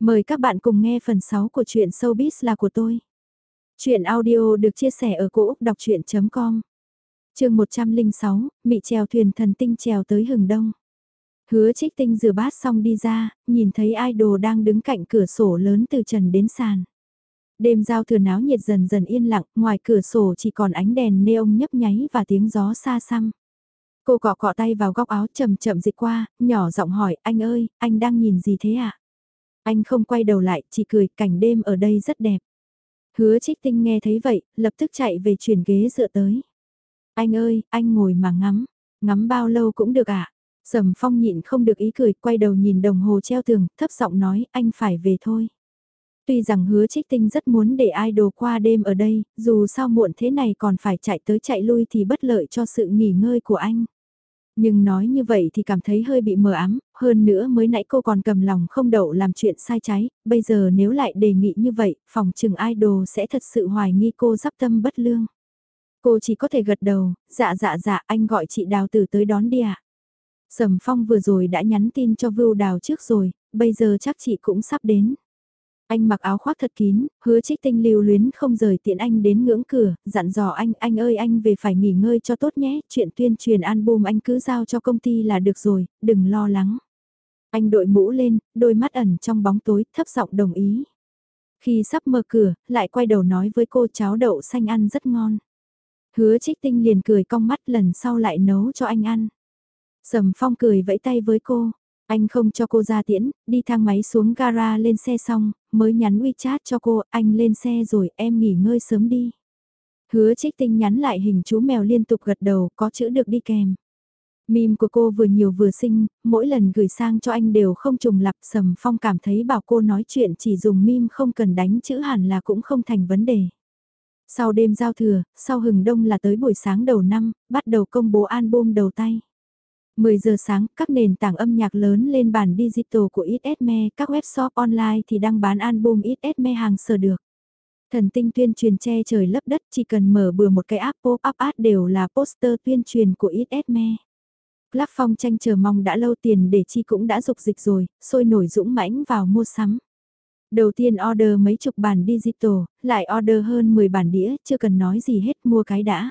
Mời các bạn cùng nghe phần 6 của truyện Showbiz là của tôi. Chuyện audio được chia sẻ ở cỗ đọc chuyện.com Trường 106, Mị trèo thuyền thần tinh trèo tới hừng đông. Hứa trích tinh rửa bát xong đi ra, nhìn thấy idol đang đứng cạnh cửa sổ lớn từ trần đến sàn. Đêm giao thừa náo nhiệt dần dần yên lặng, ngoài cửa sổ chỉ còn ánh đèn neon nhấp nháy và tiếng gió xa xăm. Cô cọ cọ tay vào góc áo chậm chậm dịch qua, nhỏ giọng hỏi, anh ơi, anh đang nhìn gì thế ạ? À? Anh không quay đầu lại, chỉ cười, cảnh đêm ở đây rất đẹp. Hứa trích tinh nghe thấy vậy, lập tức chạy về chuyển ghế dựa tới. Anh ơi, anh ngồi mà ngắm, ngắm bao lâu cũng được ạ. À? Sầm phong nhịn không được ý cười, quay đầu nhìn đồng hồ treo tường, thấp giọng nói, anh phải về thôi. Tuy rằng hứa trích tinh rất muốn để idol qua đêm ở đây, dù sao muộn thế này còn phải chạy tới chạy lui thì bất lợi cho sự nghỉ ngơi của anh. Nhưng nói như vậy thì cảm thấy hơi bị mờ ám, hơn nữa mới nãy cô còn cầm lòng không đậu làm chuyện sai trái, bây giờ nếu lại đề nghị như vậy, phòng trừng idol sẽ thật sự hoài nghi cô dắp tâm bất lương. Cô chỉ có thể gật đầu, dạ dạ dạ anh gọi chị Đào Tử tới đón đi ạ. À? Sầm Phong vừa rồi đã nhắn tin cho Vưu Đào trước rồi, bây giờ chắc chị cũng sắp đến. Anh mặc áo khoác thật kín, hứa trích tinh lưu luyến không rời tiện anh đến ngưỡng cửa, dặn dò anh, anh ơi anh về phải nghỉ ngơi cho tốt nhé, chuyện tuyên truyền album anh cứ giao cho công ty là được rồi, đừng lo lắng. Anh đội mũ lên, đôi mắt ẩn trong bóng tối, thấp giọng đồng ý. Khi sắp mở cửa, lại quay đầu nói với cô cháo đậu xanh ăn rất ngon. Hứa trích tinh liền cười cong mắt lần sau lại nấu cho anh ăn. Sầm phong cười vẫy tay với cô, anh không cho cô ra tiễn, đi thang máy xuống gara lên xe xong, mới nhắn WeChat cho cô, anh lên xe rồi, em nghỉ ngơi sớm đi. Hứa trích tinh nhắn lại hình chú mèo liên tục gật đầu, có chữ được đi kèm. Mìm của cô vừa nhiều vừa xinh, mỗi lần gửi sang cho anh đều không trùng lặp sầm phong cảm thấy bảo cô nói chuyện chỉ dùng mim không cần đánh chữ hẳn là cũng không thành vấn đề. Sau đêm giao thừa, sau hừng đông là tới buổi sáng đầu năm, bắt đầu công bố album đầu tay. 10 giờ sáng, các nền tảng âm nhạc lớn lên bản digital của XSME, các webshop online thì đăng bán album XSME hàng sở được. Thần tinh tuyên truyền che trời lấp đất chỉ cần mở bừa một cái app pop-up ad đều là poster tuyên truyền của XSME. Lắc phong tranh chờ mong đã lâu tiền để chi cũng đã dục dịch rồi, sôi nổi dũng mãnh vào mua sắm. Đầu tiên order mấy chục bản digital, lại order hơn 10 bản đĩa, chưa cần nói gì hết mua cái đã.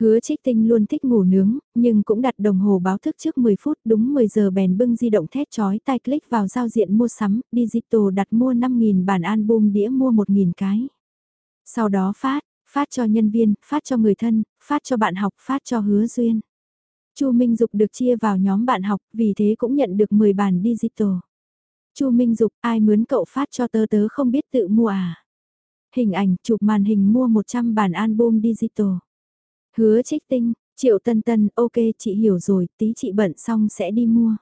Hứa trích tinh luôn thích ngủ nướng, nhưng cũng đặt đồng hồ báo thức trước 10 phút đúng 10 giờ bèn bưng di động thét chói tai click vào giao diện mua sắm, digital đặt mua 5.000 bản album đĩa mua 1.000 cái. Sau đó phát, phát cho nhân viên, phát cho người thân, phát cho bạn học, phát cho hứa duyên. Chu Minh Dục được chia vào nhóm bạn học, vì thế cũng nhận được 10 bản digital. Chu Minh Dục, ai mướn cậu phát cho tớ tớ không biết tự mua à? Hình ảnh, chụp màn hình mua 100 bản album digital. Hứa trích tinh, triệu tân tân, ok chị hiểu rồi, tí chị bận xong sẽ đi mua.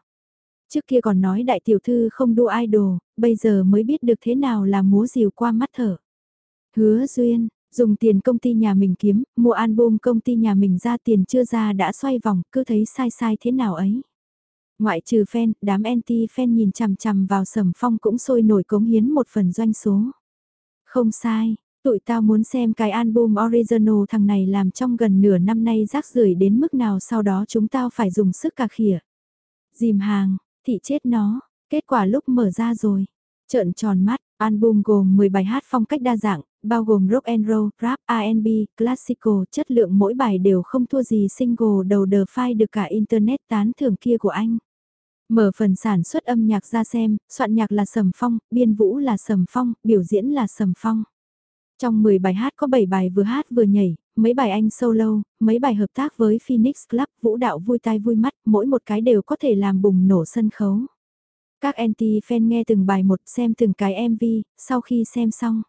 Trước kia còn nói đại tiểu thư không đua idol, bây giờ mới biết được thế nào là múa rìu qua mắt thở. Hứa duyên, dùng tiền công ty nhà mình kiếm, mua album công ty nhà mình ra tiền chưa ra đã xoay vòng, cứ thấy sai sai thế nào ấy. Ngoại trừ fan, đám anti-fan nhìn chằm chằm vào sầm phong cũng sôi nổi cống hiến một phần doanh số. Không sai, Tụi tao muốn xem cái album original thằng này làm trong gần nửa năm nay rác rưởi đến mức nào sau đó chúng tao phải dùng sức cà khỉa. Dìm hàng, thị chết nó, kết quả lúc mở ra rồi. Trợn tròn mắt, album gồm 10 bài hát phong cách đa dạng, bao gồm rock and roll, rap, R&B, classical, chất lượng mỗi bài đều không thua gì single đầu đờ file được cả internet tán thưởng kia của anh. Mở phần sản xuất âm nhạc ra xem, soạn nhạc là Sầm Phong, biên vũ là Sầm Phong, biểu diễn là Sầm Phong. Trong 10 bài hát có 7 bài vừa hát vừa nhảy, mấy bài anh solo, mấy bài hợp tác với Phoenix Club, vũ đạo vui tai vui mắt, mỗi một cái đều có thể làm bùng nổ sân khấu. Các anti-fan nghe từng bài một xem từng cái MV, sau khi xem xong.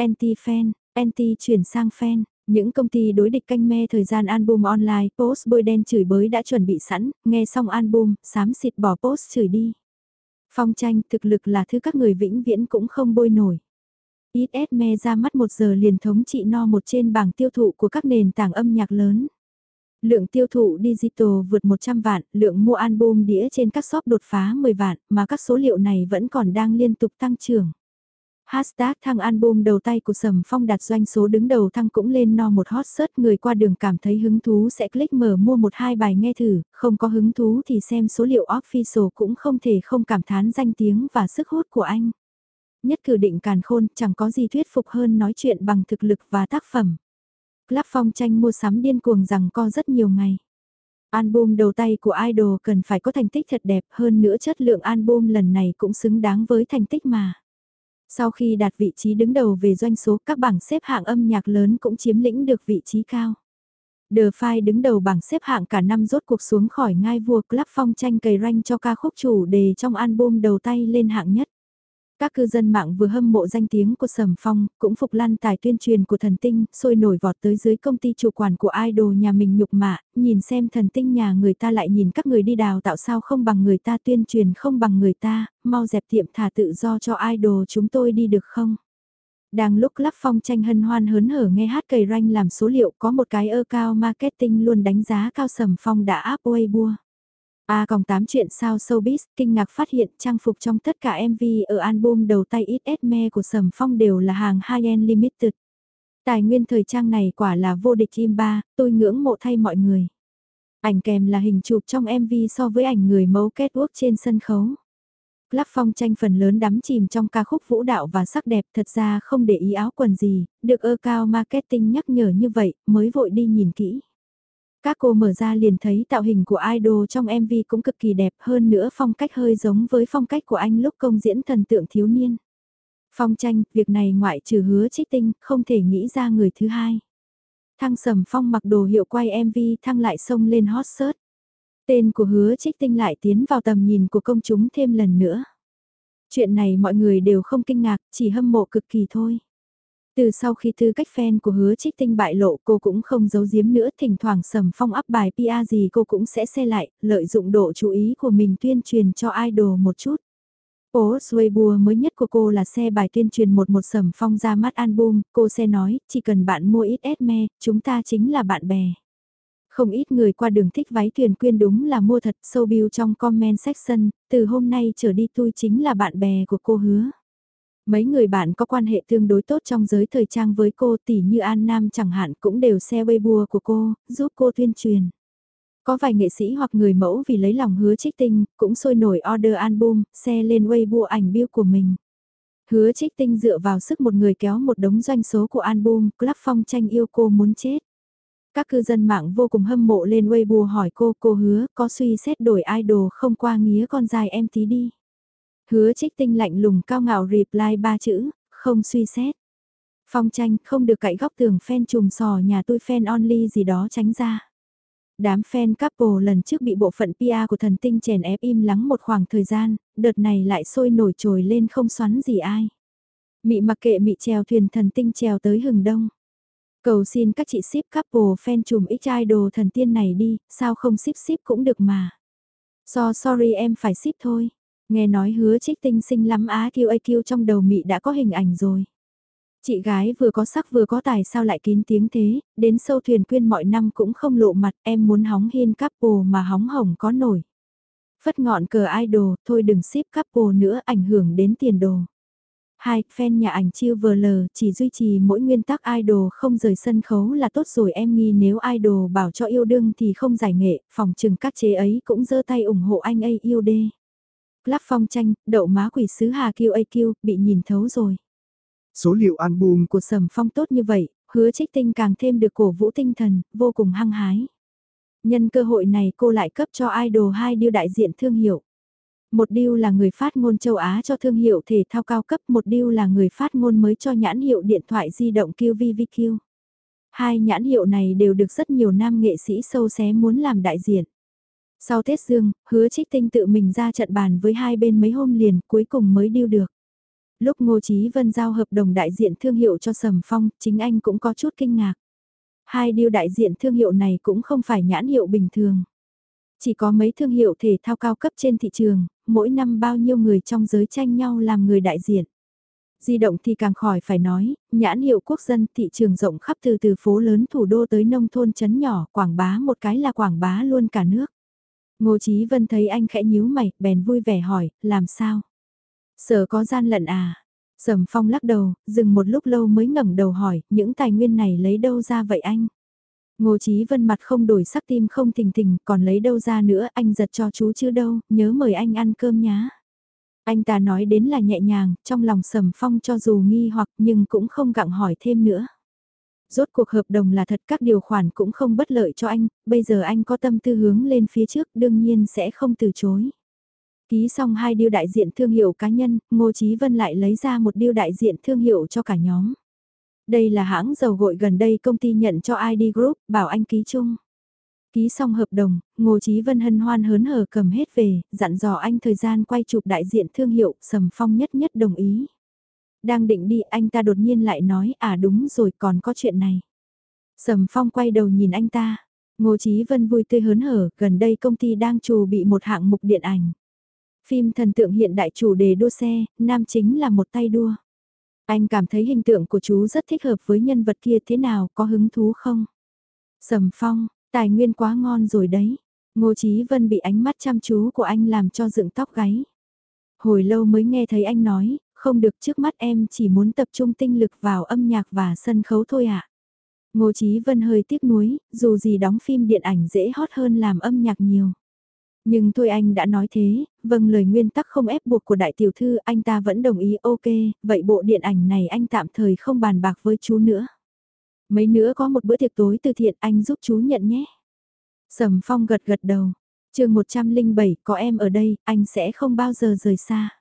Anti-fan, anti chuyển sang fan, những công ty đối địch canh me thời gian album online, post bôi đen chửi bới đã chuẩn bị sẵn, nghe xong album, sám xịt bỏ post chửi đi. Phong tranh thực lực là thứ các người vĩnh viễn cũng không bôi nổi. XSME ra mắt một giờ liền thống trị no một trên bảng tiêu thụ của các nền tảng âm nhạc lớn. Lượng tiêu thụ digital vượt 100 vạn, lượng mua album đĩa trên các shop đột phá 10 vạn, mà các số liệu này vẫn còn đang liên tục tăng trưởng. Hashtag thăng album đầu tay của Sầm Phong đạt doanh số đứng đầu thăng cũng lên no một hot search người qua đường cảm thấy hứng thú sẽ click mở mua một hai bài nghe thử, không có hứng thú thì xem số liệu official cũng không thể không cảm thán danh tiếng và sức hút của anh. Nhất cử định càn khôn, chẳng có gì thuyết phục hơn nói chuyện bằng thực lực và tác phẩm. Club phong tranh mua sắm điên cuồng rằng co rất nhiều ngày. Album đầu tay của Idol cần phải có thành tích thật đẹp, hơn nữa chất lượng album lần này cũng xứng đáng với thành tích mà. Sau khi đạt vị trí đứng đầu về doanh số, các bảng xếp hạng âm nhạc lớn cũng chiếm lĩnh được vị trí cao. The File đứng đầu bảng xếp hạng cả năm rốt cuộc xuống khỏi ngai vua Club Phong tranh cầy ranh cho ca khúc chủ đề trong album đầu tay lên hạng nhất. Các cư dân mạng vừa hâm mộ danh tiếng của Sầm Phong, cũng phục lan tài tuyên truyền của thần tinh, sôi nổi vọt tới dưới công ty chủ quản của idol nhà mình nhục mạ, nhìn xem thần tinh nhà người ta lại nhìn các người đi đào tạo sao không bằng người ta tuyên truyền không bằng người ta, mau dẹp tiệm thả tự do cho idol chúng tôi đi được không? Đang lúc lắp phong tranh hân hoan hớn hở nghe hát cầy ranh làm số liệu có một cái ơ cao marketing luôn đánh giá cao Sầm Phong đã áp Weibo. A còng 8 chuyện sao showbiz, kinh ngạc phát hiện trang phục trong tất cả MV ở album đầu tay ít me của Sầm Phong đều là hàng high-end limited. Tài nguyên thời trang này quả là vô địch im ba, tôi ngưỡng mộ thay mọi người. Ảnh kèm là hình chụp trong MV so với ảnh người mẫu kết quốc trên sân khấu. Club phong tranh phần lớn đắm chìm trong ca khúc vũ đạo và sắc đẹp thật ra không để ý áo quần gì, được ơ cao marketing nhắc nhở như vậy mới vội đi nhìn kỹ. Các cô mở ra liền thấy tạo hình của idol trong MV cũng cực kỳ đẹp hơn nữa phong cách hơi giống với phong cách của anh lúc công diễn thần tượng thiếu niên. Phong tranh, việc này ngoại trừ hứa trích tinh, không thể nghĩ ra người thứ hai. Thăng sầm phong mặc đồ hiệu quay MV thăng lại sông lên hot search. Tên của hứa trích tinh lại tiến vào tầm nhìn của công chúng thêm lần nữa. Chuyện này mọi người đều không kinh ngạc, chỉ hâm mộ cực kỳ thôi. Từ sau khi thư cách fan của hứa trích tinh bại lộ cô cũng không giấu giếm nữa thỉnh thoảng sầm phong áp bài PR gì cô cũng sẽ xe lại, lợi dụng độ chú ý của mình tuyên truyền cho idol một chút. Post Weibo mới nhất của cô là xe bài tuyên truyền một một sầm phong ra mắt album, cô sẽ nói, chỉ cần bạn mua ít Esme, chúng ta chính là bạn bè. Không ít người qua đường thích váy thuyền quyên đúng là mua thật sâu bill trong comment section, từ hôm nay trở đi tôi chính là bạn bè của cô hứa. Mấy người bạn có quan hệ tương đối tốt trong giới thời trang với cô tỷ như An Nam chẳng hạn cũng đều xe Weibo của cô, giúp cô tuyên truyền. Có vài nghệ sĩ hoặc người mẫu vì lấy lòng hứa trích tinh, cũng sôi nổi order album, xe lên Weibo ảnh bill của mình. Hứa trích tinh dựa vào sức một người kéo một đống doanh số của album, Club Phong tranh yêu cô muốn chết. Các cư dân mạng vô cùng hâm mộ lên Weibo hỏi cô, cô hứa có suy xét đổi idol không qua nghía con dài em tí đi. Hứa trích tinh lạnh lùng cao ngạo reply ba chữ, không suy xét. Phong tranh không được cậy góc tường fan chùm sò nhà tôi fan only gì đó tránh ra. Đám fan couple lần trước bị bộ phận PR của thần tinh chèn ép im lắng một khoảng thời gian, đợt này lại sôi nổi trồi lên không xoắn gì ai. Mị mặc kệ mị trèo thuyền thần tinh trèo tới hừng đông. Cầu xin các chị ship couple fan chùm X idol thần tiên này đi, sao không ship ship cũng được mà. So sorry em phải ship thôi. Nghe nói hứa trích tinh xinh lắm á kiêu kiêu trong đầu mị đã có hình ảnh rồi. Chị gái vừa có sắc vừa có tài sao lại kín tiếng thế, đến sâu thuyền quyên mọi năm cũng không lộ mặt em muốn hóng hiên couple mà hóng hồng có nổi. Phất ngọn cờ idol, thôi đừng ship couple nữa ảnh hưởng đến tiền đồ. Hai, fan nhà ảnh chiêu vờ lờ chỉ duy trì mỗi nguyên tắc idol không rời sân khấu là tốt rồi em nghi nếu idol bảo cho yêu đương thì không giải nghệ, phòng trừng các chế ấy cũng giơ tay ủng hộ anh ấy yêu đê. Lắp phong tranh, đậu má quỷ sứ Hà Kiêu AQ, bị nhìn thấu rồi. Số liệu album của Sầm Phong tốt như vậy, hứa trích tinh càng thêm được cổ vũ tinh thần, vô cùng hăng hái. Nhân cơ hội này cô lại cấp cho idol hai điêu đại diện thương hiệu. Một điêu là người phát ngôn châu Á cho thương hiệu thể thao cao cấp, một điêu là người phát ngôn mới cho nhãn hiệu điện thoại di động QVVQ. Hai nhãn hiệu này đều được rất nhiều nam nghệ sĩ sâu xé muốn làm đại diện. Sau Tết Dương, hứa trích tinh tự mình ra trận bàn với hai bên mấy hôm liền cuối cùng mới điêu được. Lúc Ngô Chí Vân giao hợp đồng đại diện thương hiệu cho Sầm Phong, chính anh cũng có chút kinh ngạc. Hai điêu đại diện thương hiệu này cũng không phải nhãn hiệu bình thường. Chỉ có mấy thương hiệu thể thao cao cấp trên thị trường, mỗi năm bao nhiêu người trong giới tranh nhau làm người đại diện. Di động thì càng khỏi phải nói, nhãn hiệu quốc dân thị trường rộng khắp từ từ phố lớn thủ đô tới nông thôn chấn nhỏ, quảng bá một cái là quảng bá luôn cả nước. Ngô Chí Vân thấy anh khẽ nhíu mày, bèn vui vẻ hỏi, làm sao? Sợ có gian lận à? Sầm Phong lắc đầu, dừng một lúc lâu mới ngẩng đầu hỏi, những tài nguyên này lấy đâu ra vậy anh? Ngô Chí Vân mặt không đổi sắc tim không thình thình, còn lấy đâu ra nữa, anh giật cho chú chứ đâu, nhớ mời anh ăn cơm nhá. Anh ta nói đến là nhẹ nhàng, trong lòng Sầm Phong cho dù nghi hoặc nhưng cũng không gặng hỏi thêm nữa. Rốt cuộc hợp đồng là thật các điều khoản cũng không bất lợi cho anh, bây giờ anh có tâm tư hướng lên phía trước đương nhiên sẽ không từ chối. Ký xong hai điêu đại diện thương hiệu cá nhân, Ngô Chí Vân lại lấy ra một điêu đại diện thương hiệu cho cả nhóm. Đây là hãng dầu gội gần đây công ty nhận cho ID Group, bảo anh ký chung. Ký xong hợp đồng, Ngô Chí Vân hân hoan hớn hở cầm hết về, dặn dò anh thời gian quay chụp đại diện thương hiệu, Sầm Phong nhất nhất đồng ý. Đang định đi anh ta đột nhiên lại nói à đúng rồi còn có chuyện này. Sầm Phong quay đầu nhìn anh ta. Ngô Chí Vân vui tươi hớn hở, gần đây công ty đang chủ bị một hạng mục điện ảnh. Phim thần tượng hiện đại chủ đề đua xe, nam chính là một tay đua. Anh cảm thấy hình tượng của chú rất thích hợp với nhân vật kia thế nào, có hứng thú không? Sầm Phong, tài nguyên quá ngon rồi đấy. Ngô Chí Vân bị ánh mắt chăm chú của anh làm cho dựng tóc gáy. Hồi lâu mới nghe thấy anh nói, không được trước mắt em chỉ muốn tập trung tinh lực vào âm nhạc và sân khấu thôi ạ. À. Ngô Chí Vân hơi tiếc nuối, dù gì đóng phim điện ảnh dễ hot hơn làm âm nhạc nhiều. Nhưng thôi anh đã nói thế, vâng lời nguyên tắc không ép buộc của đại tiểu thư anh ta vẫn đồng ý ok, vậy bộ điện ảnh này anh tạm thời không bàn bạc với chú nữa. Mấy nữa có một bữa tiệc tối từ thiện anh giúp chú nhận nhé. Sầm Phong gật gật đầu, trường 107 có em ở đây, anh sẽ không bao giờ rời xa.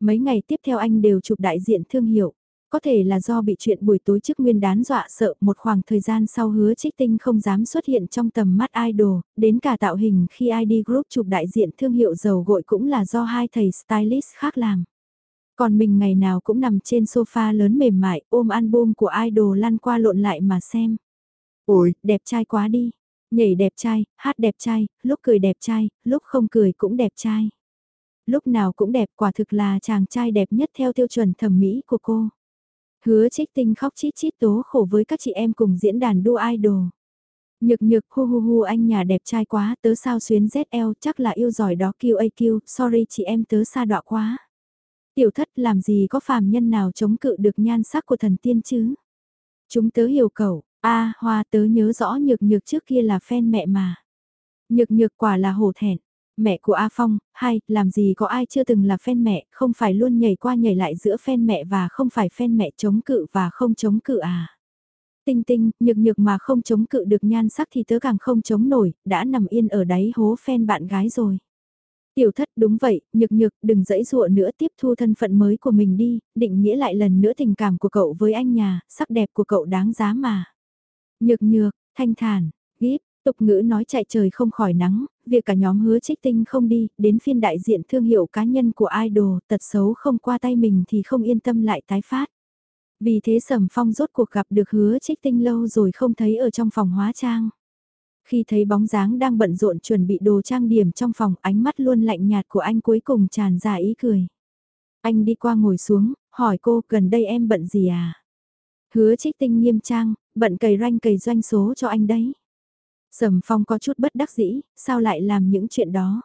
Mấy ngày tiếp theo anh đều chụp đại diện thương hiệu. Có thể là do bị chuyện buổi tối trước nguyên đán dọa sợ một khoảng thời gian sau hứa trích tinh không dám xuất hiện trong tầm mắt idol, đến cả tạo hình khi ID Group chụp đại diện thương hiệu dầu gội cũng là do hai thầy stylist khác làm. Còn mình ngày nào cũng nằm trên sofa lớn mềm mại ôm album của idol lăn qua lộn lại mà xem. Ôi, đẹp trai quá đi. Nhảy đẹp trai, hát đẹp trai, lúc cười đẹp trai, lúc không cười cũng đẹp trai. Lúc nào cũng đẹp quả thực là chàng trai đẹp nhất theo tiêu chuẩn thẩm mỹ của cô. Hứa trích tinh khóc chít chít tố khổ với các chị em cùng diễn đàn đua idol. Nhược nhược hu hu hu anh nhà đẹp trai quá tớ sao xuyến ZL chắc là yêu giỏi đó QAQ, sorry chị em tớ xa đọa quá. Tiểu thất làm gì có phàm nhân nào chống cự được nhan sắc của thần tiên chứ? Chúng tớ hiểu cậu, a hoa tớ nhớ rõ nhược nhược trước kia là fan mẹ mà. Nhược nhược quả là hổ thẹn mẹ của A Phong, hai, làm gì có ai chưa từng là fan mẹ, không phải luôn nhảy qua nhảy lại giữa fan mẹ và không phải fan mẹ chống cự và không chống cự à. Tinh tinh, nhược nhược mà không chống cự được nhan sắc thì tớ càng không chống nổi, đã nằm yên ở đáy hố fan bạn gái rồi. Tiểu thất đúng vậy, nhược nhược đừng dẫy dụa nữa tiếp thu thân phận mới của mình đi, định nghĩa lại lần nữa tình cảm của cậu với anh nhà, sắc đẹp của cậu đáng giá mà. Nhược nhược, thanh thản, gíp, tục ngữ nói chạy trời không khỏi nắng, việc cả nhóm hứa trích tinh không đi, đến phiên đại diện thương hiệu cá nhân của idol, tật xấu không qua tay mình thì không yên tâm lại tái phát. Vì thế Sầm Phong rốt cuộc gặp được hứa trích tinh lâu rồi không thấy ở trong phòng hóa trang. Khi thấy bóng dáng đang bận rộn chuẩn bị đồ trang điểm trong phòng ánh mắt luôn lạnh nhạt của anh cuối cùng tràn ra ý cười. Anh đi qua ngồi xuống, hỏi cô gần đây em bận gì à? Hứa trích tinh nghiêm trang, bận cầy ranh cầy doanh số cho anh đấy. Sầm Phong có chút bất đắc dĩ, sao lại làm những chuyện đó?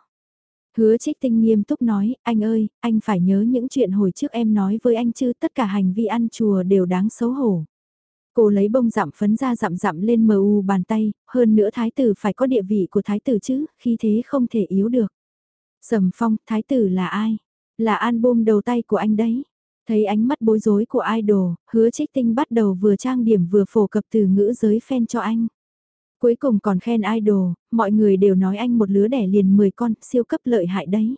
Hứa trích tinh nghiêm túc nói, anh ơi, anh phải nhớ những chuyện hồi trước em nói với anh chứ tất cả hành vi ăn chùa đều đáng xấu hổ. Cô lấy bông giảm phấn ra giảm giảm lên mờ u bàn tay, hơn nữa thái tử phải có địa vị của thái tử chứ, khi thế không thể yếu được. Sầm Phong, thái tử là ai? Là album đầu tay của anh đấy. Thấy ánh mắt bối rối của idol, hứa trích tinh bắt đầu vừa trang điểm vừa phổ cập từ ngữ giới fan cho anh. Cuối cùng còn khen idol, mọi người đều nói anh một lứa đẻ liền 10 con, siêu cấp lợi hại đấy.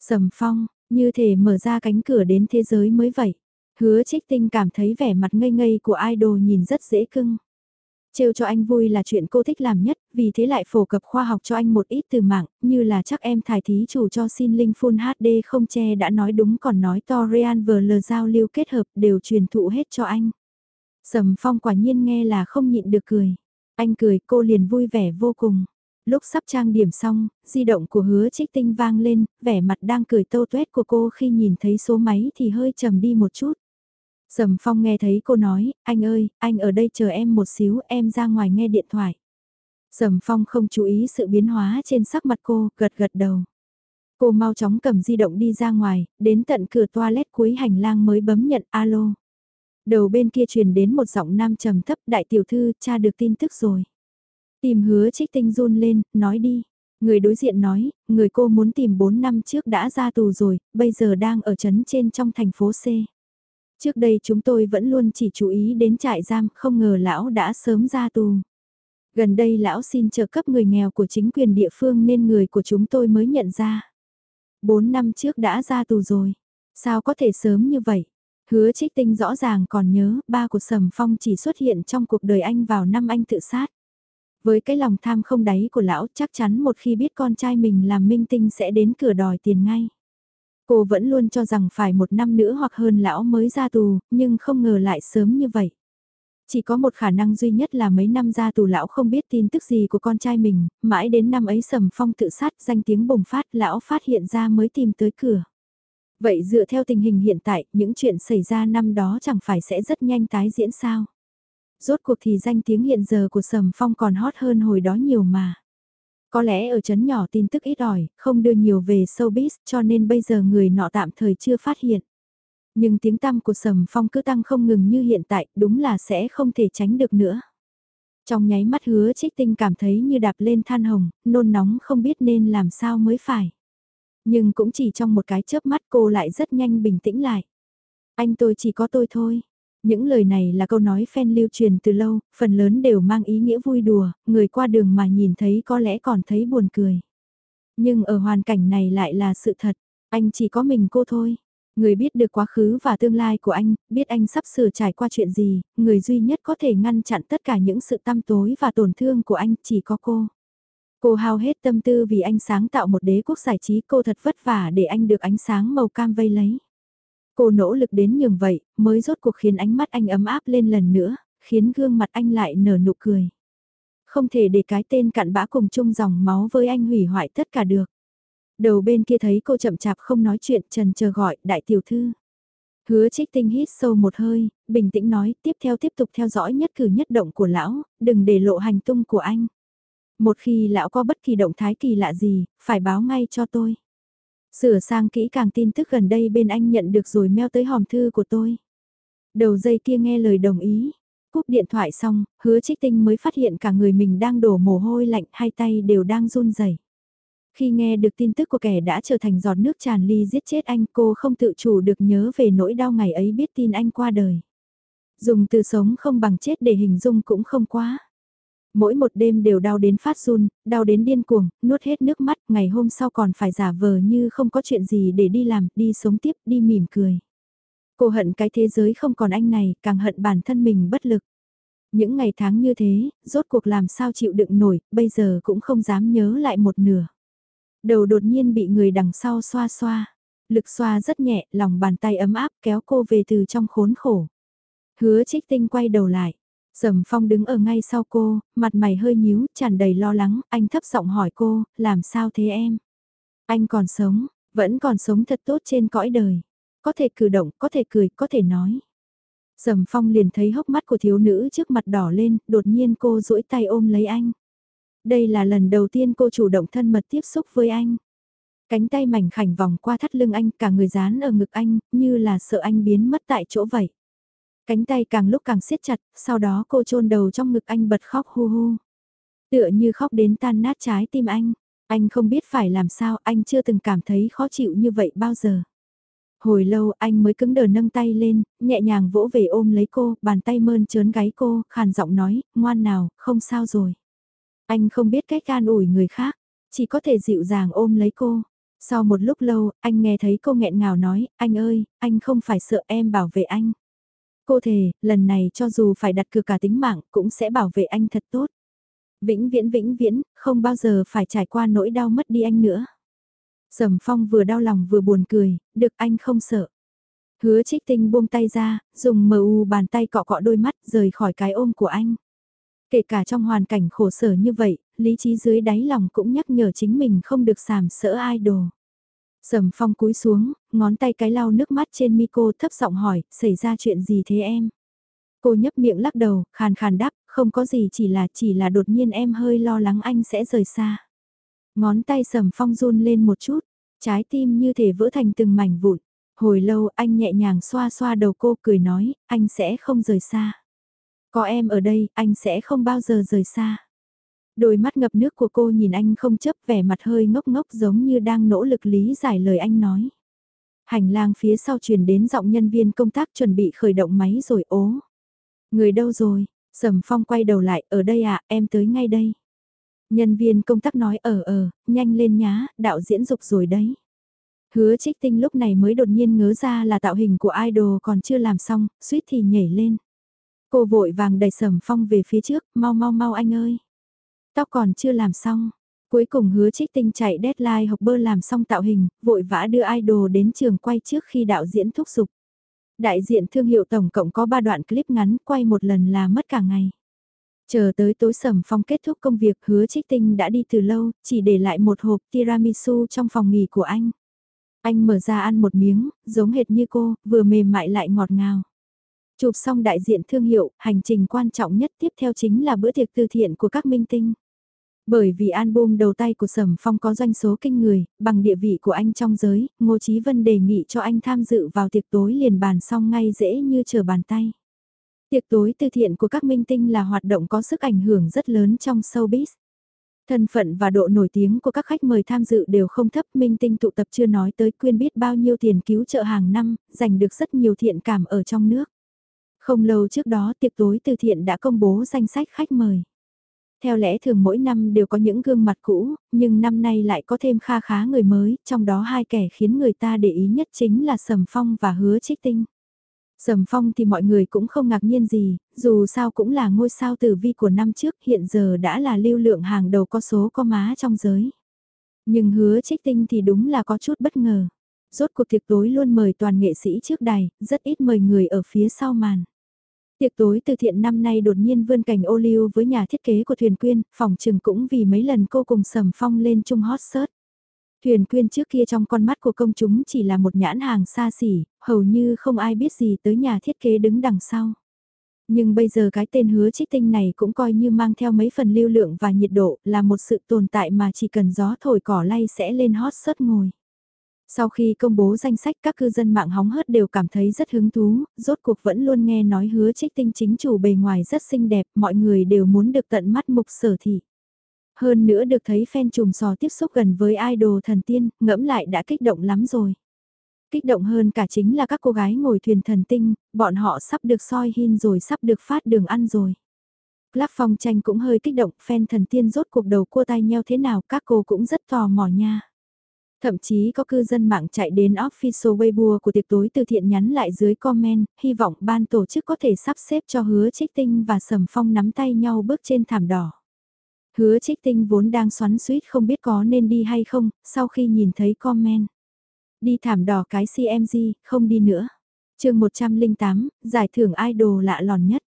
Sầm phong, như thể mở ra cánh cửa đến thế giới mới vậy. Hứa trích tinh cảm thấy vẻ mặt ngây ngây của idol nhìn rất dễ cưng. Trêu cho anh vui là chuyện cô thích làm nhất, vì thế lại phổ cập khoa học cho anh một ít từ mạng, như là chắc em thải thí chủ cho xin Linh Full HD không che đã nói đúng còn nói to Real vờ giao lưu kết hợp đều truyền thụ hết cho anh. Sầm phong quả nhiên nghe là không nhịn được cười. Anh cười cô liền vui vẻ vô cùng. Lúc sắp trang điểm xong, di động của hứa trích tinh vang lên, vẻ mặt đang cười tâu tuét của cô khi nhìn thấy số máy thì hơi trầm đi một chút. Sầm Phong nghe thấy cô nói, anh ơi, anh ở đây chờ em một xíu, em ra ngoài nghe điện thoại. Sầm Phong không chú ý sự biến hóa trên sắc mặt cô, gật gật đầu. Cô mau chóng cầm di động đi ra ngoài, đến tận cửa toilet cuối hành lang mới bấm nhận alo. Đầu bên kia truyền đến một giọng nam trầm thấp đại tiểu thư cha được tin tức rồi. Tìm hứa trích tinh run lên, nói đi. Người đối diện nói, người cô muốn tìm 4 năm trước đã ra tù rồi, bây giờ đang ở trấn trên trong thành phố C. Trước đây chúng tôi vẫn luôn chỉ chú ý đến trại giam, không ngờ lão đã sớm ra tù. Gần đây lão xin trợ cấp người nghèo của chính quyền địa phương nên người của chúng tôi mới nhận ra. 4 năm trước đã ra tù rồi. Sao có thể sớm như vậy? Hứa trích tinh rõ ràng còn nhớ ba của Sầm Phong chỉ xuất hiện trong cuộc đời anh vào năm anh tự sát. Với cái lòng tham không đáy của lão chắc chắn một khi biết con trai mình làm minh tinh sẽ đến cửa đòi tiền ngay. Cô vẫn luôn cho rằng phải một năm nữa hoặc hơn lão mới ra tù, nhưng không ngờ lại sớm như vậy. Chỉ có một khả năng duy nhất là mấy năm ra tù lão không biết tin tức gì của con trai mình, mãi đến năm ấy sầm phong tự sát danh tiếng bùng phát lão phát hiện ra mới tìm tới cửa. Vậy dựa theo tình hình hiện tại, những chuyện xảy ra năm đó chẳng phải sẽ rất nhanh tái diễn sao? Rốt cuộc thì danh tiếng hiện giờ của Sầm Phong còn hot hơn hồi đó nhiều mà. Có lẽ ở chấn nhỏ tin tức ít ỏi, không đưa nhiều về showbiz cho nên bây giờ người nọ tạm thời chưa phát hiện. Nhưng tiếng tăm của Sầm Phong cứ tăng không ngừng như hiện tại, đúng là sẽ không thể tránh được nữa. Trong nháy mắt hứa trích tinh cảm thấy như đạp lên than hồng, nôn nóng không biết nên làm sao mới phải. Nhưng cũng chỉ trong một cái chớp mắt cô lại rất nhanh bình tĩnh lại. Anh tôi chỉ có tôi thôi. Những lời này là câu nói fan lưu truyền từ lâu, phần lớn đều mang ý nghĩa vui đùa, người qua đường mà nhìn thấy có lẽ còn thấy buồn cười. Nhưng ở hoàn cảnh này lại là sự thật, anh chỉ có mình cô thôi. Người biết được quá khứ và tương lai của anh, biết anh sắp sửa trải qua chuyện gì, người duy nhất có thể ngăn chặn tất cả những sự tăm tối và tổn thương của anh chỉ có cô. Cô hao hết tâm tư vì anh sáng tạo một đế quốc giải trí cô thật vất vả để anh được ánh sáng màu cam vây lấy. Cô nỗ lực đến nhường vậy, mới rốt cuộc khiến ánh mắt anh ấm áp lên lần nữa, khiến gương mặt anh lại nở nụ cười. Không thể để cái tên cặn bã cùng chung dòng máu với anh hủy hoại tất cả được. Đầu bên kia thấy cô chậm chạp không nói chuyện trần chờ gọi đại tiểu thư. Hứa trích tinh hít sâu một hơi, bình tĩnh nói tiếp theo tiếp tục theo dõi nhất cử nhất động của lão, đừng để lộ hành tung của anh. Một khi lão có bất kỳ động thái kỳ lạ gì, phải báo ngay cho tôi. Sửa sang kỹ càng tin tức gần đây bên anh nhận được rồi mail tới hòm thư của tôi. Đầu dây kia nghe lời đồng ý. Cúp điện thoại xong, hứa trích tinh mới phát hiện cả người mình đang đổ mồ hôi lạnh hai tay đều đang run rẩy. Khi nghe được tin tức của kẻ đã trở thành giọt nước tràn ly giết chết anh cô không tự chủ được nhớ về nỗi đau ngày ấy biết tin anh qua đời. Dùng từ sống không bằng chết để hình dung cũng không quá. Mỗi một đêm đều đau đến phát run, đau đến điên cuồng, nuốt hết nước mắt, ngày hôm sau còn phải giả vờ như không có chuyện gì để đi làm, đi sống tiếp, đi mỉm cười. Cô hận cái thế giới không còn anh này, càng hận bản thân mình bất lực. Những ngày tháng như thế, rốt cuộc làm sao chịu đựng nổi, bây giờ cũng không dám nhớ lại một nửa. Đầu đột nhiên bị người đằng sau xoa xoa. Lực xoa rất nhẹ, lòng bàn tay ấm áp kéo cô về từ trong khốn khổ. Hứa trích tinh quay đầu lại. Sầm Phong đứng ở ngay sau cô, mặt mày hơi nhíu, tràn đầy lo lắng, anh thấp giọng hỏi cô, làm sao thế em? Anh còn sống, vẫn còn sống thật tốt trên cõi đời. Có thể cử động, có thể cười, có thể nói. Sầm Phong liền thấy hốc mắt của thiếu nữ trước mặt đỏ lên, đột nhiên cô duỗi tay ôm lấy anh. Đây là lần đầu tiên cô chủ động thân mật tiếp xúc với anh. Cánh tay mảnh khảnh vòng qua thắt lưng anh, cả người dán ở ngực anh, như là sợ anh biến mất tại chỗ vậy. Cánh tay càng lúc càng siết chặt, sau đó cô chôn đầu trong ngực anh bật khóc hu hu. Tựa như khóc đến tan nát trái tim anh. Anh không biết phải làm sao, anh chưa từng cảm thấy khó chịu như vậy bao giờ. Hồi lâu anh mới cứng đờ nâng tay lên, nhẹ nhàng vỗ về ôm lấy cô, bàn tay mơn trớn gáy cô, khàn giọng nói, ngoan nào, không sao rồi. Anh không biết cách an ủi người khác, chỉ có thể dịu dàng ôm lấy cô. Sau một lúc lâu, anh nghe thấy cô nghẹn ngào nói, anh ơi, anh không phải sợ em bảo vệ anh. Cô thề, lần này cho dù phải đặt cược cả tính mạng cũng sẽ bảo vệ anh thật tốt. Vĩnh viễn vĩnh viễn, không bao giờ phải trải qua nỗi đau mất đi anh nữa. Sầm phong vừa đau lòng vừa buồn cười, được anh không sợ. Hứa trích tinh buông tay ra, dùng mờ u bàn tay cọ cọ đôi mắt rời khỏi cái ôm của anh. Kể cả trong hoàn cảnh khổ sở như vậy, lý trí dưới đáy lòng cũng nhắc nhở chính mình không được sàm sỡ ai đồ. Sầm phong cúi xuống, ngón tay cái lau nước mắt trên mi cô thấp giọng hỏi, xảy ra chuyện gì thế em? Cô nhấp miệng lắc đầu, khàn khàn đáp, không có gì chỉ là chỉ là đột nhiên em hơi lo lắng anh sẽ rời xa. Ngón tay sầm phong run lên một chút, Trái tim như thể vỡ thành từng mảnh vụn. Hồi lâu anh nhẹ nhàng xoa xoa đầu cô cười nói, anh sẽ không rời xa. Có em ở đây, anh sẽ không bao giờ rời xa. Đôi mắt ngập nước của cô nhìn anh không chấp vẻ mặt hơi ngốc ngốc giống như đang nỗ lực lý giải lời anh nói. Hành lang phía sau truyền đến giọng nhân viên công tác chuẩn bị khởi động máy rồi ố. Người đâu rồi? Sầm Phong quay đầu lại, ở đây à, em tới ngay đây. Nhân viên công tác nói ở ờ, nhanh lên nhá, đạo diễn dục rồi đấy. Hứa trích tinh lúc này mới đột nhiên ngớ ra là tạo hình của idol còn chưa làm xong, suýt thì nhảy lên. Cô vội vàng đẩy sầm phong về phía trước, mau mau mau anh ơi. Tóc còn chưa làm xong. Cuối cùng hứa trích tinh chạy deadline học bơ làm xong tạo hình, vội vã đưa idol đến trường quay trước khi đạo diễn thúc giục. Đại diện thương hiệu tổng cộng có 3 đoạn clip ngắn quay một lần là mất cả ngày. Chờ tới tối sầm phong kết thúc công việc hứa trích tinh đã đi từ lâu, chỉ để lại một hộp tiramisu trong phòng nghỉ của anh. Anh mở ra ăn một miếng, giống hệt như cô, vừa mềm mại lại ngọt ngào. Chụp xong đại diện thương hiệu, hành trình quan trọng nhất tiếp theo chính là bữa tiệc từ thiện của các minh tinh. Bởi vì album đầu tay của Sầm Phong có doanh số kinh người, bằng địa vị của anh trong giới, Ngô Chí Vân đề nghị cho anh tham dự vào tiệc tối liền bàn xong ngay dễ như trở bàn tay. Tiệc tối từ thiện của các minh tinh là hoạt động có sức ảnh hưởng rất lớn trong showbiz. Thân phận và độ nổi tiếng của các khách mời tham dự đều không thấp, minh tinh tụ tập chưa nói tới quyên biết bao nhiêu tiền cứu trợ hàng năm, giành được rất nhiều thiện cảm ở trong nước. Không lâu trước đó tiệc tối từ thiện đã công bố danh sách khách mời. Theo lẽ thường mỗi năm đều có những gương mặt cũ, nhưng năm nay lại có thêm kha khá người mới, trong đó hai kẻ khiến người ta để ý nhất chính là Sầm Phong và Hứa Trích Tinh. Sầm Phong thì mọi người cũng không ngạc nhiên gì, dù sao cũng là ngôi sao tử vi của năm trước hiện giờ đã là lưu lượng hàng đầu có số có má trong giới. Nhưng hứa trích tinh thì đúng là có chút bất ngờ. Rốt cuộc tiệc tối luôn mời toàn nghệ sĩ trước đài, rất ít mời người ở phía sau màn. Tiệc tối từ thiện năm nay đột nhiên vươn cảnh ô liu với nhà thiết kế của thuyền quyên, phòng trừng cũng vì mấy lần cô cùng sầm phong lên chung hot search. Thuyền quyên trước kia trong con mắt của công chúng chỉ là một nhãn hàng xa xỉ, hầu như không ai biết gì tới nhà thiết kế đứng đằng sau. Nhưng bây giờ cái tên hứa trích tinh này cũng coi như mang theo mấy phần lưu lượng và nhiệt độ là một sự tồn tại mà chỉ cần gió thổi cỏ lay sẽ lên hot search ngồi. Sau khi công bố danh sách các cư dân mạng hóng hớt đều cảm thấy rất hứng thú, rốt cuộc vẫn luôn nghe nói hứa trích tinh chính chủ bề ngoài rất xinh đẹp, mọi người đều muốn được tận mắt mục sở thị. Hơn nữa được thấy fan trùm sò tiếp xúc gần với idol thần tiên, ngẫm lại đã kích động lắm rồi. Kích động hơn cả chính là các cô gái ngồi thuyền thần tinh, bọn họ sắp được soi hin rồi sắp được phát đường ăn rồi. Lắc phong tranh cũng hơi kích động, fan thần tiên rốt cuộc đầu cua tay nheo thế nào các cô cũng rất tò mò nha. Thậm chí có cư dân mạng chạy đến official Weibo của tiệc tối từ thiện nhắn lại dưới comment, hy vọng ban tổ chức có thể sắp xếp cho hứa trích tinh và sầm phong nắm tay nhau bước trên thảm đỏ. Hứa trích tinh vốn đang xoắn suýt không biết có nên đi hay không, sau khi nhìn thấy comment. Đi thảm đỏ cái CMG, không đi nữa. chương 108, giải thưởng idol lạ lòn nhất.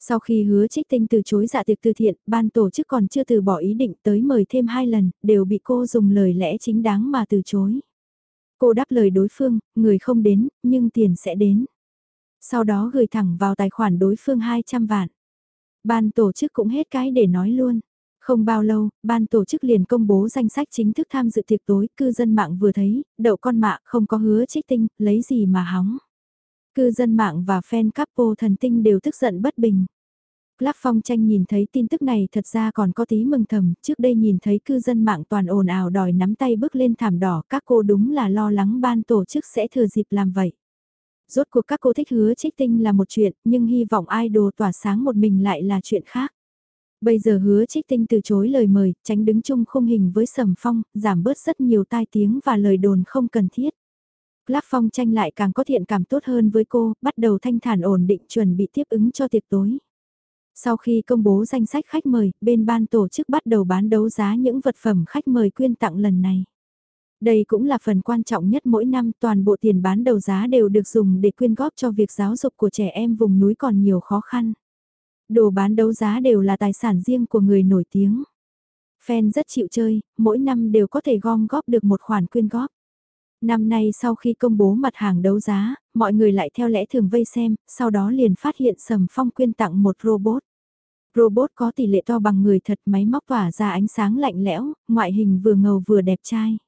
Sau khi hứa trích tinh từ chối dạ tiệc từ thiện, ban tổ chức còn chưa từ bỏ ý định tới mời thêm hai lần, đều bị cô dùng lời lẽ chính đáng mà từ chối. Cô đáp lời đối phương, người không đến, nhưng tiền sẽ đến. Sau đó gửi thẳng vào tài khoản đối phương 200 vạn. Ban tổ chức cũng hết cái để nói luôn. Không bao lâu, ban tổ chức liền công bố danh sách chính thức tham dự tiệc tối, cư dân mạng vừa thấy, đậu con mạ không có hứa trích tinh, lấy gì mà hóng. Cư dân mạng và fan couple thần tinh đều tức giận bất bình. Clark Phong tranh nhìn thấy tin tức này thật ra còn có tí mừng thầm, trước đây nhìn thấy cư dân mạng toàn ồn ào đòi nắm tay bước lên thảm đỏ, các cô đúng là lo lắng ban tổ chức sẽ thừa dịp làm vậy. Rốt cuộc các cô thích hứa trích tinh là một chuyện, nhưng hy vọng idol tỏa sáng một mình lại là chuyện khác. Bây giờ hứa trích tinh từ chối lời mời, tránh đứng chung khung hình với sầm phong, giảm bớt rất nhiều tai tiếng và lời đồn không cần thiết lác Phong tranh lại càng có thiện cảm tốt hơn với cô, bắt đầu thanh thản ổn định chuẩn bị tiếp ứng cho tiệc tối. Sau khi công bố danh sách khách mời, bên ban tổ chức bắt đầu bán đấu giá những vật phẩm khách mời quyên tặng lần này. Đây cũng là phần quan trọng nhất mỗi năm toàn bộ tiền bán đầu giá đều được dùng để quyên góp cho việc giáo dục của trẻ em vùng núi còn nhiều khó khăn. Đồ bán đấu giá đều là tài sản riêng của người nổi tiếng. Fan rất chịu chơi, mỗi năm đều có thể gom góp được một khoản quyên góp. Năm nay sau khi công bố mặt hàng đấu giá, mọi người lại theo lẽ thường vây xem, sau đó liền phát hiện Sầm Phong quyên tặng một robot. Robot có tỷ lệ to bằng người thật máy móc tỏa ra ánh sáng lạnh lẽo, ngoại hình vừa ngầu vừa đẹp trai.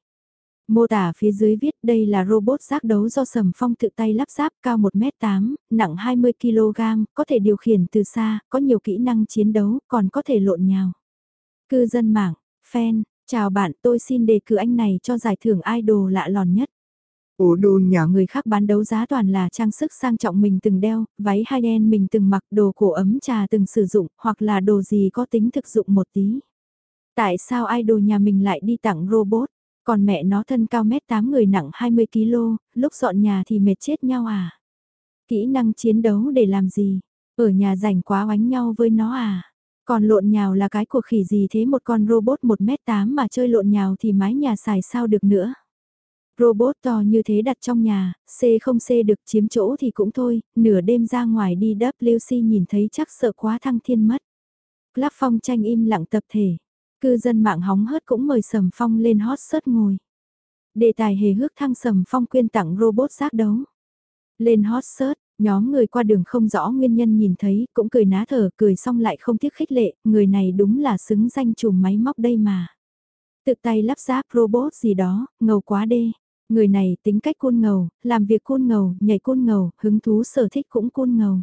Mô tả phía dưới viết đây là robot giác đấu do Sầm Phong tự tay lắp ráp cao 1m8, nặng 20kg, có thể điều khiển từ xa, có nhiều kỹ năng chiến đấu, còn có thể lộn nhào. Cư dân mạng, fan, chào bạn tôi xin đề cử anh này cho giải thưởng idol lạ lòn nhất. Ồ đồn nhỏ Người khác bán đấu giá toàn là trang sức sang trọng mình từng đeo, váy high-end mình từng mặc, đồ cổ ấm trà từng sử dụng, hoặc là đồ gì có tính thực dụng một tí. Tại sao idol nhà mình lại đi tặng robot? Còn mẹ nó thân cao mét 8 người nặng 20kg, lúc dọn nhà thì mệt chết nhau à? Kỹ năng chiến đấu để làm gì? Ở nhà rảnh quá oánh nhau với nó à? Còn lộn nhào là cái của khỉ gì thế một con robot 1m8 mà chơi lộn nhào thì mái nhà xài sao được nữa? Robot to như thế đặt trong nhà, C không C được chiếm chỗ thì cũng thôi, nửa đêm ra ngoài đi WC nhìn thấy chắc sợ quá thăng thiên mất. Club phong tranh im lặng tập thể. Cư dân mạng hóng hớt cũng mời Sầm Phong lên hot search ngồi. Đề tài hề hước thăng Sầm Phong quyên tặng robot giác đấu. Lên hot search, nhóm người qua đường không rõ nguyên nhân nhìn thấy, cũng cười ná thở, cười xong lại không tiếc khích lệ, người này đúng là xứng danh chùm máy móc đây mà. Tự tay lắp ráp robot gì đó, ngầu quá đê. Người này tính cách côn ngầu, làm việc côn ngầu, nhảy côn ngầu, hứng thú sở thích cũng côn ngầu.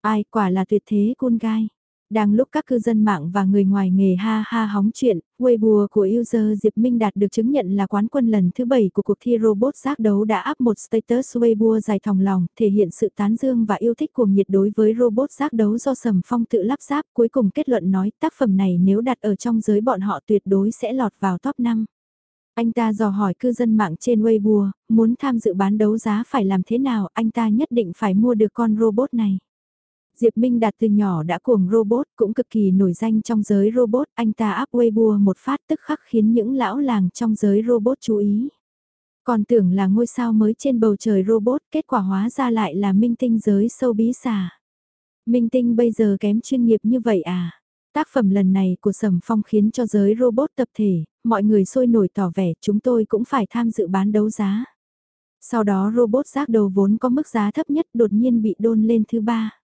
Ai quả là tuyệt thế côn gai. Đang lúc các cư dân mạng và người ngoài nghề ha ha hóng chuyện, Weibo của user Diệp Minh đạt được chứng nhận là quán quân lần thứ 7 của cuộc thi robot giác đấu đã áp một status Weibo dài thòng lòng, thể hiện sự tán dương và yêu thích cuồng nhiệt đối với robot giác đấu do Sầm Phong tự lắp ráp. Cuối cùng kết luận nói tác phẩm này nếu đặt ở trong giới bọn họ tuyệt đối sẽ lọt vào top 5. Anh ta dò hỏi cư dân mạng trên Weibo, muốn tham dự bán đấu giá phải làm thế nào, anh ta nhất định phải mua được con robot này. Diệp Minh Đạt từ nhỏ đã cuồng robot, cũng cực kỳ nổi danh trong giới robot, anh ta áp Weibo một phát tức khắc khiến những lão làng trong giới robot chú ý. Còn tưởng là ngôi sao mới trên bầu trời robot, kết quả hóa ra lại là minh tinh giới sâu bí xà. Minh tinh bây giờ kém chuyên nghiệp như vậy à? Tác phẩm lần này của Sầm Phong khiến cho giới robot tập thể, mọi người sôi nổi tỏ vẻ chúng tôi cũng phải tham dự bán đấu giá. Sau đó robot giác đầu vốn có mức giá thấp nhất đột nhiên bị đôn lên thứ ba.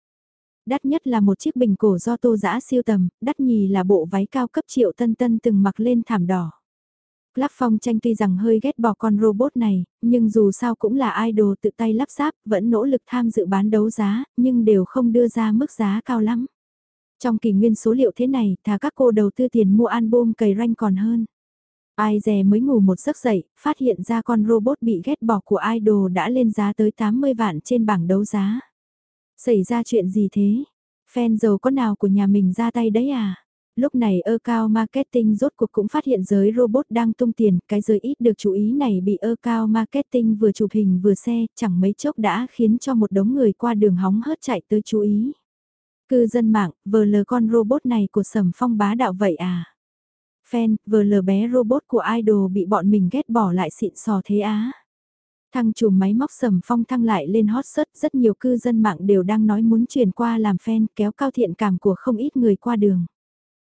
Đắt nhất là một chiếc bình cổ do tô giã siêu tầm, đắt nhì là bộ váy cao cấp triệu tân tân từng mặc lên thảm đỏ. Lắp phong tranh tuy rằng hơi ghét bỏ con robot này, nhưng dù sao cũng là idol tự tay lắp ráp, vẫn nỗ lực tham dự bán đấu giá, nhưng đều không đưa ra mức giá cao lắm. Trong kỷ nguyên số liệu thế này, thà các cô đầu tư tiền mua album cầy ranh còn hơn. Ai dè mới ngủ một giấc dậy, phát hiện ra con robot bị ghét bỏ của idol đã lên giá tới 80 vạn trên bảng đấu giá. Xảy ra chuyện gì thế? Fan giàu có nào của nhà mình ra tay đấy à? Lúc này ơ cao marketing rốt cuộc cũng phát hiện giới robot đang tung tiền, cái giới ít được chú ý này bị ơ cao marketing vừa chụp hình vừa xe, chẳng mấy chốc đã khiến cho một đống người qua đường hóng hớt chạy tới chú ý. Cư dân mạng, vờ lờ con robot này của sầm phong bá đạo vậy à? Fan, vờ lờ bé robot của idol bị bọn mình ghét bỏ lại xịn sò thế á. Thăng chùm máy móc sầm phong thăng lại lên hot search rất nhiều cư dân mạng đều đang nói muốn chuyển qua làm fan kéo cao thiện cảm của không ít người qua đường.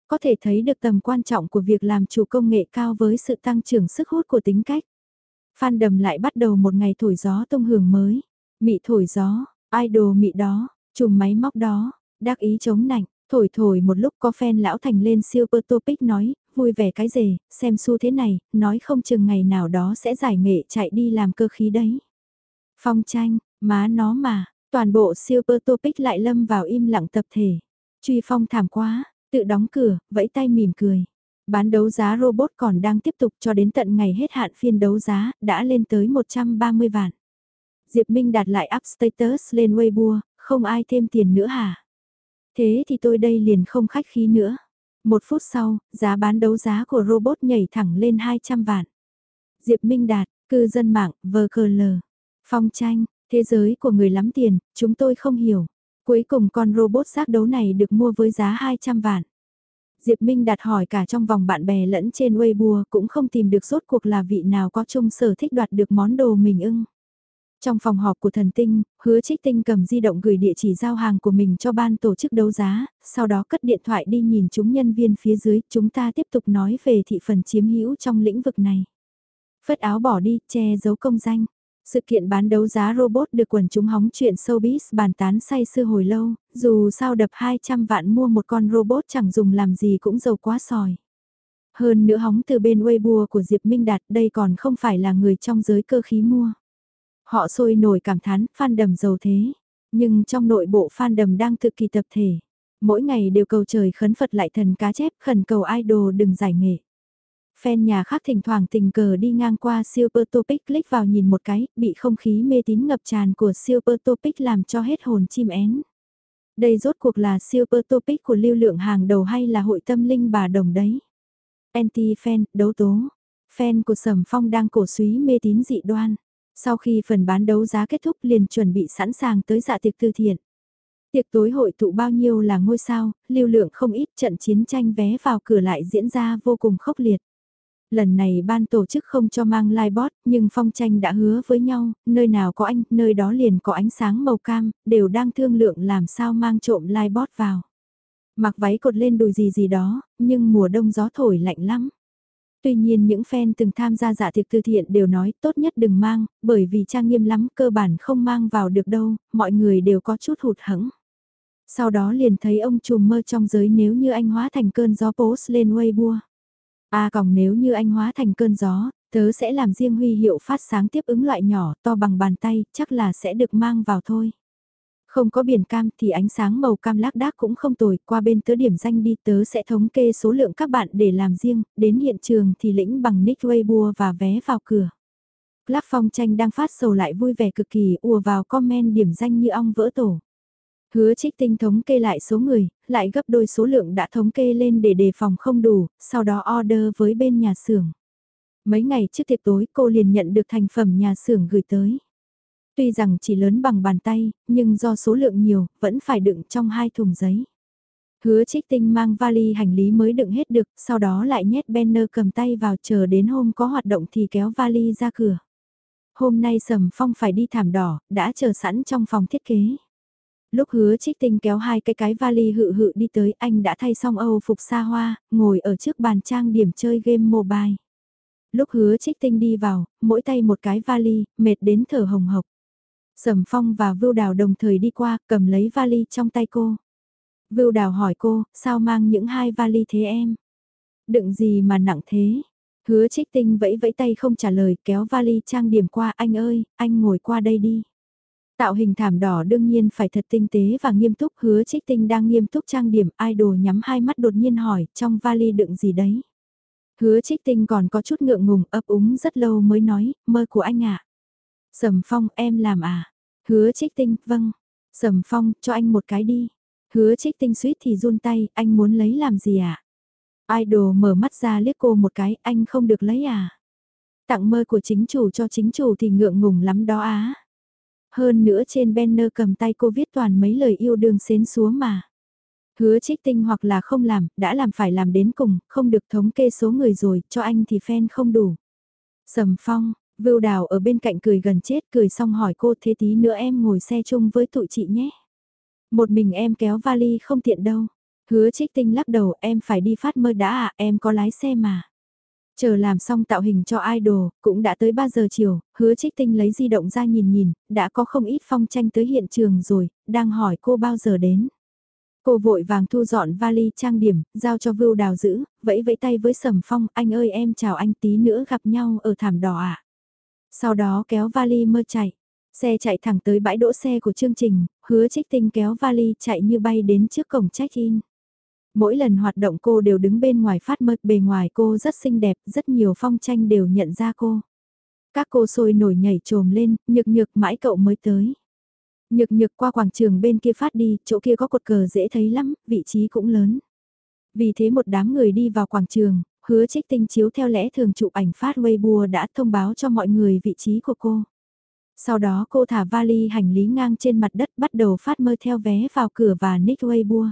Có thể thấy được tầm quan trọng của việc làm chủ công nghệ cao với sự tăng trưởng sức hút của tính cách. Phan đầm lại bắt đầu một ngày thổi gió tông hưởng mới. Mị thổi gió, idol mị đó, chùm máy móc đó, đắc ý chống nạnh, thổi thổi một lúc có fan lão thành lên siêu topic nói, vui vẻ cái gì, xem xu thế này, nói không chừng ngày nào đó sẽ giải nghệ chạy đi làm cơ khí đấy. Phong tranh, má nó mà, toàn bộ siêu topic lại lâm vào im lặng tập thể. Truy phong thảm quá, tự đóng cửa, vẫy tay mỉm cười. Bán đấu giá robot còn đang tiếp tục cho đến tận ngày hết hạn phiên đấu giá, đã lên tới 130 vạn. Diệp Minh đặt lại up status lên Weibo, không ai thêm tiền nữa hả? Thế thì tôi đây liền không khách khí nữa. Một phút sau, giá bán đấu giá của robot nhảy thẳng lên 200 vạn. Diệp Minh Đạt, cư dân mạng, vờ cờ lờ. Phong tranh, thế giới của người lắm tiền, chúng tôi không hiểu. Cuối cùng con robot giác đấu này được mua với giá 200 vạn. Diệp Minh Đạt hỏi cả trong vòng bạn bè lẫn trên Weibo cũng không tìm được rốt cuộc là vị nào có chung sở thích đoạt được món đồ mình ưng. Trong phòng họp của thần tinh, hứa trích tinh cầm di động gửi địa chỉ giao hàng của mình cho ban tổ chức đấu giá, sau đó cất điện thoại đi nhìn chúng nhân viên phía dưới, chúng ta tiếp tục nói về thị phần chiếm hữu trong lĩnh vực này. Phất áo bỏ đi, che giấu công danh. Sự kiện bán đấu giá robot được quần chúng hóng chuyện showbiz bàn tán say sưa hồi lâu, dù sao đập 200 vạn mua một con robot chẳng dùng làm gì cũng giàu quá sòi. Hơn nữa hóng từ bên Weibo của Diệp Minh Đạt đây còn không phải là người trong giới cơ khí mua. Họ sôi nổi cảm thán, fan đầm giàu thế. Nhưng trong nội bộ fan đầm đang thực kỳ tập thể. Mỗi ngày đều cầu trời khấn Phật lại thần cá chép khẩn cầu idol đừng giải nghệ. Fan nhà khác thỉnh thoảng tình cờ đi ngang qua Super Topic click vào nhìn một cái, bị không khí mê tín ngập tràn của Super Topic làm cho hết hồn chim én. Đây rốt cuộc là Super Topic của lưu lượng hàng đầu hay là hội tâm linh bà đồng đấy? Anti-fan, đấu tố. Fan của Sầm Phong đang cổ suý mê tín dị đoan. Sau khi phần bán đấu giá kết thúc liền chuẩn bị sẵn sàng tới dạ tiệc từ thiện. Tiệc tối hội tụ bao nhiêu là ngôi sao, lưu lượng không ít trận chiến tranh vé vào cửa lại diễn ra vô cùng khốc liệt. Lần này ban tổ chức không cho mang livebot, nhưng phong tranh đã hứa với nhau, nơi nào có anh, nơi đó liền có ánh sáng màu cam, đều đang thương lượng làm sao mang trộm livebot vào. Mặc váy cột lên đùi gì gì đó, nhưng mùa đông gió thổi lạnh lắm. Tuy nhiên những fan từng tham gia dạ tiệc từ thiện đều nói tốt nhất đừng mang, bởi vì trang nghiêm lắm cơ bản không mang vào được đâu, mọi người đều có chút hụt hẫng. Sau đó liền thấy ông trùm mơ trong giới nếu như anh hóa thành cơn gió post lên Weibo. À còng nếu như anh hóa thành cơn gió, tớ sẽ làm riêng huy hiệu phát sáng tiếp ứng loại nhỏ to bằng bàn tay, chắc là sẽ được mang vào thôi. Không có biển cam thì ánh sáng màu cam lác đác cũng không tồi, qua bên tớ điểm danh đi tớ sẽ thống kê số lượng các bạn để làm riêng, đến hiện trường thì lĩnh bằng nick Weibo và vé vào cửa. Lắc phong tranh đang phát sầu lại vui vẻ cực kỳ ùa vào comment điểm danh như ong vỡ tổ. Hứa trích tinh thống kê lại số người, lại gấp đôi số lượng đã thống kê lên để đề phòng không đủ, sau đó order với bên nhà xưởng. Mấy ngày trước tiệc tối cô liền nhận được thành phẩm nhà xưởng gửi tới. Tuy rằng chỉ lớn bằng bàn tay, nhưng do số lượng nhiều, vẫn phải đựng trong hai thùng giấy. Hứa trích tinh mang vali hành lý mới đựng hết được, sau đó lại nhét banner cầm tay vào chờ đến hôm có hoạt động thì kéo vali ra cửa. Hôm nay Sầm Phong phải đi thảm đỏ, đã chờ sẵn trong phòng thiết kế. Lúc hứa trích tinh kéo hai cái cái vali hự hự đi tới anh đã thay xong Âu phục xa hoa, ngồi ở trước bàn trang điểm chơi game mobile. Lúc hứa trích tinh đi vào, mỗi tay một cái vali, mệt đến thở hồng hộc. Sầm Phong và Vưu Đào đồng thời đi qua, cầm lấy vali trong tay cô. Vưu Đào hỏi cô, sao mang những hai vali thế em? Đựng gì mà nặng thế? Hứa trích tinh vẫy vẫy tay không trả lời, kéo vali trang điểm qua, anh ơi, anh ngồi qua đây đi. Tạo hình thảm đỏ đương nhiên phải thật tinh tế và nghiêm túc, hứa trích tinh đang nghiêm túc trang điểm, idol nhắm hai mắt đột nhiên hỏi, trong vali đựng gì đấy? Hứa trích tinh còn có chút ngượng ngùng, ấp úng rất lâu mới nói, mơ của anh ạ. Sầm Phong, em làm à? Hứa trích tinh, vâng. Sầm Phong, cho anh một cái đi. Hứa trích tinh suýt thì run tay, anh muốn lấy làm gì à? Idol mở mắt ra liếc cô một cái, anh không được lấy à? Tặng mơ của chính chủ cho chính chủ thì ngượng ngùng lắm đó á. Hơn nữa trên banner cầm tay cô viết toàn mấy lời yêu đương xến xúa mà. Hứa trích tinh hoặc là không làm, đã làm phải làm đến cùng, không được thống kê số người rồi, cho anh thì fan không đủ. Sầm Phong, Vưu Đào ở bên cạnh cười gần chết, cười xong hỏi cô thế tí nữa em ngồi xe chung với tụi chị nhé. Một mình em kéo vali không tiện đâu. Hứa trích tinh lắc đầu em phải đi phát mơ đã à, em có lái xe mà. Chờ làm xong tạo hình cho idol, cũng đã tới 3 giờ chiều, hứa trích tinh lấy di động ra nhìn nhìn, đã có không ít phong tranh tới hiện trường rồi, đang hỏi cô bao giờ đến. Cô vội vàng thu dọn vali trang điểm, giao cho Vưu Đào giữ, vẫy vẫy tay với Sầm Phong, anh ơi em chào anh tí nữa gặp nhau ở thảm đỏ ạ. À? Sau đó kéo vali mơ chạy. Xe chạy thẳng tới bãi đỗ xe của chương trình, hứa trích tinh kéo vali chạy như bay đến trước cổng check-in. Mỗi lần hoạt động cô đều đứng bên ngoài phát mơ, bề ngoài cô rất xinh đẹp, rất nhiều phong tranh đều nhận ra cô. Các cô sôi nổi nhảy trồm lên, nhược nhược mãi cậu mới tới. Nhược nhược qua quảng trường bên kia phát đi, chỗ kia có cột cờ dễ thấy lắm, vị trí cũng lớn. Vì thế một đám người đi vào quảng trường, hứa trích tinh chiếu theo lẽ thường chụp ảnh phát Weibo đã thông báo cho mọi người vị trí của cô. Sau đó cô thả vali hành lý ngang trên mặt đất bắt đầu phát mơ theo vé vào cửa và nick Weibo.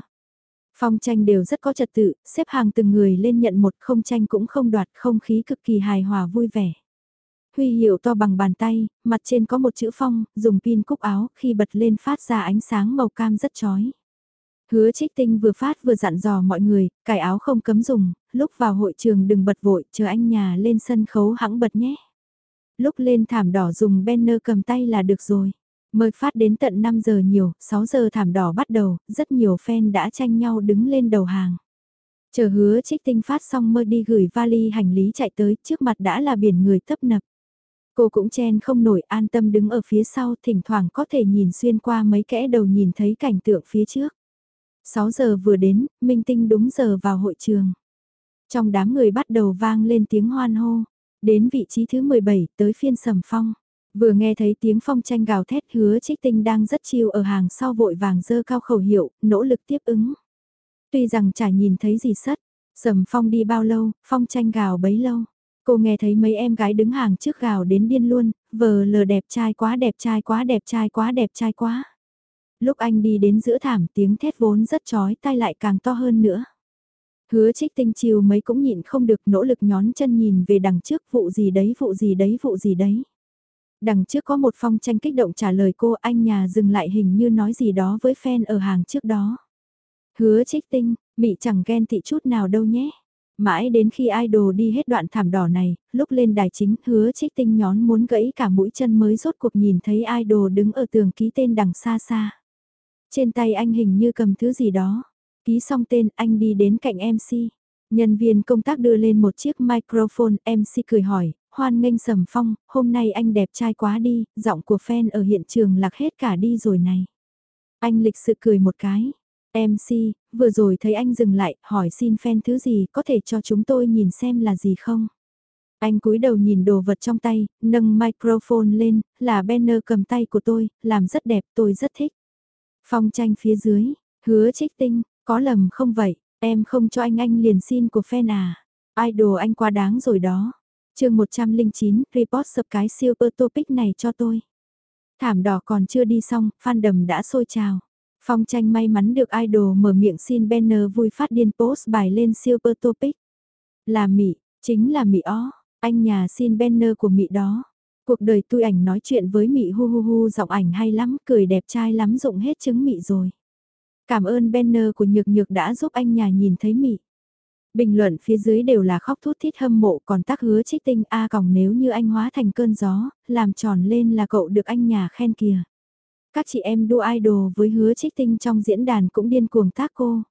Phong tranh đều rất có trật tự, xếp hàng từng người lên nhận một không tranh cũng không đoạt không khí cực kỳ hài hòa vui vẻ. Huy hiệu to bằng bàn tay, mặt trên có một chữ phong, dùng pin cúc áo, khi bật lên phát ra ánh sáng màu cam rất chói. Hứa trích tinh vừa phát vừa dặn dò mọi người, cải áo không cấm dùng, lúc vào hội trường đừng bật vội, chờ anh nhà lên sân khấu hãng bật nhé. Lúc lên thảm đỏ dùng banner cầm tay là được rồi. Mời phát đến tận 5 giờ nhiều, 6 giờ thảm đỏ bắt đầu, rất nhiều fan đã tranh nhau đứng lên đầu hàng. Chờ hứa trích tinh phát xong mơ đi gửi vali hành lý chạy tới, trước mặt đã là biển người tấp nập. Cô cũng chen không nổi an tâm đứng ở phía sau, thỉnh thoảng có thể nhìn xuyên qua mấy kẽ đầu nhìn thấy cảnh tượng phía trước. 6 giờ vừa đến, Minh Tinh đúng giờ vào hội trường. Trong đám người bắt đầu vang lên tiếng hoan hô. Đến vị trí thứ 17, tới phiên sầm phong. Vừa nghe thấy tiếng phong tranh gào thét hứa trích tinh đang rất chiêu ở hàng sau vội vàng dơ cao khẩu hiệu, nỗ lực tiếp ứng. Tuy rằng chả nhìn thấy gì sất, sầm phong đi bao lâu, phong tranh gào bấy lâu. Cô nghe thấy mấy em gái đứng hàng trước gào đến điên luôn, vờ lờ đẹp trai quá đẹp trai quá đẹp trai quá đẹp trai quá. Lúc anh đi đến giữa thảm tiếng thét vốn rất chói tai lại càng to hơn nữa. Hứa trích tinh chiều mấy cũng nhịn không được nỗ lực nhón chân nhìn về đằng trước vụ gì đấy vụ gì đấy vụ gì đấy. Đằng trước có một phong tranh kích động trả lời cô anh nhà dừng lại hình như nói gì đó với fan ở hàng trước đó. Hứa trích tinh, mị chẳng ghen thị chút nào đâu nhé. Mãi đến khi idol đi hết đoạn thảm đỏ này, lúc lên đài chính hứa trích tinh nhón muốn gãy cả mũi chân mới rốt cuộc nhìn thấy idol đứng ở tường ký tên đằng xa xa. Trên tay anh hình như cầm thứ gì đó. Ký xong tên anh đi đến cạnh MC. Nhân viên công tác đưa lên một chiếc microphone, MC cười hỏi, hoan nghênh sầm phong, hôm nay anh đẹp trai quá đi, giọng của fan ở hiện trường lạc hết cả đi rồi này. Anh lịch sự cười một cái. MC, vừa rồi thấy anh dừng lại, hỏi xin fan thứ gì, có thể cho chúng tôi nhìn xem là gì không? Anh cúi đầu nhìn đồ vật trong tay, nâng microphone lên, là banner cầm tay của tôi, làm rất đẹp, tôi rất thích. Phong tranh phía dưới, hứa trích tinh, có lầm không vậy, em không cho anh anh liền xin của fan à. Idol anh quá đáng rồi đó. chương 109, report sập cái siêu topic này cho tôi. Thảm đỏ còn chưa đi xong, fan đầm đã sôi trào. Phong tranh may mắn được idol mở miệng xin banner vui phát điên post bài lên siêu topic. Là Mỹ, chính là Mỹ ó, anh nhà xin banner của Mỹ đó. Cuộc đời tôi ảnh nói chuyện với mị hu hu hu giọng ảnh hay lắm, cười đẹp trai lắm dụng hết chứng mị rồi. Cảm ơn banner của Nhược Nhược đã giúp anh nhà nhìn thấy mị Bình luận phía dưới đều là khóc thút thít hâm mộ còn tác hứa trích tinh A còng nếu như anh hóa thành cơn gió, làm tròn lên là cậu được anh nhà khen kìa. Các chị em đua idol với hứa trích tinh trong diễn đàn cũng điên cuồng tác cô.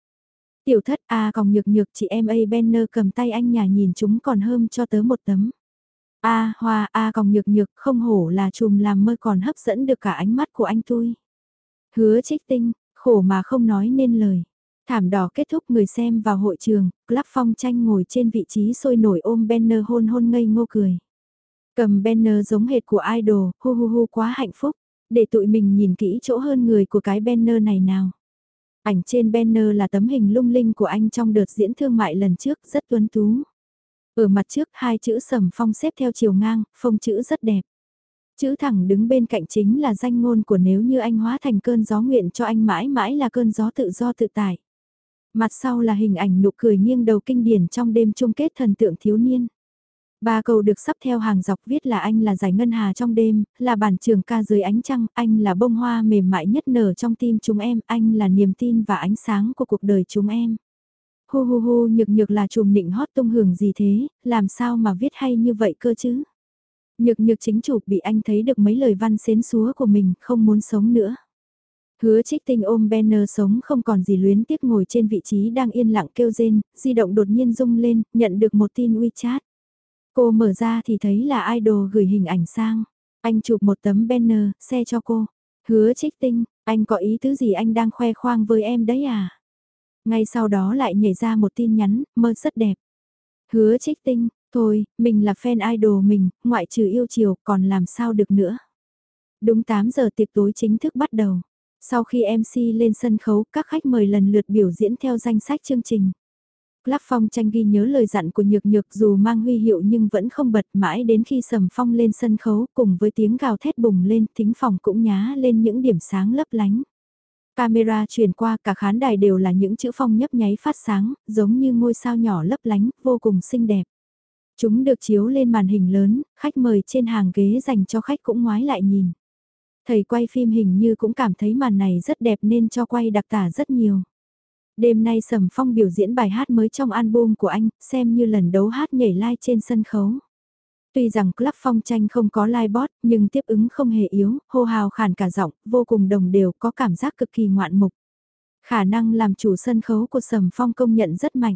Tiểu thất A còng nhược nhược chị em A banner cầm tay anh nhà nhìn chúng còn hơn cho tớ một tấm. A hoa A còng nhược nhược không hổ là chùm làm mơ còn hấp dẫn được cả ánh mắt của anh tôi. Hứa trích tinh, khổ mà không nói nên lời. Thảm đỏ kết thúc người xem vào hội trường, Club Phong tranh ngồi trên vị trí sôi nổi ôm banner hôn hôn ngây ngô cười. Cầm banner giống hệt của idol, hu hu hu quá hạnh phúc, để tụi mình nhìn kỹ chỗ hơn người của cái banner này nào. Ảnh trên banner là tấm hình lung linh của anh trong đợt diễn thương mại lần trước, rất tuấn tú. Ở mặt trước hai chữ sầm phong xếp theo chiều ngang, phong chữ rất đẹp. Chữ thẳng đứng bên cạnh chính là danh ngôn của nếu như anh hóa thành cơn gió nguyện cho anh mãi mãi là cơn gió tự do tự tại. Mặt sau là hình ảnh nụ cười nghiêng đầu kinh điển trong đêm chung kết thần tượng thiếu niên. Ba câu được sắp theo hàng dọc viết là anh là giải ngân hà trong đêm, là bản trường ca dưới ánh trăng, anh là bông hoa mềm mại nhất nở trong tim chúng em, anh là niềm tin và ánh sáng của cuộc đời chúng em. Hu hu hu nhược nhược là chùm nịnh hót tung hưởng gì thế, làm sao mà viết hay như vậy cơ chứ? Nhược nhược chính chủ bị anh thấy được mấy lời văn xến xúa của mình, không muốn sống nữa. Hứa trích tinh ôm banner sống không còn gì luyến tiếc ngồi trên vị trí đang yên lặng kêu rên, di động đột nhiên rung lên, nhận được một tin WeChat. Cô mở ra thì thấy là idol gửi hình ảnh sang. Anh chụp một tấm banner, xe cho cô. Hứa trích tinh, anh có ý tứ gì anh đang khoe khoang với em đấy à? Ngay sau đó lại nhảy ra một tin nhắn, mơ rất đẹp. Hứa trích tinh, thôi, mình là fan idol mình, ngoại trừ yêu chiều còn làm sao được nữa. Đúng 8 giờ tiệc tối chính thức bắt đầu. Sau khi MC lên sân khấu, các khách mời lần lượt biểu diễn theo danh sách chương trình. Lắp Phong tranh ghi nhớ lời dặn của Nhược Nhược dù mang huy hiệu nhưng vẫn không bật mãi đến khi Sầm Phong lên sân khấu cùng với tiếng gào thét bùng lên thính phòng cũng nhá lên những điểm sáng lấp lánh. Camera truyền qua cả khán đài đều là những chữ phong nhấp nháy phát sáng, giống như ngôi sao nhỏ lấp lánh, vô cùng xinh đẹp. Chúng được chiếu lên màn hình lớn, khách mời trên hàng ghế dành cho khách cũng ngoái lại nhìn. Thầy quay phim hình như cũng cảm thấy màn này rất đẹp nên cho quay đặc tả rất nhiều. Đêm nay Sầm Phong biểu diễn bài hát mới trong album của anh, xem như lần đấu hát nhảy live trên sân khấu. Tuy rằng Club Phong tranh không có live bot, nhưng tiếp ứng không hề yếu, hô hào khản cả giọng, vô cùng đồng đều, có cảm giác cực kỳ ngoạn mục. Khả năng làm chủ sân khấu của Sầm Phong công nhận rất mạnh.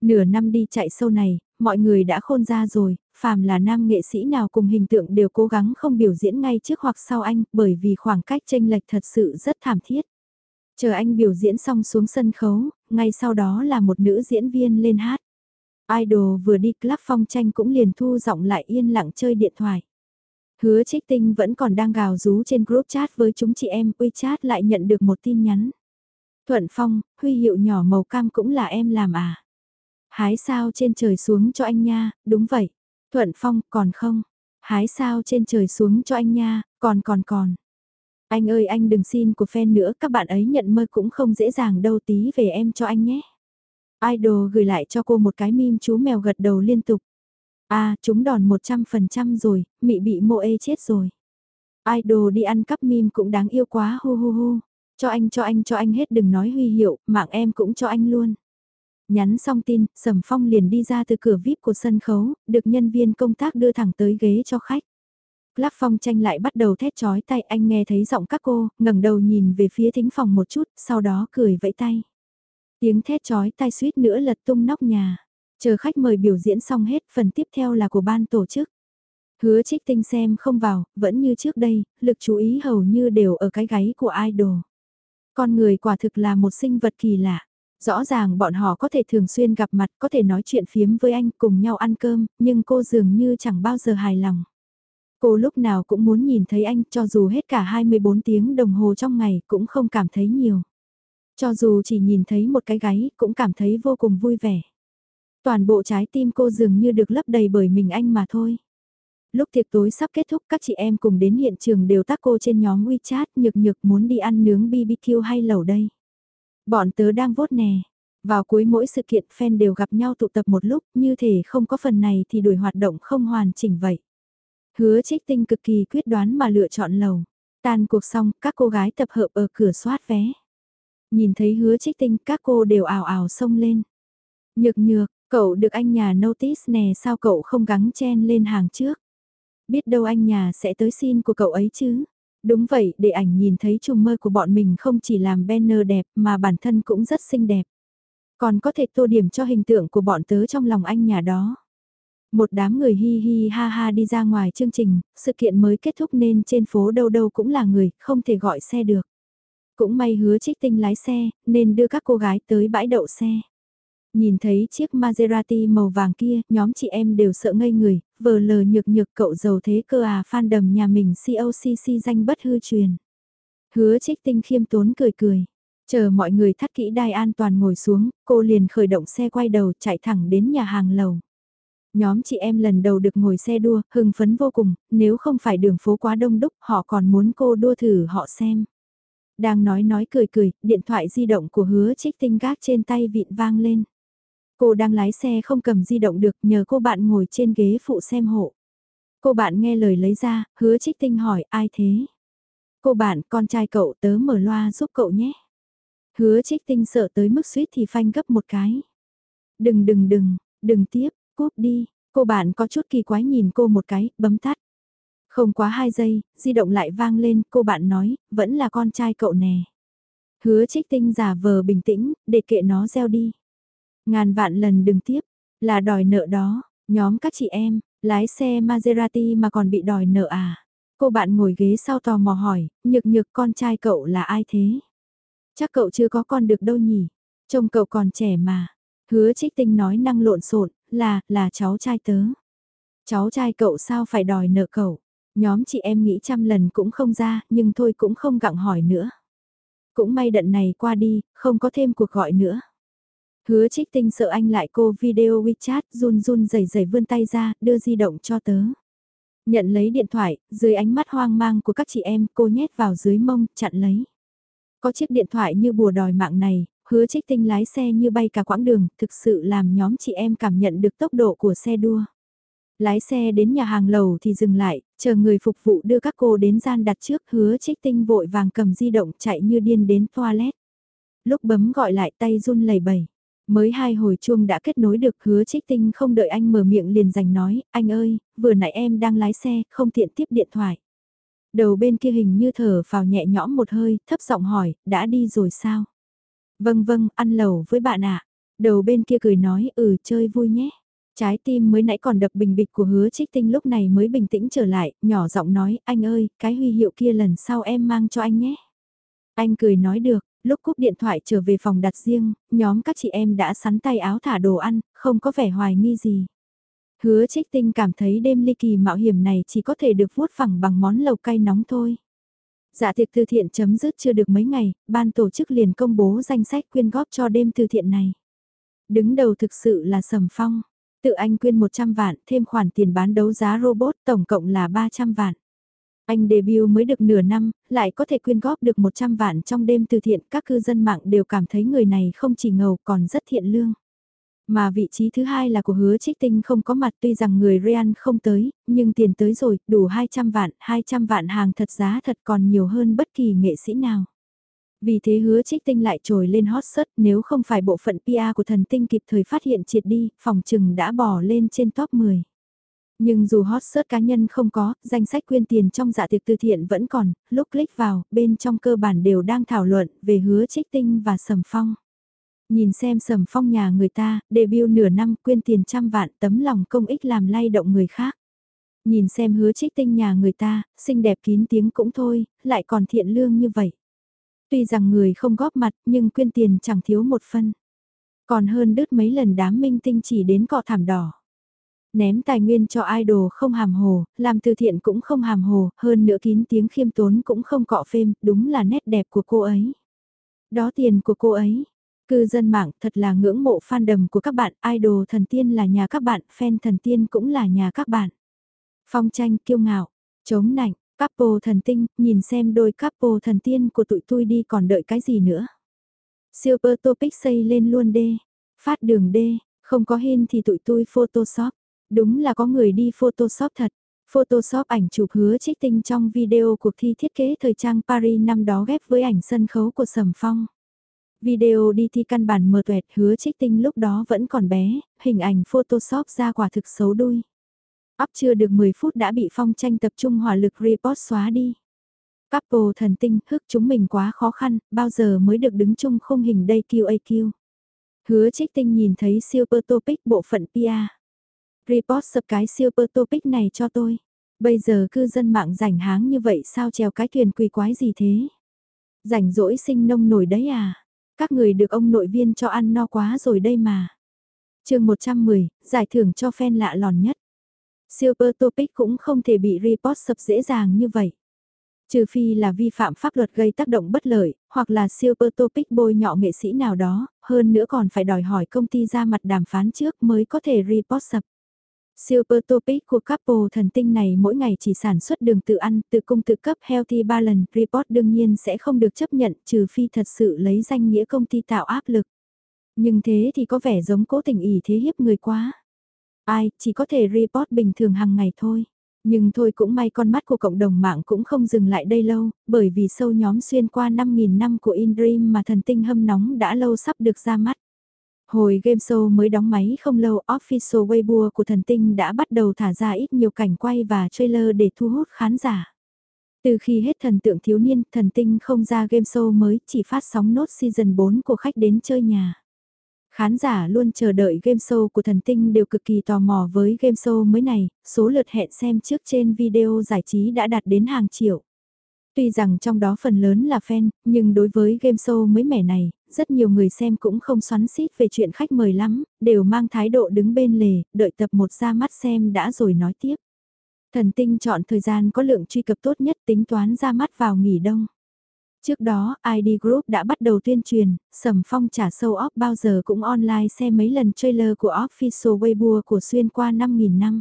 Nửa năm đi chạy sâu này, mọi người đã khôn ra rồi, phàm là nam nghệ sĩ nào cùng hình tượng đều cố gắng không biểu diễn ngay trước hoặc sau anh, bởi vì khoảng cách chênh lệch thật sự rất thảm thiết. Chờ anh biểu diễn xong xuống sân khấu, ngay sau đó là một nữ diễn viên lên hát. Idol vừa đi club phong tranh cũng liền thu giọng lại yên lặng chơi điện thoại. Hứa trích tinh vẫn còn đang gào rú trên group chat với chúng chị em, WeChat lại nhận được một tin nhắn. Thuận Phong, huy hiệu nhỏ màu cam cũng là em làm à? Hái sao trên trời xuống cho anh nha, đúng vậy. Thuận Phong, còn không? Hái sao trên trời xuống cho anh nha, còn còn còn. Anh ơi anh đừng xin của fan nữa, các bạn ấy nhận mơ cũng không dễ dàng đâu tí về em cho anh nhé. Idol gửi lại cho cô một cái mim chú mèo gật đầu liên tục. À, chúng đòn 100% rồi, mị bị mộ ê chết rồi. Idol đi ăn cắp mim cũng đáng yêu quá hu hu hu. Cho anh cho anh cho anh hết đừng nói huy hiệu, mạng em cũng cho anh luôn. Nhắn xong tin, Sầm Phong liền đi ra từ cửa VIP của sân khấu, được nhân viên công tác đưa thẳng tới ghế cho khách. Lắc phong tranh lại bắt đầu thét chói tay anh nghe thấy giọng các cô, ngẩng đầu nhìn về phía thính phòng một chút, sau đó cười vẫy tay. Tiếng thét chói tai suýt nữa lật tung nóc nhà. Chờ khách mời biểu diễn xong hết, phần tiếp theo là của ban tổ chức. Hứa trích tinh xem không vào, vẫn như trước đây, lực chú ý hầu như đều ở cái gáy của idol. Con người quả thực là một sinh vật kỳ lạ. Rõ ràng bọn họ có thể thường xuyên gặp mặt, có thể nói chuyện phiếm với anh cùng nhau ăn cơm, nhưng cô dường như chẳng bao giờ hài lòng. Cô lúc nào cũng muốn nhìn thấy anh cho dù hết cả 24 tiếng đồng hồ trong ngày cũng không cảm thấy nhiều. Cho dù chỉ nhìn thấy một cái gáy cũng cảm thấy vô cùng vui vẻ. Toàn bộ trái tim cô dường như được lấp đầy bởi mình anh mà thôi. Lúc tiệc tối sắp kết thúc các chị em cùng đến hiện trường đều tác cô trên nhóm WeChat nhược nhược muốn đi ăn nướng BBQ hay lẩu đây. Bọn tớ đang vốt nè. Vào cuối mỗi sự kiện fan đều gặp nhau tụ tập một lúc như thể không có phần này thì đuổi hoạt động không hoàn chỉnh vậy. Hứa trích tinh cực kỳ quyết đoán mà lựa chọn lầu. Tan cuộc xong, các cô gái tập hợp ở cửa soát vé. Nhìn thấy hứa trích tinh, các cô đều ảo ảo xông lên. Nhược nhược, cậu được anh nhà notice nè sao cậu không gắng chen lên hàng trước. Biết đâu anh nhà sẽ tới xin của cậu ấy chứ. Đúng vậy, để ảnh nhìn thấy trùng mơ của bọn mình không chỉ làm banner đẹp mà bản thân cũng rất xinh đẹp. Còn có thể tô điểm cho hình tượng của bọn tớ trong lòng anh nhà đó. Một đám người hi hi ha ha đi ra ngoài chương trình, sự kiện mới kết thúc nên trên phố đâu đâu cũng là người, không thể gọi xe được. Cũng may hứa trích tinh lái xe, nên đưa các cô gái tới bãi đậu xe. Nhìn thấy chiếc Maserati màu vàng kia, nhóm chị em đều sợ ngây người, vờ lờ nhược nhược cậu giàu thế cơ à fan đầm nhà mình COCC danh bất hư truyền. Hứa trích tinh khiêm tốn cười cười. Chờ mọi người thắt kỹ đai an toàn ngồi xuống, cô liền khởi động xe quay đầu chạy thẳng đến nhà hàng lầu. Nhóm chị em lần đầu được ngồi xe đua, hưng phấn vô cùng, nếu không phải đường phố quá đông đúc, họ còn muốn cô đua thử họ xem. Đang nói nói cười cười, điện thoại di động của hứa trích tinh gác trên tay vịn vang lên. Cô đang lái xe không cầm di động được nhờ cô bạn ngồi trên ghế phụ xem hộ. Cô bạn nghe lời lấy ra, hứa trích tinh hỏi ai thế? Cô bạn, con trai cậu tớ mở loa giúp cậu nhé. Hứa trích tinh sợ tới mức suýt thì phanh gấp một cái. Đừng đừng đừng, đừng tiếp, cúp đi. Cô bạn có chút kỳ quái nhìn cô một cái, bấm tắt. Không quá hai giây, di động lại vang lên, cô bạn nói, vẫn là con trai cậu nè. Hứa trích tinh giả vờ bình tĩnh, để kệ nó gieo đi. Ngàn vạn lần đừng tiếp, là đòi nợ đó, nhóm các chị em, lái xe Maserati mà còn bị đòi nợ à. Cô bạn ngồi ghế sau tò mò hỏi, nhược nhược con trai cậu là ai thế? Chắc cậu chưa có con được đâu nhỉ, trông cậu còn trẻ mà. Hứa trích tinh nói năng lộn xộn là, là cháu trai tớ. Cháu trai cậu sao phải đòi nợ cậu? Nhóm chị em nghĩ trăm lần cũng không ra, nhưng thôi cũng không gặng hỏi nữa. Cũng may đận này qua đi, không có thêm cuộc gọi nữa. Hứa trích tinh sợ anh lại cô video WeChat run run rẩy rẩy vươn tay ra, đưa di động cho tớ. Nhận lấy điện thoại, dưới ánh mắt hoang mang của các chị em, cô nhét vào dưới mông, chặn lấy. Có chiếc điện thoại như bùa đòi mạng này, hứa trích tinh lái xe như bay cả quãng đường, thực sự làm nhóm chị em cảm nhận được tốc độ của xe đua. Lái xe đến nhà hàng lầu thì dừng lại, chờ người phục vụ đưa các cô đến gian đặt trước hứa trích tinh vội vàng cầm di động chạy như điên đến toilet. Lúc bấm gọi lại tay run lẩy bẩy. Mới hai hồi chuông đã kết nối được hứa trích tinh không đợi anh mở miệng liền giành nói, anh ơi, vừa nãy em đang lái xe, không tiện tiếp điện thoại. Đầu bên kia hình như thở vào nhẹ nhõm một hơi, thấp giọng hỏi, đã đi rồi sao? Vâng vâng, ăn lẩu với bạn ạ. Đầu bên kia cười nói ừ chơi vui nhé. Trái tim mới nãy còn đập bình bịch của hứa trích tinh lúc này mới bình tĩnh trở lại, nhỏ giọng nói, anh ơi, cái huy hiệu kia lần sau em mang cho anh nhé. Anh cười nói được, lúc cúp điện thoại trở về phòng đặt riêng, nhóm các chị em đã sắn tay áo thả đồ ăn, không có vẻ hoài nghi gì. Hứa trích tinh cảm thấy đêm ly kỳ mạo hiểm này chỉ có thể được vuốt phẳng bằng món lầu cay nóng thôi. Dạ tiệc từ thiện chấm dứt chưa được mấy ngày, ban tổ chức liền công bố danh sách quyên góp cho đêm từ thiện này. Đứng đầu thực sự là Sầm Phong, tự anh quyên 100 vạn, thêm khoản tiền bán đấu giá robot tổng cộng là 300 vạn. Anh debut mới được nửa năm, lại có thể quyên góp được 100 vạn trong đêm từ thiện, các cư dân mạng đều cảm thấy người này không chỉ ngầu còn rất thiện lương. Mà vị trí thứ hai là của hứa trích tinh không có mặt tuy rằng người Real không tới, nhưng tiền tới rồi, đủ 200 vạn, 200 vạn hàng thật giá thật còn nhiều hơn bất kỳ nghệ sĩ nào. Vì thế hứa trích tinh lại trồi lên hot search nếu không phải bộ phận PR của thần tinh kịp thời phát hiện triệt đi, phòng trừng đã bỏ lên trên top 10. Nhưng dù hot search cá nhân không có, danh sách quyên tiền trong dạ tiệc từ thiện vẫn còn, lúc click vào, bên trong cơ bản đều đang thảo luận về hứa trích tinh và sầm phong. Nhìn xem sầm phong nhà người ta, debut nửa năm quyên tiền trăm vạn tấm lòng công ích làm lay động người khác. Nhìn xem hứa trích tinh nhà người ta, xinh đẹp kín tiếng cũng thôi, lại còn thiện lương như vậy. Tuy rằng người không góp mặt nhưng quyên tiền chẳng thiếu một phân. Còn hơn đứt mấy lần đám minh tinh chỉ đến cọ thảm đỏ. Ném tài nguyên cho idol không hàm hồ, làm từ thiện cũng không hàm hồ, hơn nữa kín tiếng khiêm tốn cũng không cọ phêm, đúng là nét đẹp của cô ấy. Đó tiền của cô ấy, Cư dân mạng thật là ngưỡng mộ fan đầm của các bạn, idol thần tiên là nhà các bạn, fan thần tiên cũng là nhà các bạn. Phong tranh kiêu ngạo, chống nạnh, couple thần tinh, nhìn xem đôi couple thần tiên của tụi tôi đi còn đợi cái gì nữa. Super topic xây lên luôn đê, phát đường đê, không có hin thì tụi tôi photoshop. Đúng là có người đi photoshop thật. Photoshop ảnh chụp hứa trích tinh trong video cuộc thi thiết kế thời trang Paris năm đó ghép với ảnh sân khấu của Sầm Phong. Video đi thi căn bản mờ tuẹt hứa trích tinh lúc đó vẫn còn bé, hình ảnh Photoshop ra quả thực xấu đôi. Up chưa được 10 phút đã bị phong tranh tập trung hỏa lực report xóa đi. Couple thần tinh, hức chúng mình quá khó khăn, bao giờ mới được đứng chung khung hình đây QAQ. Hứa trích tinh nhìn thấy super topic bộ phận PR. Report sập cái super topic này cho tôi. Bây giờ cư dân mạng rảnh háng như vậy sao trèo cái thuyền quỳ quái gì thế? Rảnh rỗi sinh nông nổi đấy à? Các người được ông nội viên cho ăn no quá rồi đây mà. chương 110, giải thưởng cho fan lạ lòn nhất. Super Topic cũng không thể bị report sập dễ dàng như vậy. Trừ phi là vi phạm pháp luật gây tác động bất lợi, hoặc là Super Topic bôi nhọ nghệ sĩ nào đó, hơn nữa còn phải đòi hỏi công ty ra mặt đàm phán trước mới có thể report sập. Super topic của couple thần tinh này mỗi ngày chỉ sản xuất đường tự ăn, tự cung tự cấp healthy balance report đương nhiên sẽ không được chấp nhận trừ phi thật sự lấy danh nghĩa công ty tạo áp lực. Nhưng thế thì có vẻ giống cố tình ỉ thế hiếp người quá. Ai, chỉ có thể report bình thường hàng ngày thôi. Nhưng thôi cũng may con mắt của cộng đồng mạng cũng không dừng lại đây lâu, bởi vì sâu nhóm xuyên qua 5.000 năm của InDream mà thần tinh hâm nóng đã lâu sắp được ra mắt. Hồi game show mới đóng máy không lâu official Weibo của thần tinh đã bắt đầu thả ra ít nhiều cảnh quay và trailer để thu hút khán giả. Từ khi hết thần tượng thiếu niên, thần tinh không ra game show mới, chỉ phát sóng nốt season 4 của khách đến chơi nhà. Khán giả luôn chờ đợi game show của thần tinh đều cực kỳ tò mò với game show mới này, số lượt hẹn xem trước trên video giải trí đã đạt đến hàng triệu. Tuy rằng trong đó phần lớn là fan, nhưng đối với game show mới mẻ này, rất nhiều người xem cũng không xoắn xít về chuyện khách mời lắm, đều mang thái độ đứng bên lề, đợi tập một ra mắt xem đã rồi nói tiếp. Thần tinh chọn thời gian có lượng truy cập tốt nhất tính toán ra mắt vào nghỉ đông. Trước đó, ID Group đã bắt đầu tuyên truyền, Sầm Phong trả sâu off bao giờ cũng online xem mấy lần trailer của Official Weibo của xuyên qua 5.000 năm.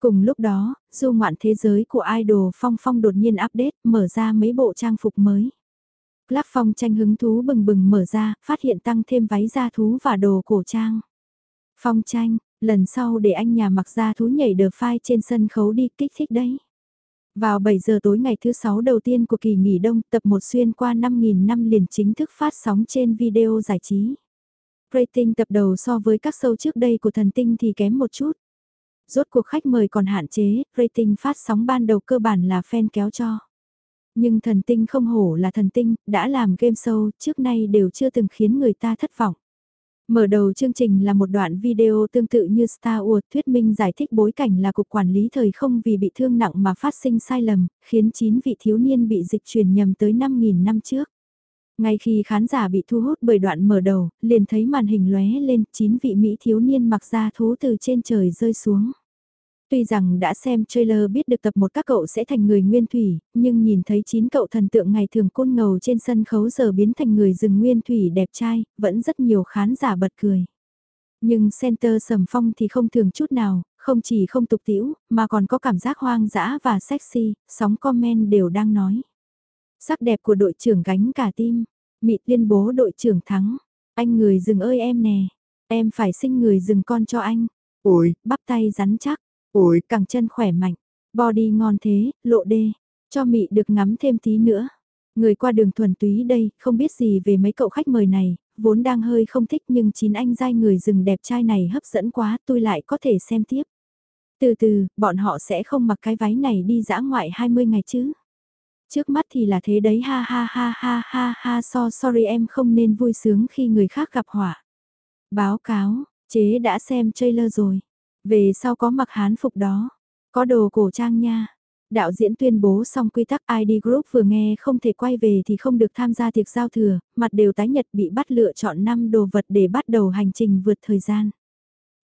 Cùng lúc đó, du ngoạn thế giới của idol Phong Phong đột nhiên update, mở ra mấy bộ trang phục mới. Club Phong tranh hứng thú bừng bừng mở ra, phát hiện tăng thêm váy da thú và đồ cổ trang. Phong tranh, lần sau để anh nhà mặc da thú nhảy đờ phai trên sân khấu đi kích thích đấy. Vào 7 giờ tối ngày thứ 6 đầu tiên của kỳ nghỉ đông, tập 1 xuyên qua 5.000 năm liền chính thức phát sóng trên video giải trí. Rating tập đầu so với các show trước đây của thần tinh thì kém một chút. Rốt cuộc khách mời còn hạn chế, rating phát sóng ban đầu cơ bản là fan kéo cho. Nhưng thần tinh không hổ là thần tinh, đã làm game show, trước nay đều chưa từng khiến người ta thất vọng. Mở đầu chương trình là một đoạn video tương tự như Star Wars thuyết minh giải thích bối cảnh là cục quản lý thời không vì bị thương nặng mà phát sinh sai lầm, khiến 9 vị thiếu niên bị dịch chuyển nhầm tới 5.000 năm trước. Ngay khi khán giả bị thu hút bởi đoạn mở đầu, liền thấy màn hình lóe lên 9 vị Mỹ thiếu niên mặc ra thú từ trên trời rơi xuống. Tuy rằng đã xem trailer biết được tập một các cậu sẽ thành người nguyên thủy, nhưng nhìn thấy chín cậu thần tượng ngày thường côn ngầu trên sân khấu giờ biến thành người rừng nguyên thủy đẹp trai, vẫn rất nhiều khán giả bật cười. Nhưng center sầm phong thì không thường chút nào, không chỉ không tục tiễu, mà còn có cảm giác hoang dã và sexy, sóng comment đều đang nói. Sắc đẹp của đội trưởng gánh cả tim, mị tuyên bố đội trưởng thắng. Anh người rừng ơi em nè, em phải sinh người rừng con cho anh. Ôi, bắp tay rắn chắc, ôi, càng chân khỏe mạnh, body ngon thế, lộ đê, cho mị được ngắm thêm tí nữa. Người qua đường thuần túy đây, không biết gì về mấy cậu khách mời này, vốn đang hơi không thích nhưng chín anh giai người rừng đẹp trai này hấp dẫn quá tôi lại có thể xem tiếp. Từ từ, bọn họ sẽ không mặc cái váy này đi dã ngoại 20 ngày chứ. Trước mắt thì là thế đấy ha ha ha ha ha ha so sorry em không nên vui sướng khi người khác gặp họa. Báo cáo, chế đã xem trailer rồi. Về sau có mặc hán phục đó. Có đồ cổ trang nha. Đạo diễn tuyên bố xong quy tắc ID Group vừa nghe không thể quay về thì không được tham gia tiệc giao thừa, mặt đều tái nhật bị bắt lựa chọn 5 đồ vật để bắt đầu hành trình vượt thời gian.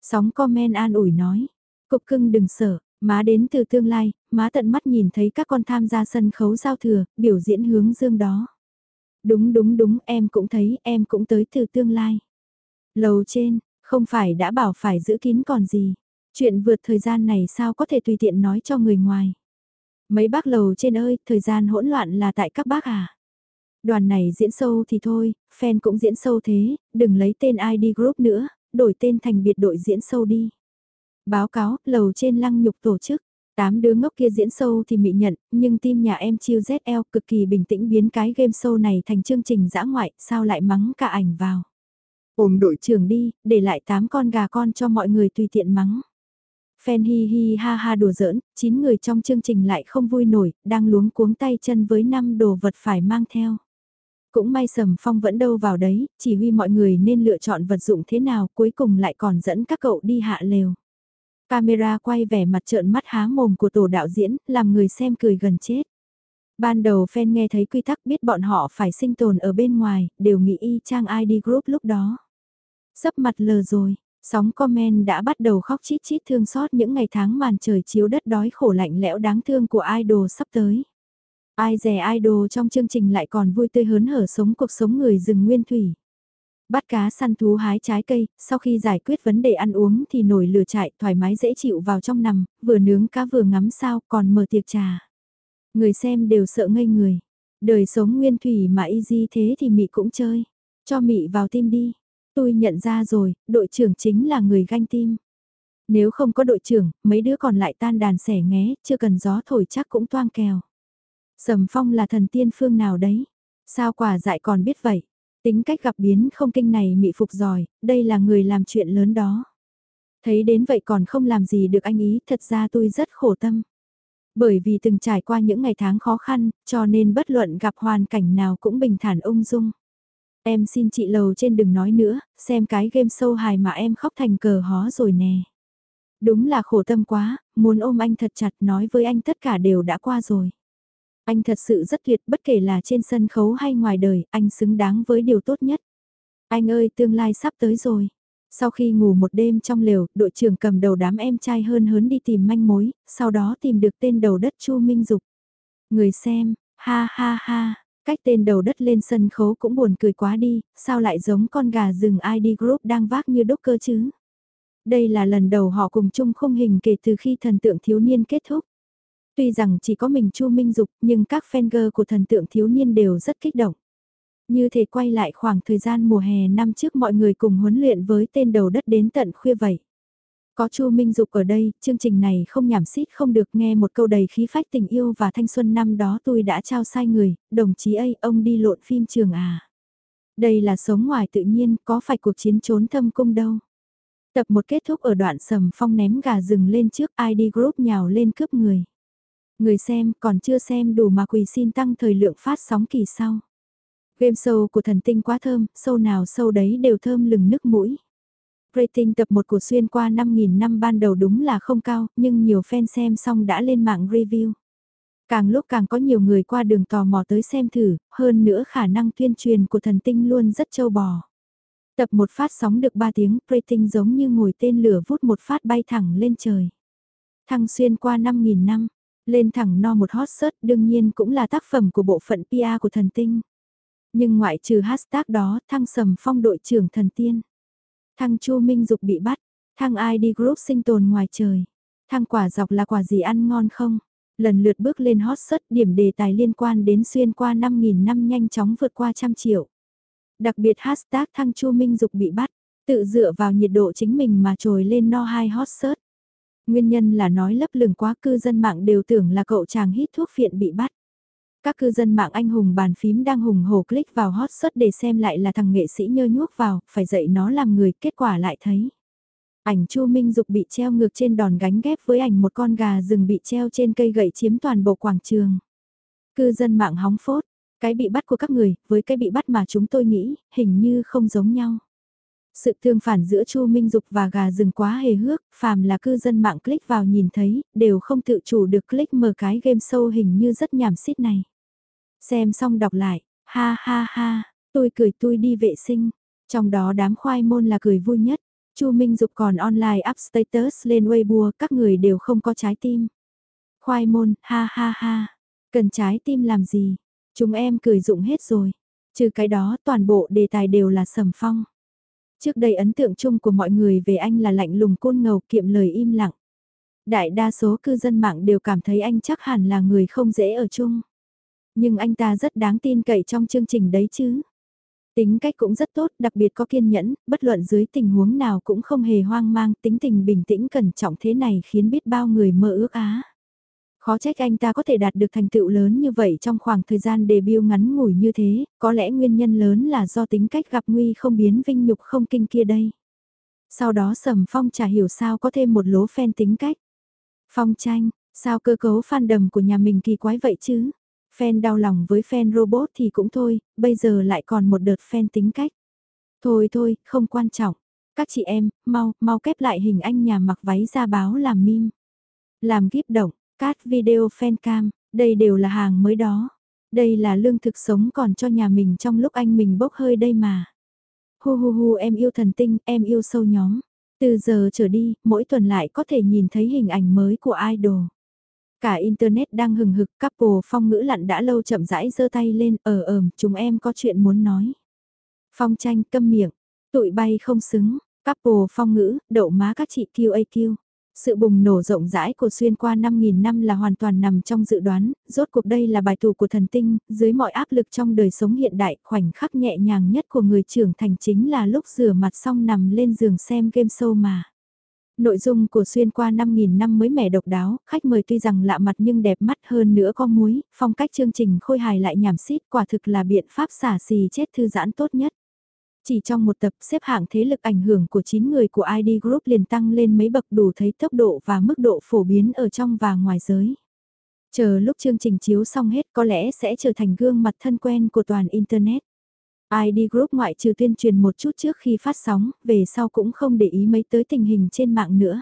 Sóng comment an ủi nói, cục cưng đừng sợ, má đến từ tương lai, má tận mắt nhìn thấy các con tham gia sân khấu giao thừa, biểu diễn hướng dương đó. Đúng đúng đúng, em cũng thấy, em cũng tới từ tương lai. Lầu trên, không phải đã bảo phải giữ kín còn gì. Chuyện vượt thời gian này sao có thể tùy tiện nói cho người ngoài. Mấy bác lầu trên ơi, thời gian hỗn loạn là tại các bác à. Đoàn này diễn sâu thì thôi, fan cũng diễn sâu thế, đừng lấy tên ID group nữa, đổi tên thành biệt đội diễn sâu đi. Báo cáo, lầu trên lăng nhục tổ chức, tám đứa ngốc kia diễn sâu thì mị nhận, nhưng team nhà em chiêu ZL cực kỳ bình tĩnh biến cái game show này thành chương trình dã ngoại, sao lại mắng cả ảnh vào. Ôm đội trưởng đi, để lại tám con gà con cho mọi người tùy tiện mắng. Phen hi hi ha ha đùa giỡn, 9 người trong chương trình lại không vui nổi, đang luống cuống tay chân với 5 đồ vật phải mang theo. Cũng may Sầm Phong vẫn đâu vào đấy, chỉ huy mọi người nên lựa chọn vật dụng thế nào cuối cùng lại còn dẫn các cậu đi hạ lều. Camera quay vẻ mặt trợn mắt há mồm của tổ đạo diễn, làm người xem cười gần chết. Ban đầu fan nghe thấy quy tắc biết bọn họ phải sinh tồn ở bên ngoài, đều nghĩ y trang ID group lúc đó. sắp mặt lờ rồi, Sóng comment đã bắt đầu khóc chít chít thương xót những ngày tháng màn trời chiếu đất đói khổ lạnh lẽo đáng thương của idol sắp tới. Ai rẻ idol trong chương trình lại còn vui tươi hớn hở sống cuộc sống người rừng nguyên thủy. Bắt cá săn thú hái trái cây, sau khi giải quyết vấn đề ăn uống thì nổi lửa chạy thoải mái dễ chịu vào trong nằm, vừa nướng cá vừa ngắm sao còn mở tiệc trà. Người xem đều sợ ngây người. Đời sống nguyên thủy mà easy thế thì mị cũng chơi. Cho mị vào tim đi. Tôi nhận ra rồi, đội trưởng chính là người ganh tim. Nếu không có đội trưởng, mấy đứa còn lại tan đàn sẻ nghé, chưa cần gió thổi chắc cũng toang kèo. Sầm phong là thần tiên phương nào đấy? Sao quả dại còn biết vậy? Tính cách gặp biến không kinh này mị phục giỏi, đây là người làm chuyện lớn đó. Thấy đến vậy còn không làm gì được anh ý, thật ra tôi rất khổ tâm. Bởi vì từng trải qua những ngày tháng khó khăn, cho nên bất luận gặp hoàn cảnh nào cũng bình thản ung dung. Em xin chị lầu trên đừng nói nữa, xem cái game sâu hài mà em khóc thành cờ hó rồi nè. Đúng là khổ tâm quá, muốn ôm anh thật chặt nói với anh tất cả đều đã qua rồi. Anh thật sự rất tuyệt bất kể là trên sân khấu hay ngoài đời, anh xứng đáng với điều tốt nhất. Anh ơi tương lai sắp tới rồi. Sau khi ngủ một đêm trong lều, đội trưởng cầm đầu đám em trai hơn hớn đi tìm manh mối, sau đó tìm được tên đầu đất Chu Minh Dục. Người xem, ha ha ha, Cách tên đầu đất lên sân khấu cũng buồn cười quá đi, sao lại giống con gà rừng ID Group đang vác như đốc cơ chứ? Đây là lần đầu họ cùng chung khung hình kể từ khi thần tượng thiếu niên kết thúc. Tuy rằng chỉ có mình Chu Minh Dục nhưng các fan girl của thần tượng thiếu niên đều rất kích động. Như thể quay lại khoảng thời gian mùa hè năm trước mọi người cùng huấn luyện với tên đầu đất đến tận khuya vậy. Có Chu Minh Dục ở đây, chương trình này không nhảm xít không được nghe một câu đầy khí phách tình yêu và thanh xuân năm đó tôi đã trao sai người, đồng chí ấy ông đi lộn phim trường à. Đây là sống ngoài tự nhiên, có phải cuộc chiến trốn thâm cung đâu. Tập một kết thúc ở đoạn sầm phong ném gà rừng lên trước ID group nhào lên cướp người. Người xem còn chưa xem đủ mà quỳ xin tăng thời lượng phát sóng kỳ sau. Game show của thần tinh quá thơm, show nào show đấy đều thơm lừng nước mũi. Rating tập 1 của xuyên qua 5.000 năm ban đầu đúng là không cao, nhưng nhiều fan xem xong đã lên mạng review. Càng lúc càng có nhiều người qua đường tò mò tới xem thử, hơn nữa khả năng tuyên truyền của thần tinh luôn rất châu bò. Tập một phát sóng được 3 tiếng, rating giống như ngồi tên lửa vút một phát bay thẳng lên trời. Thăng xuyên qua 5.000 năm, lên thẳng no một hot search đương nhiên cũng là tác phẩm của bộ phận PR của thần tinh. Nhưng ngoại trừ hashtag đó, thăng sầm phong đội trưởng thần tiên. Thăng Chu Minh Dục bị bắt, thăng ID Group sinh tồn ngoài trời. Thăng quả dọc là quả gì ăn ngon không? Lần lượt bước lên hot search điểm đề tài liên quan đến xuyên qua 5.000 năm nhanh chóng vượt qua trăm triệu. Đặc biệt hashtag thăng Chu Minh Dục bị bắt, tự dựa vào nhiệt độ chính mình mà trồi lên no hai hot search. Nguyên nhân là nói lấp lửng quá cư dân mạng đều tưởng là cậu chàng hít thuốc phiện bị bắt. Các cư dân mạng anh hùng bàn phím đang hùng hổ click vào hot search để xem lại là thằng nghệ sĩ nhơ nhuốc vào, phải dạy nó làm người, kết quả lại thấy. Ảnh Chu Minh Dục bị treo ngược trên đòn gánh ghép với ảnh một con gà rừng bị treo trên cây gậy chiếm toàn bộ quảng trường. Cư dân mạng hóng phốt, cái bị bắt của các người, với cái bị bắt mà chúng tôi nghĩ, hình như không giống nhau. Sự tương phản giữa Chu Minh Dục và gà rừng quá hề hước, phàm là cư dân mạng click vào nhìn thấy, đều không tự chủ được click mở cái game show hình như rất nhảm xít này. Xem xong đọc lại, ha ha ha, tôi cười tôi đi vệ sinh. Trong đó đám khoai môn là cười vui nhất. Chu Minh Dục còn online up status lên Weibo, các người đều không có trái tim. Khoai môn, ha ha ha, cần trái tim làm gì? Chúng em cười dụng hết rồi. Trừ cái đó toàn bộ đề tài đều là sầm phong. Trước đây ấn tượng chung của mọi người về anh là lạnh lùng côn ngầu kiệm lời im lặng. Đại đa số cư dân mạng đều cảm thấy anh chắc hẳn là người không dễ ở chung. Nhưng anh ta rất đáng tin cậy trong chương trình đấy chứ. Tính cách cũng rất tốt, đặc biệt có kiên nhẫn, bất luận dưới tình huống nào cũng không hề hoang mang, tính tình bình tĩnh cẩn trọng thế này khiến biết bao người mơ ước á. Khó trách anh ta có thể đạt được thành tựu lớn như vậy trong khoảng thời gian debut ngắn ngủi như thế, có lẽ nguyên nhân lớn là do tính cách gặp nguy không biến vinh nhục không kinh kia đây. Sau đó Sầm Phong chả hiểu sao có thêm một lố fan tính cách. Phong tranh, sao cơ cấu fandom của nhà mình kỳ quái vậy chứ? Fan đau lòng với fan robot thì cũng thôi, bây giờ lại còn một đợt fan tính cách. Thôi thôi, không quan trọng. Các chị em, mau, mau kép lại hình anh nhà mặc váy ra báo làm meme. Làm gíp động, cát video fan cam, đây đều là hàng mới đó. Đây là lương thực sống còn cho nhà mình trong lúc anh mình bốc hơi đây mà. Hu hu hu em yêu thần tinh, em yêu sâu nhóm. Từ giờ trở đi, mỗi tuần lại có thể nhìn thấy hình ảnh mới của idol. Cả Internet đang hừng hực, couple phong ngữ lặn đã lâu chậm rãi giơ tay lên, ở ờ, ờm, chúng em có chuyện muốn nói. Phong tranh câm miệng, tụi bay không xứng, couple phong ngữ, đậu má các chị QAQ. Sự bùng nổ rộng rãi của xuyên qua 5.000 năm là hoàn toàn nằm trong dự đoán, rốt cuộc đây là bài tù của thần tinh, dưới mọi áp lực trong đời sống hiện đại, khoảnh khắc nhẹ nhàng nhất của người trưởng thành chính là lúc rửa mặt xong nằm lên giường xem game show mà. Nội dung của xuyên qua 5.000 năm mới mẻ độc đáo, khách mời tuy rằng lạ mặt nhưng đẹp mắt hơn nữa có muối, phong cách chương trình khôi hài lại nhảm xít quả thực là biện pháp xả xì chết thư giãn tốt nhất. Chỉ trong một tập xếp hạng thế lực ảnh hưởng của 9 người của ID Group liền tăng lên mấy bậc đủ thấy tốc độ và mức độ phổ biến ở trong và ngoài giới. Chờ lúc chương trình chiếu xong hết có lẽ sẽ trở thành gương mặt thân quen của toàn Internet. ID Group ngoại trừ tuyên truyền một chút trước khi phát sóng, về sau cũng không để ý mấy tới tình hình trên mạng nữa.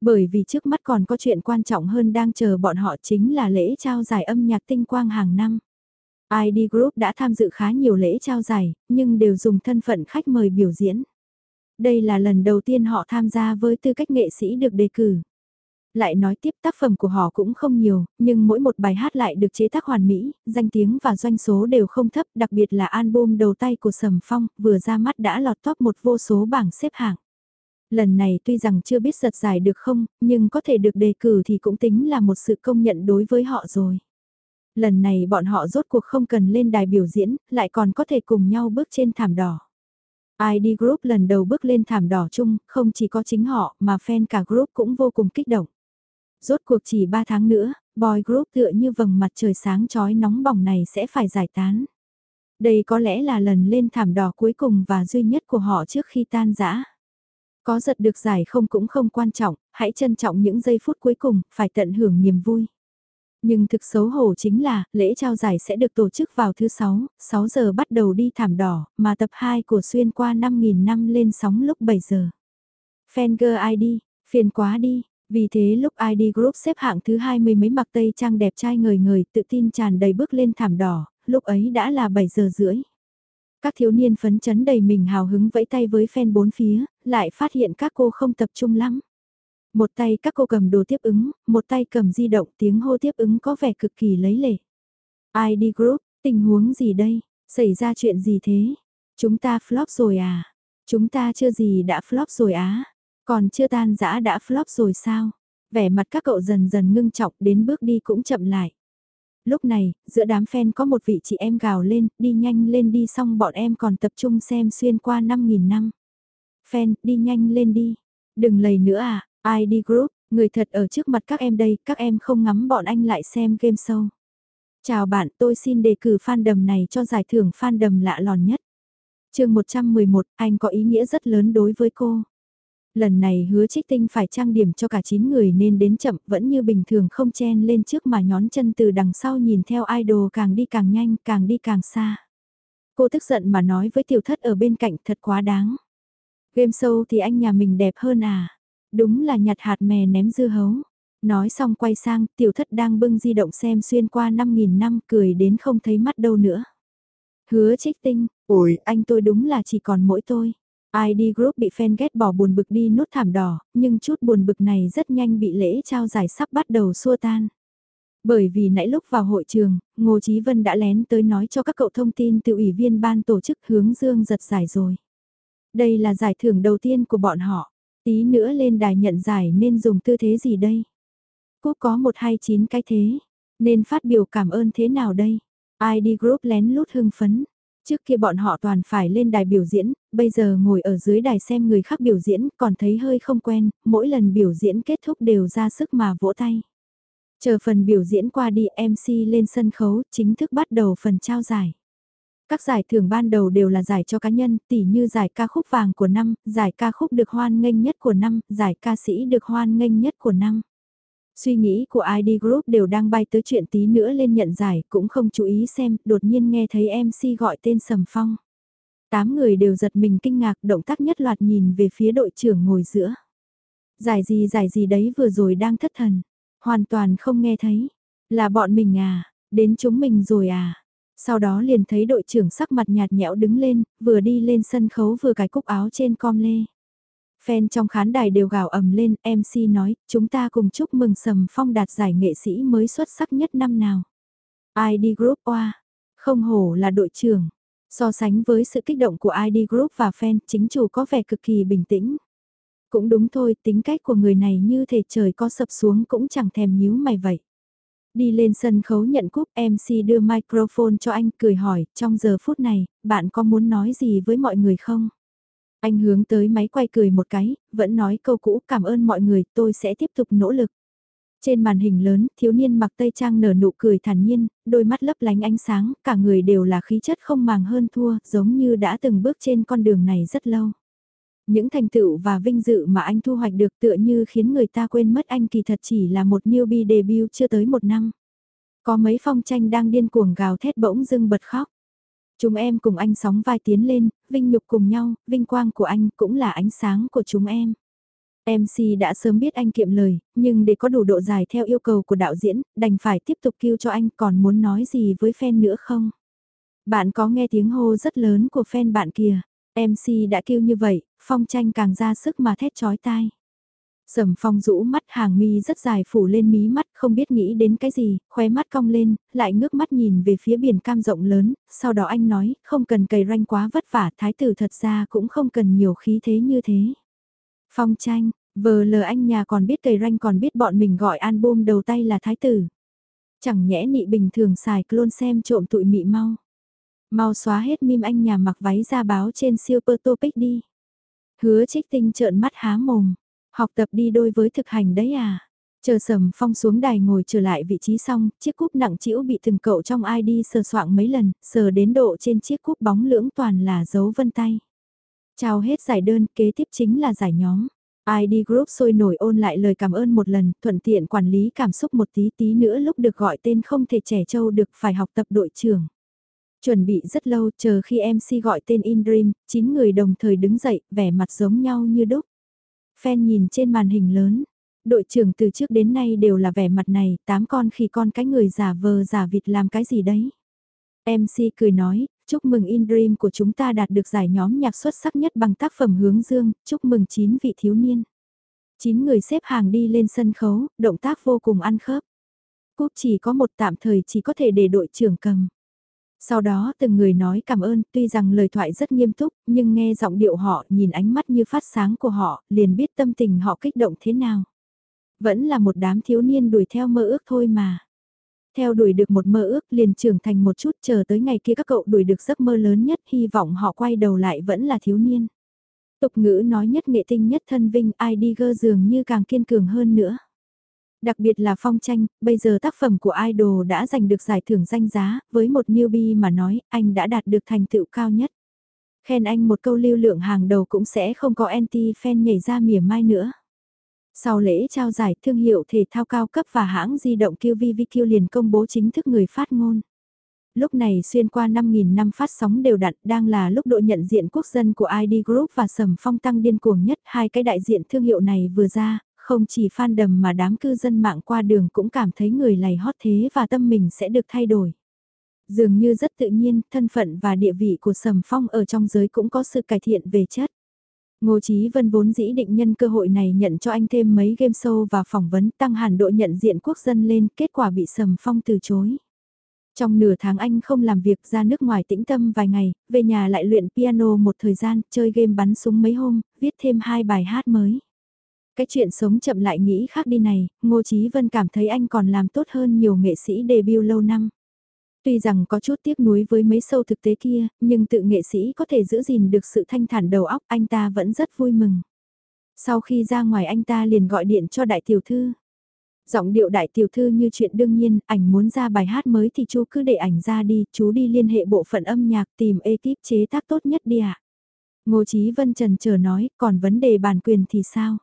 Bởi vì trước mắt còn có chuyện quan trọng hơn đang chờ bọn họ chính là lễ trao giải âm nhạc tinh quang hàng năm. ID Group đã tham dự khá nhiều lễ trao giải, nhưng đều dùng thân phận khách mời biểu diễn. Đây là lần đầu tiên họ tham gia với tư cách nghệ sĩ được đề cử. Lại nói tiếp tác phẩm của họ cũng không nhiều, nhưng mỗi một bài hát lại được chế tác hoàn mỹ, danh tiếng và doanh số đều không thấp, đặc biệt là album đầu tay của Sầm Phong, vừa ra mắt đã lọt top một vô số bảng xếp hạng. Lần này tuy rằng chưa biết giật giải được không, nhưng có thể được đề cử thì cũng tính là một sự công nhận đối với họ rồi. Lần này bọn họ rốt cuộc không cần lên đài biểu diễn, lại còn có thể cùng nhau bước trên thảm đỏ. ID Group lần đầu bước lên thảm đỏ chung, không chỉ có chính họ mà fan cả group cũng vô cùng kích động. Rốt cuộc chỉ 3 tháng nữa, boy group tựa như vầng mặt trời sáng chói nóng bỏng này sẽ phải giải tán. Đây có lẽ là lần lên thảm đỏ cuối cùng và duy nhất của họ trước khi tan rã. Có giật được giải không cũng không quan trọng, hãy trân trọng những giây phút cuối cùng, phải tận hưởng niềm vui. Nhưng thực xấu hổ chính là, lễ trao giải sẽ được tổ chức vào thứ 6, 6 giờ bắt đầu đi thảm đỏ, mà tập 2 của xuyên qua 5.000 năm lên sóng lúc 7 giờ. Fanger ID, phiền quá đi, vì thế lúc ID Group xếp hạng thứ 20 mấy mặc tây trang đẹp trai người người tự tin tràn đầy bước lên thảm đỏ, lúc ấy đã là 7 giờ rưỡi. Các thiếu niên phấn chấn đầy mình hào hứng vẫy tay với fan bốn phía, lại phát hiện các cô không tập trung lắm. Một tay các cô cầm đồ tiếp ứng, một tay cầm di động tiếng hô tiếp ứng có vẻ cực kỳ lấy lệ. ID Group, tình huống gì đây? Xảy ra chuyện gì thế? Chúng ta flop rồi à? Chúng ta chưa gì đã flop rồi á? Còn chưa tan giã đã flop rồi sao? Vẻ mặt các cậu dần dần ngưng trọng đến bước đi cũng chậm lại. Lúc này, giữa đám fan có một vị chị em gào lên, đi nhanh lên đi xong bọn em còn tập trung xem xuyên qua 5.000 năm. Fan, đi nhanh lên đi. Đừng lầy nữa à, ID Group, người thật ở trước mặt các em đây, các em không ngắm bọn anh lại xem game show. Chào bạn, tôi xin đề cử fandom này cho giải thưởng fandom lạ lòn nhất. chương 111, anh có ý nghĩa rất lớn đối với cô. Lần này hứa trích tinh phải trang điểm cho cả 9 người nên đến chậm vẫn như bình thường không chen lên trước mà nhón chân từ đằng sau nhìn theo idol càng đi càng nhanh, càng đi càng xa. Cô tức giận mà nói với tiểu thất ở bên cạnh thật quá đáng. Game show thì anh nhà mình đẹp hơn à? Đúng là nhặt hạt mè ném dưa hấu. Nói xong quay sang, tiểu thất đang bưng di động xem xuyên qua 5.000 năm cười đến không thấy mắt đâu nữa. Hứa trích tinh, ôi anh tôi đúng là chỉ còn mỗi tôi. ID Group bị fan ghét bỏ buồn bực đi nốt thảm đỏ, nhưng chút buồn bực này rất nhanh bị lễ trao giải sắp bắt đầu xua tan. Bởi vì nãy lúc vào hội trường, Ngô Chí Vân đã lén tới nói cho các cậu thông tin từ ủy viên ban tổ chức hướng dương giật giải rồi. Đây là giải thưởng đầu tiên của bọn họ. Tí nữa lên đài nhận giải nên dùng tư thế gì đây? Cúp có một hay chín cái thế. Nên phát biểu cảm ơn thế nào đây? ID Group lén lút hưng phấn. Trước kia bọn họ toàn phải lên đài biểu diễn, bây giờ ngồi ở dưới đài xem người khác biểu diễn còn thấy hơi không quen, mỗi lần biểu diễn kết thúc đều ra sức mà vỗ tay. Chờ phần biểu diễn qua đi MC lên sân khấu chính thức bắt đầu phần trao giải. Các giải thưởng ban đầu đều là giải cho cá nhân, tỉ như giải ca khúc vàng của năm, giải ca khúc được hoan nghênh nhất của năm, giải ca sĩ được hoan nghênh nhất của năm. Suy nghĩ của ID Group đều đang bay tới chuyện tí nữa lên nhận giải, cũng không chú ý xem, đột nhiên nghe thấy MC gọi tên Sầm Phong. Tám người đều giật mình kinh ngạc, động tác nhất loạt nhìn về phía đội trưởng ngồi giữa. Giải gì giải gì đấy vừa rồi đang thất thần, hoàn toàn không nghe thấy. Là bọn mình à, đến chúng mình rồi à. Sau đó liền thấy đội trưởng sắc mặt nhạt nhẽo đứng lên, vừa đi lên sân khấu vừa cài cúc áo trên com lê. Fan trong khán đài đều gào ầm lên, MC nói, chúng ta cùng chúc mừng Sầm Phong đạt giải nghệ sĩ mới xuất sắc nhất năm nào. ID Group Oa, không hổ là đội trưởng. So sánh với sự kích động của ID Group và fan, chính chủ có vẻ cực kỳ bình tĩnh. Cũng đúng thôi, tính cách của người này như thể trời có sập xuống cũng chẳng thèm nhíu mày vậy. Đi lên sân khấu nhận cúp MC đưa microphone cho anh cười hỏi, trong giờ phút này, bạn có muốn nói gì với mọi người không? Anh hướng tới máy quay cười một cái, vẫn nói câu cũ cảm ơn mọi người, tôi sẽ tiếp tục nỗ lực. Trên màn hình lớn, thiếu niên mặc tây trang nở nụ cười thản nhiên, đôi mắt lấp lánh ánh sáng, cả người đều là khí chất không màng hơn thua, giống như đã từng bước trên con đường này rất lâu. Những thành tựu và vinh dự mà anh thu hoạch được tựa như khiến người ta quên mất anh kỳ thật chỉ là một newbie debut chưa tới một năm. Có mấy phong tranh đang điên cuồng gào thét bỗng dưng bật khóc. Chúng em cùng anh sóng vai tiến lên, vinh nhục cùng nhau, vinh quang của anh cũng là ánh sáng của chúng em. MC đã sớm biết anh kiệm lời, nhưng để có đủ độ dài theo yêu cầu của đạo diễn, đành phải tiếp tục kêu cho anh còn muốn nói gì với fan nữa không? Bạn có nghe tiếng hô rất lớn của fan bạn kìa. MC đã kêu như vậy, phong tranh càng ra sức mà thét chói tai. Sầm phong rũ mắt hàng mi rất dài phủ lên mí mắt không biết nghĩ đến cái gì, khóe mắt cong lên, lại ngước mắt nhìn về phía biển cam rộng lớn, sau đó anh nói, không cần cày ranh quá vất vả, thái tử thật ra cũng không cần nhiều khí thế như thế. Phong tranh, vờ lờ anh nhà còn biết cày ranh còn biết bọn mình gọi album đầu tay là thái tử. Chẳng nhẽ nị bình thường xài clone xem trộm tụi mị mau. Mau xóa hết mim anh nhà mặc váy ra báo trên siêu Topic đi. Hứa trích tinh trợn mắt há mồm. Học tập đi đôi với thực hành đấy à? Chờ sầm phong xuống đài ngồi trở lại vị trí xong, chiếc cúp nặng chĩu bị từng cậu trong ID sờ soạng mấy lần, sờ đến độ trên chiếc cúp bóng lưỡng toàn là dấu vân tay. Chào hết giải đơn, kế tiếp chính là giải nhóm. ID Group sôi nổi ôn lại lời cảm ơn một lần, thuận tiện quản lý cảm xúc một tí tí nữa lúc được gọi tên không thể trẻ trâu được phải học tập đội trưởng. Chuẩn bị rất lâu chờ khi MC gọi tên In Dream, 9 người đồng thời đứng dậy, vẻ mặt giống nhau như đúc. Fan nhìn trên màn hình lớn, đội trưởng từ trước đến nay đều là vẻ mặt này, tám con khi con cái người giả vờ giả vịt làm cái gì đấy. MC cười nói, chúc mừng In Dream của chúng ta đạt được giải nhóm nhạc xuất sắc nhất bằng tác phẩm hướng dương, chúc mừng 9 vị thiếu niên. 9 người xếp hàng đi lên sân khấu, động tác vô cùng ăn khớp. Cúp chỉ có một tạm thời chỉ có thể để đội trưởng cầm. Sau đó từng người nói cảm ơn, tuy rằng lời thoại rất nghiêm túc, nhưng nghe giọng điệu họ, nhìn ánh mắt như phát sáng của họ, liền biết tâm tình họ kích động thế nào. Vẫn là một đám thiếu niên đuổi theo mơ ước thôi mà. Theo đuổi được một mơ ước liền trưởng thành một chút chờ tới ngày kia các cậu đuổi được giấc mơ lớn nhất hy vọng họ quay đầu lại vẫn là thiếu niên. Tục ngữ nói nhất nghệ tinh nhất thân vinh ai đi gơ dường như càng kiên cường hơn nữa. Đặc biệt là phong tranh, bây giờ tác phẩm của idol đã giành được giải thưởng danh giá, với một newbie mà nói, anh đã đạt được thành tựu cao nhất. Khen anh một câu lưu lượng hàng đầu cũng sẽ không có anti-fan nhảy ra mỉa mai nữa. Sau lễ trao giải thương hiệu thể thao cao cấp và hãng di động QVVQ liền công bố chính thức người phát ngôn. Lúc này xuyên qua 5.000 năm phát sóng đều đặn đang là lúc độ nhận diện quốc dân của ID Group và Sầm Phong tăng điên cuồng nhất. Hai cái đại diện thương hiệu này vừa ra, không chỉ fan đầm mà đám cư dân mạng qua đường cũng cảm thấy người này hot thế và tâm mình sẽ được thay đổi. Dường như rất tự nhiên, thân phận và địa vị của Sầm Phong ở trong giới cũng có sự cải thiện về chất. Ngô Chí Vân vốn dĩ định nhân cơ hội này nhận cho anh thêm mấy game show và phỏng vấn tăng hẳn độ nhận diện quốc dân lên, kết quả bị Sầm Phong từ chối. Trong nửa tháng anh không làm việc ra nước ngoài tĩnh tâm vài ngày, về nhà lại luyện piano một thời gian, chơi game bắn súng mấy hôm, viết thêm hai bài hát mới. Cái chuyện sống chậm lại nghĩ khác đi này, Ngô Chí Vân cảm thấy anh còn làm tốt hơn nhiều nghệ sĩ debut lâu năm. Tuy rằng có chút tiếc nuối với mấy sâu thực tế kia, nhưng tự nghệ sĩ có thể giữ gìn được sự thanh thản đầu óc anh ta vẫn rất vui mừng. Sau khi ra ngoài anh ta liền gọi điện cho đại tiểu thư. Giọng điệu đại tiểu thư như chuyện đương nhiên, ảnh muốn ra bài hát mới thì chú cứ để ảnh ra đi, chú đi liên hệ bộ phận âm nhạc tìm ekip chế tác tốt nhất đi ạ. À. Ngô Chí Vân Trần chờ nói, còn vấn đề bản quyền thì sao?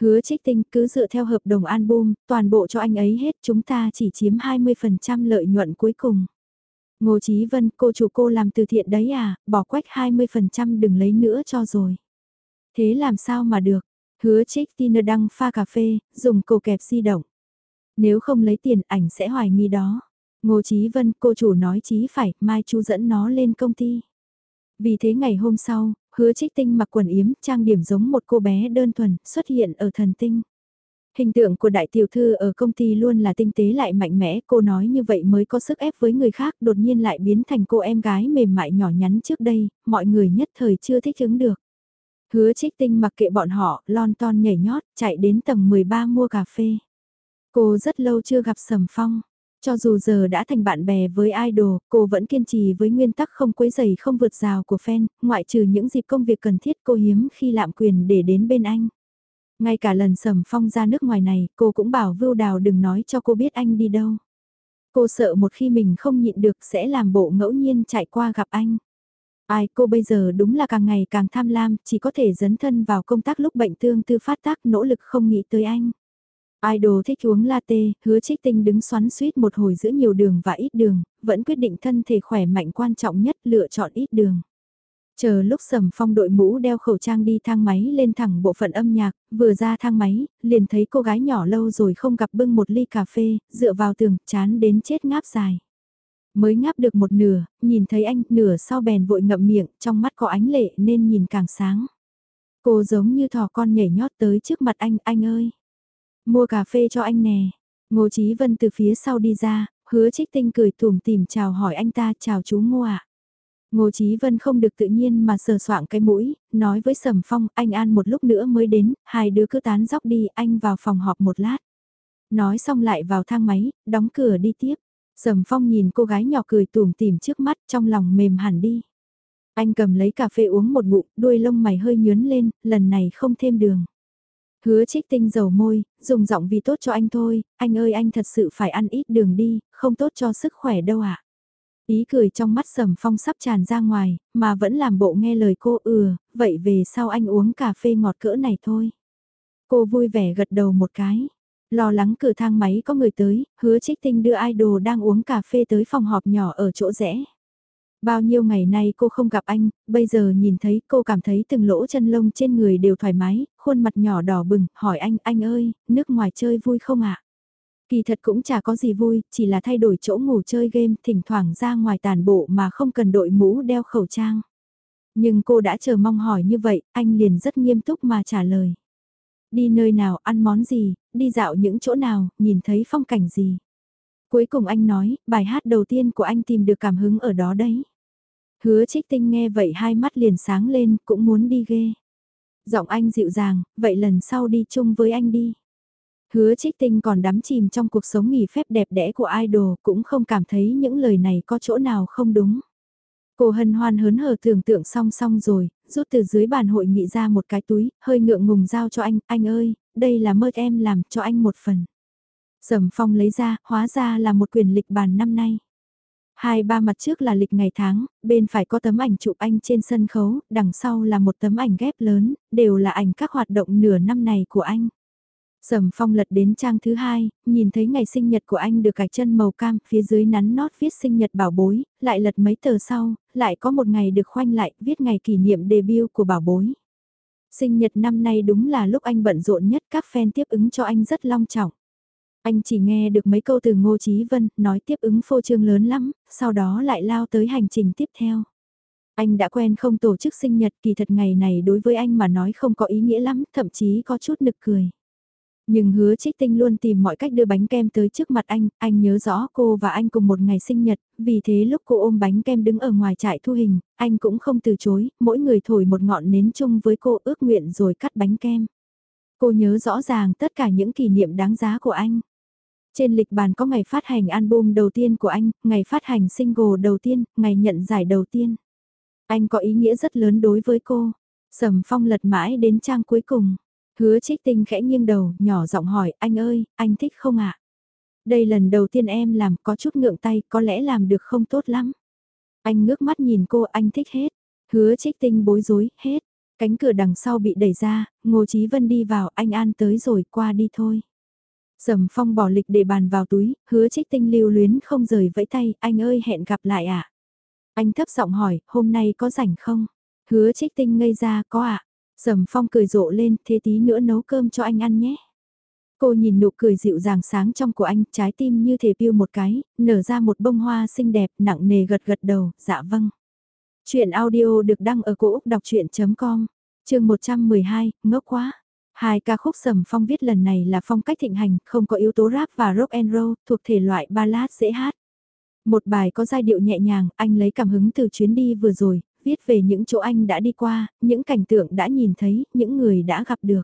Hứa trích tinh cứ dựa theo hợp đồng album, toàn bộ cho anh ấy hết chúng ta chỉ chiếm 20% lợi nhuận cuối cùng. Ngô Chí Vân, cô chủ cô làm từ thiện đấy à, bỏ quách 20% đừng lấy nữa cho rồi. Thế làm sao mà được, hứa trích Tina đăng pha cà phê, dùng cổ kẹp di động. Nếu không lấy tiền ảnh sẽ hoài nghi đó. Ngô Chí Vân, cô chủ nói chí phải, mai chú dẫn nó lên công ty. Vì thế ngày hôm sau, hứa trích tinh mặc quần yếm, trang điểm giống một cô bé đơn thuần, xuất hiện ở thần tinh. Hình tượng của đại tiểu thư ở công ty luôn là tinh tế lại mạnh mẽ, cô nói như vậy mới có sức ép với người khác, đột nhiên lại biến thành cô em gái mềm mại nhỏ nhắn trước đây, mọi người nhất thời chưa thích ứng được. Hứa trích tinh mặc kệ bọn họ, lon ton nhảy nhót, chạy đến tầng 13 mua cà phê. Cô rất lâu chưa gặp Sầm Phong. Cho dù giờ đã thành bạn bè với idol, cô vẫn kiên trì với nguyên tắc không quấy giày không vượt rào của fan, ngoại trừ những dịp công việc cần thiết cô hiếm khi lạm quyền để đến bên anh. Ngay cả lần sầm phong ra nước ngoài này, cô cũng bảo Vưu Đào đừng nói cho cô biết anh đi đâu. Cô sợ một khi mình không nhịn được sẽ làm bộ ngẫu nhiên chạy qua gặp anh. Ai cô bây giờ đúng là càng ngày càng tham lam, chỉ có thể dấn thân vào công tác lúc bệnh tương tư phát tác nỗ lực không nghĩ tới anh. Idol thích uống latte, hứa trích tinh đứng xoắn suýt một hồi giữa nhiều đường và ít đường, vẫn quyết định thân thể khỏe mạnh quan trọng nhất lựa chọn ít đường. Chờ lúc sầm phong đội mũ đeo khẩu trang đi thang máy lên thẳng bộ phận âm nhạc, vừa ra thang máy, liền thấy cô gái nhỏ lâu rồi không gặp bưng một ly cà phê, dựa vào tường, chán đến chết ngáp dài. Mới ngáp được một nửa, nhìn thấy anh, nửa sau bèn vội ngậm miệng, trong mắt có ánh lệ nên nhìn càng sáng. Cô giống như thỏ con nhảy nhót tới trước mặt anh, anh ơi. Mua cà phê cho anh nè. Ngô Chí Vân từ phía sau đi ra, hứa trích tinh cười tủm tìm chào hỏi anh ta chào chú Ngô ạ. Ngô Chí Vân không được tự nhiên mà sờ soạng cái mũi, nói với Sầm Phong, anh An một lúc nữa mới đến, hai đứa cứ tán dóc đi, anh vào phòng họp một lát. Nói xong lại vào thang máy, đóng cửa đi tiếp. Sầm Phong nhìn cô gái nhỏ cười tủm tỉm trước mắt trong lòng mềm hẳn đi. Anh cầm lấy cà phê uống một ngụm, đuôi lông mày hơi nhướn lên, lần này không thêm đường. Hứa trích tinh dầu môi, dùng giọng vì tốt cho anh thôi, anh ơi anh thật sự phải ăn ít đường đi, không tốt cho sức khỏe đâu ạ. À. Ý cười trong mắt sầm phong sắp tràn ra ngoài, mà vẫn làm bộ nghe lời cô ừa, vậy về sau anh uống cà phê ngọt cỡ này thôi. Cô vui vẻ gật đầu một cái. Lo lắng cửa thang máy có người tới, hứa trích tinh đưa idol đang uống cà phê tới phòng họp nhỏ ở chỗ rẽ. Bao nhiêu ngày nay cô không gặp anh, bây giờ nhìn thấy cô cảm thấy từng lỗ chân lông trên người đều thoải mái, khuôn mặt nhỏ đỏ bừng, hỏi anh, anh ơi, nước ngoài chơi vui không ạ? Kỳ thật cũng chả có gì vui, chỉ là thay đổi chỗ ngủ chơi game, thỉnh thoảng ra ngoài tàn bộ mà không cần đội mũ đeo khẩu trang. Nhưng cô đã chờ mong hỏi như vậy, anh liền rất nghiêm túc mà trả lời. Đi nơi nào, ăn món gì, đi dạo những chỗ nào, nhìn thấy phong cảnh gì. Cuối cùng anh nói, bài hát đầu tiên của anh tìm được cảm hứng ở đó đấy. Hứa trích tinh nghe vậy hai mắt liền sáng lên, cũng muốn đi ghê. Giọng anh dịu dàng, vậy lần sau đi chung với anh đi. Hứa trích tinh còn đắm chìm trong cuộc sống nghỉ phép đẹp đẽ của idol, cũng không cảm thấy những lời này có chỗ nào không đúng. Cô hân hoan hớn hở tưởng tượng song song rồi, rút từ dưới bàn hội nghị ra một cái túi, hơi ngượng ngùng giao cho anh, anh ơi, đây là mơ em làm cho anh một phần. Sầm phong lấy ra, hóa ra là một quyền lịch bàn năm nay. Hai ba mặt trước là lịch ngày tháng, bên phải có tấm ảnh chụp anh trên sân khấu, đằng sau là một tấm ảnh ghép lớn, đều là ảnh các hoạt động nửa năm này của anh. Sầm phong lật đến trang thứ hai, nhìn thấy ngày sinh nhật của anh được gạch chân màu cam, phía dưới nắn nót viết sinh nhật bảo bối, lại lật mấy tờ sau, lại có một ngày được khoanh lại, viết ngày kỷ niệm debut của bảo bối. Sinh nhật năm nay đúng là lúc anh bận rộn nhất, các fan tiếp ứng cho anh rất long trọng. Anh chỉ nghe được mấy câu từ Ngô Chí Vân, nói tiếp ứng phô trương lớn lắm, sau đó lại lao tới hành trình tiếp theo. Anh đã quen không tổ chức sinh nhật kỳ thật ngày này đối với anh mà nói không có ý nghĩa lắm, thậm chí có chút nực cười. Nhưng hứa trích tinh luôn tìm mọi cách đưa bánh kem tới trước mặt anh, anh nhớ rõ cô và anh cùng một ngày sinh nhật, vì thế lúc cô ôm bánh kem đứng ở ngoài trại thu hình, anh cũng không từ chối, mỗi người thổi một ngọn nến chung với cô ước nguyện rồi cắt bánh kem. Cô nhớ rõ ràng tất cả những kỷ niệm đáng giá của anh. Trên lịch bàn có ngày phát hành album đầu tiên của anh, ngày phát hành single đầu tiên, ngày nhận giải đầu tiên. Anh có ý nghĩa rất lớn đối với cô. Sầm phong lật mãi đến trang cuối cùng. Hứa trích tinh khẽ nghiêng đầu, nhỏ giọng hỏi, anh ơi, anh thích không ạ? Đây lần đầu tiên em làm có chút ngượng tay, có lẽ làm được không tốt lắm. Anh ngước mắt nhìn cô, anh thích hết. Hứa trích tinh bối rối, hết. Cánh cửa đằng sau bị đẩy ra, Ngô Chí Vân đi vào, anh An tới rồi, qua đi thôi. Sầm phong bỏ lịch để bàn vào túi, hứa trích tinh lưu luyến không rời vẫy tay, anh ơi hẹn gặp lại ạ. À? Anh thấp giọng hỏi, hôm nay có rảnh không? Hứa trích tinh ngây ra, có ạ. À? Sầm phong cười rộ lên, thế tí nữa nấu cơm cho anh ăn nhé. Cô nhìn nụ cười dịu dàng sáng trong của anh, trái tim như thể piêu một cái, nở ra một bông hoa xinh đẹp, nặng nề gật gật đầu, dạ vâng. Chuyện audio được đăng ở cổ Úc đọc chuyện.com, trường 112, ngốc quá. Hai ca khúc sầm phong viết lần này là phong cách thịnh hành, không có yếu tố rap và rock and roll, thuộc thể loại ballad dễ hát. Một bài có giai điệu nhẹ nhàng, anh lấy cảm hứng từ chuyến đi vừa rồi, viết về những chỗ anh đã đi qua, những cảnh tượng đã nhìn thấy, những người đã gặp được.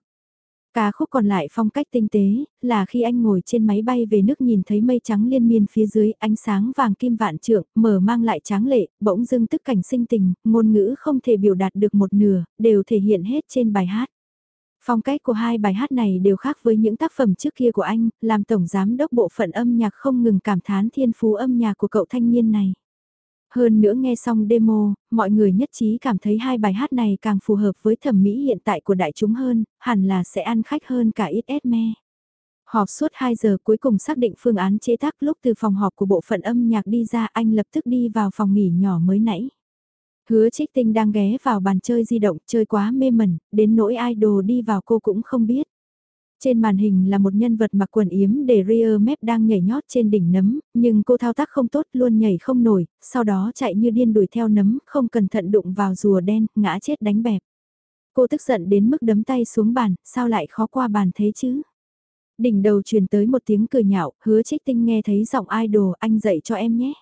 Ca khúc còn lại phong cách tinh tế, là khi anh ngồi trên máy bay về nước nhìn thấy mây trắng liên miên phía dưới ánh sáng vàng kim vạn trượng, mở mang lại tráng lệ, bỗng dưng tức cảnh sinh tình, ngôn ngữ không thể biểu đạt được một nửa, đều thể hiện hết trên bài hát. Phong cách của hai bài hát này đều khác với những tác phẩm trước kia của anh, làm tổng giám đốc bộ phận âm nhạc không ngừng cảm thán thiên phú âm nhạc của cậu thanh niên này. Hơn nữa nghe xong demo, mọi người nhất trí cảm thấy hai bài hát này càng phù hợp với thẩm mỹ hiện tại của đại chúng hơn, hẳn là sẽ ăn khách hơn cả ít me. Họp suốt 2 giờ cuối cùng xác định phương án chế tác lúc từ phòng họp của bộ phận âm nhạc đi ra anh lập tức đi vào phòng nghỉ nhỏ mới nãy. Hứa trích tinh đang ghé vào bàn chơi di động chơi quá mê mẩn, đến nỗi idol đi vào cô cũng không biết. Trên màn hình là một nhân vật mặc quần yếm để rear mép đang nhảy nhót trên đỉnh nấm, nhưng cô thao tác không tốt luôn nhảy không nổi, sau đó chạy như điên đuổi theo nấm, không cẩn thận đụng vào rùa đen, ngã chết đánh bẹp. Cô tức giận đến mức đấm tay xuống bàn, sao lại khó qua bàn thế chứ? Đỉnh đầu truyền tới một tiếng cười nhạo, hứa trích tinh nghe thấy giọng idol, anh dạy cho em nhé.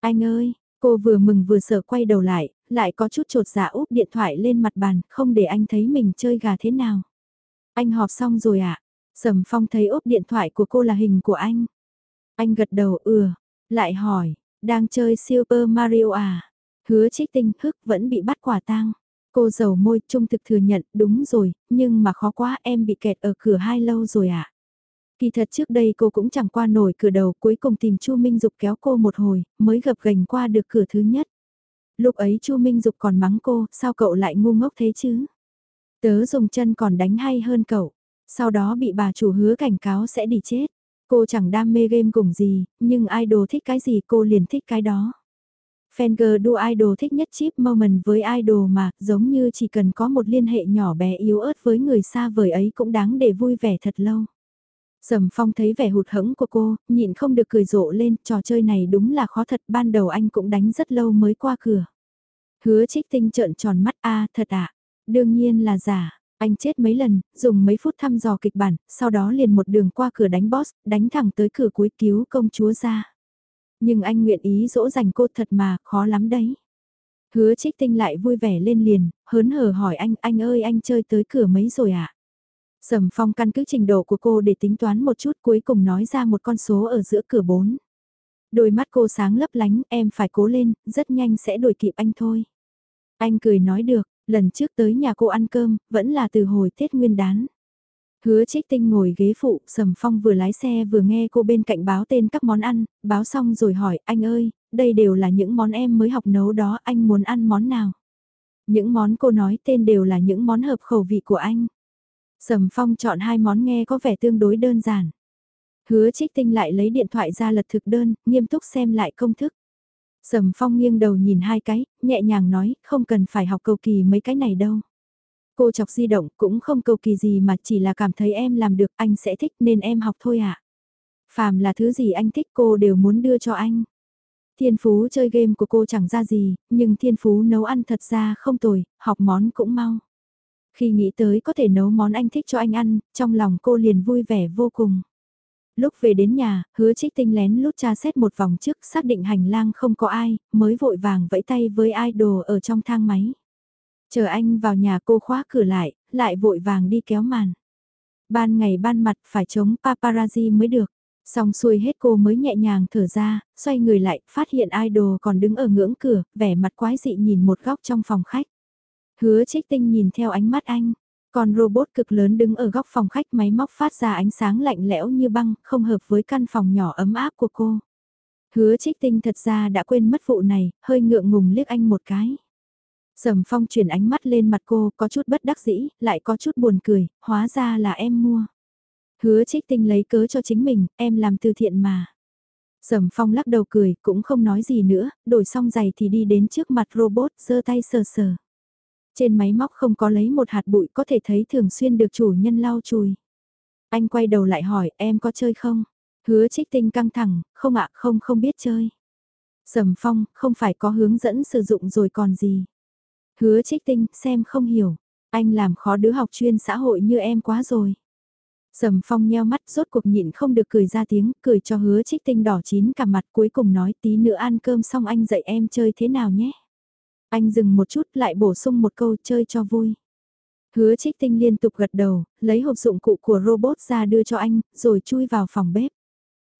Anh ơi, cô vừa mừng vừa sợ quay đầu lại, lại có chút trột dạ úp điện thoại lên mặt bàn, không để anh thấy mình chơi gà thế nào. Anh họp xong rồi ạ. À? Sầm Phong thấy ốp điện thoại của cô là hình của anh. Anh gật đầu ừa, lại hỏi, đang chơi Super Mario à? Hứa trích tinh hức vẫn bị bắt quả tang. Cô dầu môi trung thực thừa nhận đúng rồi, nhưng mà khó quá em bị kẹt ở cửa hai lâu rồi ạ. À? Kỳ thật trước đây cô cũng chẳng qua nổi cửa đầu cuối cùng tìm Chu Minh Dục kéo cô một hồi, mới gập gành qua được cửa thứ nhất. Lúc ấy Chu Minh Dục còn mắng cô, sao cậu lại ngu ngốc thế chứ? Tớ dùng chân còn đánh hay hơn cậu. Sau đó bị bà chủ hứa cảnh cáo sẽ đi chết. Cô chẳng đam mê game cùng gì, nhưng idol thích cái gì cô liền thích cái đó. Fenger đua idol thích nhất chip moment với idol mà, giống như chỉ cần có một liên hệ nhỏ bé yếu ớt với người xa vời ấy cũng đáng để vui vẻ thật lâu. Sầm Phong thấy vẻ hụt hẫng của cô, nhịn không được cười rộ lên, trò chơi này đúng là khó thật, ban đầu anh cũng đánh rất lâu mới qua cửa. Hứa trích tinh trợn tròn mắt a thật ạ, đương nhiên là giả, anh chết mấy lần, dùng mấy phút thăm dò kịch bản, sau đó liền một đường qua cửa đánh boss, đánh thẳng tới cửa cuối cứu công chúa ra. Nhưng anh nguyện ý dỗ dành cô thật mà, khó lắm đấy. Hứa trích tinh lại vui vẻ lên liền, hớn hở hỏi anh, anh ơi anh chơi tới cửa mấy rồi ạ? À? Sầm phong căn cứ trình độ của cô để tính toán một chút cuối cùng nói ra một con số ở giữa cửa bốn. Đôi mắt cô sáng lấp lánh, em phải cố lên, rất nhanh sẽ đuổi kịp anh thôi. Anh cười nói được, lần trước tới nhà cô ăn cơm, vẫn là từ hồi Tết Nguyên đán. Hứa trích tinh ngồi ghế phụ, Sầm Phong vừa lái xe vừa nghe cô bên cạnh báo tên các món ăn, báo xong rồi hỏi, anh ơi, đây đều là những món em mới học nấu đó, anh muốn ăn món nào? Những món cô nói tên đều là những món hợp khẩu vị của anh. Sầm Phong chọn hai món nghe có vẻ tương đối đơn giản. Hứa trích tinh lại lấy điện thoại ra lật thực đơn, nghiêm túc xem lại công thức. Sầm Phong nghiêng đầu nhìn hai cái, nhẹ nhàng nói, không cần phải học cầu kỳ mấy cái này đâu. Cô chọc di động cũng không cầu kỳ gì mà chỉ là cảm thấy em làm được anh sẽ thích nên em học thôi ạ. À. Phàm là thứ gì anh thích cô đều muốn đưa cho anh. Thiên phú chơi game của cô chẳng ra gì, nhưng thiên phú nấu ăn thật ra không tồi, học món cũng mau. Khi nghĩ tới có thể nấu món anh thích cho anh ăn, trong lòng cô liền vui vẻ vô cùng. Lúc về đến nhà, hứa trích tinh lén lút tra xét một vòng trước xác định hành lang không có ai, mới vội vàng vẫy tay với idol ở trong thang máy. Chờ anh vào nhà cô khóa cửa lại, lại vội vàng đi kéo màn. Ban ngày ban mặt phải chống paparazzi mới được. Xong xuôi hết cô mới nhẹ nhàng thở ra, xoay người lại, phát hiện idol còn đứng ở ngưỡng cửa, vẻ mặt quái dị nhìn một góc trong phòng khách. Hứa trích tinh nhìn theo ánh mắt anh, còn robot cực lớn đứng ở góc phòng khách máy móc phát ra ánh sáng lạnh lẽo như băng, không hợp với căn phòng nhỏ ấm áp của cô. Hứa trích tinh thật ra đã quên mất vụ này, hơi ngượng ngùng liếc anh một cái. Sầm phong chuyển ánh mắt lên mặt cô, có chút bất đắc dĩ, lại có chút buồn cười, hóa ra là em mua. Hứa trích tinh lấy cớ cho chính mình, em làm từ thiện mà. Sầm phong lắc đầu cười, cũng không nói gì nữa, đổi xong giày thì đi đến trước mặt robot, giơ tay sờ sờ. Trên máy móc không có lấy một hạt bụi có thể thấy thường xuyên được chủ nhân lau chùi. Anh quay đầu lại hỏi, em có chơi không? Hứa trích tinh căng thẳng, không ạ, không không biết chơi. Sầm phong, không phải có hướng dẫn sử dụng rồi còn gì. Hứa trích tinh, xem không hiểu. Anh làm khó đứa học chuyên xã hội như em quá rồi. Sầm phong nheo mắt rốt cuộc nhịn không được cười ra tiếng, cười cho hứa trích tinh đỏ chín cả mặt cuối cùng nói tí nữa ăn cơm xong anh dạy em chơi thế nào nhé. Anh dừng một chút lại bổ sung một câu chơi cho vui. Hứa trích tinh liên tục gật đầu, lấy hộp dụng cụ của robot ra đưa cho anh, rồi chui vào phòng bếp.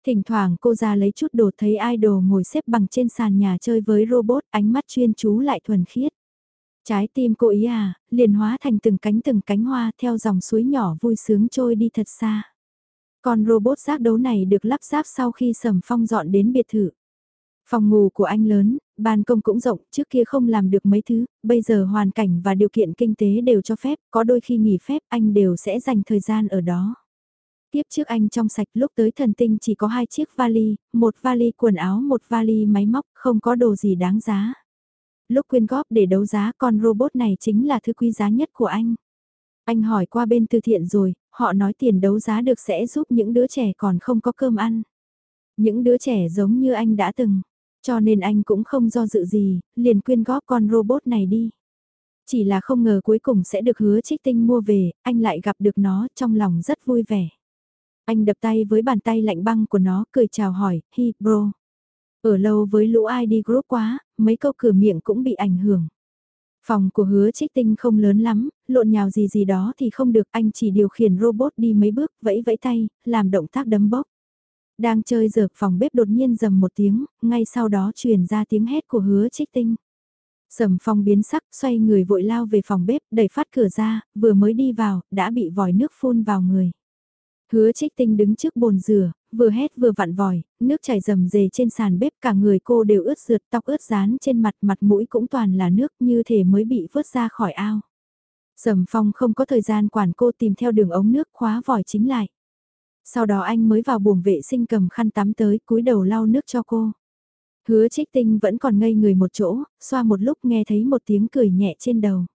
Thỉnh thoảng cô ra lấy chút đồ thấy idol ngồi xếp bằng trên sàn nhà chơi với robot, ánh mắt chuyên chú lại thuần khiết. Trái tim cô ý à, liền hóa thành từng cánh từng cánh hoa theo dòng suối nhỏ vui sướng trôi đi thật xa. Còn robot giác đấu này được lắp ráp sau khi sầm phong dọn đến biệt thự. Phòng ngủ của anh lớn, ban công cũng rộng, trước kia không làm được mấy thứ, bây giờ hoàn cảnh và điều kiện kinh tế đều cho phép, có đôi khi nghỉ phép anh đều sẽ dành thời gian ở đó. Tiếp trước anh trong sạch lúc tới thần tinh chỉ có hai chiếc vali, một vali quần áo một vali máy móc, không có đồ gì đáng giá. Lúc quyên góp để đấu giá con robot này chính là thứ quý giá nhất của anh. Anh hỏi qua bên từ thiện rồi, họ nói tiền đấu giá được sẽ giúp những đứa trẻ còn không có cơm ăn. Những đứa trẻ giống như anh đã từng, cho nên anh cũng không do dự gì, liền quyên góp con robot này đi. Chỉ là không ngờ cuối cùng sẽ được hứa trích tinh mua về, anh lại gặp được nó trong lòng rất vui vẻ. Anh đập tay với bàn tay lạnh băng của nó cười chào hỏi, hi bro. Ở lâu với lũ ID group quá, mấy câu cửa miệng cũng bị ảnh hưởng. Phòng của hứa trích tinh không lớn lắm, lộn nhào gì gì đó thì không được anh chỉ điều khiển robot đi mấy bước vẫy vẫy tay, làm động tác đấm bốc. Đang chơi dược phòng bếp đột nhiên rầm một tiếng, ngay sau đó truyền ra tiếng hét của hứa trích tinh. Sầm phong biến sắc xoay người vội lao về phòng bếp đẩy phát cửa ra, vừa mới đi vào, đã bị vòi nước phun vào người. Hứa trích tinh đứng trước bồn rửa, vừa hét vừa vặn vòi, nước chảy rầm rề trên sàn bếp cả người cô đều ướt rượt tóc ướt dán trên mặt mặt mũi cũng toàn là nước như thể mới bị vớt ra khỏi ao. Sầm Phong không có thời gian quản cô tìm theo đường ống nước khóa vòi chính lại. Sau đó anh mới vào buồng vệ sinh cầm khăn tắm tới cúi đầu lau nước cho cô. Hứa trích tinh vẫn còn ngây người một chỗ, xoa một lúc nghe thấy một tiếng cười nhẹ trên đầu.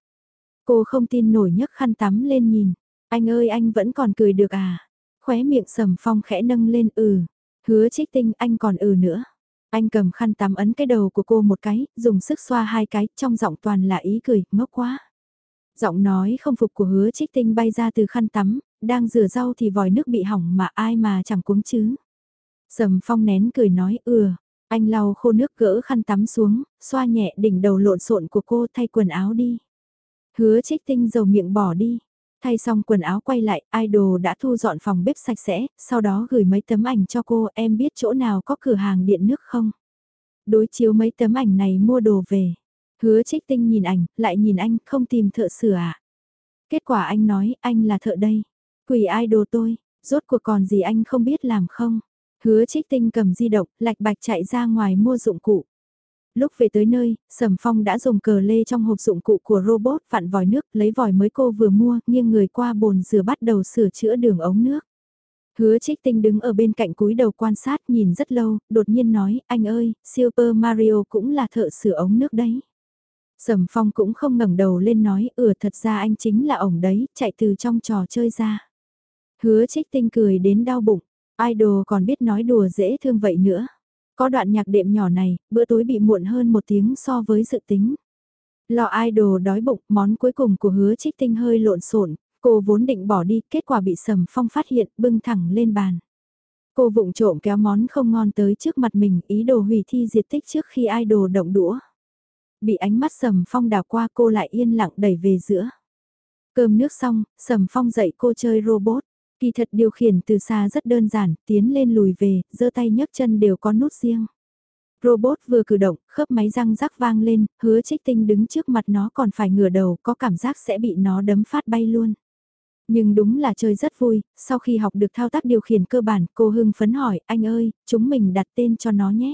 Cô không tin nổi nhấc khăn tắm lên nhìn. Anh ơi anh vẫn còn cười được à? Khóe miệng sầm phong khẽ nâng lên ừ. Hứa trích tinh anh còn ừ nữa. Anh cầm khăn tắm ấn cái đầu của cô một cái, dùng sức xoa hai cái, trong giọng toàn là ý cười, ngốc quá. Giọng nói không phục của hứa trích tinh bay ra từ khăn tắm, đang rửa rau thì vòi nước bị hỏng mà ai mà chẳng cuống chứ. Sầm phong nén cười nói ừa anh lau khô nước gỡ khăn tắm xuống, xoa nhẹ đỉnh đầu lộn xộn của cô thay quần áo đi. Hứa trích tinh dầu miệng bỏ đi. Thay xong quần áo quay lại, idol đã thu dọn phòng bếp sạch sẽ, sau đó gửi mấy tấm ảnh cho cô, em biết chỗ nào có cửa hàng điện nước không? Đối chiếu mấy tấm ảnh này mua đồ về. Hứa trích tinh nhìn ảnh, lại nhìn anh, không tìm thợ sửa à? Kết quả anh nói, anh là thợ đây. Quỷ idol tôi, rốt cuộc còn gì anh không biết làm không? Hứa trích tinh cầm di động, lạch bạch chạy ra ngoài mua dụng cụ. Lúc về tới nơi, Sầm Phong đã dùng cờ lê trong hộp dụng cụ của robot vặn vòi nước, lấy vòi mới cô vừa mua, nghiêng người qua bồn rửa bắt đầu sửa chữa đường ống nước. Hứa trích tinh đứng ở bên cạnh cúi đầu quan sát nhìn rất lâu, đột nhiên nói, anh ơi, Super Mario cũng là thợ sửa ống nước đấy. Sầm Phong cũng không ngẩng đầu lên nói, ừ thật ra anh chính là ổng đấy, chạy từ trong trò chơi ra. Hứa trích tinh cười đến đau bụng, idol còn biết nói đùa dễ thương vậy nữa. Có đoạn nhạc đệm nhỏ này, bữa tối bị muộn hơn một tiếng so với dự tính. Lò idol đói bụng, món cuối cùng của hứa trích tinh hơi lộn xộn cô vốn định bỏ đi, kết quả bị sầm phong phát hiện, bưng thẳng lên bàn. Cô vụng trộm kéo món không ngon tới trước mặt mình, ý đồ hủy thi diệt tích trước khi idol động đũa. Bị ánh mắt sầm phong đào qua cô lại yên lặng đẩy về giữa. Cơm nước xong, sầm phong dạy cô chơi robot. Kỳ thật điều khiển từ xa rất đơn giản, tiến lên lùi về, giơ tay nhấc chân đều có nút riêng. Robot vừa cử động, khớp máy răng rắc vang lên, hứa trích tinh đứng trước mặt nó còn phải ngửa đầu, có cảm giác sẽ bị nó đấm phát bay luôn. Nhưng đúng là chơi rất vui, sau khi học được thao tác điều khiển cơ bản, cô hưng phấn hỏi, anh ơi, chúng mình đặt tên cho nó nhé.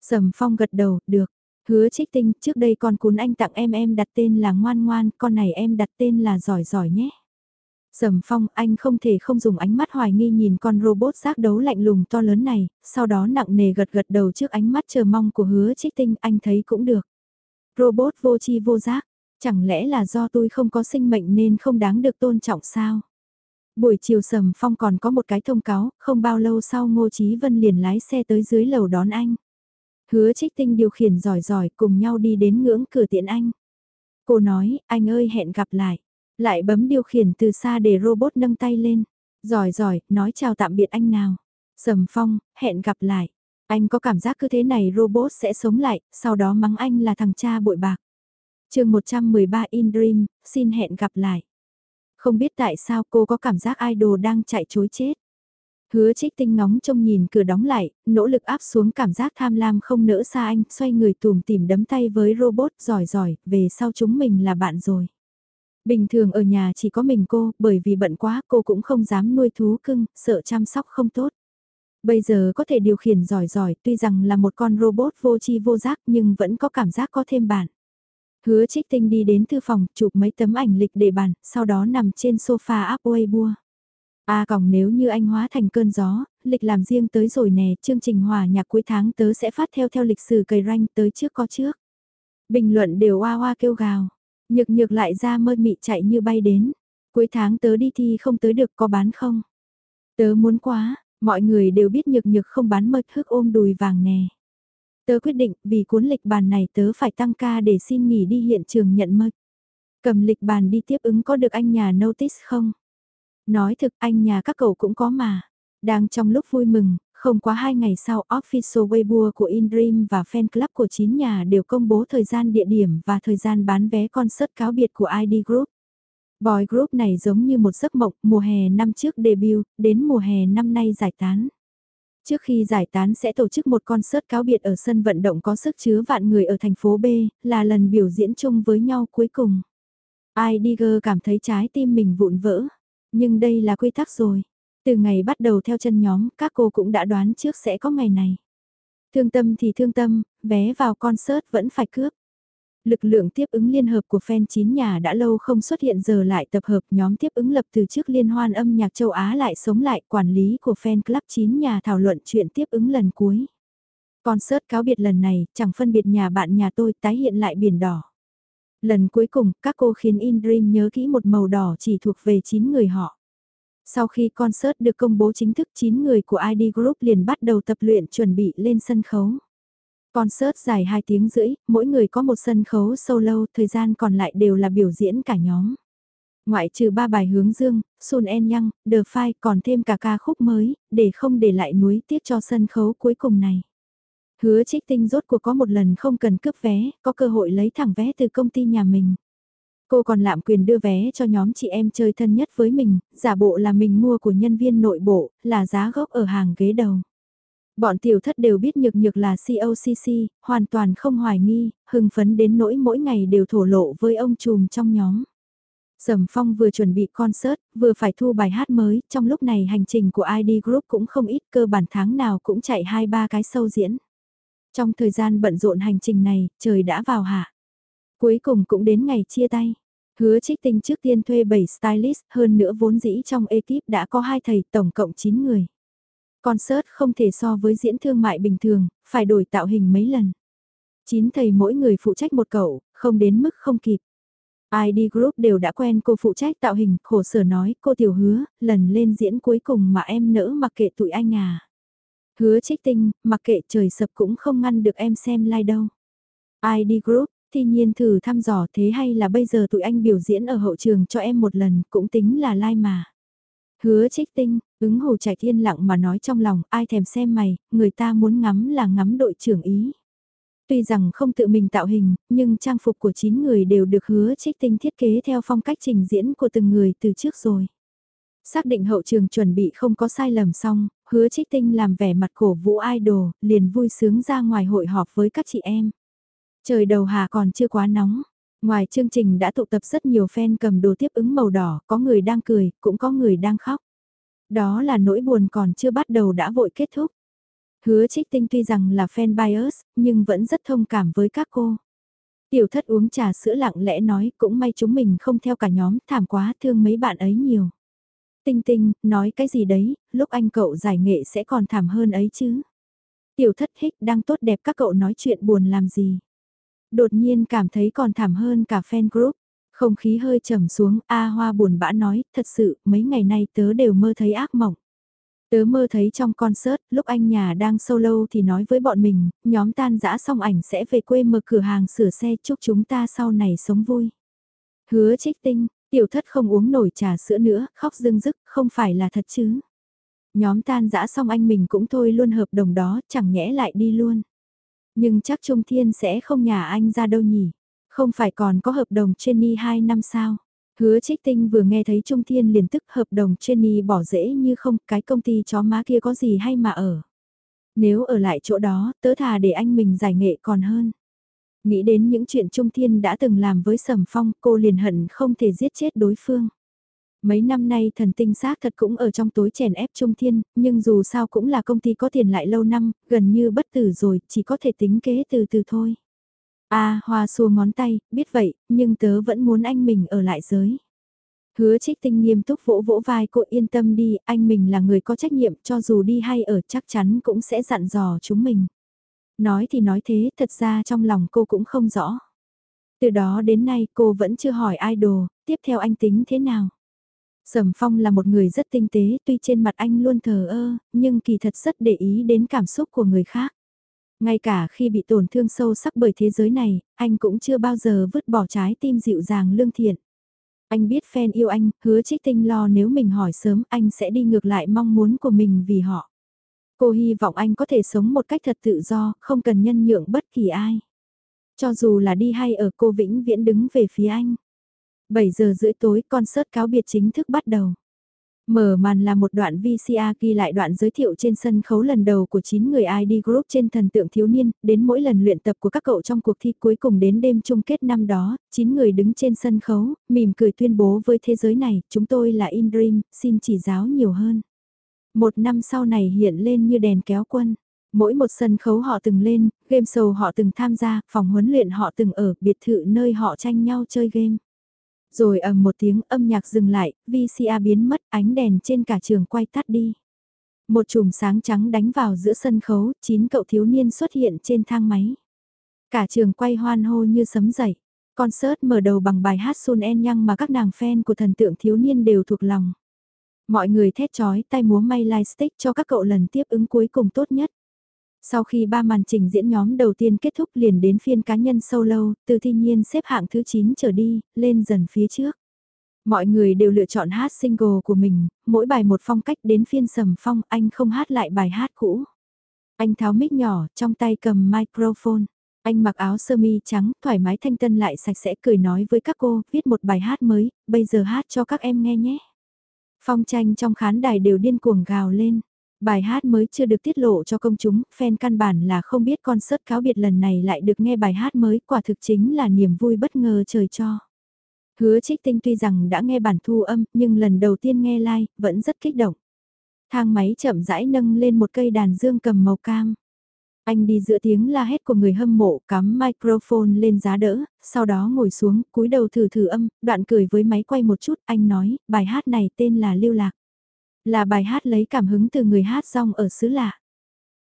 Sầm phong gật đầu, được. Hứa trích tinh, trước đây con cún anh tặng em em đặt tên là ngoan ngoan, con này em đặt tên là giỏi giỏi nhé. Sầm phong anh không thể không dùng ánh mắt hoài nghi nhìn con robot giác đấu lạnh lùng to lớn này, sau đó nặng nề gật gật đầu trước ánh mắt chờ mong của hứa trích tinh anh thấy cũng được. Robot vô chi vô giác, chẳng lẽ là do tôi không có sinh mệnh nên không đáng được tôn trọng sao? Buổi chiều sầm phong còn có một cái thông cáo, không bao lâu sau Ngô Chí Vân liền lái xe tới dưới lầu đón anh. Hứa trích tinh điều khiển giỏi giỏi cùng nhau đi đến ngưỡng cửa tiện anh. Cô nói, anh ơi hẹn gặp lại. Lại bấm điều khiển từ xa để robot nâng tay lên. Giỏi giỏi, nói chào tạm biệt anh nào. Sầm phong, hẹn gặp lại. Anh có cảm giác cứ thế này robot sẽ sống lại, sau đó mắng anh là thằng cha bội bạc. chương 113 In Dream, xin hẹn gặp lại. Không biết tại sao cô có cảm giác idol đang chạy chối chết. Hứa trích tinh ngóng trông nhìn cửa đóng lại, nỗ lực áp xuống cảm giác tham lam không nỡ xa anh, xoay người tùm tìm đấm tay với robot giỏi giỏi, về sau chúng mình là bạn rồi. Bình thường ở nhà chỉ có mình cô, bởi vì bận quá cô cũng không dám nuôi thú cưng, sợ chăm sóc không tốt. Bây giờ có thể điều khiển giỏi giỏi, tuy rằng là một con robot vô chi vô giác nhưng vẫn có cảm giác có thêm bạn. Hứa trích tinh đi đến thư phòng, chụp mấy tấm ảnh lịch để bàn, sau đó nằm trên sofa áp bua A à, còng nếu như anh hóa thành cơn gió, lịch làm riêng tới rồi nè, chương trình hòa nhạc cuối tháng tớ sẽ phát theo theo lịch sử cầy ranh tới trước có trước. Bình luận đều oa oa kêu gào. Nhược nhược lại ra mơ mị chạy như bay đến. Cuối tháng tớ đi thi không tới được có bán không? Tớ muốn quá, mọi người đều biết nhược nhược không bán mật hức ôm đùi vàng nè. Tớ quyết định vì cuốn lịch bàn này tớ phải tăng ca để xin nghỉ đi hiện trường nhận mật. Cầm lịch bàn đi tiếp ứng có được anh nhà notice không? Nói thực anh nhà các cậu cũng có mà. Đang trong lúc vui mừng, không quá hai ngày sau official Weibo của InDream và fan club của 9 nhà đều công bố thời gian địa điểm và thời gian bán vé concert cáo biệt của ID Group. Boy Group này giống như một giấc mộng, mùa hè năm trước debut, đến mùa hè năm nay giải tán. Trước khi giải tán sẽ tổ chức một concert cáo biệt ở sân vận động có sức chứa vạn người ở thành phố B, là lần biểu diễn chung với nhau cuối cùng. IDG cảm thấy trái tim mình vụn vỡ, nhưng đây là quy tắc rồi. Từ ngày bắt đầu theo chân nhóm, các cô cũng đã đoán trước sẽ có ngày này. Thương tâm thì thương tâm, vé vào concert vẫn phải cướp. Lực lượng tiếp ứng liên hợp của fan chín nhà đã lâu không xuất hiện giờ lại tập hợp nhóm tiếp ứng lập từ trước liên hoan âm nhạc châu Á lại sống lại quản lý của fan club chín nhà thảo luận chuyện tiếp ứng lần cuối. Concert cáo biệt lần này chẳng phân biệt nhà bạn nhà tôi tái hiện lại biển đỏ. Lần cuối cùng các cô khiến In Dream nhớ kỹ một màu đỏ chỉ thuộc về 9 người họ. Sau khi concert được công bố chính thức 9 người của ID Group liền bắt đầu tập luyện chuẩn bị lên sân khấu. Concert dài 2 tiếng rưỡi, mỗi người có một sân khấu solo, thời gian còn lại đều là biểu diễn cả nhóm. Ngoại trừ ba bài hướng dương, Sun En Yang, The Five còn thêm cả ca khúc mới, để không để lại núi tiếc cho sân khấu cuối cùng này. Hứa trích tinh rốt cuộc có một lần không cần cướp vé, có cơ hội lấy thẳng vé từ công ty nhà mình. Cô còn lạm quyền đưa vé cho nhóm chị em chơi thân nhất với mình, giả bộ là mình mua của nhân viên nội bộ, là giá gốc ở hàng ghế đầu. Bọn tiểu thất đều biết nhược nhược là COCC, hoàn toàn không hoài nghi, hưng phấn đến nỗi mỗi ngày đều thổ lộ với ông trùm trong nhóm. Sầm Phong vừa chuẩn bị concert, vừa phải thu bài hát mới, trong lúc này hành trình của ID Group cũng không ít cơ bản tháng nào cũng chạy 2-3 cái sâu diễn. Trong thời gian bận rộn hành trình này, trời đã vào hạ. Cuối cùng cũng đến ngày chia tay. Hứa trích tinh trước tiên thuê 7 stylist, hơn nữa vốn dĩ trong ekip đã có hai thầy tổng cộng 9 người. Concert không thể so với diễn thương mại bình thường, phải đổi tạo hình mấy lần. 9 thầy mỗi người phụ trách một cậu, không đến mức không kịp. ID Group đều đã quen cô phụ trách tạo hình, khổ sở nói, cô tiểu hứa, lần lên diễn cuối cùng mà em nỡ mặc kệ tụi anh à. Hứa trích tinh, mặc kệ trời sập cũng không ngăn được em xem like đâu. ID Group, thi nhiên thử thăm dò thế hay là bây giờ tụi anh biểu diễn ở hậu trường cho em một lần cũng tính là like mà. Hứa trích tinh, ứng hồ chạy yên lặng mà nói trong lòng ai thèm xem mày, người ta muốn ngắm là ngắm đội trưởng ý. Tuy rằng không tự mình tạo hình, nhưng trang phục của 9 người đều được hứa trích tinh thiết kế theo phong cách trình diễn của từng người từ trước rồi. Xác định hậu trường chuẩn bị không có sai lầm xong, hứa trích tinh làm vẻ mặt cổ vũ idol, liền vui sướng ra ngoài hội họp với các chị em. Trời đầu hà còn chưa quá nóng. Ngoài chương trình đã tụ tập rất nhiều fan cầm đồ tiếp ứng màu đỏ, có người đang cười, cũng có người đang khóc. Đó là nỗi buồn còn chưa bắt đầu đã vội kết thúc. Hứa trích tinh tuy rằng là fan bias, nhưng vẫn rất thông cảm với các cô. Tiểu thất uống trà sữa lặng lẽ nói cũng may chúng mình không theo cả nhóm, thảm quá thương mấy bạn ấy nhiều. Tinh tinh, nói cái gì đấy, lúc anh cậu giải nghệ sẽ còn thảm hơn ấy chứ. Tiểu thất hích đang tốt đẹp các cậu nói chuyện buồn làm gì. Đột nhiên cảm thấy còn thảm hơn cả fan group. Không khí hơi trầm xuống, A Hoa buồn bã nói, thật sự, mấy ngày nay tớ đều mơ thấy ác mộng. Tớ mơ thấy trong concert, lúc anh nhà đang solo thì nói với bọn mình, nhóm tan dã xong ảnh sẽ về quê mở cửa hàng sửa xe chúc chúng ta sau này sống vui. Hứa trích tinh, tiểu thất không uống nổi trà sữa nữa, khóc dưng dứt, không phải là thật chứ. Nhóm tan dã xong anh mình cũng thôi luôn hợp đồng đó, chẳng nhẽ lại đi luôn. Nhưng chắc Trung Thiên sẽ không nhà anh ra đâu nhỉ. Không phải còn có hợp đồng Jenny 2 năm sao? Hứa trích tinh vừa nghe thấy Trung Thiên liền tức hợp đồng Jenny bỏ dễ như không, cái công ty chó má kia có gì hay mà ở. Nếu ở lại chỗ đó, tớ thà để anh mình giải nghệ còn hơn. Nghĩ đến những chuyện Trung Thiên đã từng làm với Sầm Phong, cô liền hận không thể giết chết đối phương. Mấy năm nay thần tinh xác thật cũng ở trong tối chèn ép Trung Thiên, nhưng dù sao cũng là công ty có tiền lại lâu năm, gần như bất tử rồi, chỉ có thể tính kế từ từ thôi. a hoa xua ngón tay, biết vậy, nhưng tớ vẫn muốn anh mình ở lại giới. Hứa trích tinh nghiêm túc vỗ vỗ vai cô yên tâm đi, anh mình là người có trách nhiệm cho dù đi hay ở chắc chắn cũng sẽ dặn dò chúng mình. Nói thì nói thế, thật ra trong lòng cô cũng không rõ. Từ đó đến nay cô vẫn chưa hỏi idol, tiếp theo anh tính thế nào. Sầm Phong là một người rất tinh tế, tuy trên mặt anh luôn thờ ơ, nhưng kỳ thật rất để ý đến cảm xúc của người khác. Ngay cả khi bị tổn thương sâu sắc bởi thế giới này, anh cũng chưa bao giờ vứt bỏ trái tim dịu dàng lương thiện. Anh biết fan yêu anh, hứa trích tinh lo nếu mình hỏi sớm anh sẽ đi ngược lại mong muốn của mình vì họ. Cô hy vọng anh có thể sống một cách thật tự do, không cần nhân nhượng bất kỳ ai. Cho dù là đi hay ở cô vĩnh viễn đứng về phía anh. 7 giờ rưỡi tối concert cáo biệt chính thức bắt đầu. Mở màn là một đoạn VCR ghi lại đoạn giới thiệu trên sân khấu lần đầu của 9 người ID Group trên thần tượng thiếu niên, đến mỗi lần luyện tập của các cậu trong cuộc thi cuối cùng đến đêm chung kết năm đó, 9 người đứng trên sân khấu, mỉm cười tuyên bố với thế giới này, chúng tôi là In Dream, xin chỉ giáo nhiều hơn. Một năm sau này hiện lên như đèn kéo quân. Mỗi một sân khấu họ từng lên, game show họ từng tham gia, phòng huấn luyện họ từng ở, biệt thự nơi họ tranh nhau chơi game. Rồi ầm một tiếng âm nhạc dừng lại, VCA biến mất, ánh đèn trên cả trường quay tắt đi. Một chùm sáng trắng đánh vào giữa sân khấu, chín cậu thiếu niên xuất hiện trên thang máy. Cả trường quay hoan hô như sấm dậy. Concert mở đầu bằng bài hát Sun En Yang mà các nàng fan của thần tượng thiếu niên đều thuộc lòng. Mọi người thét chói tay múa may lightstick cho các cậu lần tiếp ứng cuối cùng tốt nhất. Sau khi ba màn trình diễn nhóm đầu tiên kết thúc liền đến phiên cá nhân solo, từ thi nhiên xếp hạng thứ 9 trở đi, lên dần phía trước. Mọi người đều lựa chọn hát single của mình, mỗi bài một phong cách đến phiên sầm phong, anh không hát lại bài hát cũ. Anh tháo mic nhỏ, trong tay cầm microphone. Anh mặc áo sơ mi trắng, thoải mái thanh tân lại sạch sẽ cười nói với các cô, viết một bài hát mới, bây giờ hát cho các em nghe nhé. Phong tranh trong khán đài đều điên cuồng gào lên. Bài hát mới chưa được tiết lộ cho công chúng, fan căn bản là không biết concert cáo biệt lần này lại được nghe bài hát mới, quả thực chính là niềm vui bất ngờ trời cho. Hứa trích tinh tuy rằng đã nghe bản thu âm, nhưng lần đầu tiên nghe live, vẫn rất kích động. Thang máy chậm rãi nâng lên một cây đàn dương cầm màu cam. Anh đi giữa tiếng la hét của người hâm mộ cắm microphone lên giá đỡ, sau đó ngồi xuống, cúi đầu thử thử âm, đoạn cười với máy quay một chút, anh nói, bài hát này tên là Lưu Lạc. Là bài hát lấy cảm hứng từ người hát rong ở xứ lạ.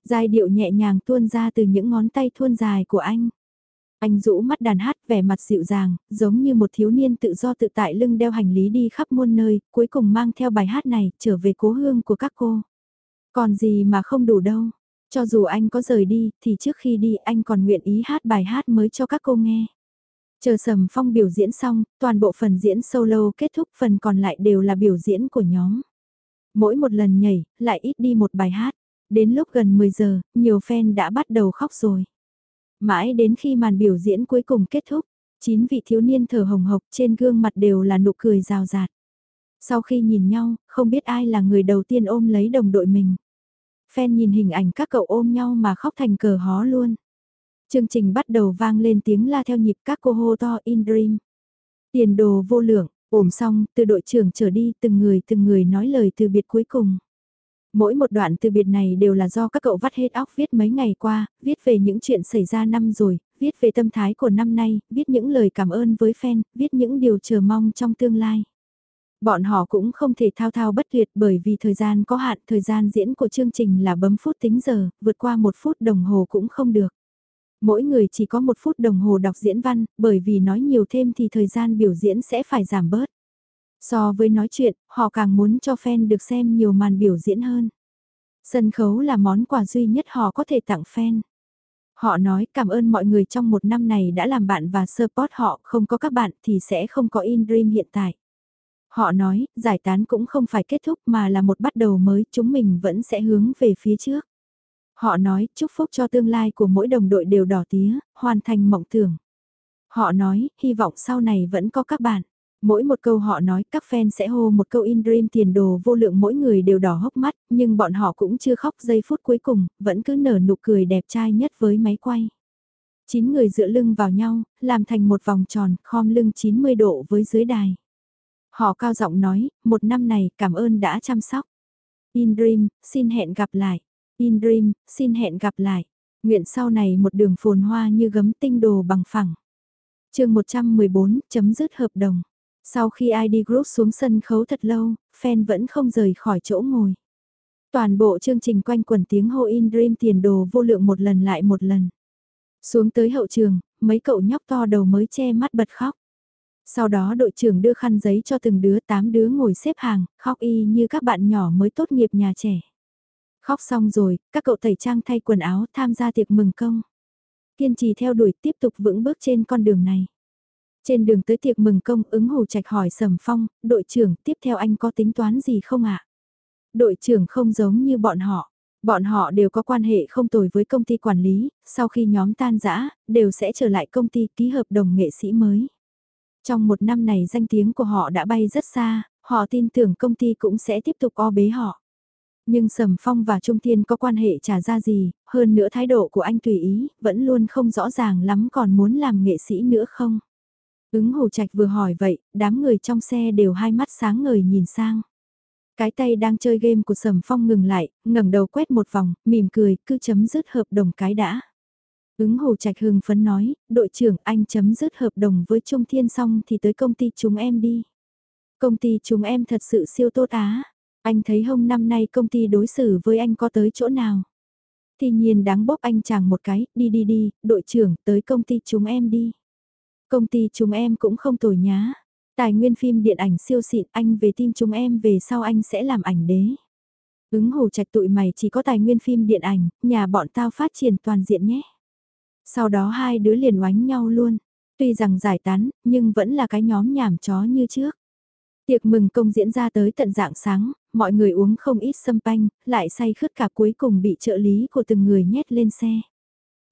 Giai điệu nhẹ nhàng tuôn ra từ những ngón tay thuôn dài của anh. Anh rũ mắt đàn hát vẻ mặt dịu dàng, giống như một thiếu niên tự do tự tại lưng đeo hành lý đi khắp muôn nơi, cuối cùng mang theo bài hát này trở về cố hương của các cô. Còn gì mà không đủ đâu. Cho dù anh có rời đi, thì trước khi đi anh còn nguyện ý hát bài hát mới cho các cô nghe. Chờ Sầm Phong biểu diễn xong, toàn bộ phần diễn solo kết thúc phần còn lại đều là biểu diễn của nhóm. Mỗi một lần nhảy, lại ít đi một bài hát. Đến lúc gần 10 giờ, nhiều fan đã bắt đầu khóc rồi. Mãi đến khi màn biểu diễn cuối cùng kết thúc, chín vị thiếu niên thở hồng hộc trên gương mặt đều là nụ cười rào rạt. Sau khi nhìn nhau, không biết ai là người đầu tiên ôm lấy đồng đội mình. Fan nhìn hình ảnh các cậu ôm nhau mà khóc thành cờ hó luôn. Chương trình bắt đầu vang lên tiếng la theo nhịp các cô hô to in dream. Tiền đồ vô lượng, ôm xong, từ đội trưởng trở đi từng người từng người nói lời từ biệt cuối cùng. Mỗi một đoạn từ biệt này đều là do các cậu vắt hết óc viết mấy ngày qua, viết về những chuyện xảy ra năm rồi, viết về tâm thái của năm nay, viết những lời cảm ơn với fan, viết những điều chờ mong trong tương lai. Bọn họ cũng không thể thao thao bất tuyệt bởi vì thời gian có hạn, thời gian diễn của chương trình là bấm phút tính giờ, vượt qua một phút đồng hồ cũng không được. Mỗi người chỉ có một phút đồng hồ đọc diễn văn, bởi vì nói nhiều thêm thì thời gian biểu diễn sẽ phải giảm bớt. So với nói chuyện, họ càng muốn cho fan được xem nhiều màn biểu diễn hơn. Sân khấu là món quà duy nhất họ có thể tặng fan. Họ nói cảm ơn mọi người trong một năm này đã làm bạn và support họ, không có các bạn thì sẽ không có In Dream hiện tại. Họ nói, giải tán cũng không phải kết thúc mà là một bắt đầu mới, chúng mình vẫn sẽ hướng về phía trước. Họ nói, chúc phúc cho tương lai của mỗi đồng đội đều đỏ tía, hoàn thành mộng tưởng. Họ nói, hy vọng sau này vẫn có các bạn. Mỗi một câu họ nói các fan sẽ hô một câu in dream tiền đồ vô lượng mỗi người đều đỏ hốc mắt, nhưng bọn họ cũng chưa khóc giây phút cuối cùng, vẫn cứ nở nụ cười đẹp trai nhất với máy quay. Chín người dựa lưng vào nhau, làm thành một vòng tròn, khom lưng 90 độ với dưới đài. Họ cao giọng nói, một năm này cảm ơn đã chăm sóc. In Dream, xin hẹn gặp lại. In Dream, xin hẹn gặp lại. Nguyện sau này một đường phồn hoa như gấm tinh đồ bằng phẳng. chương 114, chấm dứt hợp đồng. Sau khi ID Group xuống sân khấu thật lâu, fan vẫn không rời khỏi chỗ ngồi. Toàn bộ chương trình quanh quần tiếng hô in dream tiền đồ vô lượng một lần lại một lần. Xuống tới hậu trường, mấy cậu nhóc to đầu mới che mắt bật khóc. Sau đó đội trưởng đưa khăn giấy cho từng đứa tám đứa ngồi xếp hàng, khóc y như các bạn nhỏ mới tốt nghiệp nhà trẻ. Khóc xong rồi, các cậu tẩy trang thay quần áo tham gia tiệc mừng công. Kiên trì theo đuổi tiếp tục vững bước trên con đường này. Trên đường tới tiệc mừng công ứng hồ trạch hỏi Sầm Phong, đội trưởng tiếp theo anh có tính toán gì không ạ? Đội trưởng không giống như bọn họ. Bọn họ đều có quan hệ không tồi với công ty quản lý, sau khi nhóm tan rã, đều sẽ trở lại công ty ký hợp đồng nghệ sĩ mới. Trong một năm này danh tiếng của họ đã bay rất xa, họ tin tưởng công ty cũng sẽ tiếp tục o bế họ. Nhưng Sầm Phong và Trung Thiên có quan hệ trả ra gì, hơn nữa thái độ của anh tùy ý, vẫn luôn không rõ ràng lắm còn muốn làm nghệ sĩ nữa không. Ứng hồ trạch vừa hỏi vậy, đám người trong xe đều hai mắt sáng ngời nhìn sang. Cái tay đang chơi game của Sầm Phong ngừng lại, ngẩng đầu quét một vòng, mỉm cười, cứ chấm dứt hợp đồng cái đã. Ứng hồ trạch hưng phấn nói, đội trưởng anh chấm dứt hợp đồng với Trung Thiên xong thì tới công ty chúng em đi. Công ty chúng em thật sự siêu tốt á. Anh thấy hôm năm nay công ty đối xử với anh có tới chỗ nào. Thì nhiên đáng bóp anh chàng một cái, đi đi đi, đội trưởng, tới công ty chúng em đi. Công ty chúng em cũng không tồi nhá. Tài nguyên phim điện ảnh siêu xịn, anh về team chúng em về sau anh sẽ làm ảnh đế. Ứng hồ trạch tụi mày chỉ có tài nguyên phim điện ảnh, nhà bọn tao phát triển toàn diện nhé. Sau đó hai đứa liền oánh nhau luôn. Tuy rằng giải tán, nhưng vẫn là cái nhóm nhảm chó như trước. Tiệc mừng công diễn ra tới tận dạng sáng, mọi người uống không ít sâm panh, lại say khướt cả cuối cùng bị trợ lý của từng người nhét lên xe.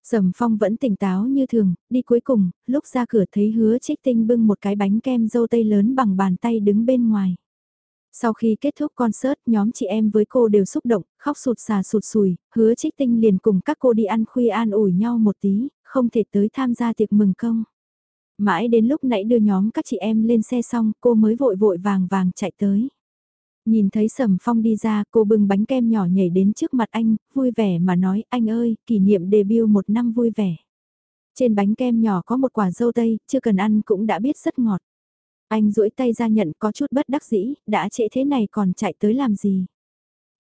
Sầm Phong vẫn tỉnh táo như thường, đi cuối cùng, lúc ra cửa thấy hứa trích tinh bưng một cái bánh kem dâu tây lớn bằng bàn tay đứng bên ngoài. Sau khi kết thúc concert, nhóm chị em với cô đều xúc động, khóc sụt xà sụt sùi, hứa trích tinh liền cùng các cô đi ăn khuya an ủi nhau một tí, không thể tới tham gia tiệc mừng công. Mãi đến lúc nãy đưa nhóm các chị em lên xe xong, cô mới vội vội vàng vàng chạy tới. Nhìn thấy Sầm Phong đi ra, cô bưng bánh kem nhỏ nhảy đến trước mặt anh, vui vẻ mà nói, anh ơi, kỷ niệm debut một năm vui vẻ. Trên bánh kem nhỏ có một quả dâu tây, chưa cần ăn cũng đã biết rất ngọt. Anh duỗi tay ra nhận có chút bất đắc dĩ, đã trễ thế này còn chạy tới làm gì.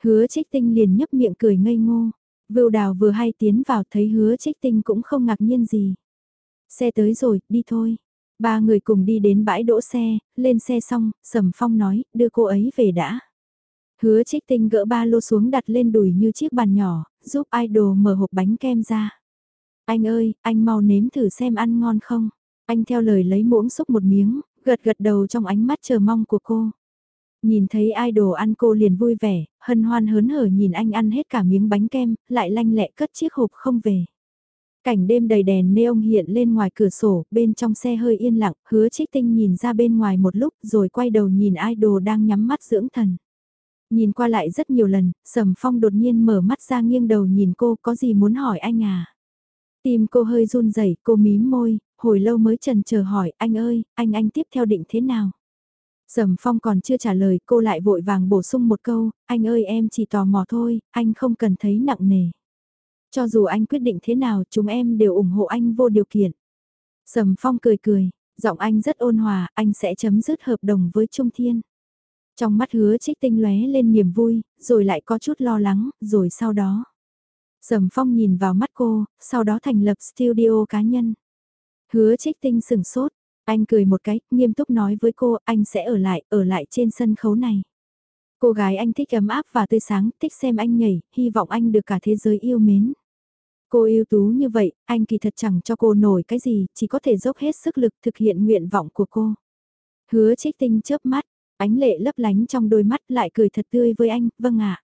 Hứa trích tinh liền nhấp miệng cười ngây ngô. Vưu đào vừa hay tiến vào thấy hứa trích tinh cũng không ngạc nhiên gì. Xe tới rồi, đi thôi. Ba người cùng đi đến bãi đỗ xe, lên xe xong, Sầm Phong nói, đưa cô ấy về đã. Hứa trích tinh gỡ ba lô xuống đặt lên đùi như chiếc bàn nhỏ, giúp idol mở hộp bánh kem ra. Anh ơi, anh mau nếm thử xem ăn ngon không. Anh theo lời lấy muỗng xúc một miếng, gật gật đầu trong ánh mắt chờ mong của cô. Nhìn thấy idol ăn cô liền vui vẻ, hân hoan hớn hở nhìn anh ăn hết cả miếng bánh kem, lại lanh lẹ cất chiếc hộp không về. Cảnh đêm đầy đèn neon hiện lên ngoài cửa sổ, bên trong xe hơi yên lặng, hứa trích tinh nhìn ra bên ngoài một lúc rồi quay đầu nhìn idol đang nhắm mắt dưỡng thần. Nhìn qua lại rất nhiều lần, Sầm Phong đột nhiên mở mắt ra nghiêng đầu nhìn cô có gì muốn hỏi anh à. Tim cô hơi run rẩy, cô mím môi, hồi lâu mới trần chờ hỏi anh ơi, anh anh tiếp theo định thế nào? Sầm Phong còn chưa trả lời cô lại vội vàng bổ sung một câu, anh ơi em chỉ tò mò thôi, anh không cần thấy nặng nề. Cho dù anh quyết định thế nào chúng em đều ủng hộ anh vô điều kiện. Sầm Phong cười cười, giọng anh rất ôn hòa, anh sẽ chấm dứt hợp đồng với Trung Thiên. Trong mắt hứa trích tinh lóe lên niềm vui, rồi lại có chút lo lắng, rồi sau đó. Sầm Phong nhìn vào mắt cô, sau đó thành lập studio cá nhân. Hứa trích tinh sừng sốt, anh cười một cái, nghiêm túc nói với cô, anh sẽ ở lại, ở lại trên sân khấu này. Cô gái anh thích ấm áp và tươi sáng, thích xem anh nhảy, hy vọng anh được cả thế giới yêu mến. Cô yêu tú như vậy, anh kỳ thật chẳng cho cô nổi cái gì, chỉ có thể dốc hết sức lực thực hiện nguyện vọng của cô. Hứa trích tinh chớp mắt, ánh lệ lấp lánh trong đôi mắt lại cười thật tươi với anh, vâng ạ.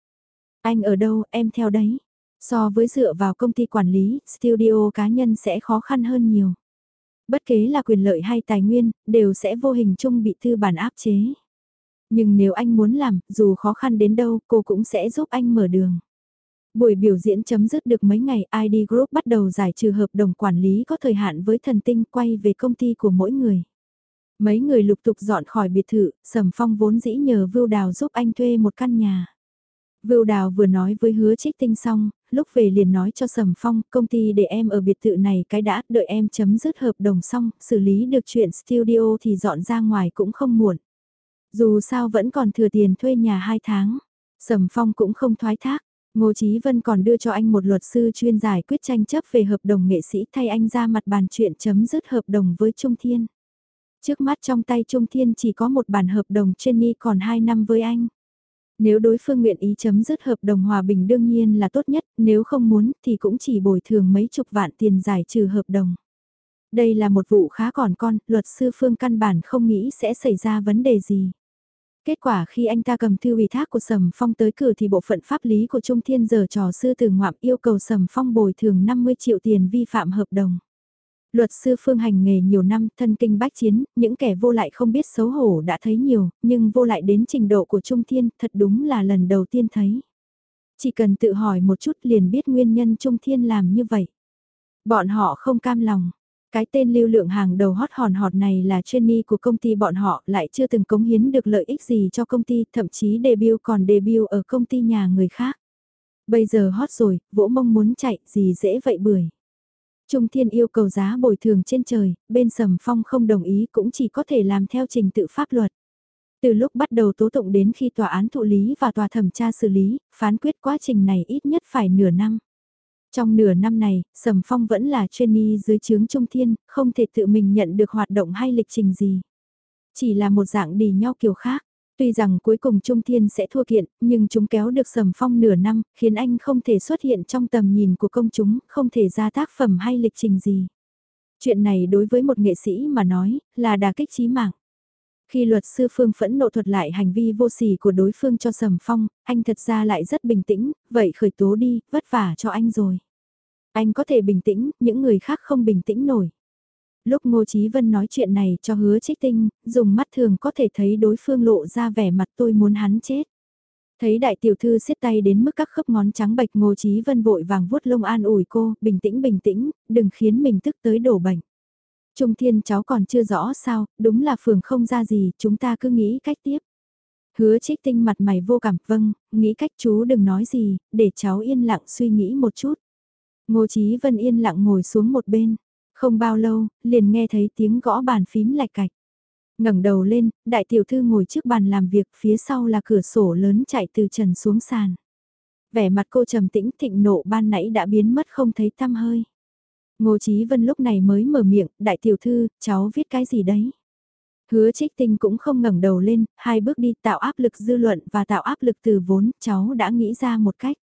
Anh ở đâu, em theo đấy. So với dựa vào công ty quản lý, studio cá nhân sẽ khó khăn hơn nhiều. Bất kế là quyền lợi hay tài nguyên, đều sẽ vô hình chung bị tư bản áp chế. Nhưng nếu anh muốn làm, dù khó khăn đến đâu, cô cũng sẽ giúp anh mở đường. Buổi biểu diễn chấm dứt được mấy ngày ID Group bắt đầu giải trừ hợp đồng quản lý có thời hạn với thần tinh quay về công ty của mỗi người. Mấy người lục tục dọn khỏi biệt thự, Sầm Phong vốn dĩ nhờ Vưu Đào giúp anh thuê một căn nhà. Vưu Đào vừa nói với hứa trích tinh xong, lúc về liền nói cho Sầm Phong, công ty để em ở biệt thự này cái đã, đợi em chấm dứt hợp đồng xong, xử lý được chuyện studio thì dọn ra ngoài cũng không muộn. Dù sao vẫn còn thừa tiền thuê nhà 2 tháng, Sầm Phong cũng không thoái thác. Ngô Chí Vân còn đưa cho anh một luật sư chuyên giải quyết tranh chấp về hợp đồng nghệ sĩ thay anh ra mặt bàn chuyện chấm dứt hợp đồng với Trung Thiên. Trước mắt trong tay Trung Thiên chỉ có một bản hợp đồng Jenny còn 2 năm với anh. Nếu đối phương nguyện ý chấm dứt hợp đồng hòa bình đương nhiên là tốt nhất, nếu không muốn thì cũng chỉ bồi thường mấy chục vạn tiền giải trừ hợp đồng. Đây là một vụ khá còn con, luật sư Phương căn bản không nghĩ sẽ xảy ra vấn đề gì. Kết quả khi anh ta cầm thư ủy thác của Sầm Phong tới cửa thì bộ phận pháp lý của Trung Thiên giờ trò sư từ ngoạm yêu cầu Sầm Phong bồi thường 50 triệu tiền vi phạm hợp đồng. Luật sư phương hành nghề nhiều năm, thân kinh bách chiến, những kẻ vô lại không biết xấu hổ đã thấy nhiều, nhưng vô lại đến trình độ của Trung Thiên thật đúng là lần đầu tiên thấy. Chỉ cần tự hỏi một chút liền biết nguyên nhân Trung Thiên làm như vậy. Bọn họ không cam lòng, cái tên lưu lượng hàng đầu hot hòn hot này là trainee của công ty bọn họ lại chưa từng cống hiến được lợi ích gì cho công ty, thậm chí debut còn debut ở công ty nhà người khác. Bây giờ hot rồi, vỗ mông muốn chạy, gì dễ vậy bưởi. Trung Thiên yêu cầu giá bồi thường trên trời, bên Sầm Phong không đồng ý cũng chỉ có thể làm theo trình tự pháp luật. Từ lúc bắt đầu tố tụng đến khi tòa án thụ lý và tòa thẩm tra xử lý, phán quyết quá trình này ít nhất phải nửa năm. Trong nửa năm này, Sầm Phong vẫn là trainee dưới chướng Trung Thiên, không thể tự mình nhận được hoạt động hay lịch trình gì. Chỉ là một dạng đi nhau kiểu khác. Tuy rằng cuối cùng Trung Thiên sẽ thua kiện, nhưng chúng kéo được Sầm Phong nửa năm, khiến anh không thể xuất hiện trong tầm nhìn của công chúng, không thể ra tác phẩm hay lịch trình gì. Chuyện này đối với một nghệ sĩ mà nói, là đà kích chí mạng. Khi luật sư Phương phẫn nộ thuật lại hành vi vô sỉ của đối phương cho Sầm Phong, anh thật ra lại rất bình tĩnh, vậy khởi tố đi, vất vả cho anh rồi. Anh có thể bình tĩnh, những người khác không bình tĩnh nổi. Lúc Ngô Chí Vân nói chuyện này cho hứa trích tinh, dùng mắt thường có thể thấy đối phương lộ ra vẻ mặt tôi muốn hắn chết. Thấy đại tiểu thư siết tay đến mức các khớp ngón trắng bạch Ngô Chí Vân vội vàng vuốt lông an ủi cô, bình tĩnh bình tĩnh, đừng khiến mình tức tới đổ bệnh. Trung thiên cháu còn chưa rõ sao, đúng là phường không ra gì, chúng ta cứ nghĩ cách tiếp. Hứa trích tinh mặt mày vô cảm, vâng, nghĩ cách chú đừng nói gì, để cháu yên lặng suy nghĩ một chút. Ngô Chí Vân yên lặng ngồi xuống một bên. Không bao lâu, liền nghe thấy tiếng gõ bàn phím lạch cạch. ngẩng đầu lên, đại tiểu thư ngồi trước bàn làm việc, phía sau là cửa sổ lớn chạy từ trần xuống sàn. Vẻ mặt cô trầm tĩnh thịnh nộ ban nãy đã biến mất không thấy tăm hơi. Ngô Chí Vân lúc này mới mở miệng, đại tiểu thư, cháu viết cái gì đấy? Hứa trích tinh cũng không ngẩng đầu lên, hai bước đi tạo áp lực dư luận và tạo áp lực từ vốn, cháu đã nghĩ ra một cách.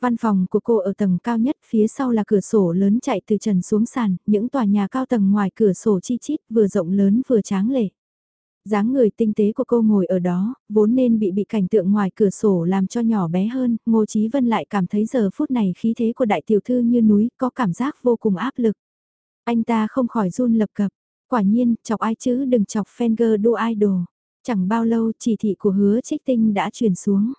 Văn phòng của cô ở tầng cao nhất, phía sau là cửa sổ lớn chạy từ trần xuống sàn, những tòa nhà cao tầng ngoài cửa sổ chi chít vừa rộng lớn vừa tráng lệ. dáng người tinh tế của cô ngồi ở đó, vốn nên bị bị cảnh tượng ngoài cửa sổ làm cho nhỏ bé hơn, Ngô Chí Vân lại cảm thấy giờ phút này khí thế của đại tiểu thư như núi, có cảm giác vô cùng áp lực. Anh ta không khỏi run lập cập, quả nhiên, chọc ai chứ đừng chọc Fenger đua idol. Chẳng bao lâu chỉ thị của hứa trích tinh đã truyền xuống.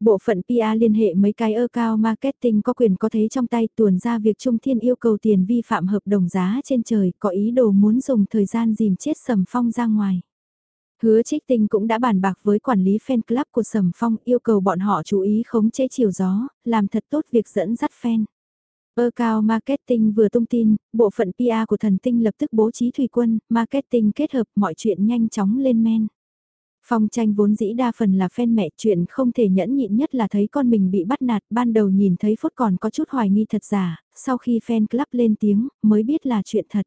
Bộ phận PR liên hệ mấy cái ơ cao marketing có quyền có thấy trong tay tuồn ra việc Trung Thiên yêu cầu tiền vi phạm hợp đồng giá trên trời có ý đồ muốn dùng thời gian dìm chết Sầm Phong ra ngoài. Hứa trích tinh cũng đã bàn bạc với quản lý fan club của Sầm Phong yêu cầu bọn họ chú ý khống chế chiều gió, làm thật tốt việc dẫn dắt fan. Ơ cao marketing vừa tung tin, bộ phận PR của thần tinh lập tức bố trí thủy quân, marketing kết hợp mọi chuyện nhanh chóng lên men. Phong tranh vốn dĩ đa phần là phen mẹ chuyện không thể nhẫn nhịn nhất là thấy con mình bị bắt nạt ban đầu nhìn thấy phốt còn có chút hoài nghi thật giả, sau khi fan club lên tiếng mới biết là chuyện thật.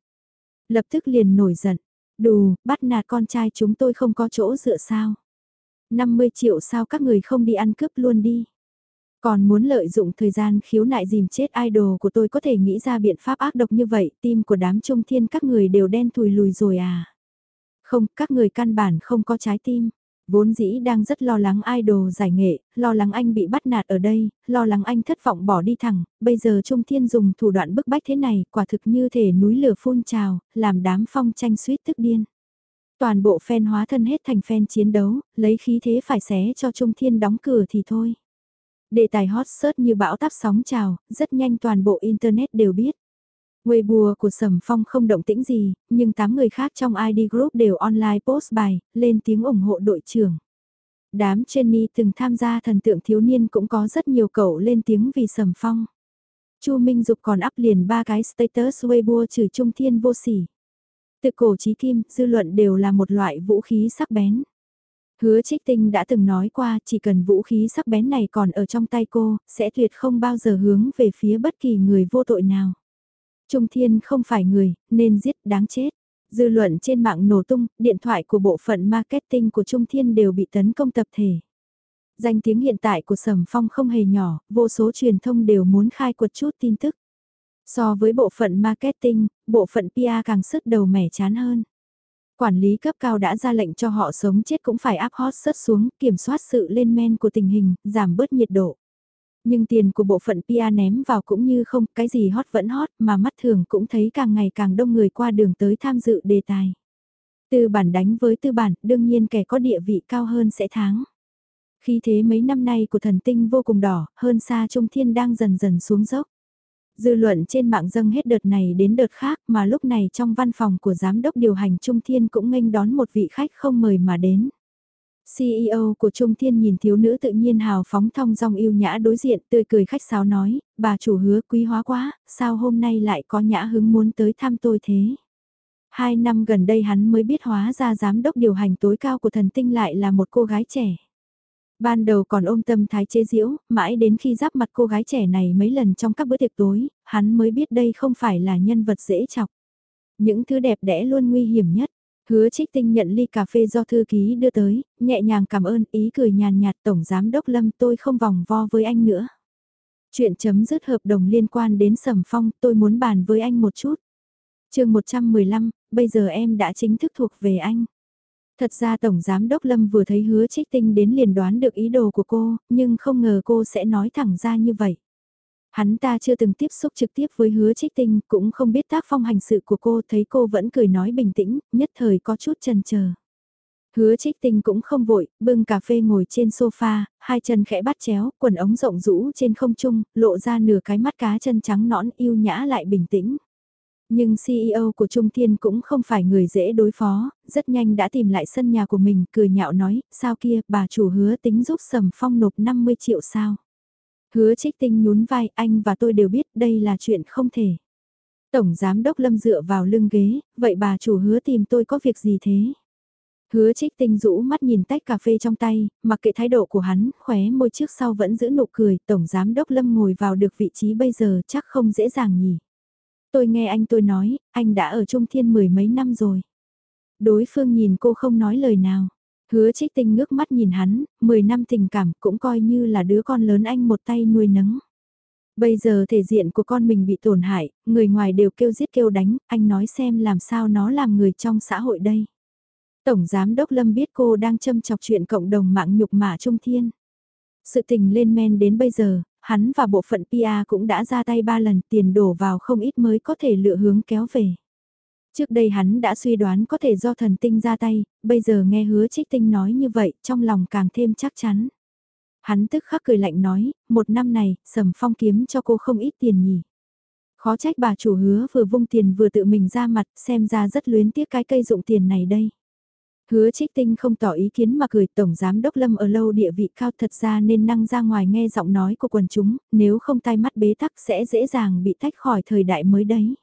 Lập tức liền nổi giận, đù, bắt nạt con trai chúng tôi không có chỗ dựa sao. 50 triệu sao các người không đi ăn cướp luôn đi. Còn muốn lợi dụng thời gian khiếu nại dìm chết idol của tôi có thể nghĩ ra biện pháp ác độc như vậy, tim của đám trung thiên các người đều đen thùi lùi rồi à. Không, các người căn bản không có trái tim. Vốn dĩ đang rất lo lắng idol giải nghệ, lo lắng anh bị bắt nạt ở đây, lo lắng anh thất vọng bỏ đi thẳng, bây giờ Trung Thiên dùng thủ đoạn bức bách thế này, quả thực như thể núi lửa phun trào, làm đám phong tranh suýt tức điên. Toàn bộ fan hóa thân hết thành fan chiến đấu, lấy khí thế phải xé cho Trung Thiên đóng cửa thì thôi. Đề tài hot search như bão táp sóng trào, rất nhanh toàn bộ Internet đều biết. Weibo của Sầm Phong không động tĩnh gì, nhưng 8 người khác trong ID group đều online post bài, lên tiếng ủng hộ đội trưởng. Đám Jenny từng tham gia thần tượng thiếu niên cũng có rất nhiều cậu lên tiếng vì Sầm Phong. Chu Minh Dục còn up liền ba cái status Weibo trừ Trung Thiên vô sỉ. Từ cổ chí kim, dư luận đều là một loại vũ khí sắc bén. Hứa trích tinh đã từng nói qua chỉ cần vũ khí sắc bén này còn ở trong tay cô, sẽ tuyệt không bao giờ hướng về phía bất kỳ người vô tội nào. Trung Thiên không phải người, nên giết đáng chết. Dư luận trên mạng nổ tung, điện thoại của bộ phận marketing của Trung Thiên đều bị tấn công tập thể. Danh tiếng hiện tại của Sầm Phong không hề nhỏ, vô số truyền thông đều muốn khai quật chút tin tức. So với bộ phận marketing, bộ phận PR càng sức đầu mẻ chán hơn. Quản lý cấp cao đã ra lệnh cho họ sống chết cũng phải áp hot sớt xuống, kiểm soát sự lên men của tình hình, giảm bớt nhiệt độ. Nhưng tiền của bộ phận PR ném vào cũng như không, cái gì hot vẫn hot mà mắt thường cũng thấy càng ngày càng đông người qua đường tới tham dự đề tài. Tư bản đánh với tư bản, đương nhiên kẻ có địa vị cao hơn sẽ thắng. Khi thế mấy năm nay của thần tinh vô cùng đỏ, hơn xa Trung Thiên đang dần dần xuống dốc. Dư luận trên mạng dâng hết đợt này đến đợt khác mà lúc này trong văn phòng của giám đốc điều hành Trung Thiên cũng nghênh đón một vị khách không mời mà đến. CEO của Trung Thiên nhìn thiếu nữ tự nhiên hào phóng thong dong yêu nhã đối diện tươi cười khách sáo nói, bà chủ hứa quý hóa quá, sao hôm nay lại có nhã hứng muốn tới thăm tôi thế? Hai năm gần đây hắn mới biết hóa ra giám đốc điều hành tối cao của thần tinh lại là một cô gái trẻ. Ban đầu còn ôm tâm thái chế diễu, mãi đến khi giáp mặt cô gái trẻ này mấy lần trong các bữa tiệc tối, hắn mới biết đây không phải là nhân vật dễ chọc. Những thứ đẹp đẽ luôn nguy hiểm nhất. Hứa trích tinh nhận ly cà phê do thư ký đưa tới, nhẹ nhàng cảm ơn ý cười nhàn nhạt Tổng Giám Đốc Lâm tôi không vòng vo với anh nữa. Chuyện chấm dứt hợp đồng liên quan đến Sầm Phong tôi muốn bàn với anh một chút. chương 115, bây giờ em đã chính thức thuộc về anh. Thật ra Tổng Giám Đốc Lâm vừa thấy hứa trích tinh đến liền đoán được ý đồ của cô, nhưng không ngờ cô sẽ nói thẳng ra như vậy. Hắn ta chưa từng tiếp xúc trực tiếp với hứa trích tinh, cũng không biết tác phong hành sự của cô, thấy cô vẫn cười nói bình tĩnh, nhất thời có chút chần chờ. Hứa trích tinh cũng không vội, bưng cà phê ngồi trên sofa, hai chân khẽ bắt chéo, quần ống rộng rũ trên không trung, lộ ra nửa cái mắt cá chân trắng nõn yêu nhã lại bình tĩnh. Nhưng CEO của Trung Thiên cũng không phải người dễ đối phó, rất nhanh đã tìm lại sân nhà của mình, cười nhạo nói, sao kia, bà chủ hứa tính giúp Sầm Phong nộp 50 triệu sao. Hứa trích tinh nhún vai, anh và tôi đều biết đây là chuyện không thể. Tổng Giám Đốc Lâm dựa vào lưng ghế, vậy bà chủ hứa tìm tôi có việc gì thế? Hứa trích tinh rũ mắt nhìn tách cà phê trong tay, mặc kệ thái độ của hắn, khóe môi trước sau vẫn giữ nụ cười, Tổng Giám Đốc Lâm ngồi vào được vị trí bây giờ chắc không dễ dàng nhỉ. Tôi nghe anh tôi nói, anh đã ở Trung Thiên mười mấy năm rồi. Đối phương nhìn cô không nói lời nào. Hứa trích tinh ngước mắt nhìn hắn, 10 năm tình cảm cũng coi như là đứa con lớn anh một tay nuôi nấng. Bây giờ thể diện của con mình bị tổn hại, người ngoài đều kêu giết kêu đánh, anh nói xem làm sao nó làm người trong xã hội đây. Tổng Giám Đốc Lâm biết cô đang châm chọc chuyện cộng đồng mạng nhục mạ Trung Thiên. Sự tình lên men đến bây giờ, hắn và bộ phận PR cũng đã ra tay ba lần tiền đổ vào không ít mới có thể lựa hướng kéo về. Trước đây hắn đã suy đoán có thể do thần tinh ra tay, bây giờ nghe hứa trích tinh nói như vậy, trong lòng càng thêm chắc chắn. Hắn tức khắc cười lạnh nói, một năm này, sầm phong kiếm cho cô không ít tiền nhỉ. Khó trách bà chủ hứa vừa vung tiền vừa tự mình ra mặt, xem ra rất luyến tiếc cái cây dụng tiền này đây. Hứa trích tinh không tỏ ý kiến mà cười Tổng Giám Đốc Lâm ở lâu địa vị cao thật ra nên năng ra ngoài nghe giọng nói của quần chúng, nếu không tai mắt bế tắc sẽ dễ dàng bị tách khỏi thời đại mới đấy.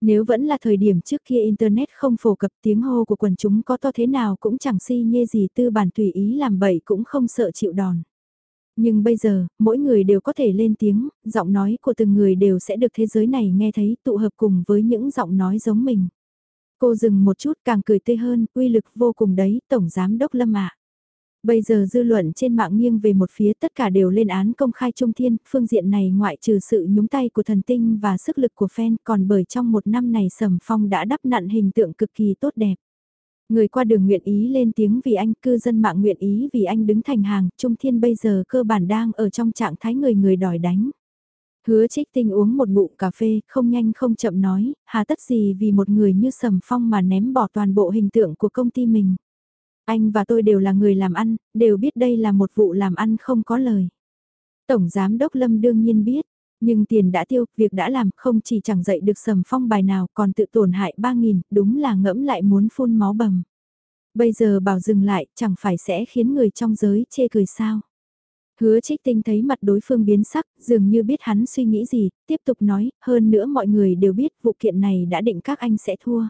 Nếu vẫn là thời điểm trước kia Internet không phổ cập tiếng hô của quần chúng có to thế nào cũng chẳng si nhê gì tư bản tùy ý làm bậy cũng không sợ chịu đòn. Nhưng bây giờ, mỗi người đều có thể lên tiếng, giọng nói của từng người đều sẽ được thế giới này nghe thấy tụ hợp cùng với những giọng nói giống mình. Cô dừng một chút càng cười tươi hơn, uy lực vô cùng đấy, Tổng Giám Đốc Lâm ạ. Bây giờ dư luận trên mạng nghiêng về một phía tất cả đều lên án công khai trung thiên, phương diện này ngoại trừ sự nhúng tay của thần tinh và sức lực của fan còn bởi trong một năm này Sầm Phong đã đắp nặn hình tượng cực kỳ tốt đẹp. Người qua đường nguyện ý lên tiếng vì anh, cư dân mạng nguyện ý vì anh đứng thành hàng, Trung Thiên bây giờ cơ bản đang ở trong trạng thái người người đòi đánh. Hứa trích tinh uống một bụng cà phê, không nhanh không chậm nói, hà tất gì vì một người như Sầm Phong mà ném bỏ toàn bộ hình tượng của công ty mình. Anh và tôi đều là người làm ăn, đều biết đây là một vụ làm ăn không có lời. Tổng Giám Đốc Lâm đương nhiên biết, nhưng tiền đã tiêu, việc đã làm không chỉ chẳng dạy được Sầm Phong bài nào còn tự tổn hại 3.000, đúng là ngẫm lại muốn phun máu bầm. Bây giờ bảo dừng lại, chẳng phải sẽ khiến người trong giới chê cười sao. Hứa trích tinh thấy mặt đối phương biến sắc, dường như biết hắn suy nghĩ gì, tiếp tục nói, hơn nữa mọi người đều biết vụ kiện này đã định các anh sẽ thua.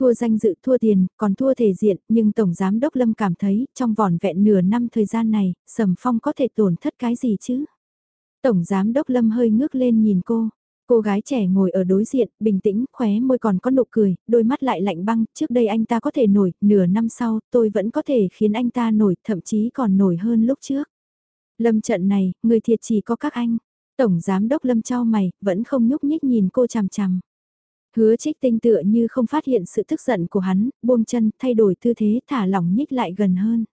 Thua danh dự thua tiền, còn thua thể diện, nhưng Tổng Giám Đốc Lâm cảm thấy, trong vỏn vẹn nửa năm thời gian này, Sầm Phong có thể tổn thất cái gì chứ? Tổng Giám Đốc Lâm hơi ngước lên nhìn cô. Cô gái trẻ ngồi ở đối diện, bình tĩnh, khóe môi còn có nụ cười, đôi mắt lại lạnh băng, trước đây anh ta có thể nổi, nửa năm sau, tôi vẫn có thể khiến anh ta nổi, thậm chí còn nổi hơn lúc trước. Lâm trận này, người thiệt chỉ có các anh. Tổng giám đốc Lâm trao mày, vẫn không nhúc nhích nhìn cô chằm chằm. Hứa trích tinh tựa như không phát hiện sự tức giận của hắn, buông chân, thay đổi tư thế, thả lỏng nhích lại gần hơn.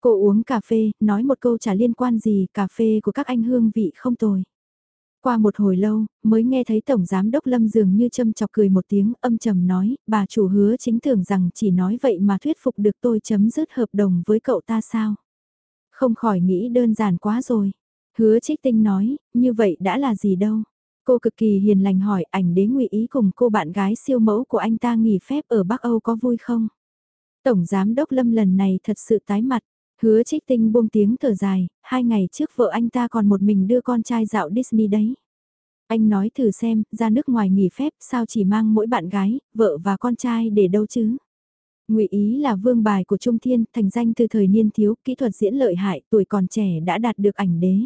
Cô uống cà phê, nói một câu chả liên quan gì, cà phê của các anh hương vị không tồi. Qua một hồi lâu, mới nghe thấy Tổng Giám Đốc Lâm dường như châm chọc cười một tiếng âm trầm nói, bà chủ hứa chính tưởng rằng chỉ nói vậy mà thuyết phục được tôi chấm dứt hợp đồng với cậu ta sao. Không khỏi nghĩ đơn giản quá rồi. Hứa trích tinh nói, như vậy đã là gì đâu. Cô cực kỳ hiền lành hỏi ảnh đế ngụy ý cùng cô bạn gái siêu mẫu của anh ta nghỉ phép ở Bắc Âu có vui không? Tổng Giám Đốc Lâm lần này thật sự tái mặt, hứa trích tinh buông tiếng thở dài, hai ngày trước vợ anh ta còn một mình đưa con trai dạo Disney đấy. Anh nói thử xem, ra nước ngoài nghỉ phép sao chỉ mang mỗi bạn gái, vợ và con trai để đâu chứ? Ngụy Ý là vương bài của Trung Thiên, thành danh từ thời niên thiếu, kỹ thuật diễn lợi hại, tuổi còn trẻ đã đạt được ảnh đế.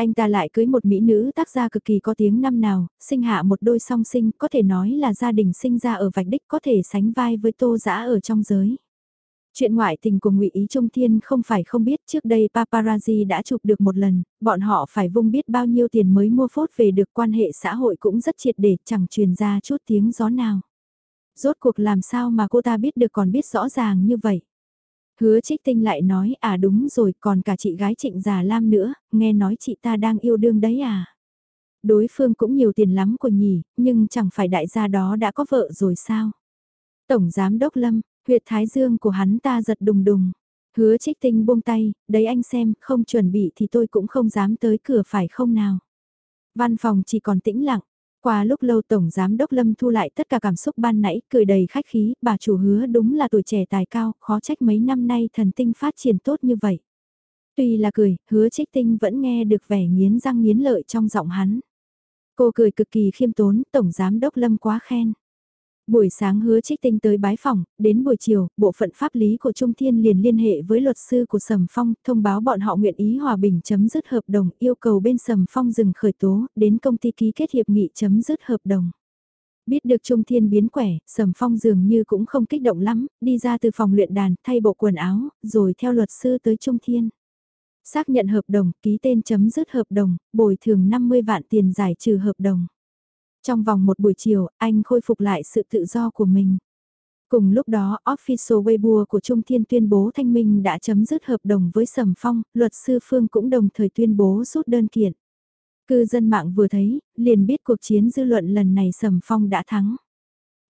Anh ta lại cưới một mỹ nữ tác gia cực kỳ có tiếng năm nào, sinh hạ một đôi song sinh, có thể nói là gia đình sinh ra ở vạch đích có thể sánh vai với tô giã ở trong giới. Chuyện ngoại tình của ngụy Ý Trung Thiên không phải không biết trước đây paparazzi đã chụp được một lần, bọn họ phải vung biết bao nhiêu tiền mới mua phốt về được quan hệ xã hội cũng rất triệt để chẳng truyền ra chút tiếng gió nào. Rốt cuộc làm sao mà cô ta biết được còn biết rõ ràng như vậy. Hứa trích tinh lại nói à đúng rồi còn cả chị gái trịnh già lam nữa, nghe nói chị ta đang yêu đương đấy à. Đối phương cũng nhiều tiền lắm của nhỉ, nhưng chẳng phải đại gia đó đã có vợ rồi sao. Tổng Giám Đốc Lâm, huyệt thái dương của hắn ta giật đùng đùng. Hứa trích tinh buông tay, đấy anh xem, không chuẩn bị thì tôi cũng không dám tới cửa phải không nào. Văn phòng chỉ còn tĩnh lặng, qua lúc lâu Tổng Giám Đốc Lâm thu lại tất cả cảm xúc ban nãy, cười đầy khách khí, bà chủ hứa đúng là tuổi trẻ tài cao, khó trách mấy năm nay thần tinh phát triển tốt như vậy. Tuy là cười, hứa trích tinh vẫn nghe được vẻ nghiến răng nghiến lợi trong giọng hắn. Cô cười cực kỳ khiêm tốn, Tổng Giám Đốc Lâm quá khen. Buổi sáng hứa trích tinh tới bái phòng, đến buổi chiều, bộ phận pháp lý của Trung Thiên liền liên hệ với luật sư của Sầm Phong, thông báo bọn họ nguyện ý hòa bình chấm dứt hợp đồng, yêu cầu bên Sầm Phong dừng khởi tố, đến công ty ký kết hiệp nghị chấm dứt hợp đồng. Biết được Trung Thiên biến quẻ, Sầm Phong dường như cũng không kích động lắm, đi ra từ phòng luyện đàn, thay bộ quần áo, rồi theo luật sư tới Trung Thiên. Xác nhận hợp đồng, ký tên chấm dứt hợp đồng, bồi thường 50 vạn tiền giải trừ hợp đồng. Trong vòng một buổi chiều, anh khôi phục lại sự tự do của mình. Cùng lúc đó, Official Weibo của Trung Thiên tuyên bố Thanh Minh đã chấm dứt hợp đồng với Sầm Phong, luật sư Phương cũng đồng thời tuyên bố rút đơn kiện. Cư dân mạng vừa thấy, liền biết cuộc chiến dư luận lần này Sầm Phong đã thắng.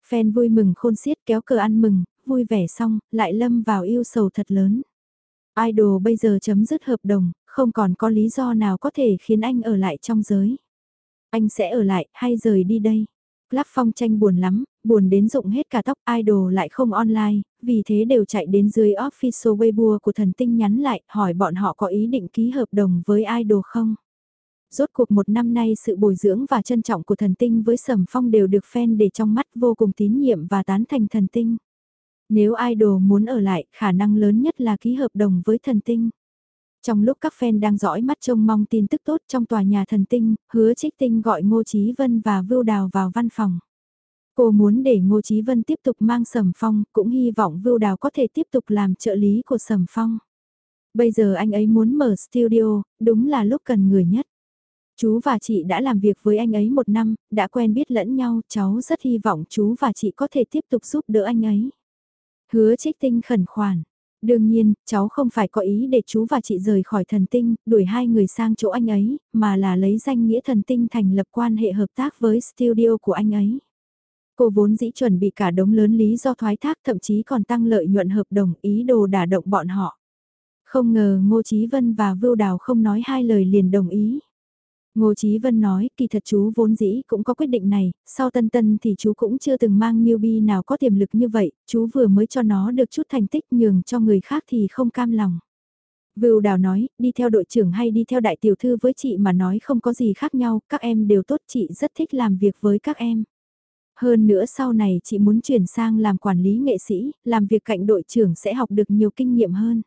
Fan vui mừng khôn xiết kéo cờ ăn mừng, vui vẻ xong, lại lâm vào yêu sầu thật lớn. Idol bây giờ chấm dứt hợp đồng, không còn có lý do nào có thể khiến anh ở lại trong giới. Anh sẽ ở lại, hay rời đi đây? Lắp phong tranh buồn lắm, buồn đến rụng hết cả tóc idol lại không online, vì thế đều chạy đến dưới official Weibo của thần tinh nhắn lại, hỏi bọn họ có ý định ký hợp đồng với idol không? Rốt cuộc một năm nay sự bồi dưỡng và trân trọng của thần tinh với sầm phong đều được fan để trong mắt vô cùng tín nhiệm và tán thành thần tinh. Nếu idol muốn ở lại, khả năng lớn nhất là ký hợp đồng với thần tinh. Trong lúc các fan đang dõi mắt trông mong tin tức tốt trong tòa nhà thần tinh, hứa trích tinh gọi Ngô Chí Vân và Vưu Đào vào văn phòng. Cô muốn để Ngô Chí Vân tiếp tục mang Sầm Phong, cũng hy vọng Vưu Đào có thể tiếp tục làm trợ lý của Sầm Phong. Bây giờ anh ấy muốn mở studio, đúng là lúc cần người nhất. Chú và chị đã làm việc với anh ấy một năm, đã quen biết lẫn nhau, cháu rất hy vọng chú và chị có thể tiếp tục giúp đỡ anh ấy. Hứa trích tinh khẩn khoản, Đương nhiên, cháu không phải có ý để chú và chị rời khỏi thần tinh, đuổi hai người sang chỗ anh ấy, mà là lấy danh nghĩa thần tinh thành lập quan hệ hợp tác với studio của anh ấy. Cô vốn dĩ chuẩn bị cả đống lớn lý do thoái thác thậm chí còn tăng lợi nhuận hợp đồng ý đồ đả động bọn họ. Không ngờ Ngô Chí Vân và Vưu Đào không nói hai lời liền đồng ý. Ngô Chí Vân nói, kỳ thật chú vốn dĩ cũng có quyết định này, sau tân tân thì chú cũng chưa từng mang newbie nào có tiềm lực như vậy, chú vừa mới cho nó được chút thành tích nhường cho người khác thì không cam lòng. Vưu Đào nói, đi theo đội trưởng hay đi theo đại tiểu thư với chị mà nói không có gì khác nhau, các em đều tốt chị rất thích làm việc với các em. Hơn nữa sau này chị muốn chuyển sang làm quản lý nghệ sĩ, làm việc cạnh đội trưởng sẽ học được nhiều kinh nghiệm hơn.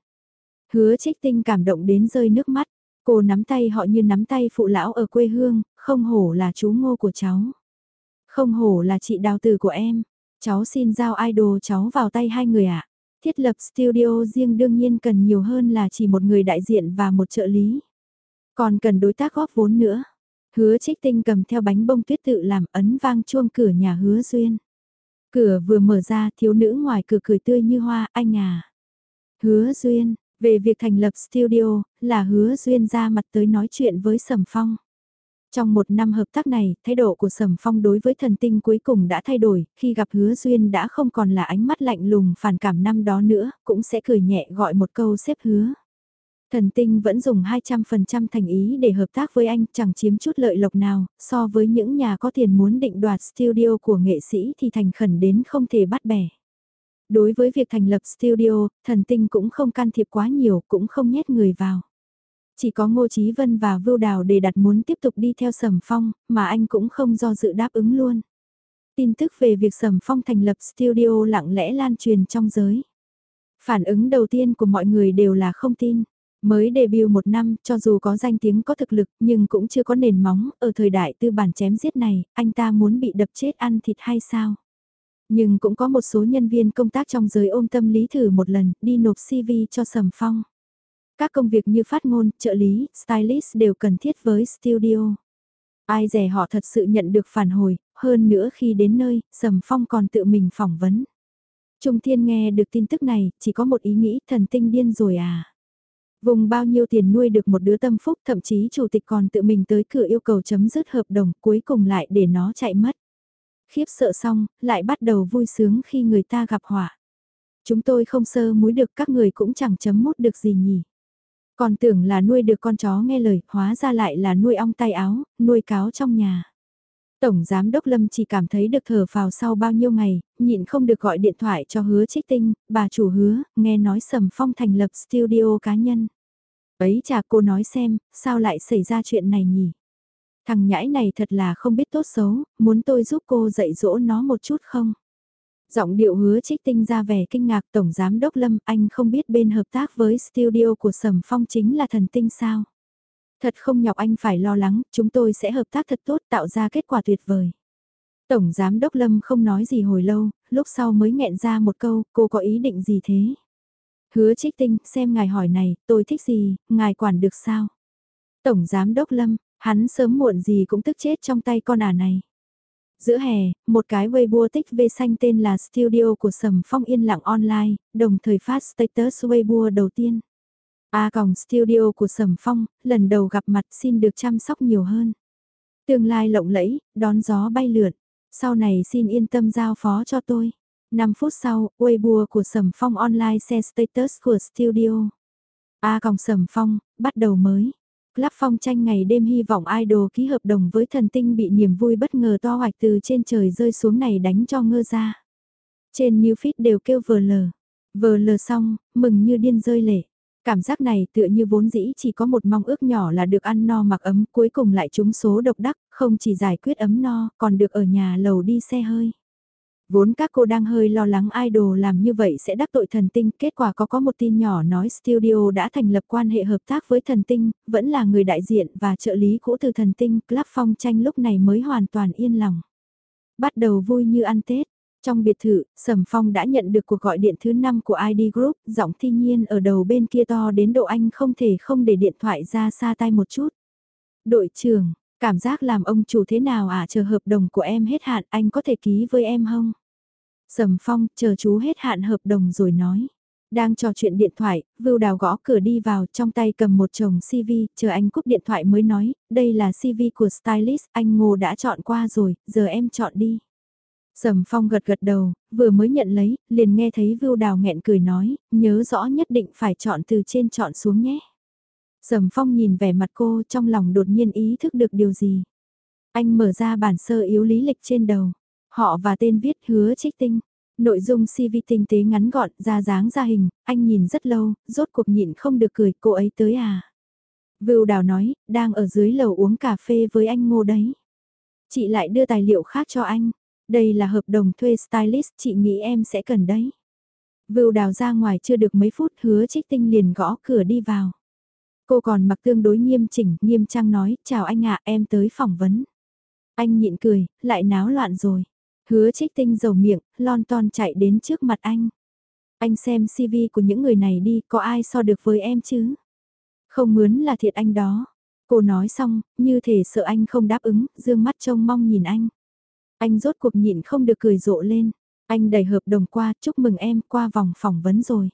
Hứa trích tinh cảm động đến rơi nước mắt. Cô nắm tay họ như nắm tay phụ lão ở quê hương, không hổ là chú ngô của cháu. Không hổ là chị đào tử của em. Cháu xin giao idol cháu vào tay hai người ạ. Thiết lập studio riêng đương nhiên cần nhiều hơn là chỉ một người đại diện và một trợ lý. Còn cần đối tác góp vốn nữa. Hứa trích tinh cầm theo bánh bông tuyết tự làm ấn vang chuông cửa nhà hứa duyên. Cửa vừa mở ra thiếu nữ ngoài cửa cười tươi như hoa anh à. Hứa duyên, về việc thành lập studio, là hứa duyên ra mặt tới nói chuyện với Sầm Phong. Trong một năm hợp tác này, thái độ của Sầm Phong đối với thần tinh cuối cùng đã thay đổi, khi gặp hứa duyên đã không còn là ánh mắt lạnh lùng phản cảm năm đó nữa, cũng sẽ cười nhẹ gọi một câu xếp hứa. Thần tinh vẫn dùng 200% thành ý để hợp tác với anh, chẳng chiếm chút lợi lộc nào, so với những nhà có tiền muốn định đoạt studio của nghệ sĩ thì thành khẩn đến không thể bắt bẻ. Đối với việc thành lập studio, thần tinh cũng không can thiệp quá nhiều, cũng không nhét người vào. Chỉ có Ngô Chí Vân và Vưu Đào để đặt muốn tiếp tục đi theo Sầm Phong, mà anh cũng không do dự đáp ứng luôn. Tin tức về việc Sầm Phong thành lập studio lặng lẽ lan truyền trong giới. Phản ứng đầu tiên của mọi người đều là không tin. Mới debut một năm, cho dù có danh tiếng có thực lực, nhưng cũng chưa có nền móng, ở thời đại tư bản chém giết này, anh ta muốn bị đập chết ăn thịt hay sao? Nhưng cũng có một số nhân viên công tác trong giới ôm tâm lý thử một lần, đi nộp CV cho Sầm Phong. Các công việc như phát ngôn, trợ lý, stylist đều cần thiết với studio. Ai rẻ họ thật sự nhận được phản hồi, hơn nữa khi đến nơi, Sầm Phong còn tự mình phỏng vấn. Trung Thiên nghe được tin tức này, chỉ có một ý nghĩ thần tinh điên rồi à. Vùng bao nhiêu tiền nuôi được một đứa tâm phúc thậm chí chủ tịch còn tự mình tới cửa yêu cầu chấm dứt hợp đồng cuối cùng lại để nó chạy mất. Khiếp sợ xong, lại bắt đầu vui sướng khi người ta gặp họa. Chúng tôi không sơ muối được các người cũng chẳng chấm mút được gì nhỉ. Còn tưởng là nuôi được con chó nghe lời, hóa ra lại là nuôi ong tay áo, nuôi cáo trong nhà. Tổng Giám Đốc Lâm chỉ cảm thấy được thở vào sau bao nhiêu ngày, nhịn không được gọi điện thoại cho hứa trích tinh, bà chủ hứa, nghe nói Sầm Phong thành lập studio cá nhân. Ấy chà cô nói xem, sao lại xảy ra chuyện này nhỉ? Thằng nhãi này thật là không biết tốt xấu, muốn tôi giúp cô dạy dỗ nó một chút không? Giọng điệu hứa trích tinh ra vẻ kinh ngạc Tổng Giám Đốc Lâm, anh không biết bên hợp tác với studio của Sầm Phong chính là thần tinh sao? Thật không nhọc anh phải lo lắng, chúng tôi sẽ hợp tác thật tốt tạo ra kết quả tuyệt vời. Tổng Giám Đốc Lâm không nói gì hồi lâu, lúc sau mới nghẹn ra một câu, cô có ý định gì thế? Hứa trích tinh, xem ngài hỏi này, tôi thích gì, ngài quản được sao? Tổng Giám Đốc Lâm, hắn sớm muộn gì cũng tức chết trong tay con ả này. Giữa hè, một cái Weibo tích V xanh tên là Studio của Sầm Phong yên lặng online, đồng thời phát status Weibo đầu tiên. A còng studio của Sầm Phong, lần đầu gặp mặt xin được chăm sóc nhiều hơn. Tương lai lộng lẫy, đón gió bay lượn. Sau này xin yên tâm giao phó cho tôi. 5 phút sau, Weibo của Sầm Phong online xe status của studio. A còng Sầm Phong, bắt đầu mới. Club phong tranh ngày đêm hy vọng idol ký hợp đồng với thần tinh bị niềm vui bất ngờ to hoạch từ trên trời rơi xuống này đánh cho ngơ ra. Trên new feed đều kêu vờ lờ. Vờ lờ xong, mừng như điên rơi lệ. Cảm giác này tựa như vốn dĩ chỉ có một mong ước nhỏ là được ăn no mặc ấm cuối cùng lại trúng số độc đắc, không chỉ giải quyết ấm no còn được ở nhà lầu đi xe hơi. Vốn các cô đang hơi lo lắng idol làm như vậy sẽ đắc tội thần tinh, kết quả có có một tin nhỏ nói studio đã thành lập quan hệ hợp tác với thần tinh, vẫn là người đại diện và trợ lý cũ từ thần tinh, Club Phong tranh lúc này mới hoàn toàn yên lòng. Bắt đầu vui như ăn Tết, trong biệt thự, Sầm Phong đã nhận được cuộc gọi điện thứ 5 của ID Group, giọng thi nhiên ở đầu bên kia to đến độ anh không thể không để điện thoại ra xa tay một chút. Đội trưởng, cảm giác làm ông chủ thế nào à chờ hợp đồng của em hết hạn anh có thể ký với em không? Sầm Phong, chờ chú hết hạn hợp đồng rồi nói. Đang trò chuyện điện thoại, Vưu Đào gõ cửa đi vào trong tay cầm một chồng CV, chờ anh cúp điện thoại mới nói, đây là CV của stylist, anh Ngô đã chọn qua rồi, giờ em chọn đi. Sầm Phong gật gật đầu, vừa mới nhận lấy, liền nghe thấy Vưu Đào nghẹn cười nói, nhớ rõ nhất định phải chọn từ trên chọn xuống nhé. Sầm Phong nhìn vẻ mặt cô trong lòng đột nhiên ý thức được điều gì. Anh mở ra bản sơ yếu lý lịch trên đầu. Họ và tên viết hứa trích tinh. Nội dung CV tinh tế ngắn gọn, ra dáng ra hình, anh nhìn rất lâu, rốt cuộc nhịn không được cười, cô ấy tới à. Vưu Đào nói, đang ở dưới lầu uống cà phê với anh ngô đấy. Chị lại đưa tài liệu khác cho anh. Đây là hợp đồng thuê stylist, chị nghĩ em sẽ cần đấy. Vưu đào ra ngoài chưa được mấy phút hứa trích tinh liền gõ cửa đi vào. Cô còn mặc tương đối nghiêm chỉnh, nghiêm trang nói, chào anh ạ, em tới phỏng vấn. Anh nhịn cười, lại náo loạn rồi. Hứa trích tinh dầu miệng, lon ton chạy đến trước mặt anh. Anh xem CV của những người này đi, có ai so được với em chứ? Không mướn là thiệt anh đó. Cô nói xong, như thể sợ anh không đáp ứng, dương mắt trông mong nhìn anh. Anh rốt cuộc nhịn không được cười rộ lên. Anh đẩy hợp đồng qua, chúc mừng em qua vòng phỏng vấn rồi.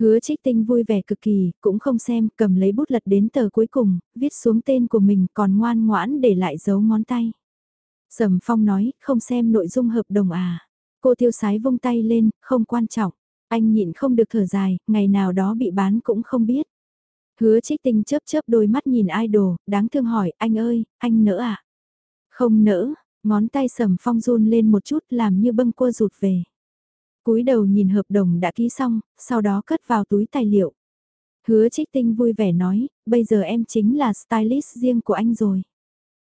Hứa trích tinh vui vẻ cực kỳ, cũng không xem, cầm lấy bút lật đến tờ cuối cùng, viết xuống tên của mình còn ngoan ngoãn để lại dấu ngón tay. Sầm Phong nói, không xem nội dung hợp đồng à. Cô tiêu sái vung tay lên, không quan trọng. Anh nhịn không được thở dài, ngày nào đó bị bán cũng không biết. Hứa trích tinh chớp chớp đôi mắt nhìn idol, đáng thương hỏi, anh ơi, anh nỡ à? Không nỡ, ngón tay sầm phong run lên một chút làm như bâng cua rụt về cúi đầu nhìn hợp đồng đã ký xong, sau đó cất vào túi tài liệu. Hứa trích tinh vui vẻ nói, bây giờ em chính là stylist riêng của anh rồi.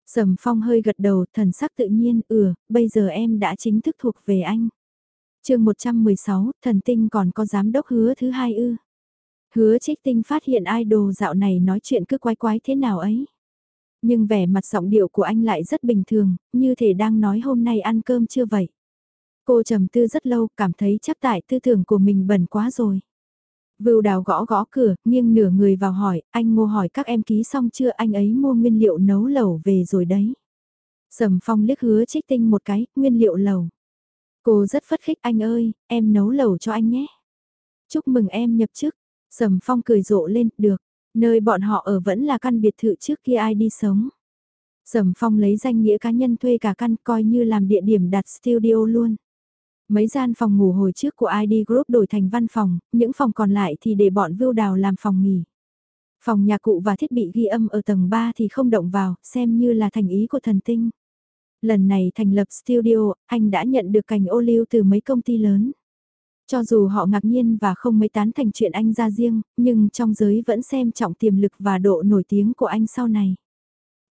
Sầm phong hơi gật đầu, thần sắc tự nhiên, ừ, bây giờ em đã chính thức thuộc về anh. chương 116, thần tinh còn có giám đốc hứa thứ hai ư. Hứa trích tinh phát hiện idol dạo này nói chuyện cứ quái quái thế nào ấy. Nhưng vẻ mặt giọng điệu của anh lại rất bình thường, như thể đang nói hôm nay ăn cơm chưa vậy. Cô trầm tư rất lâu, cảm thấy chắc tại tư tưởng của mình bẩn quá rồi. Vưu đào gõ gõ cửa, nghiêng nửa người vào hỏi, anh mua hỏi các em ký xong chưa anh ấy mua nguyên liệu nấu lẩu về rồi đấy. Sầm phong liếc hứa trích tinh một cái, nguyên liệu lẩu. Cô rất phất khích anh ơi, em nấu lẩu cho anh nhé. Chúc mừng em nhập chức. Sầm phong cười rộ lên, được. Nơi bọn họ ở vẫn là căn biệt thự trước kia ai đi sống. Sầm phong lấy danh nghĩa cá nhân thuê cả căn coi như làm địa điểm đặt studio luôn. Mấy gian phòng ngủ hồi trước của ID Group đổi thành văn phòng, những phòng còn lại thì để bọn Vưu Đào làm phòng nghỉ. Phòng nhà cụ và thiết bị ghi âm ở tầng 3 thì không động vào, xem như là thành ý của thần tinh. Lần này thành lập studio, anh đã nhận được cành ô liu từ mấy công ty lớn. Cho dù họ ngạc nhiên và không mấy tán thành chuyện anh ra riêng, nhưng trong giới vẫn xem trọng tiềm lực và độ nổi tiếng của anh sau này.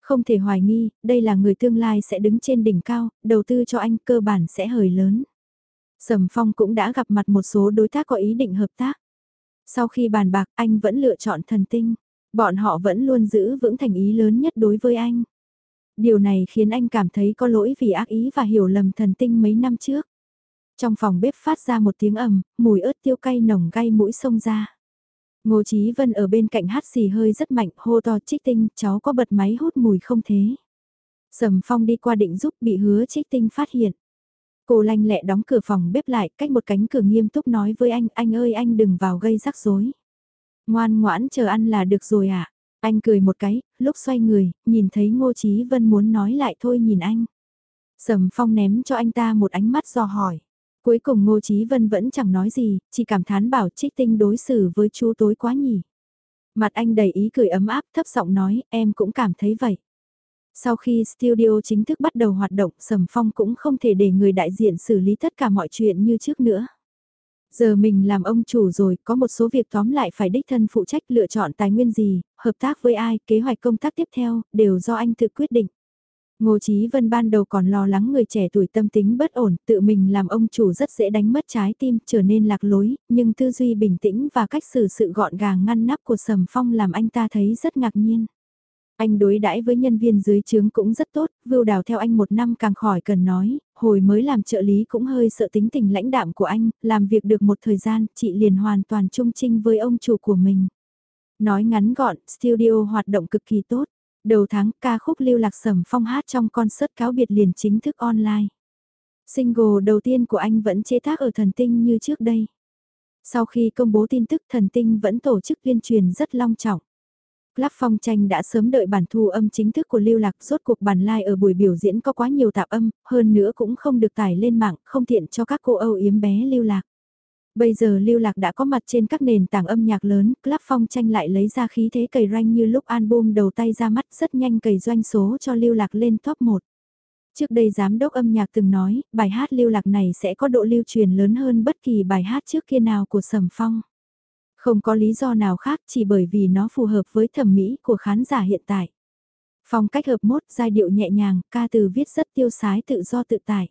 Không thể hoài nghi, đây là người tương lai sẽ đứng trên đỉnh cao, đầu tư cho anh cơ bản sẽ hời lớn. Sầm Phong cũng đã gặp mặt một số đối tác có ý định hợp tác. Sau khi bàn bạc anh vẫn lựa chọn thần tinh. Bọn họ vẫn luôn giữ vững thành ý lớn nhất đối với anh. Điều này khiến anh cảm thấy có lỗi vì ác ý và hiểu lầm thần tinh mấy năm trước. Trong phòng bếp phát ra một tiếng ầm, mùi ớt tiêu cay nồng gay mũi sông ra. Ngô Chí Vân ở bên cạnh hát xì hơi rất mạnh, hô to trích tinh, cháu có bật máy hút mùi không thế. Sầm Phong đi qua định giúp bị hứa trích tinh phát hiện. Cô lanh lẹ đóng cửa phòng bếp lại, cách một cánh cửa nghiêm túc nói với anh, anh ơi anh đừng vào gây rắc rối. Ngoan ngoãn chờ ăn là được rồi à? Anh cười một cái, lúc xoay người, nhìn thấy Ngô Chí Vân muốn nói lại thôi nhìn anh. Sầm Phong ném cho anh ta một ánh mắt do hỏi. Cuối cùng Ngô Chí Vân vẫn chẳng nói gì, chỉ cảm thán bảo trích tinh đối xử với chú tối quá nhỉ. Mặt anh đầy ý cười ấm áp thấp giọng nói, em cũng cảm thấy vậy. Sau khi studio chính thức bắt đầu hoạt động, Sầm Phong cũng không thể để người đại diện xử lý tất cả mọi chuyện như trước nữa. Giờ mình làm ông chủ rồi, có một số việc tóm lại phải đích thân phụ trách lựa chọn tài nguyên gì, hợp tác với ai, kế hoạch công tác tiếp theo, đều do anh tự quyết định. Ngô Chí Vân ban đầu còn lo lắng người trẻ tuổi tâm tính bất ổn, tự mình làm ông chủ rất dễ đánh mất trái tim, trở nên lạc lối, nhưng tư duy bình tĩnh và cách xử sự gọn gàng ngăn nắp của Sầm Phong làm anh ta thấy rất ngạc nhiên. Anh đối đãi với nhân viên dưới trướng cũng rất tốt, vưu đào theo anh một năm càng khỏi cần nói, hồi mới làm trợ lý cũng hơi sợ tính tình lãnh đạm của anh, làm việc được một thời gian, chị liền hoàn toàn trung trinh với ông chủ của mình. Nói ngắn gọn, studio hoạt động cực kỳ tốt. Đầu tháng, ca khúc lưu lạc sầm phong hát trong concert cáo biệt liền chính thức online. Single đầu tiên của anh vẫn chế tác ở thần tinh như trước đây. Sau khi công bố tin tức thần tinh vẫn tổ chức tuyên truyền rất long trọng lắp Phong Tranh đã sớm đợi bản thu âm chính thức của Lưu Lạc rốt cuộc bản live ở buổi biểu diễn có quá nhiều tạp âm, hơn nữa cũng không được tải lên mạng, không tiện cho các cô âu yếm bé Lưu Lạc. Bây giờ Lưu Lạc đã có mặt trên các nền tảng âm nhạc lớn, Club Phong Tranh lại lấy ra khí thế cầy ranh như lúc album đầu tay ra mắt rất nhanh cầy doanh số cho Lưu Lạc lên top 1. Trước đây giám đốc âm nhạc từng nói, bài hát Lưu Lạc này sẽ có độ lưu truyền lớn hơn bất kỳ bài hát trước kia nào của Sầm Phong. Không có lý do nào khác chỉ bởi vì nó phù hợp với thẩm mỹ của khán giả hiện tại. Phong cách hợp mốt, giai điệu nhẹ nhàng, ca từ viết rất tiêu sái tự do tự tại.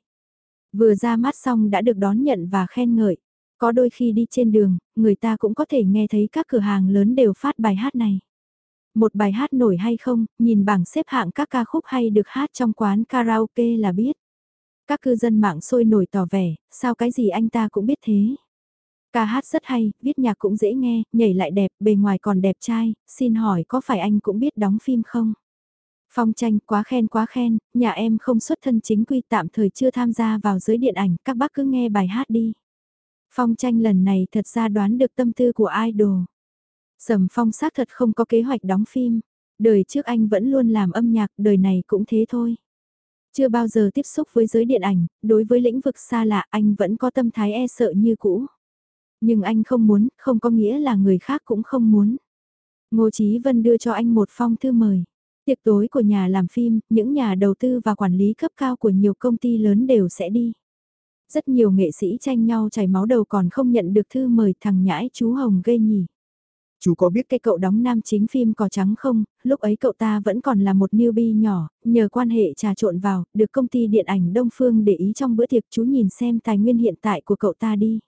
Vừa ra mắt xong đã được đón nhận và khen ngợi. Có đôi khi đi trên đường, người ta cũng có thể nghe thấy các cửa hàng lớn đều phát bài hát này. Một bài hát nổi hay không, nhìn bảng xếp hạng các ca khúc hay được hát trong quán karaoke là biết. Các cư dân mạng sôi nổi tỏ vẻ, sao cái gì anh ta cũng biết thế. Ca hát rất hay, viết nhạc cũng dễ nghe, nhảy lại đẹp, bề ngoài còn đẹp trai, xin hỏi có phải anh cũng biết đóng phim không? Phong tranh quá khen quá khen, nhà em không xuất thân chính quy tạm thời chưa tham gia vào giới điện ảnh, các bác cứ nghe bài hát đi. Phong tranh lần này thật ra đoán được tâm tư của idol. Sầm phong xác thật không có kế hoạch đóng phim, đời trước anh vẫn luôn làm âm nhạc, đời này cũng thế thôi. Chưa bao giờ tiếp xúc với giới điện ảnh, đối với lĩnh vực xa lạ anh vẫn có tâm thái e sợ như cũ. Nhưng anh không muốn, không có nghĩa là người khác cũng không muốn. Ngô Chí Vân đưa cho anh một phong thư mời. Tiệc tối của nhà làm phim, những nhà đầu tư và quản lý cấp cao của nhiều công ty lớn đều sẽ đi. Rất nhiều nghệ sĩ tranh nhau chảy máu đầu còn không nhận được thư mời thằng nhãi chú Hồng gây nhỉ. Chú có biết cái cậu đóng nam chính phim Cỏ Trắng không? Lúc ấy cậu ta vẫn còn là một newbie nhỏ, nhờ quan hệ trà trộn vào, được công ty điện ảnh Đông Phương để ý trong bữa tiệc chú nhìn xem tài nguyên hiện tại của cậu ta đi.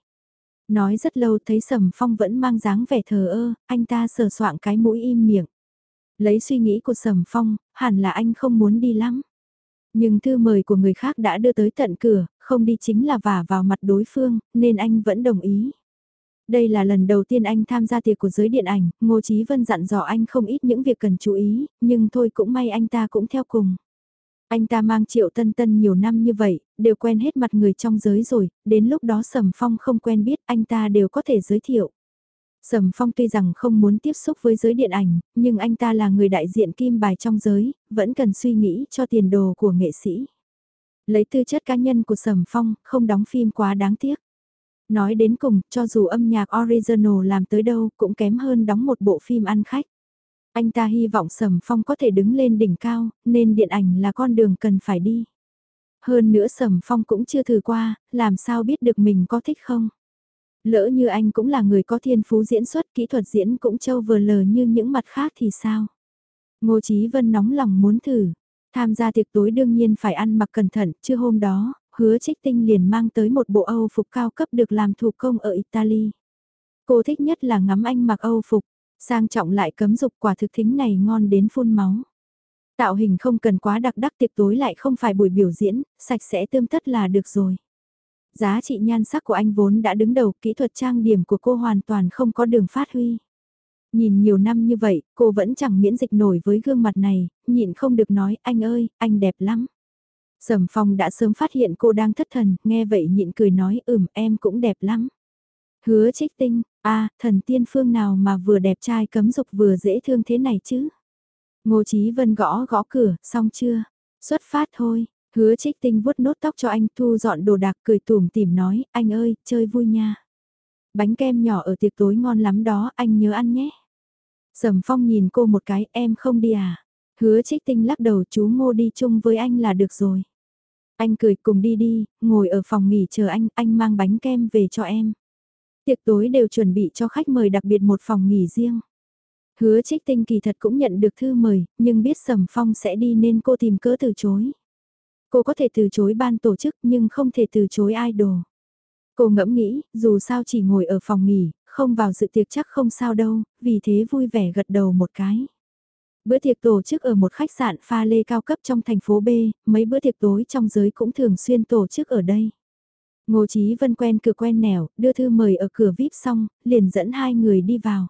Nói rất lâu thấy Sầm Phong vẫn mang dáng vẻ thờ ơ, anh ta sờ soạng cái mũi im miệng. Lấy suy nghĩ của Sầm Phong, hẳn là anh không muốn đi lắm. Nhưng thư mời của người khác đã đưa tới tận cửa, không đi chính là vả vào mặt đối phương, nên anh vẫn đồng ý. Đây là lần đầu tiên anh tham gia tiệc của giới điện ảnh, Ngô Chí Vân dặn dò anh không ít những việc cần chú ý, nhưng thôi cũng may anh ta cũng theo cùng. Anh ta mang triệu tân tân nhiều năm như vậy, đều quen hết mặt người trong giới rồi, đến lúc đó Sầm Phong không quen biết anh ta đều có thể giới thiệu. Sầm Phong tuy rằng không muốn tiếp xúc với giới điện ảnh, nhưng anh ta là người đại diện kim bài trong giới, vẫn cần suy nghĩ cho tiền đồ của nghệ sĩ. Lấy tư chất cá nhân của Sầm Phong, không đóng phim quá đáng tiếc. Nói đến cùng, cho dù âm nhạc original làm tới đâu cũng kém hơn đóng một bộ phim ăn khách. Anh ta hy vọng Sầm Phong có thể đứng lên đỉnh cao, nên điện ảnh là con đường cần phải đi. Hơn nữa Sầm Phong cũng chưa thử qua, làm sao biết được mình có thích không? Lỡ như anh cũng là người có thiên phú diễn xuất kỹ thuật diễn cũng trâu vừa lờ như những mặt khác thì sao? Ngô Chí Vân nóng lòng muốn thử. Tham gia tiệc tối đương nhiên phải ăn mặc cẩn thận, chưa hôm đó, hứa trích tinh liền mang tới một bộ Âu phục cao cấp được làm thủ công ở Italy. Cô thích nhất là ngắm anh mặc Âu phục, sang trọng lại cấm dục quả thực thính này ngon đến phun máu. Tạo hình không cần quá đặc đắc tiệc tối lại không phải buổi biểu diễn, sạch sẽ tươm tất là được rồi. Giá trị nhan sắc của anh vốn đã đứng đầu, kỹ thuật trang điểm của cô hoàn toàn không có đường phát huy. Nhìn nhiều năm như vậy, cô vẫn chẳng miễn dịch nổi với gương mặt này, nhịn không được nói, anh ơi, anh đẹp lắm. Sầm Phong đã sớm phát hiện cô đang thất thần, nghe vậy nhịn cười nói ừm em cũng đẹp lắm. Hứa trích tinh, a thần tiên phương nào mà vừa đẹp trai cấm dục vừa dễ thương thế này chứ. Ngô Chí Vân gõ gõ cửa, xong chưa? Xuất phát thôi, hứa trích tinh vuốt nốt tóc cho anh thu dọn đồ đạc cười tủm tỉm nói, anh ơi, chơi vui nha. Bánh kem nhỏ ở tiệc tối ngon lắm đó, anh nhớ ăn nhé. Sầm Phong nhìn cô một cái, em không đi à? Hứa trích tinh lắc đầu chú ngô đi chung với anh là được rồi. Anh cười cùng đi đi, ngồi ở phòng nghỉ chờ anh, anh mang bánh kem về cho em. Tiệc tối đều chuẩn bị cho khách mời đặc biệt một phòng nghỉ riêng. Hứa trích tinh kỳ thật cũng nhận được thư mời, nhưng biết Sầm Phong sẽ đi nên cô tìm cớ từ chối. Cô có thể từ chối ban tổ chức nhưng không thể từ chối idol. Cô ngẫm nghĩ, dù sao chỉ ngồi ở phòng nghỉ, không vào dự tiệc chắc không sao đâu, vì thế vui vẻ gật đầu một cái. Bữa tiệc tổ chức ở một khách sạn pha lê cao cấp trong thành phố B, mấy bữa tiệc tối trong giới cũng thường xuyên tổ chức ở đây. Ngô Chí Vân quen cửa quen nẻo, đưa thư mời ở cửa VIP xong, liền dẫn hai người đi vào.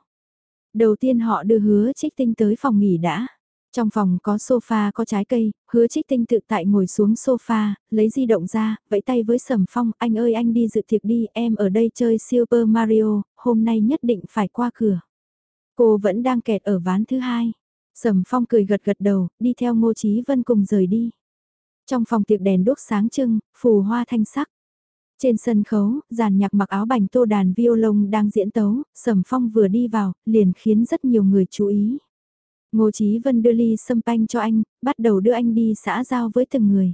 Đầu tiên họ đưa hứa trích tinh tới phòng nghỉ đã. Trong phòng có sofa có trái cây, hứa trích tinh tự tại ngồi xuống sofa, lấy di động ra, vẫy tay với Sầm Phong, anh ơi anh đi dự tiệc đi, em ở đây chơi Super Mario, hôm nay nhất định phải qua cửa. Cô vẫn đang kẹt ở ván thứ hai. Sầm Phong cười gật gật đầu, đi theo Ngô Chí Vân cùng rời đi. Trong phòng tiệc đèn đốt sáng trưng, phù hoa thanh sắc. Trên sân khấu, giàn nhạc mặc áo bành tô đàn violon đang diễn tấu, Sầm Phong vừa đi vào, liền khiến rất nhiều người chú ý. Ngô Chí Vân đưa ly sâm panh cho anh, bắt đầu đưa anh đi xã giao với từng người.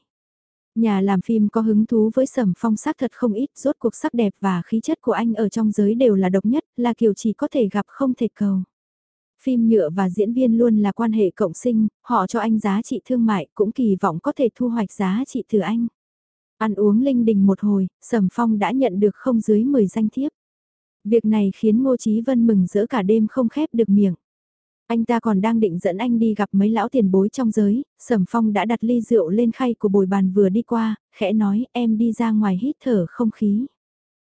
Nhà làm phim có hứng thú với Sầm Phong sắc thật không ít, rốt cuộc sắc đẹp và khí chất của anh ở trong giới đều là độc nhất, là kiểu chỉ có thể gặp không thể cầu. Phim nhựa và diễn viên luôn là quan hệ cộng sinh, họ cho anh giá trị thương mại cũng kỳ vọng có thể thu hoạch giá trị từ anh. Ăn uống linh đình một hồi, Sầm Phong đã nhận được không dưới 10 danh thiếp. Việc này khiến Ngô Chí Vân mừng rỡ cả đêm không khép được miệng. Anh ta còn đang định dẫn anh đi gặp mấy lão tiền bối trong giới, Sầm Phong đã đặt ly rượu lên khay của bồi bàn vừa đi qua, khẽ nói em đi ra ngoài hít thở không khí.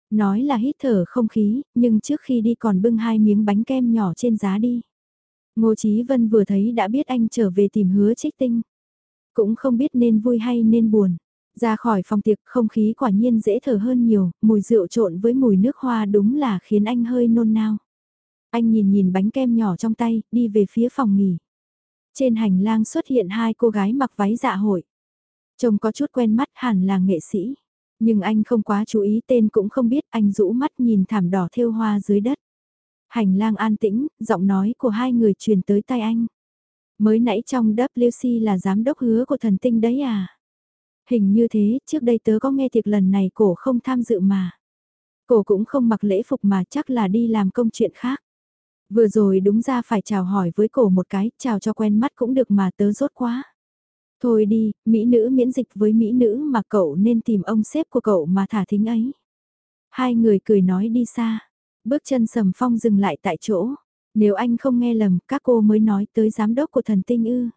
Nói là hít thở không khí, nhưng trước khi đi còn bưng hai miếng bánh kem nhỏ trên giá đi. Ngô Chí Vân vừa thấy đã biết anh trở về tìm hứa trích tinh. Cũng không biết nên vui hay nên buồn. Ra khỏi phòng tiệc không khí quả nhiên dễ thở hơn nhiều, mùi rượu trộn với mùi nước hoa đúng là khiến anh hơi nôn nao. Anh nhìn nhìn bánh kem nhỏ trong tay, đi về phía phòng nghỉ. Trên hành lang xuất hiện hai cô gái mặc váy dạ hội. Trông có chút quen mắt hẳn là nghệ sĩ. Nhưng anh không quá chú ý tên cũng không biết anh rũ mắt nhìn thảm đỏ thêu hoa dưới đất. Hành lang an tĩnh, giọng nói của hai người truyền tới tai anh. Mới nãy trong WC là giám đốc hứa của thần tinh đấy à? Hình như thế, trước đây tớ có nghe tiệc lần này cổ không tham dự mà. Cổ cũng không mặc lễ phục mà chắc là đi làm công chuyện khác. Vừa rồi đúng ra phải chào hỏi với cổ một cái, chào cho quen mắt cũng được mà tớ rốt quá. Thôi đi, mỹ nữ miễn dịch với mỹ nữ mà cậu nên tìm ông sếp của cậu mà thả thính ấy. Hai người cười nói đi xa, bước chân sầm phong dừng lại tại chỗ. Nếu anh không nghe lầm, các cô mới nói tới giám đốc của thần tinh ư.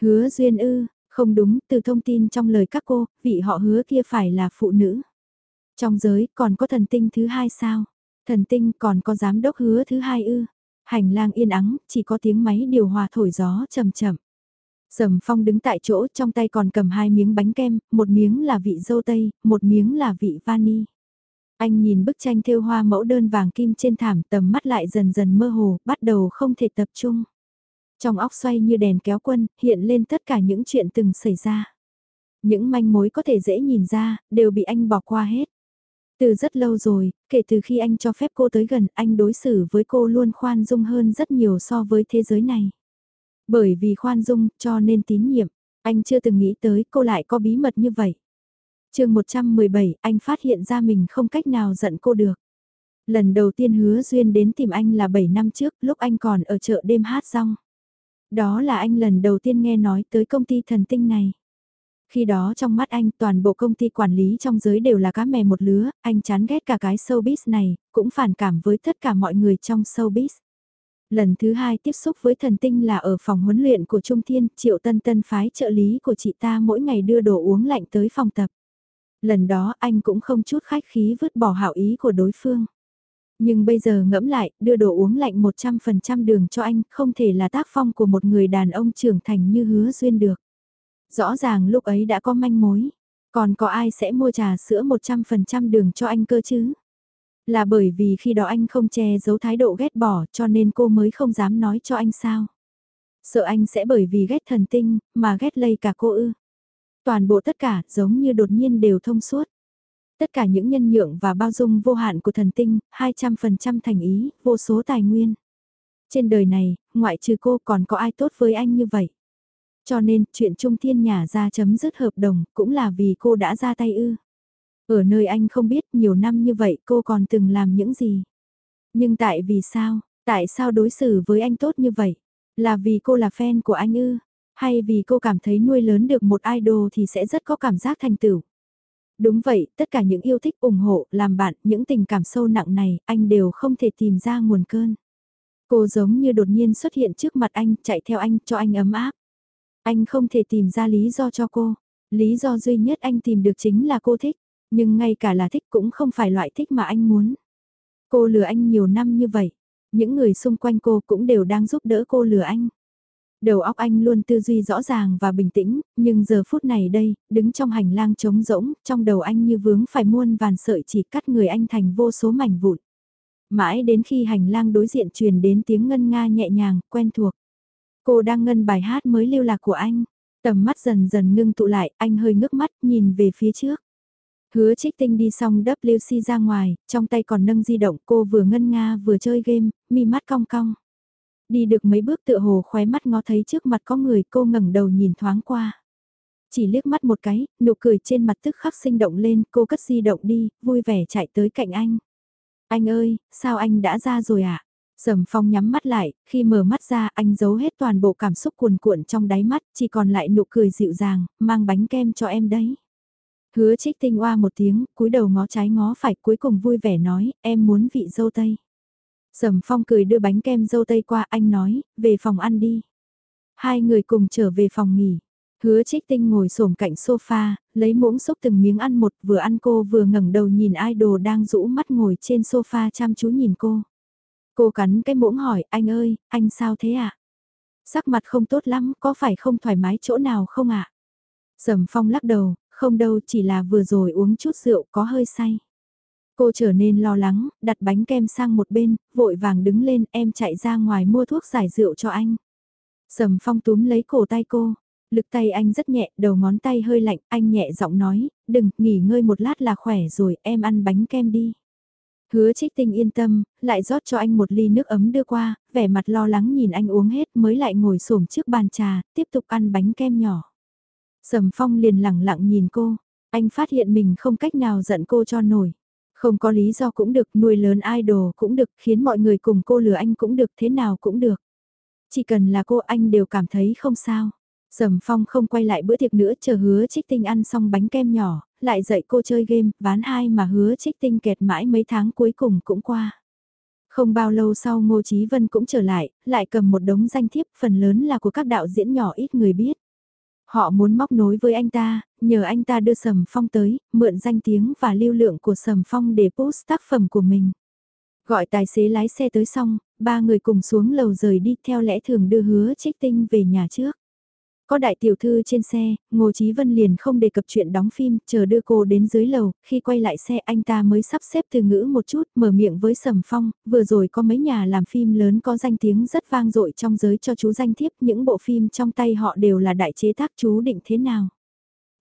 Hứa duyên ư, không đúng, từ thông tin trong lời các cô, vị họ hứa kia phải là phụ nữ. Trong giới còn có thần tinh thứ hai sao? Thần tinh còn có giám đốc hứa thứ hai ư? Hành lang yên ắng, chỉ có tiếng máy điều hòa thổi gió chậm chậm. Sầm phong đứng tại chỗ trong tay còn cầm hai miếng bánh kem, một miếng là vị dâu tây, một miếng là vị vani. Anh nhìn bức tranh thêu hoa mẫu đơn vàng kim trên thảm tầm mắt lại dần dần mơ hồ, bắt đầu không thể tập trung. Trong óc xoay như đèn kéo quân, hiện lên tất cả những chuyện từng xảy ra. Những manh mối có thể dễ nhìn ra, đều bị anh bỏ qua hết. Từ rất lâu rồi, kể từ khi anh cho phép cô tới gần, anh đối xử với cô luôn khoan dung hơn rất nhiều so với thế giới này. Bởi vì khoan dung, cho nên tín nhiệm, anh chưa từng nghĩ tới cô lại có bí mật như vậy. chương 117, anh phát hiện ra mình không cách nào giận cô được. Lần đầu tiên hứa duyên đến tìm anh là 7 năm trước, lúc anh còn ở chợ đêm hát rong. Đó là anh lần đầu tiên nghe nói tới công ty thần tinh này. Khi đó trong mắt anh toàn bộ công ty quản lý trong giới đều là cá mè một lứa, anh chán ghét cả cái showbiz này, cũng phản cảm với tất cả mọi người trong showbiz. Lần thứ hai tiếp xúc với thần tinh là ở phòng huấn luyện của Trung Thiên, Triệu Tân Tân phái trợ lý của chị ta mỗi ngày đưa đồ uống lạnh tới phòng tập. Lần đó anh cũng không chút khách khí vứt bỏ hảo ý của đối phương. Nhưng bây giờ ngẫm lại, đưa đồ uống lạnh 100% đường cho anh không thể là tác phong của một người đàn ông trưởng thành như hứa duyên được. Rõ ràng lúc ấy đã có manh mối, còn có ai sẽ mua trà sữa 100% đường cho anh cơ chứ? Là bởi vì khi đó anh không che giấu thái độ ghét bỏ cho nên cô mới không dám nói cho anh sao. Sợ anh sẽ bởi vì ghét thần tinh mà ghét lây cả cô ư. Toàn bộ tất cả giống như đột nhiên đều thông suốt. Tất cả những nhân nhượng và bao dung vô hạn của thần tinh, 200% thành ý, vô số tài nguyên. Trên đời này, ngoại trừ cô còn có ai tốt với anh như vậy. Cho nên, chuyện Trung Thiên nhà ra chấm dứt hợp đồng, cũng là vì cô đã ra tay ư. Ở nơi anh không biết nhiều năm như vậy cô còn từng làm những gì. Nhưng tại vì sao, tại sao đối xử với anh tốt như vậy? Là vì cô là fan của anh ư? Hay vì cô cảm thấy nuôi lớn được một idol thì sẽ rất có cảm giác thành tựu? Đúng vậy, tất cả những yêu thích ủng hộ, làm bạn, những tình cảm sâu nặng này, anh đều không thể tìm ra nguồn cơn. Cô giống như đột nhiên xuất hiện trước mặt anh, chạy theo anh, cho anh ấm áp. Anh không thể tìm ra lý do cho cô. Lý do duy nhất anh tìm được chính là cô thích. Nhưng ngay cả là thích cũng không phải loại thích mà anh muốn. Cô lừa anh nhiều năm như vậy. Những người xung quanh cô cũng đều đang giúp đỡ cô lừa anh. Đầu óc anh luôn tư duy rõ ràng và bình tĩnh, nhưng giờ phút này đây, đứng trong hành lang trống rỗng, trong đầu anh như vướng phải muôn vàn sợi chỉ cắt người anh thành vô số mảnh vụn. Mãi đến khi hành lang đối diện truyền đến tiếng ngân nga nhẹ nhàng, quen thuộc. Cô đang ngân bài hát mới lưu lạc của anh. Tầm mắt dần dần ngưng tụ lại, anh hơi ngước mắt, nhìn về phía trước. Hứa trích tinh đi xong WC ra ngoài, trong tay còn nâng di động cô vừa ngân nga vừa chơi game, mi mắt cong cong. Đi được mấy bước tựa hồ khóe mắt ngó thấy trước mặt có người cô ngẩng đầu nhìn thoáng qua. Chỉ liếc mắt một cái, nụ cười trên mặt tức khắc sinh động lên, cô cất di động đi, vui vẻ chạy tới cạnh anh. Anh ơi, sao anh đã ra rồi ạ? À? Sầm phong nhắm mắt lại, khi mở mắt ra anh giấu hết toàn bộ cảm xúc cuồn cuộn trong đáy mắt, chỉ còn lại nụ cười dịu dàng, mang bánh kem cho em đấy. Hứa trích tinh oa một tiếng, cúi đầu ngó trái ngó phải cuối cùng vui vẻ nói, em muốn vị dâu tây. Sầm phong cười đưa bánh kem dâu tây qua anh nói, về phòng ăn đi. Hai người cùng trở về phòng nghỉ. Hứa trích tinh ngồi xổm cạnh sofa, lấy muỗng xúc từng miếng ăn một vừa ăn cô vừa ngẩng đầu nhìn idol đang rũ mắt ngồi trên sofa chăm chú nhìn cô. Cô cắn cái muỗng hỏi, anh ơi, anh sao thế ạ? À? Sắc mặt không tốt lắm, có phải không thoải mái chỗ nào không ạ? À? Sầm phong lắc đầu, không đâu chỉ là vừa rồi uống chút rượu có hơi say. Cô trở nên lo lắng, đặt bánh kem sang một bên, vội vàng đứng lên em chạy ra ngoài mua thuốc giải rượu cho anh. Sầm phong túm lấy cổ tay cô, lực tay anh rất nhẹ, đầu ngón tay hơi lạnh, anh nhẹ giọng nói, đừng, nghỉ ngơi một lát là khỏe rồi, em ăn bánh kem đi. Hứa trích tinh yên tâm, lại rót cho anh một ly nước ấm đưa qua, vẻ mặt lo lắng nhìn anh uống hết mới lại ngồi xổm trước bàn trà, tiếp tục ăn bánh kem nhỏ. Sầm phong liền lẳng lặng nhìn cô, anh phát hiện mình không cách nào giận cô cho nổi. Không có lý do cũng được, nuôi lớn idol cũng được, khiến mọi người cùng cô lừa anh cũng được, thế nào cũng được. Chỉ cần là cô anh đều cảm thấy không sao. Sầm Phong không quay lại bữa tiệc nữa chờ hứa trích tinh ăn xong bánh kem nhỏ, lại dạy cô chơi game, ván hai mà hứa trích tinh kẹt mãi mấy tháng cuối cùng cũng qua. Không bao lâu sau Ngô Chí Vân cũng trở lại, lại cầm một đống danh thiếp phần lớn là của các đạo diễn nhỏ ít người biết. Họ muốn móc nối với anh ta, nhờ anh ta đưa Sầm Phong tới, mượn danh tiếng và lưu lượng của Sầm Phong để post tác phẩm của mình. Gọi tài xế lái xe tới xong, ba người cùng xuống lầu rời đi theo lẽ thường đưa hứa trích tinh về nhà trước. Có đại tiểu thư trên xe, Ngô Chí Vân liền không đề cập chuyện đóng phim, chờ đưa cô đến dưới lầu, khi quay lại xe anh ta mới sắp xếp từ ngữ một chút, mở miệng với Sầm Phong, vừa rồi có mấy nhà làm phim lớn có danh tiếng rất vang dội trong giới cho chú danh thiếp, những bộ phim trong tay họ đều là đại chế tác chú định thế nào.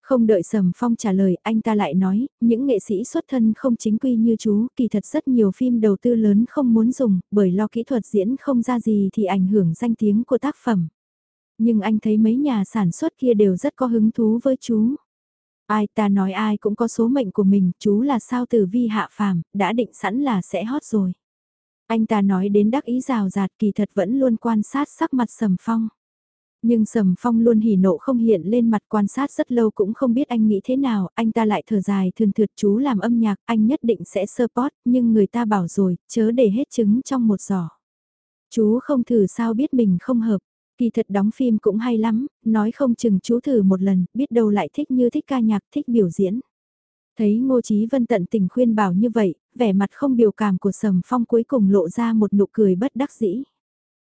Không đợi Sầm Phong trả lời, anh ta lại nói, những nghệ sĩ xuất thân không chính quy như chú, kỳ thật rất nhiều phim đầu tư lớn không muốn dùng, bởi lo kỹ thuật diễn không ra gì thì ảnh hưởng danh tiếng của tác phẩm. Nhưng anh thấy mấy nhà sản xuất kia đều rất có hứng thú với chú. Ai ta nói ai cũng có số mệnh của mình, chú là sao tử vi hạ phàm, đã định sẵn là sẽ hot rồi. Anh ta nói đến đắc ý rào rạt kỳ thật vẫn luôn quan sát sắc mặt sầm phong. Nhưng Sầm Phong luôn hỉ nộ không hiện lên mặt quan sát rất lâu cũng không biết anh nghĩ thế nào, anh ta lại thở dài thường thượt chú làm âm nhạc, anh nhất định sẽ support, nhưng người ta bảo rồi, chớ để hết trứng trong một giỏ. Chú không thử sao biết mình không hợp, Kỳ thật đóng phim cũng hay lắm, nói không chừng chú thử một lần, biết đâu lại thích như thích ca nhạc, thích biểu diễn. Thấy Ngô Chí Vân tận tình khuyên bảo như vậy, vẻ mặt không biểu cảm của Sầm Phong cuối cùng lộ ra một nụ cười bất đắc dĩ.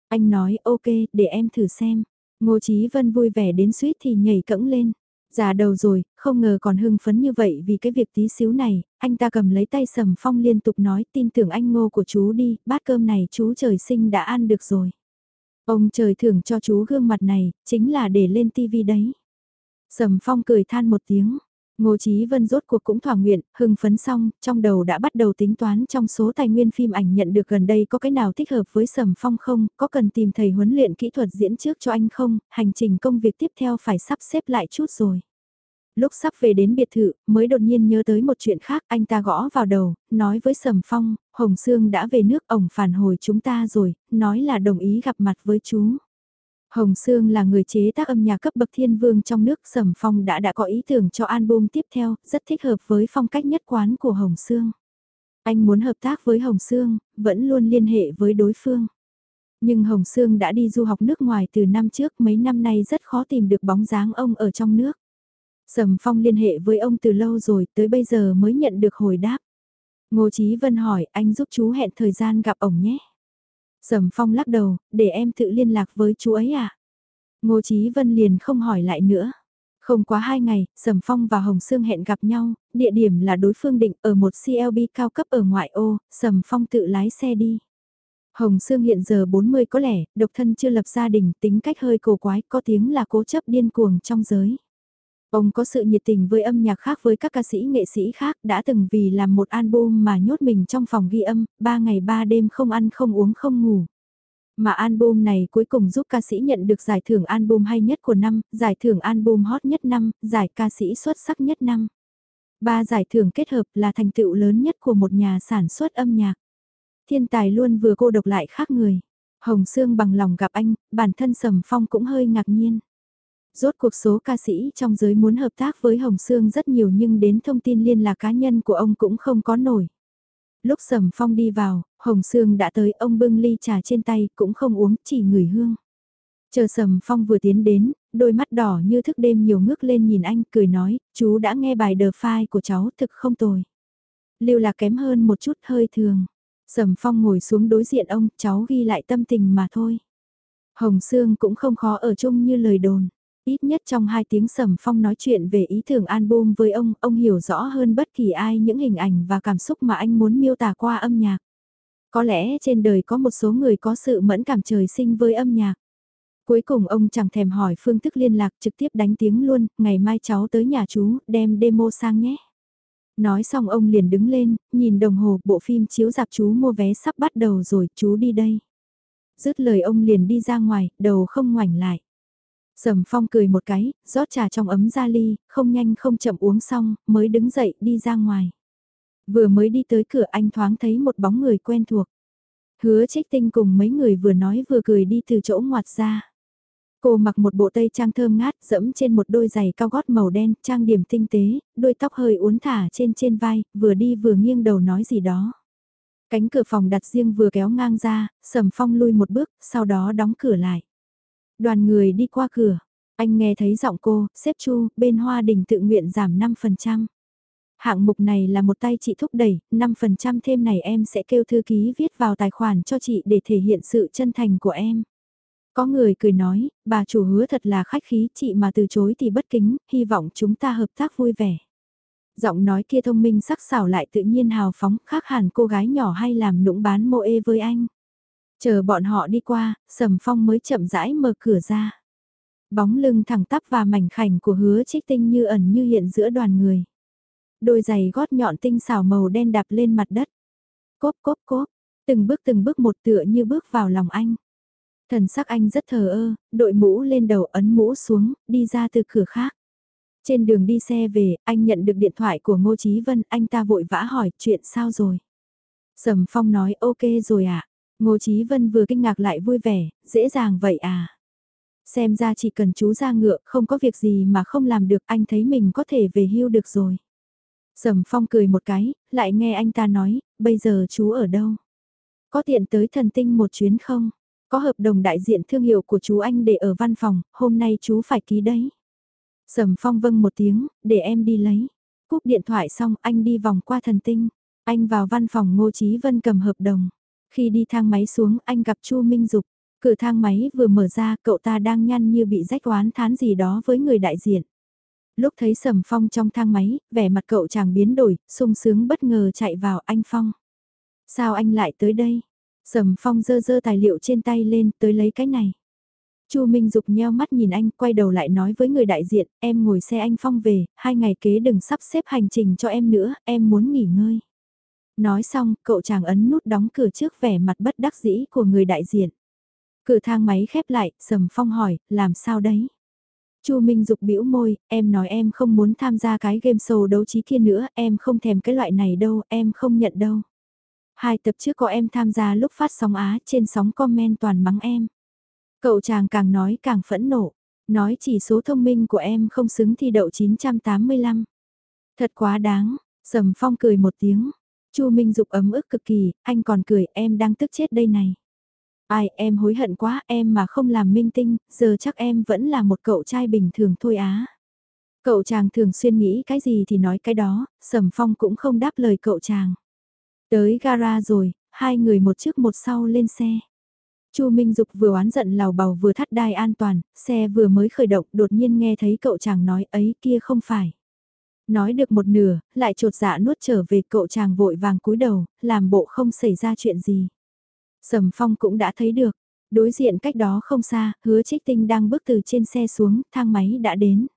Anh nói ok, để em thử xem. Ngô Chí Vân vui vẻ đến suýt thì nhảy cẫng lên. Già đầu rồi, không ngờ còn hưng phấn như vậy vì cái việc tí xíu này, anh ta cầm lấy tay Sầm Phong liên tục nói tin tưởng anh Ngô của chú đi, bát cơm này chú trời sinh đã ăn được rồi. Ông trời thưởng cho chú gương mặt này, chính là để lên tivi đấy. Sầm Phong cười than một tiếng. Ngô Chí Vân rốt cuộc cũng thỏa nguyện, hưng phấn xong, trong đầu đã bắt đầu tính toán trong số tài nguyên phim ảnh nhận được gần đây có cái nào thích hợp với Sầm Phong không, có cần tìm thầy huấn luyện kỹ thuật diễn trước cho anh không, hành trình công việc tiếp theo phải sắp xếp lại chút rồi lúc sắp về đến biệt thự, mới đột nhiên nhớ tới một chuyện khác, anh ta gõ vào đầu, nói với Sầm Phong, Hồng Sương đã về nước, ổng phản hồi chúng ta rồi, nói là đồng ý gặp mặt với chú. Hồng Sương là người chế tác âm nhạc cấp bậc thiên vương trong nước, Sầm Phong đã đã có ý tưởng cho album tiếp theo, rất thích hợp với phong cách nhất quán của Hồng Sương. Anh muốn hợp tác với Hồng Sương, vẫn luôn liên hệ với đối phương. Nhưng Hồng Sương đã đi du học nước ngoài từ năm trước mấy năm nay rất khó tìm được bóng dáng ông ở trong nước. Sầm Phong liên hệ với ông từ lâu rồi, tới bây giờ mới nhận được hồi đáp. Ngô Chí Vân hỏi, anh giúp chú hẹn thời gian gặp ông nhé. Sầm Phong lắc đầu, để em tự liên lạc với chú ấy à? Ngô Chí Vân liền không hỏi lại nữa. Không quá hai ngày, Sầm Phong và Hồng Sương hẹn gặp nhau, địa điểm là đối phương định ở một CLB cao cấp ở ngoại ô, Sầm Phong tự lái xe đi. Hồng Sương hiện giờ 40 có lẽ, độc thân chưa lập gia đình, tính cách hơi cổ quái, có tiếng là cố chấp điên cuồng trong giới. Ông có sự nhiệt tình với âm nhạc khác với các ca sĩ nghệ sĩ khác đã từng vì làm một album mà nhốt mình trong phòng ghi âm, 3 ngày 3 đêm không ăn không uống không ngủ. Mà album này cuối cùng giúp ca sĩ nhận được giải thưởng album hay nhất của năm, giải thưởng album hot nhất năm, giải ca sĩ xuất sắc nhất năm. Ba giải thưởng kết hợp là thành tựu lớn nhất của một nhà sản xuất âm nhạc. Thiên tài luôn vừa cô độc lại khác người. Hồng Sương bằng lòng gặp anh, bản thân Sầm Phong cũng hơi ngạc nhiên. Rốt cuộc số ca sĩ trong giới muốn hợp tác với Hồng Sương rất nhiều nhưng đến thông tin liên lạc cá nhân của ông cũng không có nổi. Lúc Sầm Phong đi vào, Hồng Sương đã tới ông bưng ly trà trên tay cũng không uống chỉ ngửi hương. Chờ Sầm Phong vừa tiến đến, đôi mắt đỏ như thức đêm nhiều ngước lên nhìn anh cười nói, chú đã nghe bài đờ phai của cháu thực không tồi. Lưu là kém hơn một chút hơi thường. Sầm Phong ngồi xuống đối diện ông, cháu ghi lại tâm tình mà thôi. Hồng Sương cũng không khó ở chung như lời đồn. Ít nhất trong hai tiếng sầm phong nói chuyện về ý tưởng album với ông, ông hiểu rõ hơn bất kỳ ai những hình ảnh và cảm xúc mà anh muốn miêu tả qua âm nhạc. Có lẽ trên đời có một số người có sự mẫn cảm trời sinh với âm nhạc. Cuối cùng ông chẳng thèm hỏi phương thức liên lạc trực tiếp đánh tiếng luôn, ngày mai cháu tới nhà chú, đem demo sang nhé. Nói xong ông liền đứng lên, nhìn đồng hồ, bộ phim chiếu dạp chú mua vé sắp bắt đầu rồi, chú đi đây. Dứt lời ông liền đi ra ngoài, đầu không ngoảnh lại. Sầm phong cười một cái, rót trà trong ấm ra ly, không nhanh không chậm uống xong, mới đứng dậy đi ra ngoài. Vừa mới đi tới cửa anh thoáng thấy một bóng người quen thuộc. Hứa trích tinh cùng mấy người vừa nói vừa cười đi từ chỗ ngoặt ra. Cô mặc một bộ tây trang thơm ngát dẫm trên một đôi giày cao gót màu đen, trang điểm tinh tế, đôi tóc hơi uốn thả trên trên vai, vừa đi vừa nghiêng đầu nói gì đó. Cánh cửa phòng đặt riêng vừa kéo ngang ra, sầm phong lui một bước, sau đó đóng cửa lại. Đoàn người đi qua cửa, anh nghe thấy giọng cô, xếp chu, bên hoa đình tự nguyện giảm 5%. Hạng mục này là một tay chị thúc đẩy, 5% thêm này em sẽ kêu thư ký viết vào tài khoản cho chị để thể hiện sự chân thành của em. Có người cười nói, bà chủ hứa thật là khách khí chị mà từ chối thì bất kính, hy vọng chúng ta hợp tác vui vẻ. Giọng nói kia thông minh sắc sảo lại tự nhiên hào phóng, khác hẳn cô gái nhỏ hay làm nũng bán mô ê với anh. Chờ bọn họ đi qua, Sầm Phong mới chậm rãi mở cửa ra. Bóng lưng thẳng tắp và mảnh khảnh của hứa trích tinh như ẩn như hiện giữa đoàn người. Đôi giày gót nhọn tinh xảo màu đen đạp lên mặt đất. Cốp cốp cốp, từng bước từng bước một tựa như bước vào lòng anh. Thần sắc anh rất thờ ơ, đội mũ lên đầu ấn mũ xuống, đi ra từ cửa khác. Trên đường đi xe về, anh nhận được điện thoại của Ngô Chí Vân, anh ta vội vã hỏi chuyện sao rồi. Sầm Phong nói ok rồi ạ. À? Ngô Chí Vân vừa kinh ngạc lại vui vẻ, dễ dàng vậy à. Xem ra chỉ cần chú ra ngựa, không có việc gì mà không làm được, anh thấy mình có thể về hưu được rồi. Sầm Phong cười một cái, lại nghe anh ta nói, bây giờ chú ở đâu? Có tiện tới thần tinh một chuyến không? Có hợp đồng đại diện thương hiệu của chú anh để ở văn phòng, hôm nay chú phải ký đấy. Sầm Phong vâng một tiếng, để em đi lấy. Cúp điện thoại xong anh đi vòng qua thần tinh. Anh vào văn phòng Ngô Chí Vân cầm hợp đồng. Khi đi thang máy xuống anh gặp Chu Minh Dục. Cửa thang máy vừa mở ra cậu ta đang nhăn như bị rách oán thán gì đó với người đại diện. Lúc thấy Sầm Phong trong thang máy, vẻ mặt cậu chàng biến đổi, sung sướng bất ngờ chạy vào anh Phong. Sao anh lại tới đây? Sầm Phong dơ dơ tài liệu trên tay lên tới lấy cái này. Chu Minh Dục nheo mắt nhìn anh, quay đầu lại nói với người đại diện, em ngồi xe anh Phong về, hai ngày kế đừng sắp xếp hành trình cho em nữa, em muốn nghỉ ngơi. Nói xong, cậu chàng ấn nút đóng cửa trước vẻ mặt bất đắc dĩ của người đại diện. Cửa thang máy khép lại, Sầm Phong hỏi, làm sao đấy? Chu Minh Dục bĩu môi, em nói em không muốn tham gia cái game show đấu trí kia nữa, em không thèm cái loại này đâu, em không nhận đâu. Hai tập trước có em tham gia lúc phát sóng Á trên sóng comment toàn mắng em. Cậu chàng càng nói càng phẫn nộ, nói chỉ số thông minh của em không xứng thi đậu 985. Thật quá đáng, Sầm Phong cười một tiếng. Chu Minh Dục ấm ức cực kỳ, anh còn cười em đang tức chết đây này. Ai em hối hận quá em mà không làm minh tinh, giờ chắc em vẫn là một cậu trai bình thường thôi á. Cậu chàng thường xuyên nghĩ cái gì thì nói cái đó, Sầm Phong cũng không đáp lời cậu chàng. Tới gara rồi, hai người một trước một sau lên xe. Chu Minh Dục vừa oán giận lào bào vừa thắt đai an toàn, xe vừa mới khởi động đột nhiên nghe thấy cậu chàng nói ấy kia không phải. Nói được một nửa, lại trột dạ nuốt trở về cậu chàng vội vàng cúi đầu, làm bộ không xảy ra chuyện gì. Sầm Phong cũng đã thấy được, đối diện cách đó không xa, hứa trích tinh đang bước từ trên xe xuống, thang máy đã đến.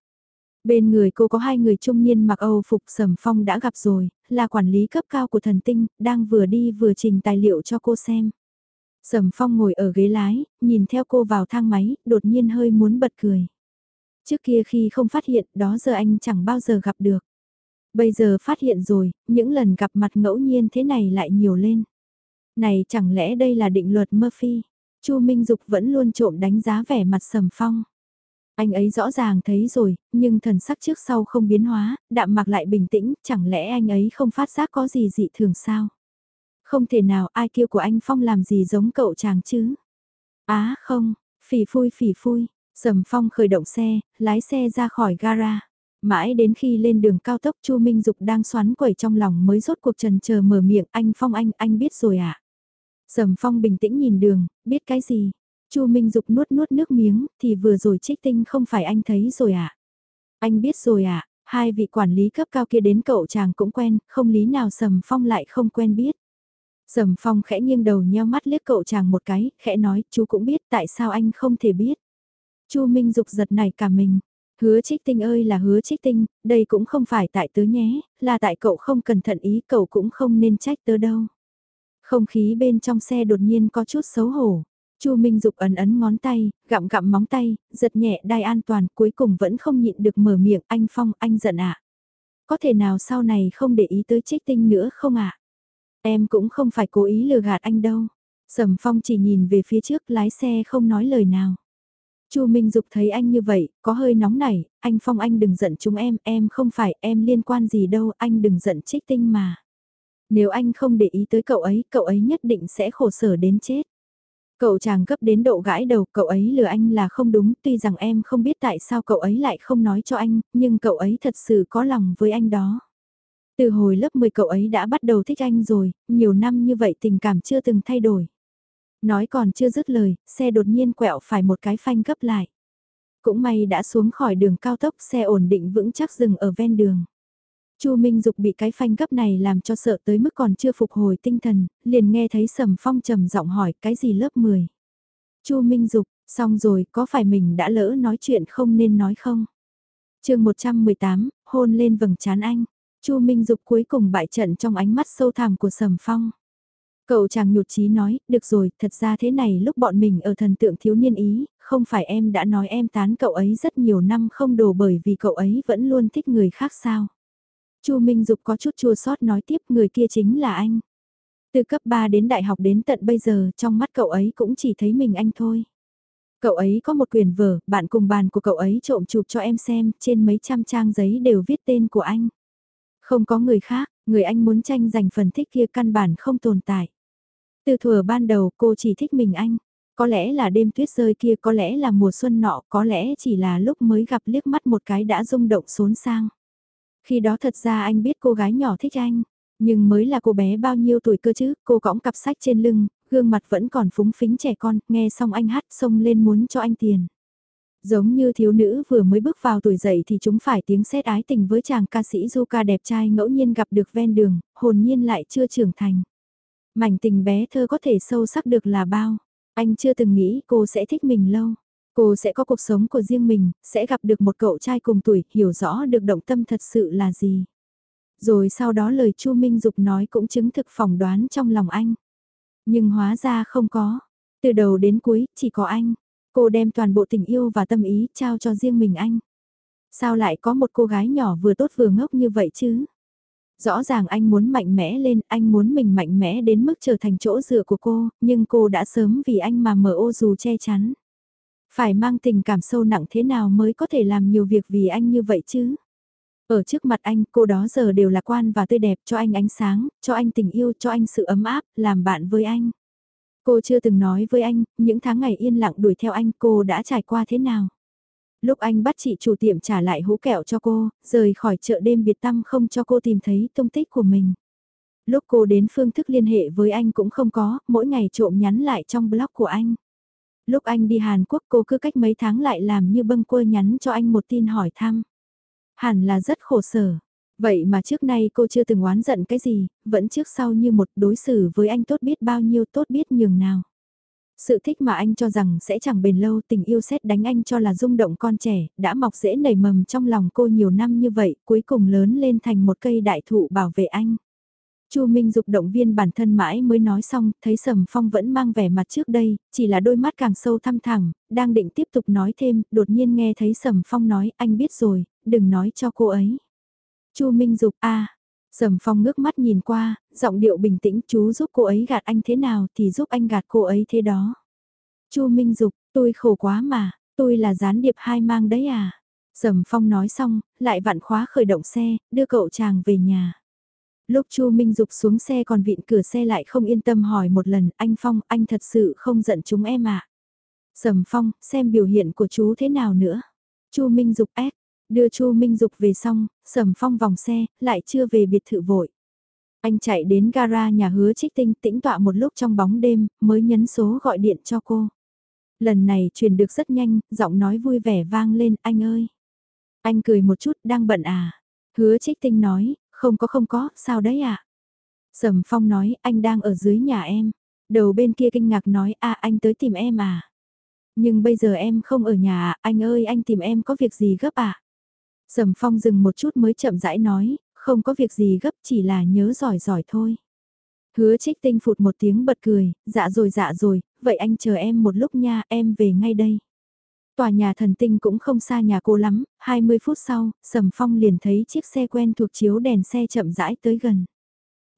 Bên người cô có hai người trung niên mặc Âu phục Sầm Phong đã gặp rồi, là quản lý cấp cao của thần tinh, đang vừa đi vừa trình tài liệu cho cô xem. Sầm Phong ngồi ở ghế lái, nhìn theo cô vào thang máy, đột nhiên hơi muốn bật cười. Trước kia khi không phát hiện, đó giờ anh chẳng bao giờ gặp được. Bây giờ phát hiện rồi, những lần gặp mặt ngẫu nhiên thế này lại nhiều lên. Này chẳng lẽ đây là định luật Murphy? Chu Minh Dục vẫn luôn trộm đánh giá vẻ mặt Sầm Phong. Anh ấy rõ ràng thấy rồi, nhưng thần sắc trước sau không biến hóa, đạm mặc lại bình tĩnh, chẳng lẽ anh ấy không phát giác có gì dị thường sao? Không thể nào ai kêu của anh Phong làm gì giống cậu chàng chứ? Á không, phỉ phui phỉ phui, Sầm Phong khởi động xe, lái xe ra khỏi gara. Mãi đến khi lên đường cao tốc Chu Minh Dục đang xoắn quẩy trong lòng mới rốt cuộc trần chờ mở miệng anh Phong anh, anh biết rồi ạ. À? Sầm Phong bình tĩnh nhìn đường, biết cái gì? Chu Minh Dục nuốt nuốt nước miếng, thì vừa rồi trích tinh không phải anh thấy rồi ạ. À? Anh biết rồi ạ, à? hai vị quản lý cấp cao kia đến cậu chàng cũng quen, không lý nào Sầm Phong lại không quen biết. Sầm Phong khẽ nghiêng đầu nheo mắt liếc cậu chàng một cái, khẽ nói, chú cũng biết tại sao anh không thể biết. Chu Minh Dục giật này cả mình. Hứa trích tinh ơi là hứa trích tinh, đây cũng không phải tại tớ nhé, là tại cậu không cẩn thận ý cậu cũng không nên trách tớ đâu. Không khí bên trong xe đột nhiên có chút xấu hổ. Chu Minh Dục ấn ấn ngón tay, gặm gặm móng tay, giật nhẹ đai an toàn, cuối cùng vẫn không nhịn được mở miệng, anh Phong, anh giận ạ. Có thể nào sau này không để ý tới trích tinh nữa không ạ? Em cũng không phải cố ý lừa gạt anh đâu. Sầm Phong chỉ nhìn về phía trước lái xe không nói lời nào. Chu Minh Dục thấy anh như vậy, có hơi nóng nảy, anh Phong anh đừng giận chúng em, em không phải em liên quan gì đâu, anh đừng giận trích tinh mà. Nếu anh không để ý tới cậu ấy, cậu ấy nhất định sẽ khổ sở đến chết. Cậu chàng gấp đến độ gãi đầu, cậu ấy lừa anh là không đúng, tuy rằng em không biết tại sao cậu ấy lại không nói cho anh, nhưng cậu ấy thật sự có lòng với anh đó. Từ hồi lớp 10 cậu ấy đã bắt đầu thích anh rồi, nhiều năm như vậy tình cảm chưa từng thay đổi. Nói còn chưa dứt lời, xe đột nhiên quẹo phải một cái phanh gấp lại. Cũng may đã xuống khỏi đường cao tốc xe ổn định vững chắc dừng ở ven đường. Chu Minh Dục bị cái phanh gấp này làm cho sợ tới mức còn chưa phục hồi tinh thần, liền nghe thấy Sầm Phong trầm giọng hỏi cái gì lớp 10. Chu Minh Dục, xong rồi có phải mình đã lỡ nói chuyện không nên nói không? chương 118, hôn lên vầng trán anh. Chu Minh Dục cuối cùng bại trận trong ánh mắt sâu thẳm của Sầm Phong. Cậu chàng nhụt chí nói, được rồi, thật ra thế này lúc bọn mình ở thần tượng thiếu niên ý, không phải em đã nói em tán cậu ấy rất nhiều năm không đồ bởi vì cậu ấy vẫn luôn thích người khác sao. Chu Minh Dục có chút chua sót nói tiếp người kia chính là anh. Từ cấp 3 đến đại học đến tận bây giờ trong mắt cậu ấy cũng chỉ thấy mình anh thôi. Cậu ấy có một quyển vở, bạn cùng bàn của cậu ấy trộm chụp cho em xem, trên mấy trăm trang giấy đều viết tên của anh. Không có người khác, người anh muốn tranh giành phần thích kia căn bản không tồn tại. Từ thuở ban đầu cô chỉ thích mình anh. Có lẽ là đêm tuyết rơi kia, có lẽ là mùa xuân nọ, có lẽ chỉ là lúc mới gặp liếc mắt một cái đã rung động xốn sang. Khi đó thật ra anh biết cô gái nhỏ thích anh, nhưng mới là cô bé bao nhiêu tuổi cơ chứ, cô cõng cặp sách trên lưng, gương mặt vẫn còn phúng phính trẻ con, nghe xong anh hát xông lên muốn cho anh tiền. Giống như thiếu nữ vừa mới bước vào tuổi dậy thì chúng phải tiếng xét ái tình với chàng ca sĩ Zuka ca đẹp trai ngẫu nhiên gặp được ven đường, hồn nhiên lại chưa trưởng thành. Mảnh tình bé thơ có thể sâu sắc được là bao, anh chưa từng nghĩ cô sẽ thích mình lâu. Cô sẽ có cuộc sống của riêng mình, sẽ gặp được một cậu trai cùng tuổi, hiểu rõ được động tâm thật sự là gì. Rồi sau đó lời Chu Minh Dục nói cũng chứng thực phỏng đoán trong lòng anh. Nhưng hóa ra không có. Từ đầu đến cuối, chỉ có anh. Cô đem toàn bộ tình yêu và tâm ý trao cho riêng mình anh. Sao lại có một cô gái nhỏ vừa tốt vừa ngốc như vậy chứ? Rõ ràng anh muốn mạnh mẽ lên, anh muốn mình mạnh mẽ đến mức trở thành chỗ dựa của cô, nhưng cô đã sớm vì anh mà mở ô dù che chắn. Phải mang tình cảm sâu nặng thế nào mới có thể làm nhiều việc vì anh như vậy chứ? Ở trước mặt anh, cô đó giờ đều lạc quan và tươi đẹp cho anh ánh sáng, cho anh tình yêu, cho anh sự ấm áp, làm bạn với anh. Cô chưa từng nói với anh, những tháng ngày yên lặng đuổi theo anh cô đã trải qua thế nào. Lúc anh bắt chị chủ tiệm trả lại hũ kẹo cho cô, rời khỏi chợ đêm biệt tâm không cho cô tìm thấy tung tích của mình. Lúc cô đến phương thức liên hệ với anh cũng không có, mỗi ngày trộm nhắn lại trong blog của anh. Lúc anh đi Hàn Quốc cô cứ cách mấy tháng lại làm như bâng quơ nhắn cho anh một tin hỏi thăm. Hẳn là rất khổ sở. Vậy mà trước nay cô chưa từng oán giận cái gì, vẫn trước sau như một đối xử với anh tốt biết bao nhiêu tốt biết nhường nào. Sự thích mà anh cho rằng sẽ chẳng bền lâu tình yêu xét đánh anh cho là rung động con trẻ, đã mọc rễ nảy mầm trong lòng cô nhiều năm như vậy, cuối cùng lớn lên thành một cây đại thụ bảo vệ anh. Chu Minh Dục động viên bản thân mãi mới nói xong, thấy Sầm Phong vẫn mang vẻ mặt trước đây, chỉ là đôi mắt càng sâu thăm thẳng, đang định tiếp tục nói thêm, đột nhiên nghe thấy Sầm Phong nói, anh biết rồi, đừng nói cho cô ấy. Chu Minh Dục a, Sầm Phong ngước mắt nhìn qua, giọng điệu bình tĩnh, chú giúp cô ấy gạt anh thế nào thì giúp anh gạt cô ấy thế đó. Chu Minh Dục, tôi khổ quá mà, tôi là gián điệp hai mang đấy à. Sầm Phong nói xong, lại vặn khóa khởi động xe, đưa cậu chàng về nhà. Lúc Chu Minh Dục xuống xe còn vịn cửa xe lại không yên tâm hỏi một lần, anh Phong, anh thật sự không giận chúng em à? Sầm Phong, xem biểu hiện của chú thế nào nữa? Chu Minh Dục ép, đưa Chu Minh Dục về xong, Sầm Phong vòng xe, lại chưa về biệt thự vội. Anh chạy đến gara nhà hứa trích tinh tĩnh tọa một lúc trong bóng đêm, mới nhấn số gọi điện cho cô. Lần này truyền được rất nhanh, giọng nói vui vẻ vang lên, anh ơi. Anh cười một chút, đang bận à? Hứa trích tinh nói, không có không có, sao đấy ạ? À? Sầm Phong nói, anh đang ở dưới nhà em. Đầu bên kia kinh ngạc nói, a anh tới tìm em à? Nhưng bây giờ em không ở nhà, à? anh ơi anh tìm em có việc gì gấp à? Sầm Phong dừng một chút mới chậm rãi nói, không có việc gì gấp chỉ là nhớ giỏi giỏi thôi. Hứa trích tinh phụt một tiếng bật cười, dạ rồi dạ rồi, vậy anh chờ em một lúc nha, em về ngay đây. Tòa nhà thần tinh cũng không xa nhà cô lắm, 20 phút sau, Sầm Phong liền thấy chiếc xe quen thuộc chiếu đèn xe chậm rãi tới gần.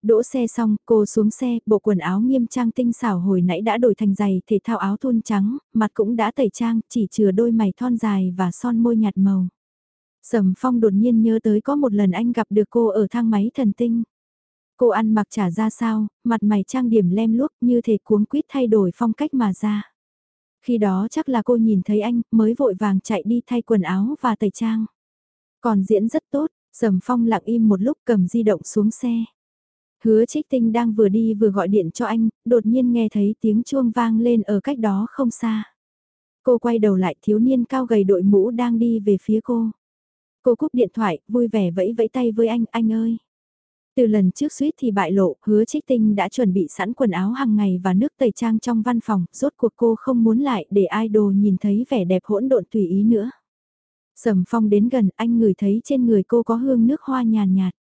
Đỗ xe xong, cô xuống xe, bộ quần áo nghiêm trang tinh xảo hồi nãy đã đổi thành giày thể thao áo thun trắng, mặt cũng đã tẩy trang, chỉ chừa đôi mày thon dài và son môi nhạt màu. Sầm Phong đột nhiên nhớ tới có một lần anh gặp được cô ở thang máy thần tinh. Cô ăn mặc trả ra sao, mặt mày trang điểm lem luốc như thể cuống quýt thay đổi phong cách mà ra. Khi đó chắc là cô nhìn thấy anh mới vội vàng chạy đi thay quần áo và tẩy trang. Còn diễn rất tốt, Sầm Phong lặng im một lúc cầm di động xuống xe. Hứa trích tinh đang vừa đi vừa gọi điện cho anh, đột nhiên nghe thấy tiếng chuông vang lên ở cách đó không xa. Cô quay đầu lại thiếu niên cao gầy đội mũ đang đi về phía cô. Cô cúp điện thoại, vui vẻ vẫy vẫy tay với anh, anh ơi. Từ lần trước suýt thì bại lộ, hứa trích tinh đã chuẩn bị sẵn quần áo hàng ngày và nước tẩy trang trong văn phòng, rốt cuộc cô không muốn lại để idol nhìn thấy vẻ đẹp hỗn độn tùy ý nữa. Sầm phong đến gần, anh ngửi thấy trên người cô có hương nước hoa nhàn nhạt.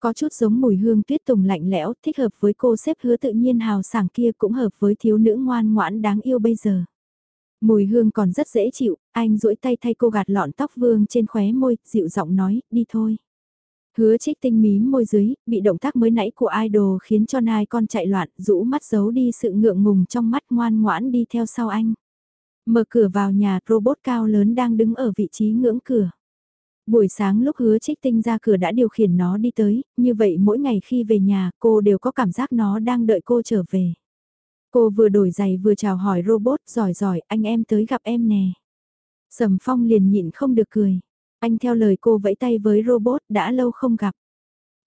Có chút giống mùi hương tuyết tùng lạnh lẽo, thích hợp với cô xếp hứa tự nhiên hào sảng kia cũng hợp với thiếu nữ ngoan ngoãn đáng yêu bây giờ. Mùi hương còn rất dễ chịu, anh duỗi tay thay cô gạt lọn tóc vương trên khóe môi, dịu giọng nói, đi thôi. Hứa trích tinh mím môi dưới, bị động tác mới nãy của idol khiến cho nai con chạy loạn, rũ mắt giấu đi sự ngượng ngùng trong mắt ngoan ngoãn đi theo sau anh. Mở cửa vào nhà, robot cao lớn đang đứng ở vị trí ngưỡng cửa. Buổi sáng lúc hứa trích tinh ra cửa đã điều khiển nó đi tới, như vậy mỗi ngày khi về nhà cô đều có cảm giác nó đang đợi cô trở về. Cô vừa đổi giày vừa chào hỏi robot giỏi giỏi anh em tới gặp em nè. Sầm phong liền nhịn không được cười. Anh theo lời cô vẫy tay với robot đã lâu không gặp.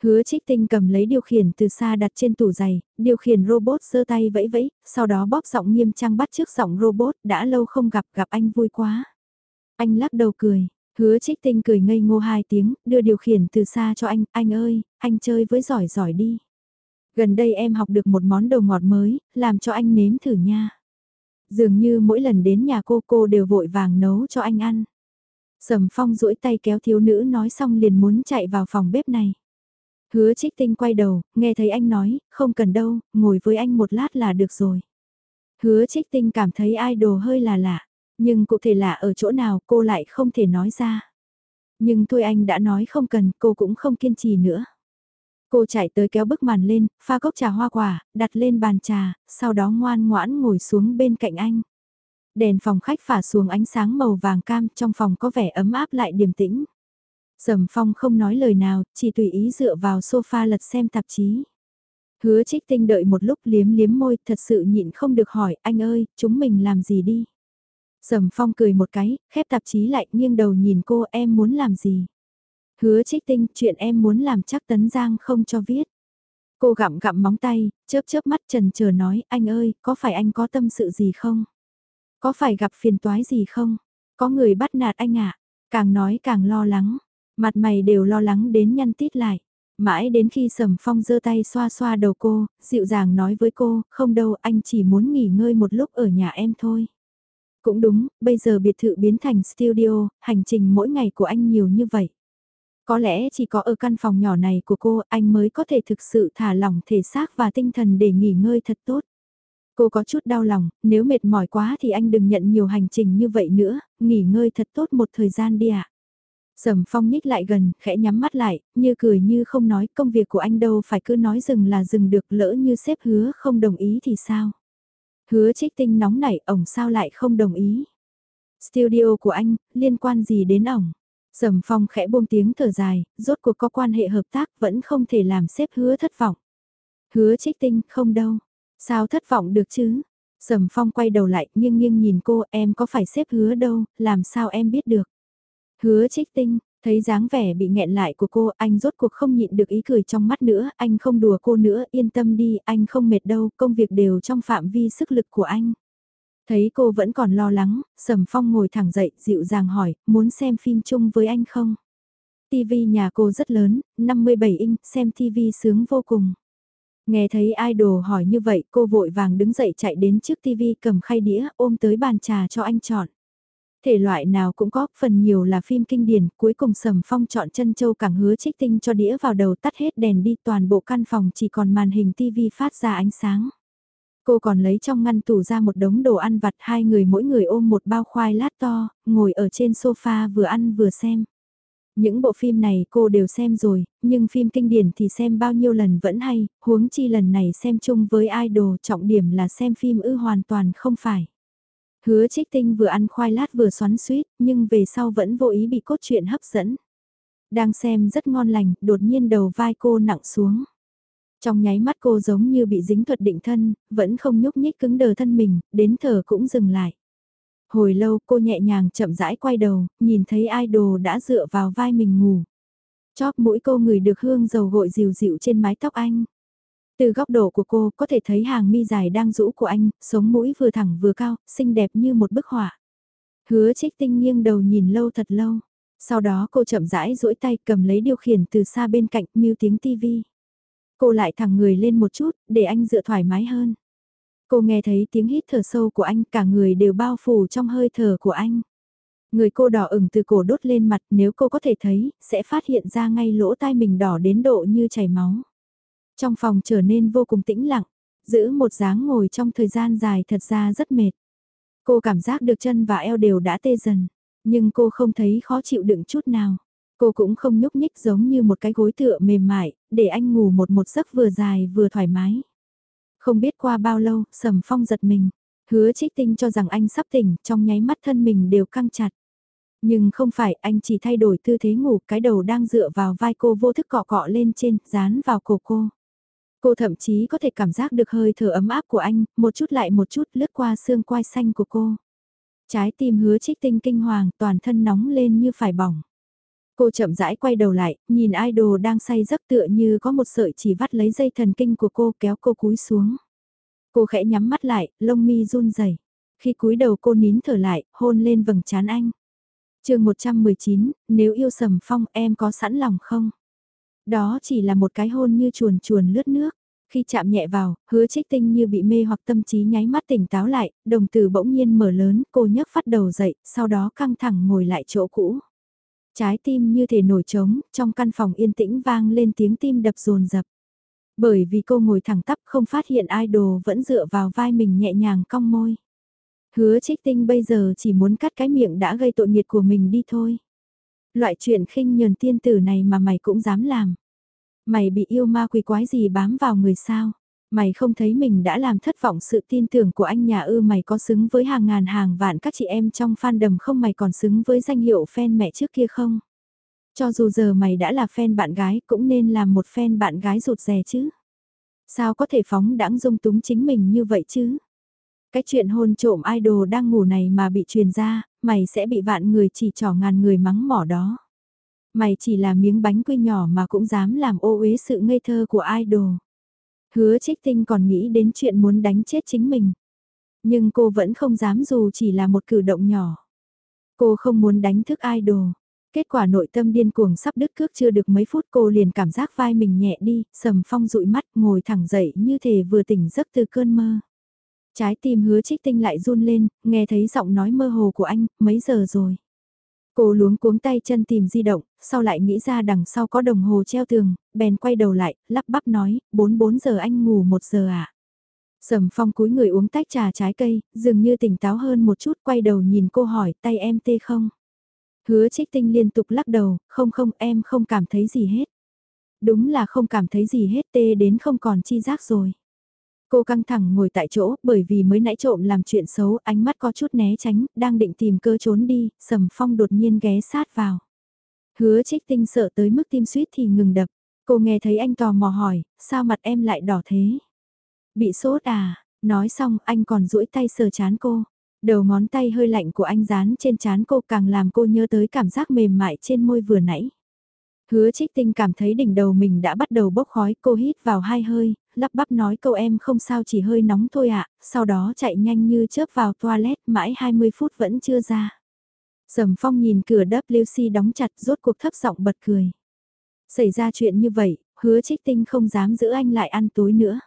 Hứa trích tinh cầm lấy điều khiển từ xa đặt trên tủ giày, điều khiển robot giơ tay vẫy vẫy, sau đó bóp giọng nghiêm trang bắt trước giọng robot đã lâu không gặp gặp anh vui quá. Anh lắc đầu cười, hứa trích tinh cười ngây ngô hai tiếng, đưa điều khiển từ xa cho anh, anh ơi, anh chơi với giỏi giỏi đi. Gần đây em học được một món đồ ngọt mới, làm cho anh nếm thử nha. Dường như mỗi lần đến nhà cô cô đều vội vàng nấu cho anh ăn. Sầm phong duỗi tay kéo thiếu nữ nói xong liền muốn chạy vào phòng bếp này. Hứa trích tinh quay đầu, nghe thấy anh nói, không cần đâu, ngồi với anh một lát là được rồi. Hứa trích tinh cảm thấy idol hơi là lạ, nhưng cụ thể lạ ở chỗ nào cô lại không thể nói ra. Nhưng thôi anh đã nói không cần, cô cũng không kiên trì nữa. Cô chạy tới kéo bức màn lên, pha cốc trà hoa quả, đặt lên bàn trà, sau đó ngoan ngoãn ngồi xuống bên cạnh anh. Đèn phòng khách phả xuống ánh sáng màu vàng cam, trong phòng có vẻ ấm áp lại điềm tĩnh. Sầm phong không nói lời nào, chỉ tùy ý dựa vào sofa lật xem tạp chí. Hứa trích tinh đợi một lúc liếm liếm môi, thật sự nhịn không được hỏi, anh ơi, chúng mình làm gì đi? Sầm phong cười một cái, khép tạp chí lại nghiêng đầu nhìn cô em muốn làm gì? Hứa trích tinh, chuyện em muốn làm chắc tấn giang không cho viết. Cô gặm gặm móng tay, chớp chớp mắt trần chờ nói, anh ơi, có phải anh có tâm sự gì không? Có phải gặp phiền toái gì không? Có người bắt nạt anh ạ? Càng nói càng lo lắng. Mặt mày đều lo lắng đến nhăn tít lại. Mãi đến khi Sầm Phong giơ tay xoa xoa đầu cô, dịu dàng nói với cô, không đâu anh chỉ muốn nghỉ ngơi một lúc ở nhà em thôi. Cũng đúng, bây giờ biệt thự biến thành studio, hành trình mỗi ngày của anh nhiều như vậy. Có lẽ chỉ có ở căn phòng nhỏ này của cô anh mới có thể thực sự thả lỏng thể xác và tinh thần để nghỉ ngơi thật tốt. Cô có chút đau lòng, nếu mệt mỏi quá thì anh đừng nhận nhiều hành trình như vậy nữa, nghỉ ngơi thật tốt một thời gian đi ạ. À. Sầm phong nhích lại gần, khẽ nhắm mắt lại, như cười như không nói công việc của anh đâu phải cứ nói dừng là dừng được lỡ như sếp hứa không đồng ý thì sao. Hứa trích tinh nóng nảy, ổng sao lại không đồng ý. Studio của anh, liên quan gì đến ổng? Sầm phong khẽ buông tiếng thở dài, rốt cuộc có quan hệ hợp tác vẫn không thể làm xếp hứa thất vọng. Hứa trích tinh, không đâu. Sao thất vọng được chứ? Sầm phong quay đầu lại nghiêng nghiêng nhìn cô em có phải xếp hứa đâu, làm sao em biết được. Hứa trích tinh, thấy dáng vẻ bị nghẹn lại của cô anh rốt cuộc không nhịn được ý cười trong mắt nữa, anh không đùa cô nữa, yên tâm đi, anh không mệt đâu, công việc đều trong phạm vi sức lực của anh. Thấy cô vẫn còn lo lắng, Sầm Phong ngồi thẳng dậy, dịu dàng hỏi, muốn xem phim chung với anh không? TV nhà cô rất lớn, 57 inch, xem TV sướng vô cùng. Nghe thấy idol hỏi như vậy cô vội vàng đứng dậy chạy đến trước tivi cầm khay đĩa ôm tới bàn trà cho anh chọn. Thể loại nào cũng có, phần nhiều là phim kinh điển, cuối cùng Sầm Phong chọn chân châu cảng hứa trích tinh cho đĩa vào đầu tắt hết đèn đi toàn bộ căn phòng chỉ còn màn hình tivi phát ra ánh sáng. Cô còn lấy trong ngăn tủ ra một đống đồ ăn vặt hai người mỗi người ôm một bao khoai lát to, ngồi ở trên sofa vừa ăn vừa xem. Những bộ phim này cô đều xem rồi, nhưng phim kinh điển thì xem bao nhiêu lần vẫn hay, huống chi lần này xem chung với idol trọng điểm là xem phim ư hoàn toàn không phải. Hứa trích tinh vừa ăn khoai lát vừa xoắn suýt, nhưng về sau vẫn vô ý bị cốt truyện hấp dẫn. Đang xem rất ngon lành, đột nhiên đầu vai cô nặng xuống. Trong nháy mắt cô giống như bị dính thuật định thân, vẫn không nhúc nhích cứng đờ thân mình, đến thở cũng dừng lại. Hồi lâu cô nhẹ nhàng chậm rãi quay đầu, nhìn thấy idol đã dựa vào vai mình ngủ. Chóp mũi cô người được hương dầu gội dịu dịu trên mái tóc anh. Từ góc độ của cô có thể thấy hàng mi dài đang rũ của anh, sống mũi vừa thẳng vừa cao, xinh đẹp như một bức họa. Hứa trích tinh nghiêng đầu nhìn lâu thật lâu. Sau đó cô chậm rãi duỗi tay cầm lấy điều khiển từ xa bên cạnh mưu tiếng tivi. Cô lại thẳng người lên một chút, để anh dựa thoải mái hơn. Cô nghe thấy tiếng hít thở sâu của anh, cả người đều bao phủ trong hơi thở của anh. Người cô đỏ ửng từ cổ đốt lên mặt nếu cô có thể thấy, sẽ phát hiện ra ngay lỗ tai mình đỏ đến độ như chảy máu. Trong phòng trở nên vô cùng tĩnh lặng, giữ một dáng ngồi trong thời gian dài thật ra rất mệt. Cô cảm giác được chân và eo đều đã tê dần, nhưng cô không thấy khó chịu đựng chút nào. Cô cũng không nhúc nhích giống như một cái gối tựa mềm mại, để anh ngủ một một giấc vừa dài vừa thoải mái. Không biết qua bao lâu, Sầm Phong giật mình. Hứa trích tinh cho rằng anh sắp tỉnh, trong nháy mắt thân mình đều căng chặt. Nhưng không phải, anh chỉ thay đổi tư thế ngủ, cái đầu đang dựa vào vai cô vô thức cọ cọ lên trên, dán vào cổ cô. Cô thậm chí có thể cảm giác được hơi thở ấm áp của anh, một chút lại một chút lướt qua xương quai xanh của cô. Trái tim hứa trích tinh kinh hoàng, toàn thân nóng lên như phải bỏng. Cô chậm rãi quay đầu lại, nhìn idol đang say giấc tựa như có một sợi chỉ vắt lấy dây thần kinh của cô kéo cô cúi xuống. Cô khẽ nhắm mắt lại, lông mi run rẩy. Khi cúi đầu cô nín thở lại, hôn lên vầng trán anh. chương 119, nếu yêu sầm phong em có sẵn lòng không? Đó chỉ là một cái hôn như chuồn chuồn lướt nước. Khi chạm nhẹ vào, hứa trích tinh như bị mê hoặc tâm trí nháy mắt tỉnh táo lại, đồng tử bỗng nhiên mở lớn, cô nhấc phát đầu dậy, sau đó căng thẳng ngồi lại chỗ cũ. Trái tim như thể nổi trống, trong căn phòng yên tĩnh vang lên tiếng tim đập rồn rập. Bởi vì cô ngồi thẳng tắp không phát hiện idol vẫn dựa vào vai mình nhẹ nhàng cong môi. Hứa trích tinh bây giờ chỉ muốn cắt cái miệng đã gây tội nghiệt của mình đi thôi. Loại chuyện khinh nhờn tiên tử này mà mày cũng dám làm. Mày bị yêu ma quỷ quái gì bám vào người sao? Mày không thấy mình đã làm thất vọng sự tin tưởng của anh nhà ư mày có xứng với hàng ngàn hàng vạn các chị em trong fan đầm không mày còn xứng với danh hiệu fan mẹ trước kia không? Cho dù giờ mày đã là fan bạn gái cũng nên làm một fan bạn gái rụt rè chứ. Sao có thể phóng đãng dung túng chính mình như vậy chứ? Cái chuyện hôn trộm idol đang ngủ này mà bị truyền ra, mày sẽ bị vạn người chỉ trỏ ngàn người mắng mỏ đó. Mày chỉ là miếng bánh quy nhỏ mà cũng dám làm ô uế sự ngây thơ của idol. Hứa trích tinh còn nghĩ đến chuyện muốn đánh chết chính mình. Nhưng cô vẫn không dám dù chỉ là một cử động nhỏ. Cô không muốn đánh thức idol. Kết quả nội tâm điên cuồng sắp đứt cước chưa được mấy phút cô liền cảm giác vai mình nhẹ đi, sầm phong dụi mắt ngồi thẳng dậy như thể vừa tỉnh giấc từ cơn mơ. Trái tim hứa trích tinh lại run lên, nghe thấy giọng nói mơ hồ của anh, mấy giờ rồi. Cô luống cuống tay chân tìm di động, sau lại nghĩ ra đằng sau có đồng hồ treo tường, bèn quay đầu lại, lắp bắp nói, 4-4 giờ anh ngủ 1 giờ à. Sầm phong cúi người uống tách trà trái cây, dường như tỉnh táo hơn một chút quay đầu nhìn cô hỏi tay em tê không. Hứa trích tinh liên tục lắc đầu, không không em không cảm thấy gì hết. Đúng là không cảm thấy gì hết tê đến không còn chi giác rồi. Cô căng thẳng ngồi tại chỗ bởi vì mới nãy trộm làm chuyện xấu ánh mắt có chút né tránh, đang định tìm cơ trốn đi, sầm phong đột nhiên ghé sát vào. Hứa trích tinh sợ tới mức tim suýt thì ngừng đập. Cô nghe thấy anh tò mò hỏi, sao mặt em lại đỏ thế? Bị sốt à? Nói xong anh còn duỗi tay sờ chán cô. Đầu ngón tay hơi lạnh của anh dán trên chán cô càng làm cô nhớ tới cảm giác mềm mại trên môi vừa nãy. Hứa trích tinh cảm thấy đỉnh đầu mình đã bắt đầu bốc khói, cô hít vào hai hơi, lắp bắp nói câu em không sao chỉ hơi nóng thôi ạ, sau đó chạy nhanh như chớp vào toilet mãi 20 phút vẫn chưa ra. Sầm phong nhìn cửa WC đóng chặt rốt cuộc thấp giọng bật cười. Xảy ra chuyện như vậy, hứa trích tinh không dám giữ anh lại ăn tối nữa.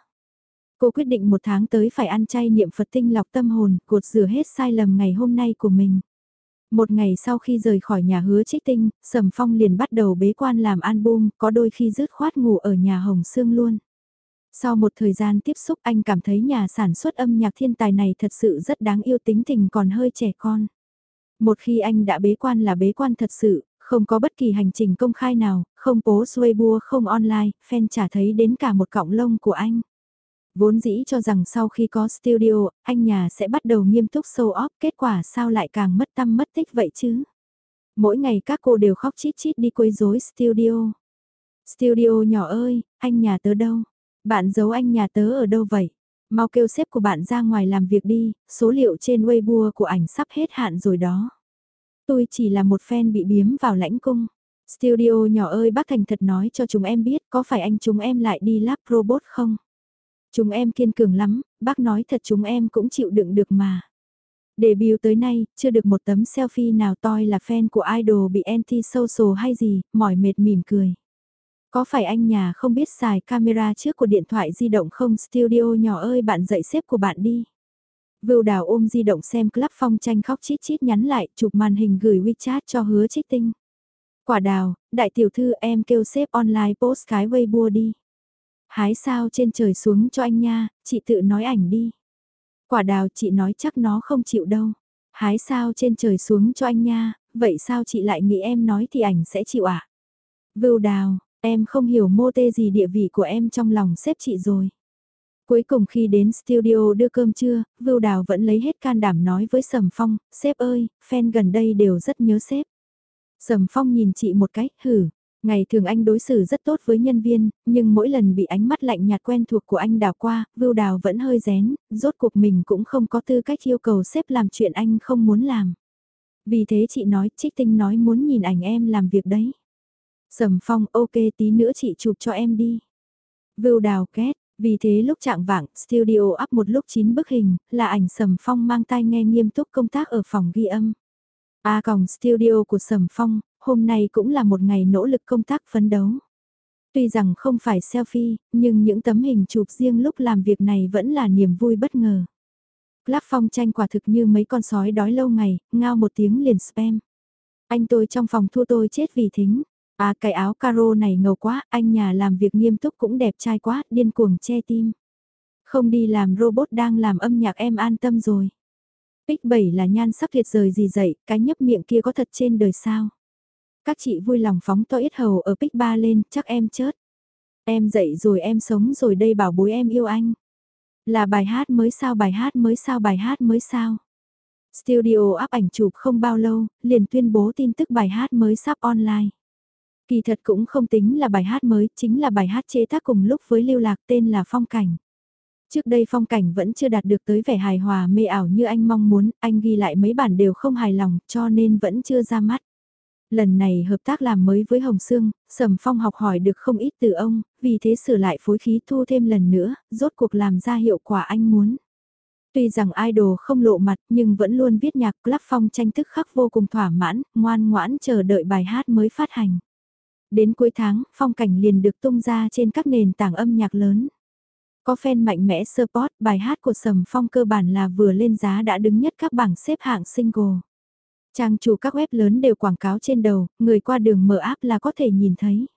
Cô quyết định một tháng tới phải ăn chay niệm Phật tinh lọc tâm hồn, cột rửa hết sai lầm ngày hôm nay của mình. Một ngày sau khi rời khỏi nhà hứa trích tinh, Sầm Phong liền bắt đầu bế quan làm album, có đôi khi rứt khoát ngủ ở nhà Hồng Sương luôn. Sau một thời gian tiếp xúc anh cảm thấy nhà sản xuất âm nhạc thiên tài này thật sự rất đáng yêu tính tình còn hơi trẻ con. Một khi anh đã bế quan là bế quan thật sự, không có bất kỳ hành trình công khai nào, không post Weibo không online, fan chả thấy đến cả một cọng lông của anh. Vốn dĩ cho rằng sau khi có studio, anh nhà sẽ bắt đầu nghiêm túc show off, kết quả sao lại càng mất tâm mất tích vậy chứ? Mỗi ngày các cô đều khóc chít chít đi quấy rối studio. Studio nhỏ ơi, anh nhà tớ đâu? Bạn giấu anh nhà tớ ở đâu vậy? Mau kêu sếp của bạn ra ngoài làm việc đi, số liệu trên Weibo của ảnh sắp hết hạn rồi đó. Tôi chỉ là một fan bị biếm vào lãnh cung. Studio nhỏ ơi bác Thành thật nói cho chúng em biết có phải anh chúng em lại đi lắp robot không? Chúng em kiên cường lắm, bác nói thật chúng em cũng chịu đựng được mà. Debut tới nay, chưa được một tấm selfie nào toi là fan của idol bị anti-social hay gì, mỏi mệt mỉm cười. Có phải anh nhà không biết xài camera trước của điện thoại di động không studio nhỏ ơi bạn dạy xếp của bạn đi. Vưu đào ôm di động xem club phong tranh khóc chít chít nhắn lại chụp màn hình gửi WeChat cho hứa trích tinh. Quả đào, đại tiểu thư em kêu xếp online post cái Weibo đi. Hái sao trên trời xuống cho anh nha, chị tự nói ảnh đi. Quả đào chị nói chắc nó không chịu đâu. Hái sao trên trời xuống cho anh nha, vậy sao chị lại nghĩ em nói thì ảnh sẽ chịu ạ? À? Vưu đào, em không hiểu mô tê gì địa vị của em trong lòng xếp chị rồi. Cuối cùng khi đến studio đưa cơm trưa, Vưu Đào vẫn lấy hết can đảm nói với Sầm Phong, sếp ơi, fan gần đây đều rất nhớ sếp. Sầm Phong nhìn chị một cách, hử, Ngày thường anh đối xử rất tốt với nhân viên, nhưng mỗi lần bị ánh mắt lạnh nhạt quen thuộc của anh đào qua, Vưu Đào vẫn hơi rén, rốt cuộc mình cũng không có tư cách yêu cầu sếp làm chuyện anh không muốn làm. Vì thế chị nói, Trích Tinh nói muốn nhìn ảnh em làm việc đấy. Sầm Phong, ok tí nữa chị chụp cho em đi. Vưu Đào kết, vì thế lúc trạng vạng, studio up một lúc 9 bức hình, là ảnh Sầm Phong mang tai nghe nghiêm túc công tác ở phòng ghi âm. À, A còng studio của Sầm Phong, hôm nay cũng là một ngày nỗ lực công tác phấn đấu. Tuy rằng không phải selfie, nhưng những tấm hình chụp riêng lúc làm việc này vẫn là niềm vui bất ngờ. Club phong tranh quả thực như mấy con sói đói lâu ngày, ngao một tiếng liền spam. Anh tôi trong phòng thua tôi chết vì thính. À cái áo caro này ngầu quá, anh nhà làm việc nghiêm túc cũng đẹp trai quá, điên cuồng che tim. Không đi làm robot đang làm âm nhạc em an tâm rồi. Pick 7 là nhan sắc tuyệt rời gì dậy, cái nhấp miệng kia có thật trên đời sao. Các chị vui lòng phóng to ít hầu ở pick 3 lên, chắc em chớt. Em dậy rồi em sống rồi đây bảo bối em yêu anh. Là bài hát mới sao bài hát mới sao bài hát mới sao. Studio áp ảnh chụp không bao lâu, liền tuyên bố tin tức bài hát mới sắp online. Kỳ thật cũng không tính là bài hát mới, chính là bài hát chế tác cùng lúc với lưu lạc tên là Phong Cảnh. Trước đây phong cảnh vẫn chưa đạt được tới vẻ hài hòa mê ảo như anh mong muốn, anh ghi lại mấy bản đều không hài lòng cho nên vẫn chưa ra mắt. Lần này hợp tác làm mới với Hồng Sương, Sầm Phong học hỏi được không ít từ ông, vì thế sửa lại phối khí thu thêm lần nữa, rốt cuộc làm ra hiệu quả anh muốn. Tuy rằng idol không lộ mặt nhưng vẫn luôn viết nhạc Club Phong tranh thức khắc vô cùng thỏa mãn, ngoan ngoãn chờ đợi bài hát mới phát hành. Đến cuối tháng, phong cảnh liền được tung ra trên các nền tảng âm nhạc lớn. Có fan mạnh mẽ support, bài hát của Sầm Phong cơ bản là vừa lên giá đã đứng nhất các bảng xếp hạng single. Trang chủ các web lớn đều quảng cáo trên đầu, người qua đường mở app là có thể nhìn thấy.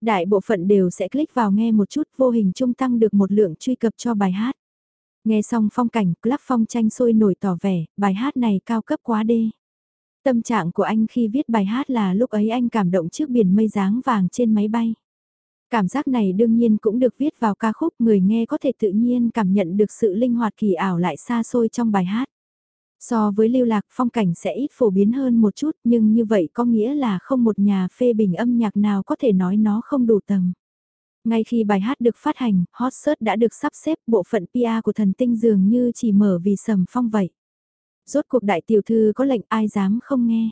Đại bộ phận đều sẽ click vào nghe một chút vô hình trung tăng được một lượng truy cập cho bài hát. Nghe xong phong cảnh, Club Phong tranh sôi nổi tỏ vẻ, bài hát này cao cấp quá đê. Tâm trạng của anh khi viết bài hát là lúc ấy anh cảm động trước biển mây dáng vàng trên máy bay. Cảm giác này đương nhiên cũng được viết vào ca khúc người nghe có thể tự nhiên cảm nhận được sự linh hoạt kỳ ảo lại xa xôi trong bài hát. So với lưu lạc phong cảnh sẽ ít phổ biến hơn một chút nhưng như vậy có nghĩa là không một nhà phê bình âm nhạc nào có thể nói nó không đủ tầm. Ngay khi bài hát được phát hành, hot search đã được sắp xếp bộ phận PR của thần tinh dường như chỉ mở vì sầm phong vậy. Rốt cuộc đại tiểu thư có lệnh ai dám không nghe.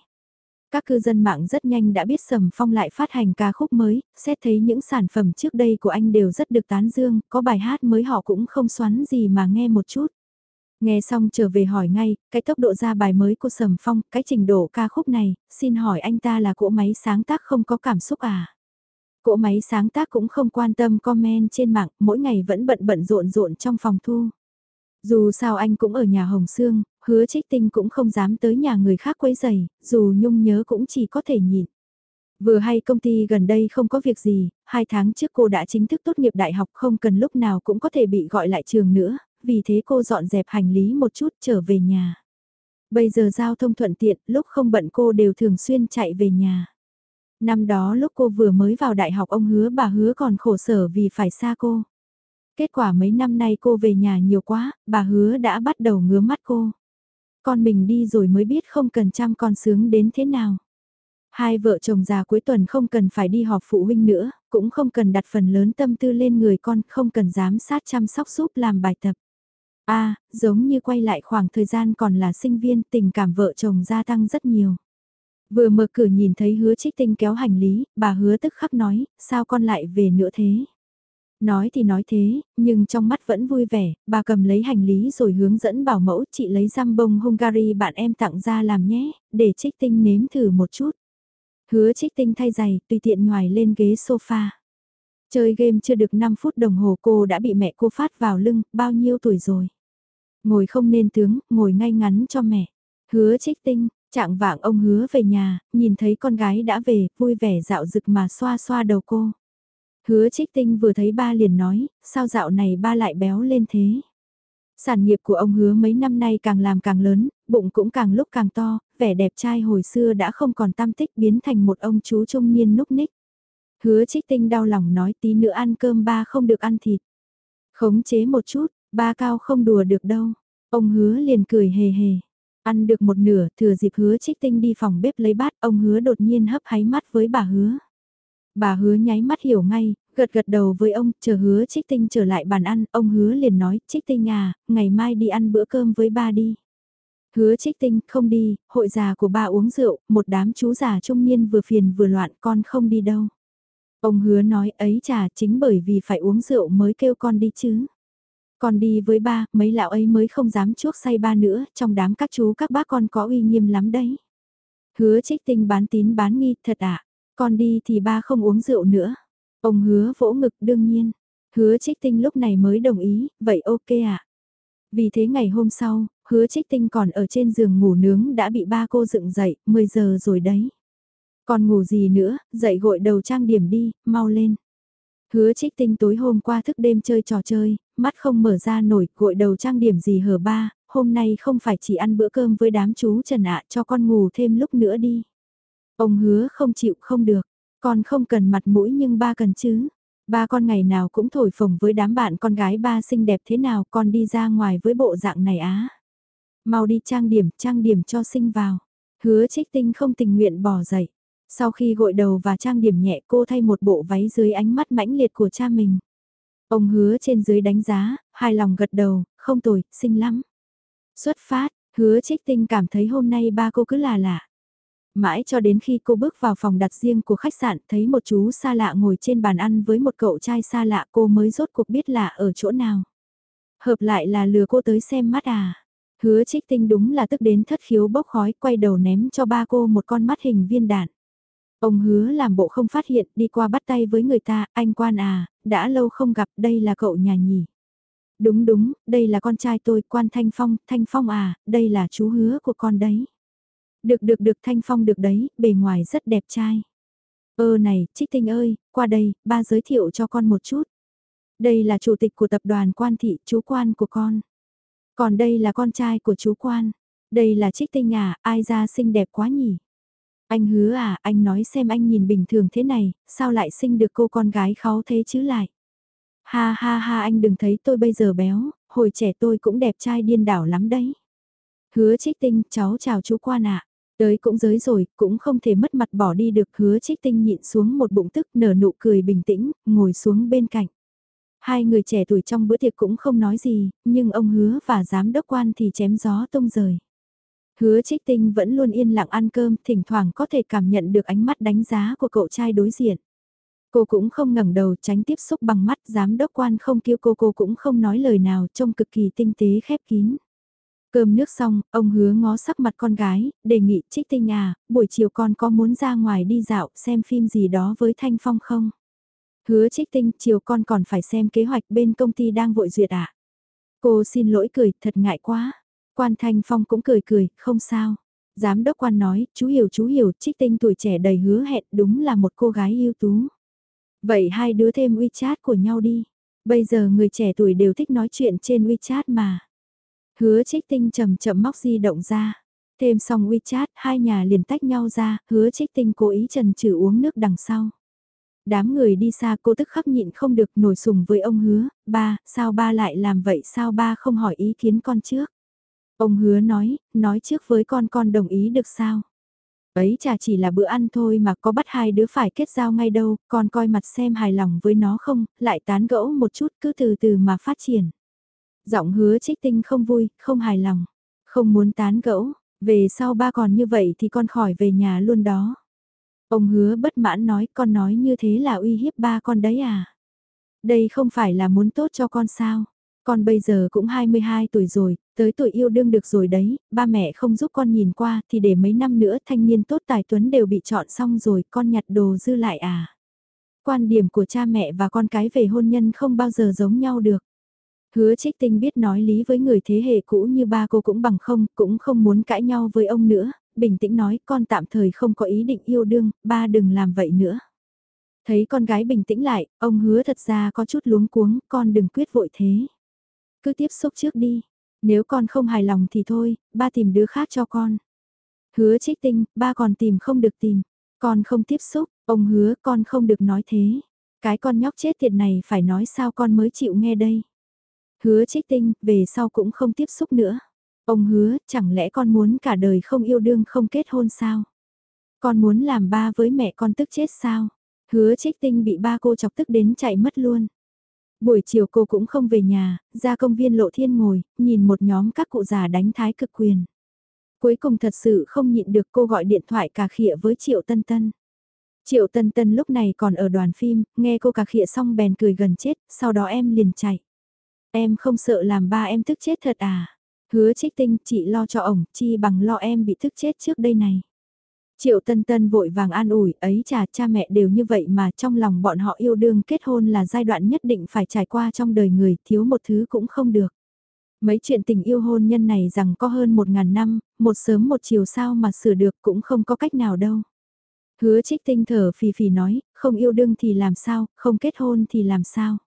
Các cư dân mạng rất nhanh đã biết Sầm Phong lại phát hành ca khúc mới, xét thấy những sản phẩm trước đây của anh đều rất được tán dương, có bài hát mới họ cũng không xoắn gì mà nghe một chút. Nghe xong trở về hỏi ngay, cái tốc độ ra bài mới của Sầm Phong, cái trình độ ca khúc này, xin hỏi anh ta là cỗ máy sáng tác không có cảm xúc à? Cỗ máy sáng tác cũng không quan tâm comment trên mạng, mỗi ngày vẫn bận bận rộn rộn trong phòng thu. Dù sao anh cũng ở nhà Hồng Sương, hứa trích tinh cũng không dám tới nhà người khác quấy giày, dù nhung nhớ cũng chỉ có thể nhịn. Vừa hay công ty gần đây không có việc gì, hai tháng trước cô đã chính thức tốt nghiệp đại học không cần lúc nào cũng có thể bị gọi lại trường nữa, vì thế cô dọn dẹp hành lý một chút trở về nhà. Bây giờ giao thông thuận tiện, lúc không bận cô đều thường xuyên chạy về nhà. Năm đó lúc cô vừa mới vào đại học ông hứa bà hứa còn khổ sở vì phải xa cô. Kết quả mấy năm nay cô về nhà nhiều quá, bà hứa đã bắt đầu ngứa mắt cô. Con mình đi rồi mới biết không cần chăm con sướng đến thế nào. Hai vợ chồng già cuối tuần không cần phải đi họp phụ huynh nữa, cũng không cần đặt phần lớn tâm tư lên người con, không cần giám sát chăm sóc giúp làm bài tập. a à, giống như quay lại khoảng thời gian còn là sinh viên, tình cảm vợ chồng gia tăng rất nhiều. Vừa mở cửa nhìn thấy hứa trích tinh kéo hành lý, bà hứa tức khắc nói, sao con lại về nữa thế? Nói thì nói thế, nhưng trong mắt vẫn vui vẻ, bà cầm lấy hành lý rồi hướng dẫn bảo mẫu chị lấy giam bông Hungary bạn em tặng ra làm nhé, để trích tinh nếm thử một chút. Hứa trích tinh thay giày, tùy tiện ngoài lên ghế sofa. Chơi game chưa được 5 phút đồng hồ cô đã bị mẹ cô phát vào lưng, bao nhiêu tuổi rồi. Ngồi không nên tướng, ngồi ngay ngắn cho mẹ. Hứa trích tinh, trạng vạng ông hứa về nhà, nhìn thấy con gái đã về, vui vẻ dạo rực mà xoa xoa đầu cô. Hứa trích tinh vừa thấy ba liền nói, sao dạo này ba lại béo lên thế? Sản nghiệp của ông hứa mấy năm nay càng làm càng lớn, bụng cũng càng lúc càng to, vẻ đẹp trai hồi xưa đã không còn tam tích biến thành một ông chú trung niên núc ních. Hứa trích tinh đau lòng nói tí nữa ăn cơm ba không được ăn thịt. Khống chế một chút, ba cao không đùa được đâu. Ông hứa liền cười hề hề. Ăn được một nửa, thừa dịp hứa trích tinh đi phòng bếp lấy bát, ông hứa đột nhiên hấp háy mắt với bà hứa. Bà hứa nháy mắt hiểu ngay, gật gật đầu với ông, chờ hứa trích tinh trở lại bàn ăn, ông hứa liền nói, trích tinh à, ngày mai đi ăn bữa cơm với ba đi. Hứa trích tinh, không đi, hội già của ba uống rượu, một đám chú già trung niên vừa phiền vừa loạn, con không đi đâu. Ông hứa nói ấy chà chính bởi vì phải uống rượu mới kêu con đi chứ. Con đi với ba, mấy lão ấy mới không dám chuốc say ba nữa, trong đám các chú các bác con có uy nghiêm lắm đấy. Hứa trích tinh bán tín bán nghi, thật ạ, à? Con đi thì ba không uống rượu nữa. Ông hứa vỗ ngực đương nhiên. Hứa trích tinh lúc này mới đồng ý, vậy ok ạ. À? Vì thế ngày hôm sau, hứa trích tinh còn ở trên giường ngủ nướng đã bị ba cô dựng dậy, 10 giờ rồi đấy. Còn ngủ gì nữa, dậy gội đầu trang điểm đi, mau lên. Hứa trích tinh tối hôm qua thức đêm chơi trò chơi, mắt không mở ra nổi, gội đầu trang điểm gì hở ba, hôm nay không phải chỉ ăn bữa cơm với đám chú Trần ạ cho con ngủ thêm lúc nữa đi. Ông hứa không chịu không được, con không cần mặt mũi nhưng ba cần chứ. Ba con ngày nào cũng thổi phồng với đám bạn con gái ba xinh đẹp thế nào con đi ra ngoài với bộ dạng này á. Mau đi trang điểm, trang điểm cho sinh vào. Hứa trích tinh không tình nguyện bỏ dậy. Sau khi gội đầu và trang điểm nhẹ cô thay một bộ váy dưới ánh mắt mãnh liệt của cha mình. Ông hứa trên dưới đánh giá, hài lòng gật đầu, không tồi, xinh lắm. Xuất phát, hứa trích tinh cảm thấy hôm nay ba cô cứ là lạ. Mãi cho đến khi cô bước vào phòng đặt riêng của khách sạn thấy một chú xa lạ ngồi trên bàn ăn với một cậu trai xa lạ cô mới rốt cuộc biết là ở chỗ nào. Hợp lại là lừa cô tới xem mắt à. Hứa trích tinh đúng là tức đến thất khiếu bốc khói quay đầu ném cho ba cô một con mắt hình viên đạn. Ông hứa làm bộ không phát hiện đi qua bắt tay với người ta, anh quan à, đã lâu không gặp đây là cậu nhà nhỉ. Đúng đúng, đây là con trai tôi, quan Thanh Phong, Thanh Phong à, đây là chú hứa của con đấy. Được được được Thanh Phong được đấy, bề ngoài rất đẹp trai. Ơ này, Trích Tinh ơi, qua đây, ba giới thiệu cho con một chút. Đây là chủ tịch của tập đoàn quan thị, chú quan của con. Còn đây là con trai của chú quan. Đây là Trích Tinh à, ai ra xinh đẹp quá nhỉ? Anh hứa à, anh nói xem anh nhìn bình thường thế này, sao lại sinh được cô con gái kháu thế chứ lại? Ha ha ha anh đừng thấy tôi bây giờ béo, hồi trẻ tôi cũng đẹp trai điên đảo lắm đấy. Hứa trích tinh, cháu chào chú quan ạ. Tới cũng giới rồi, cũng không thể mất mặt bỏ đi được hứa trích tinh nhịn xuống một bụng tức nở nụ cười bình tĩnh, ngồi xuống bên cạnh. Hai người trẻ tuổi trong bữa tiệc cũng không nói gì, nhưng ông hứa và giám đốc quan thì chém gió tung rời. Hứa trích tinh vẫn luôn yên lặng ăn cơm, thỉnh thoảng có thể cảm nhận được ánh mắt đánh giá của cậu trai đối diện. Cô cũng không ngẩng đầu tránh tiếp xúc bằng mắt, giám đốc quan không kêu cô cô cũng không nói lời nào, trông cực kỳ tinh tế khép kín. Cơm nước xong, ông hứa ngó sắc mặt con gái, đề nghị trích tinh à, buổi chiều con có muốn ra ngoài đi dạo xem phim gì đó với Thanh Phong không? Hứa trích tinh, chiều con còn phải xem kế hoạch bên công ty đang vội duyệt ạ. Cô xin lỗi cười, thật ngại quá. Quan Thanh Phong cũng cười cười, không sao. Giám đốc quan nói, chú hiểu chú hiểu, trích tinh tuổi trẻ đầy hứa hẹn đúng là một cô gái ưu tú. Vậy hai đứa thêm WeChat của nhau đi. Bây giờ người trẻ tuổi đều thích nói chuyện trên WeChat mà. Hứa trích tinh chậm chậm móc di động ra. Thêm xong WeChat, hai nhà liền tách nhau ra, hứa trích tinh cố ý trần trừ uống nước đằng sau. Đám người đi xa cô tức khắc nhịn không được nổi sùng với ông hứa, ba, sao ba lại làm vậy sao ba không hỏi ý kiến con trước. Ông hứa nói, nói trước với con con đồng ý được sao. Ấy chả chỉ là bữa ăn thôi mà có bắt hai đứa phải kết giao ngay đâu, con coi mặt xem hài lòng với nó không, lại tán gẫu một chút cứ từ từ mà phát triển. Giọng hứa trích tinh không vui, không hài lòng, không muốn tán gẫu, về sau ba còn như vậy thì con khỏi về nhà luôn đó. Ông hứa bất mãn nói con nói như thế là uy hiếp ba con đấy à. Đây không phải là muốn tốt cho con sao. Con bây giờ cũng 22 tuổi rồi, tới tuổi yêu đương được rồi đấy, ba mẹ không giúp con nhìn qua thì để mấy năm nữa thanh niên tốt tài tuấn đều bị chọn xong rồi con nhặt đồ dư lại à. Quan điểm của cha mẹ và con cái về hôn nhân không bao giờ giống nhau được. Hứa trích tinh biết nói lý với người thế hệ cũ như ba cô cũng bằng không, cũng không muốn cãi nhau với ông nữa, bình tĩnh nói con tạm thời không có ý định yêu đương, ba đừng làm vậy nữa. Thấy con gái bình tĩnh lại, ông hứa thật ra có chút luống cuống, con đừng quyết vội thế. Cứ tiếp xúc trước đi, nếu con không hài lòng thì thôi, ba tìm đứa khác cho con. Hứa trích tinh, ba còn tìm không được tìm, con không tiếp xúc, ông hứa con không được nói thế. Cái con nhóc chết tiệt này phải nói sao con mới chịu nghe đây. Hứa trích tinh, về sau cũng không tiếp xúc nữa. Ông hứa, chẳng lẽ con muốn cả đời không yêu đương không kết hôn sao? Con muốn làm ba với mẹ con tức chết sao? Hứa trích tinh bị ba cô chọc tức đến chạy mất luôn. Buổi chiều cô cũng không về nhà, ra công viên lộ thiên ngồi, nhìn một nhóm các cụ già đánh thái cực quyền. Cuối cùng thật sự không nhịn được cô gọi điện thoại cà khịa với Triệu Tân Tân. Triệu Tân Tân lúc này còn ở đoàn phim, nghe cô cà khịa xong bèn cười gần chết, sau đó em liền chạy. Em không sợ làm ba em tức chết thật à? Hứa trích tinh, chị lo cho ổng, chi bằng lo em bị thức chết trước đây này. Triệu Tân Tân vội vàng an ủi, ấy chà cha mẹ đều như vậy mà trong lòng bọn họ yêu đương kết hôn là giai đoạn nhất định phải trải qua trong đời người, thiếu một thứ cũng không được. Mấy chuyện tình yêu hôn nhân này rằng có hơn một ngàn năm, một sớm một chiều sao mà sửa được cũng không có cách nào đâu. Hứa trích tinh thở phì phì nói, không yêu đương thì làm sao, không kết hôn thì làm sao.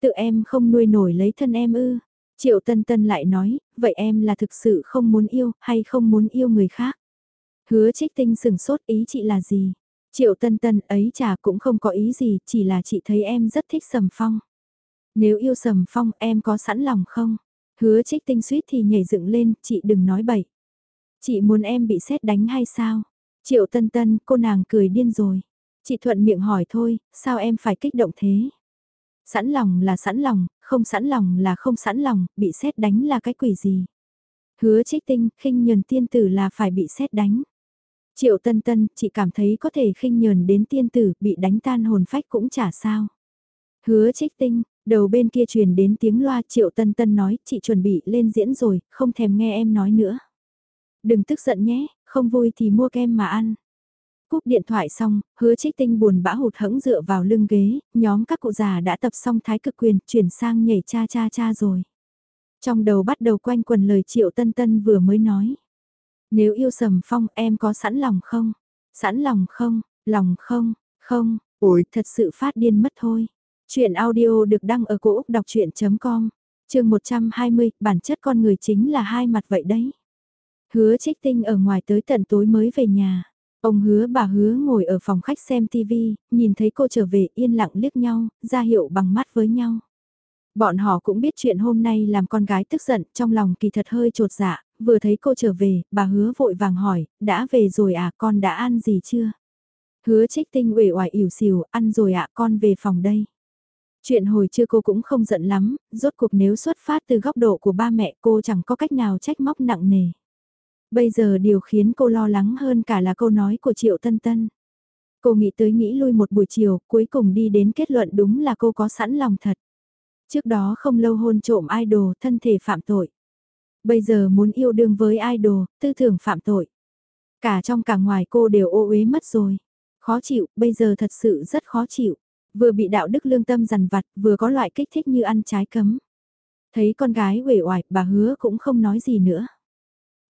Tự em không nuôi nổi lấy thân em ư, Triệu Tân Tân lại nói, vậy em là thực sự không muốn yêu hay không muốn yêu người khác? Hứa trích tinh sừng sốt ý chị là gì? Triệu Tân Tân ấy chả cũng không có ý gì, chỉ là chị thấy em rất thích Sầm Phong. Nếu yêu Sầm Phong em có sẵn lòng không? Hứa trích tinh suýt thì nhảy dựng lên, chị đừng nói bậy. Chị muốn em bị xét đánh hay sao? Triệu Tân Tân, cô nàng cười điên rồi. Chị thuận miệng hỏi thôi, sao em phải kích động thế? Sẵn lòng là sẵn lòng, không sẵn lòng là không sẵn lòng, bị xét đánh là cái quỷ gì. Hứa trích tinh, khinh nhờn tiên tử là phải bị xét đánh. Triệu tân tân, chị cảm thấy có thể khinh nhờn đến tiên tử, bị đánh tan hồn phách cũng chả sao. Hứa trích tinh, đầu bên kia truyền đến tiếng loa triệu tân tân nói, chị chuẩn bị lên diễn rồi, không thèm nghe em nói nữa. Đừng tức giận nhé, không vui thì mua kem mà ăn. Cúp điện thoại xong, hứa trích tinh buồn bã hụt hẫng dựa vào lưng ghế, nhóm các cụ già đã tập xong thái cực quyền, chuyển sang nhảy cha cha cha rồi. Trong đầu bắt đầu quanh quần lời triệu tân tân vừa mới nói. Nếu yêu sầm phong em có sẵn lòng không? Sẵn lòng không? Lòng không? Không? Ôi, thật sự phát điên mất thôi. Chuyện audio được đăng ở cổ Úc đọc chuyện.com, trường 120, bản chất con người chính là hai mặt vậy đấy. Hứa trích tinh ở ngoài tới tận tối mới về nhà. Ông hứa bà hứa ngồi ở phòng khách xem TV, nhìn thấy cô trở về yên lặng liếc nhau, ra hiệu bằng mắt với nhau. Bọn họ cũng biết chuyện hôm nay làm con gái tức giận, trong lòng kỳ thật hơi trột dạ, vừa thấy cô trở về, bà hứa vội vàng hỏi, đã về rồi à, con đã ăn gì chưa? Hứa trích tinh uể oải ỉu xìu, ăn rồi ạ, con về phòng đây. Chuyện hồi chưa cô cũng không giận lắm, rốt cuộc nếu xuất phát từ góc độ của ba mẹ cô chẳng có cách nào trách móc nặng nề. Bây giờ điều khiến cô lo lắng hơn cả là câu nói của Triệu Tân Tân. Cô nghĩ tới nghĩ lui một buổi chiều, cuối cùng đi đến kết luận đúng là cô có sẵn lòng thật. Trước đó không lâu hôn trộm idol, thân thể phạm tội. Bây giờ muốn yêu đương với idol, tư tưởng phạm tội. Cả trong cả ngoài cô đều ô uế mất rồi. Khó chịu, bây giờ thật sự rất khó chịu. Vừa bị đạo đức lương tâm dằn vặt, vừa có loại kích thích như ăn trái cấm. Thấy con gái uể oải, bà hứa cũng không nói gì nữa.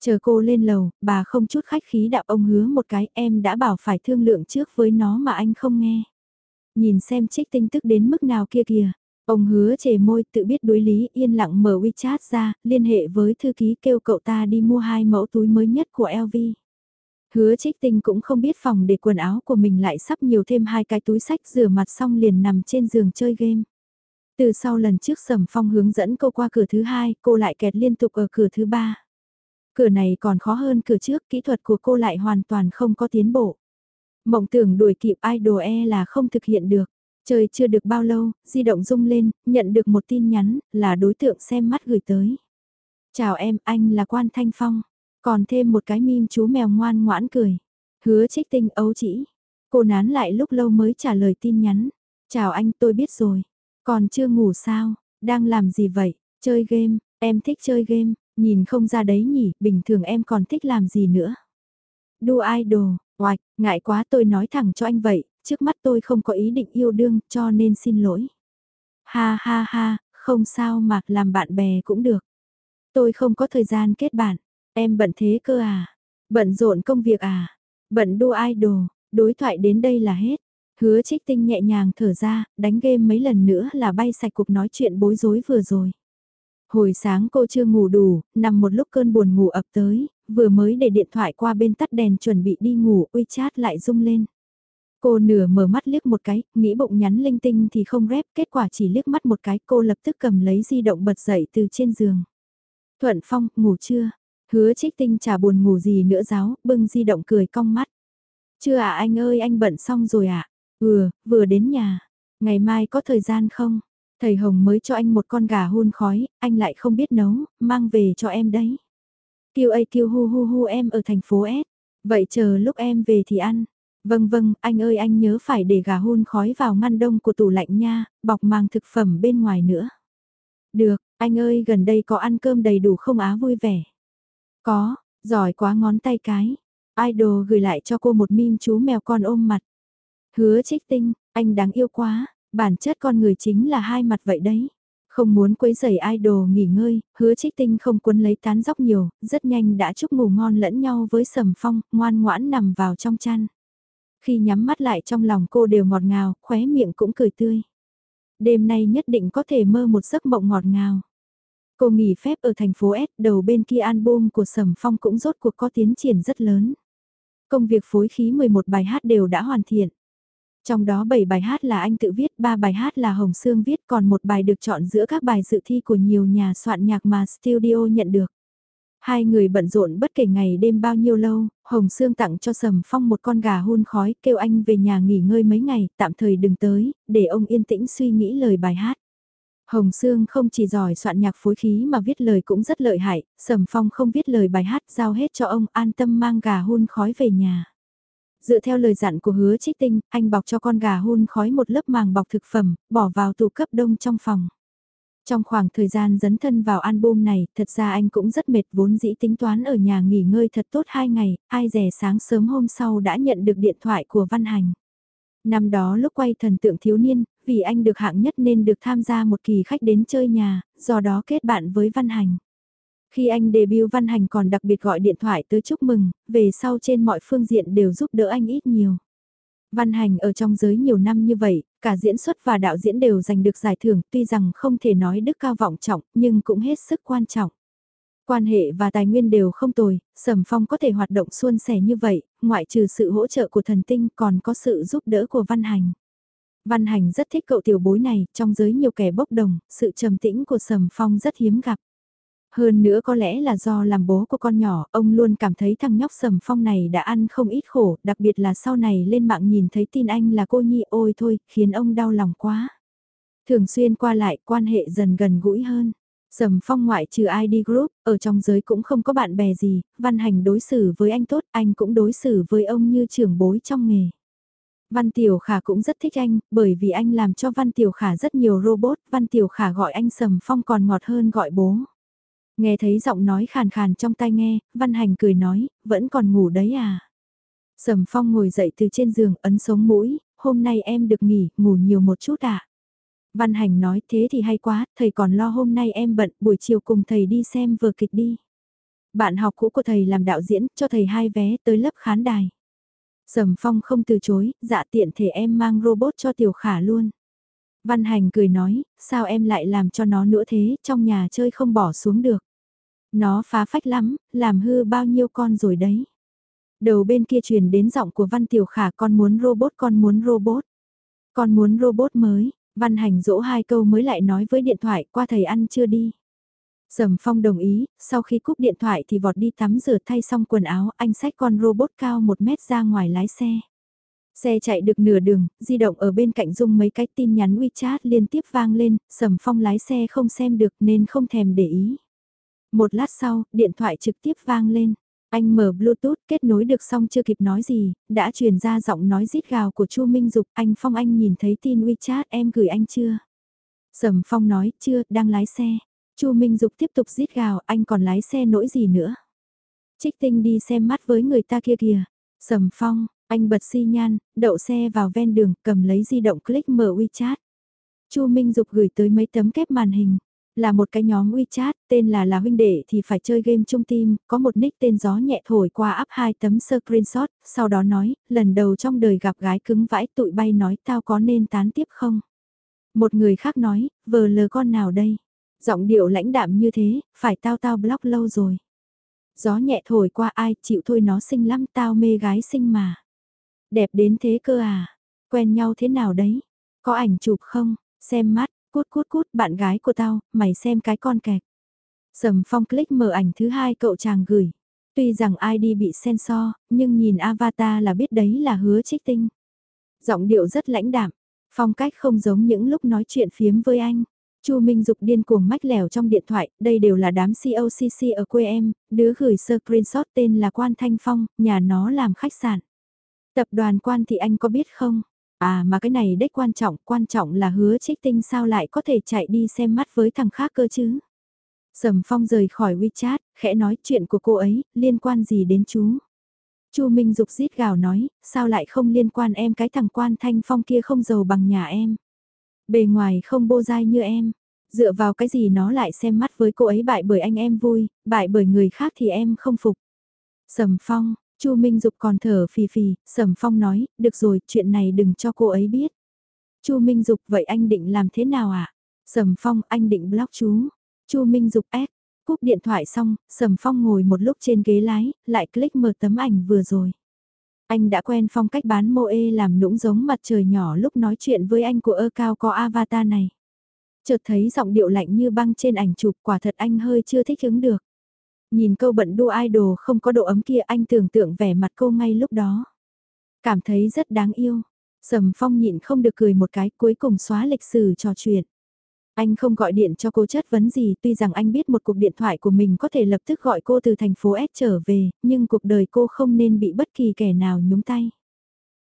Chờ cô lên lầu, bà không chút khách khí đạo ông hứa một cái em đã bảo phải thương lượng trước với nó mà anh không nghe. Nhìn xem trích tinh tức đến mức nào kia kìa. Ông hứa chề môi tự biết đối lý yên lặng mở WeChat ra, liên hệ với thư ký kêu cậu ta đi mua hai mẫu túi mới nhất của LV. Hứa trích tinh cũng không biết phòng để quần áo của mình lại sắp nhiều thêm hai cái túi sách rửa mặt xong liền nằm trên giường chơi game. Từ sau lần trước sầm phong hướng dẫn cô qua cửa thứ hai, cô lại kẹt liên tục ở cửa thứ ba. Cửa này còn khó hơn cửa trước, kỹ thuật của cô lại hoàn toàn không có tiến bộ. Mộng tưởng đuổi kịp idol e là không thực hiện được. trời chưa được bao lâu, di động rung lên, nhận được một tin nhắn, là đối tượng xem mắt gửi tới. Chào em, anh là Quan Thanh Phong. Còn thêm một cái mim chú mèo ngoan ngoãn cười. Hứa trích tinh ấu chỉ. Cô nán lại lúc lâu mới trả lời tin nhắn. Chào anh tôi biết rồi. Còn chưa ngủ sao? Đang làm gì vậy? Chơi game, em thích chơi game, nhìn không ra đấy nhỉ, bình thường em còn thích làm gì nữa? Đu idol, oạch, ngại quá tôi nói thẳng cho anh vậy, trước mắt tôi không có ý định yêu đương cho nên xin lỗi. Ha ha ha, không sao mà làm bạn bè cũng được. Tôi không có thời gian kết bạn. Em bận thế cơ à? Bận rộn công việc à? Bận đua idol, đối thoại đến đây là hết. Hứa trích tinh nhẹ nhàng thở ra, đánh game mấy lần nữa là bay sạch cuộc nói chuyện bối rối vừa rồi. Hồi sáng cô chưa ngủ đủ, nằm một lúc cơn buồn ngủ ập tới, vừa mới để điện thoại qua bên tắt đèn chuẩn bị đi ngủ, WeChat lại rung lên. Cô nửa mở mắt liếc một cái, nghĩ bụng nhắn linh tinh thì không rep, kết quả chỉ liếc mắt một cái cô lập tức cầm lấy di động bật dậy từ trên giường. Thuận Phong, ngủ chưa? Hứa trích tinh chả buồn ngủ gì nữa giáo, bưng di động cười cong mắt. Chưa à anh ơi anh bận xong rồi à? Ừ, vừa đến nhà. Ngày mai có thời gian không? Thầy Hồng mới cho anh một con gà hun khói, anh lại không biết nấu, mang về cho em đấy. Kiêu A kiêu hu hu hu em ở thành phố S. Vậy chờ lúc em về thì ăn. Vâng vâng, anh ơi anh nhớ phải để gà hun khói vào ngăn đông của tủ lạnh nha, bọc màng thực phẩm bên ngoài nữa. Được, anh ơi gần đây có ăn cơm đầy đủ không á vui vẻ. Có, giỏi quá ngón tay cái. Idol gửi lại cho cô một meme chú mèo con ôm mặt. Hứa trích tinh, anh đáng yêu quá, bản chất con người chính là hai mặt vậy đấy. Không muốn quấy rầy idol nghỉ ngơi, hứa trích tinh không cuốn lấy tán dóc nhiều, rất nhanh đã chúc ngủ ngon lẫn nhau với sầm phong, ngoan ngoãn nằm vào trong chăn. Khi nhắm mắt lại trong lòng cô đều ngọt ngào, khóe miệng cũng cười tươi. Đêm nay nhất định có thể mơ một giấc mộng ngọt ngào. Cô nghỉ phép ở thành phố S, đầu bên kia album của Sầm Phong cũng rốt cuộc có tiến triển rất lớn. Công việc phối khí 11 bài hát đều đã hoàn thiện. Trong đó 7 bài hát là anh tự viết, 3 bài hát là Hồng Sương viết, còn một bài được chọn giữa các bài dự thi của nhiều nhà soạn nhạc mà studio nhận được. Hai người bận rộn bất kể ngày đêm bao nhiêu lâu, Hồng Sương tặng cho Sầm Phong một con gà hun khói, kêu anh về nhà nghỉ ngơi mấy ngày, tạm thời đừng tới, để ông yên tĩnh suy nghĩ lời bài hát. Hồng Sương không chỉ giỏi soạn nhạc phối khí mà viết lời cũng rất lợi hại, Sầm Phong không viết lời bài hát giao hết cho ông an tâm mang gà hun khói về nhà. Dựa theo lời dặn của hứa trích tinh, anh bọc cho con gà hun khói một lớp màng bọc thực phẩm, bỏ vào tủ cấp đông trong phòng. Trong khoảng thời gian dấn thân vào album này, thật ra anh cũng rất mệt vốn dĩ tính toán ở nhà nghỉ ngơi thật tốt hai ngày, ai rẻ sáng sớm hôm sau đã nhận được điện thoại của Văn Hành. Năm đó lúc quay thần tượng thiếu niên, vì anh được hạng nhất nên được tham gia một kỳ khách đến chơi nhà, do đó kết bạn với Văn Hành. Khi anh debut Văn Hành còn đặc biệt gọi điện thoại tới chúc mừng, về sau trên mọi phương diện đều giúp đỡ anh ít nhiều. Văn Hành ở trong giới nhiều năm như vậy, cả diễn xuất và đạo diễn đều giành được giải thưởng, tuy rằng không thể nói đức cao vọng trọng, nhưng cũng hết sức quan trọng. Quan hệ và tài nguyên đều không tồi, Sầm Phong có thể hoạt động suôn sẻ như vậy, ngoại trừ sự hỗ trợ của thần tinh còn có sự giúp đỡ của Văn Hành. Văn Hành rất thích cậu tiểu bối này, trong giới nhiều kẻ bốc đồng, sự trầm tĩnh của Sầm Phong rất hiếm gặp. Hơn nữa có lẽ là do làm bố của con nhỏ, ông luôn cảm thấy thằng nhóc sầm phong này đã ăn không ít khổ, đặc biệt là sau này lên mạng nhìn thấy tin anh là cô nhi ôi thôi, khiến ông đau lòng quá. Thường xuyên qua lại, quan hệ dần gần gũi hơn. Sầm phong ngoại trừ ID group, ở trong giới cũng không có bạn bè gì, văn hành đối xử với anh tốt, anh cũng đối xử với ông như trưởng bối trong nghề. Văn Tiểu Khả cũng rất thích anh, bởi vì anh làm cho Văn Tiểu Khả rất nhiều robot, Văn Tiểu Khả gọi anh Sầm Phong còn ngọt hơn gọi bố. Nghe thấy giọng nói khàn khàn trong tai nghe, Văn Hành cười nói, vẫn còn ngủ đấy à. Sầm Phong ngồi dậy từ trên giường ấn sống mũi, hôm nay em được nghỉ, ngủ nhiều một chút ạ. Văn Hành nói thế thì hay quá, thầy còn lo hôm nay em bận, buổi chiều cùng thầy đi xem vừa kịch đi. Bạn học cũ của thầy làm đạo diễn, cho thầy hai vé tới lớp khán đài. Sầm Phong không từ chối, dạ tiện thể em mang robot cho Tiểu Khả luôn. Văn Hành cười nói, sao em lại làm cho nó nữa thế, trong nhà chơi không bỏ xuống được. Nó phá phách lắm, làm hư bao nhiêu con rồi đấy. Đầu bên kia truyền đến giọng của Văn Tiểu Khả con muốn robot con muốn robot. Con muốn robot mới, Văn Hành dỗ hai câu mới lại nói với điện thoại qua thầy ăn chưa đi. Sầm Phong đồng ý, sau khi cúp điện thoại thì vọt đi tắm rửa thay xong quần áo, anh xách con robot cao một mét ra ngoài lái xe. Xe chạy được nửa đường, di động ở bên cạnh dung mấy cái tin nhắn WeChat liên tiếp vang lên, Sầm Phong lái xe không xem được nên không thèm để ý. Một lát sau, điện thoại trực tiếp vang lên. Anh mở Bluetooth kết nối được xong chưa kịp nói gì, đã truyền ra giọng nói rít gào của Chu Minh Dục. Anh Phong anh nhìn thấy tin WeChat em gửi anh chưa? Sầm Phong nói chưa, đang lái xe. Chu Minh Dục tiếp tục rít gào, anh còn lái xe nỗi gì nữa? Trích tinh đi xem mắt với người ta kia kìa. Sầm Phong, anh bật xi nhan, đậu xe vào ven đường, cầm lấy di động click mở WeChat. Chu Minh Dục gửi tới mấy tấm kép màn hình. Là một cái nhóm WeChat, tên là là huynh đệ thì phải chơi game chung team, có một nick tên gió nhẹ thổi qua up hai tấm screenshot, sau đó nói, lần đầu trong đời gặp gái cứng vãi tụi bay nói tao có nên tán tiếp không? Một người khác nói, vờ lờ con nào đây? Giọng điệu lãnh đạm như thế, phải tao tao block lâu rồi. Gió nhẹ thổi qua ai chịu thôi nó xinh lắm tao mê gái xinh mà. Đẹp đến thế cơ à? Quen nhau thế nào đấy? Có ảnh chụp không? Xem mắt, cút cút cút bạn gái của tao, mày xem cái con kẹt. Sầm phong click mở ảnh thứ hai cậu chàng gửi. Tuy rằng ID bị sensor, nhưng nhìn avatar là biết đấy là hứa trích tinh. Giọng điệu rất lãnh đạm, phong cách không giống những lúc nói chuyện phiếm với anh. Chu Minh Dục điên cuồng mách lẻo trong điện thoại, đây đều là đám COCC ở quê em, đứa gửi screenshot tên là Quan Thanh Phong, nhà nó làm khách sạn. Tập đoàn Quan thì anh có biết không? À mà cái này đếch quan trọng, quan trọng là hứa trích tinh sao lại có thể chạy đi xem mắt với thằng khác cơ chứ? Sầm Phong rời khỏi WeChat, khẽ nói chuyện của cô ấy, liên quan gì đến chú? Chu Minh Dục rít gào nói, sao lại không liên quan em cái thằng quan thanh phong kia không giàu bằng nhà em? Bề ngoài không bô dai như em, dựa vào cái gì nó lại xem mắt với cô ấy bại bởi anh em vui, bại bởi người khác thì em không phục. Sầm Phong, Chu Minh Dục còn thở phì phì, Sầm Phong nói, được rồi, chuyện này đừng cho cô ấy biết. Chu Minh Dục, vậy anh định làm thế nào ạ? À? Sầm Phong, anh định block chú. Chu Minh Dục ép, cúp điện thoại xong, Sầm Phong ngồi một lúc trên ghế lái, lại click mở tấm ảnh vừa rồi. Anh đã quen phong cách bán mô ê làm nũng giống mặt trời nhỏ lúc nói chuyện với anh của ơ cao có avatar này. Chợt thấy giọng điệu lạnh như băng trên ảnh chụp quả thật anh hơi chưa thích ứng được. Nhìn câu bận đua idol không có độ ấm kia anh tưởng tượng vẻ mặt cô ngay lúc đó. Cảm thấy rất đáng yêu. Sầm phong nhịn không được cười một cái cuối cùng xóa lịch sử trò chuyện. Anh không gọi điện cho cô chất vấn gì tuy rằng anh biết một cuộc điện thoại của mình có thể lập tức gọi cô từ thành phố S trở về, nhưng cuộc đời cô không nên bị bất kỳ kẻ nào nhúng tay.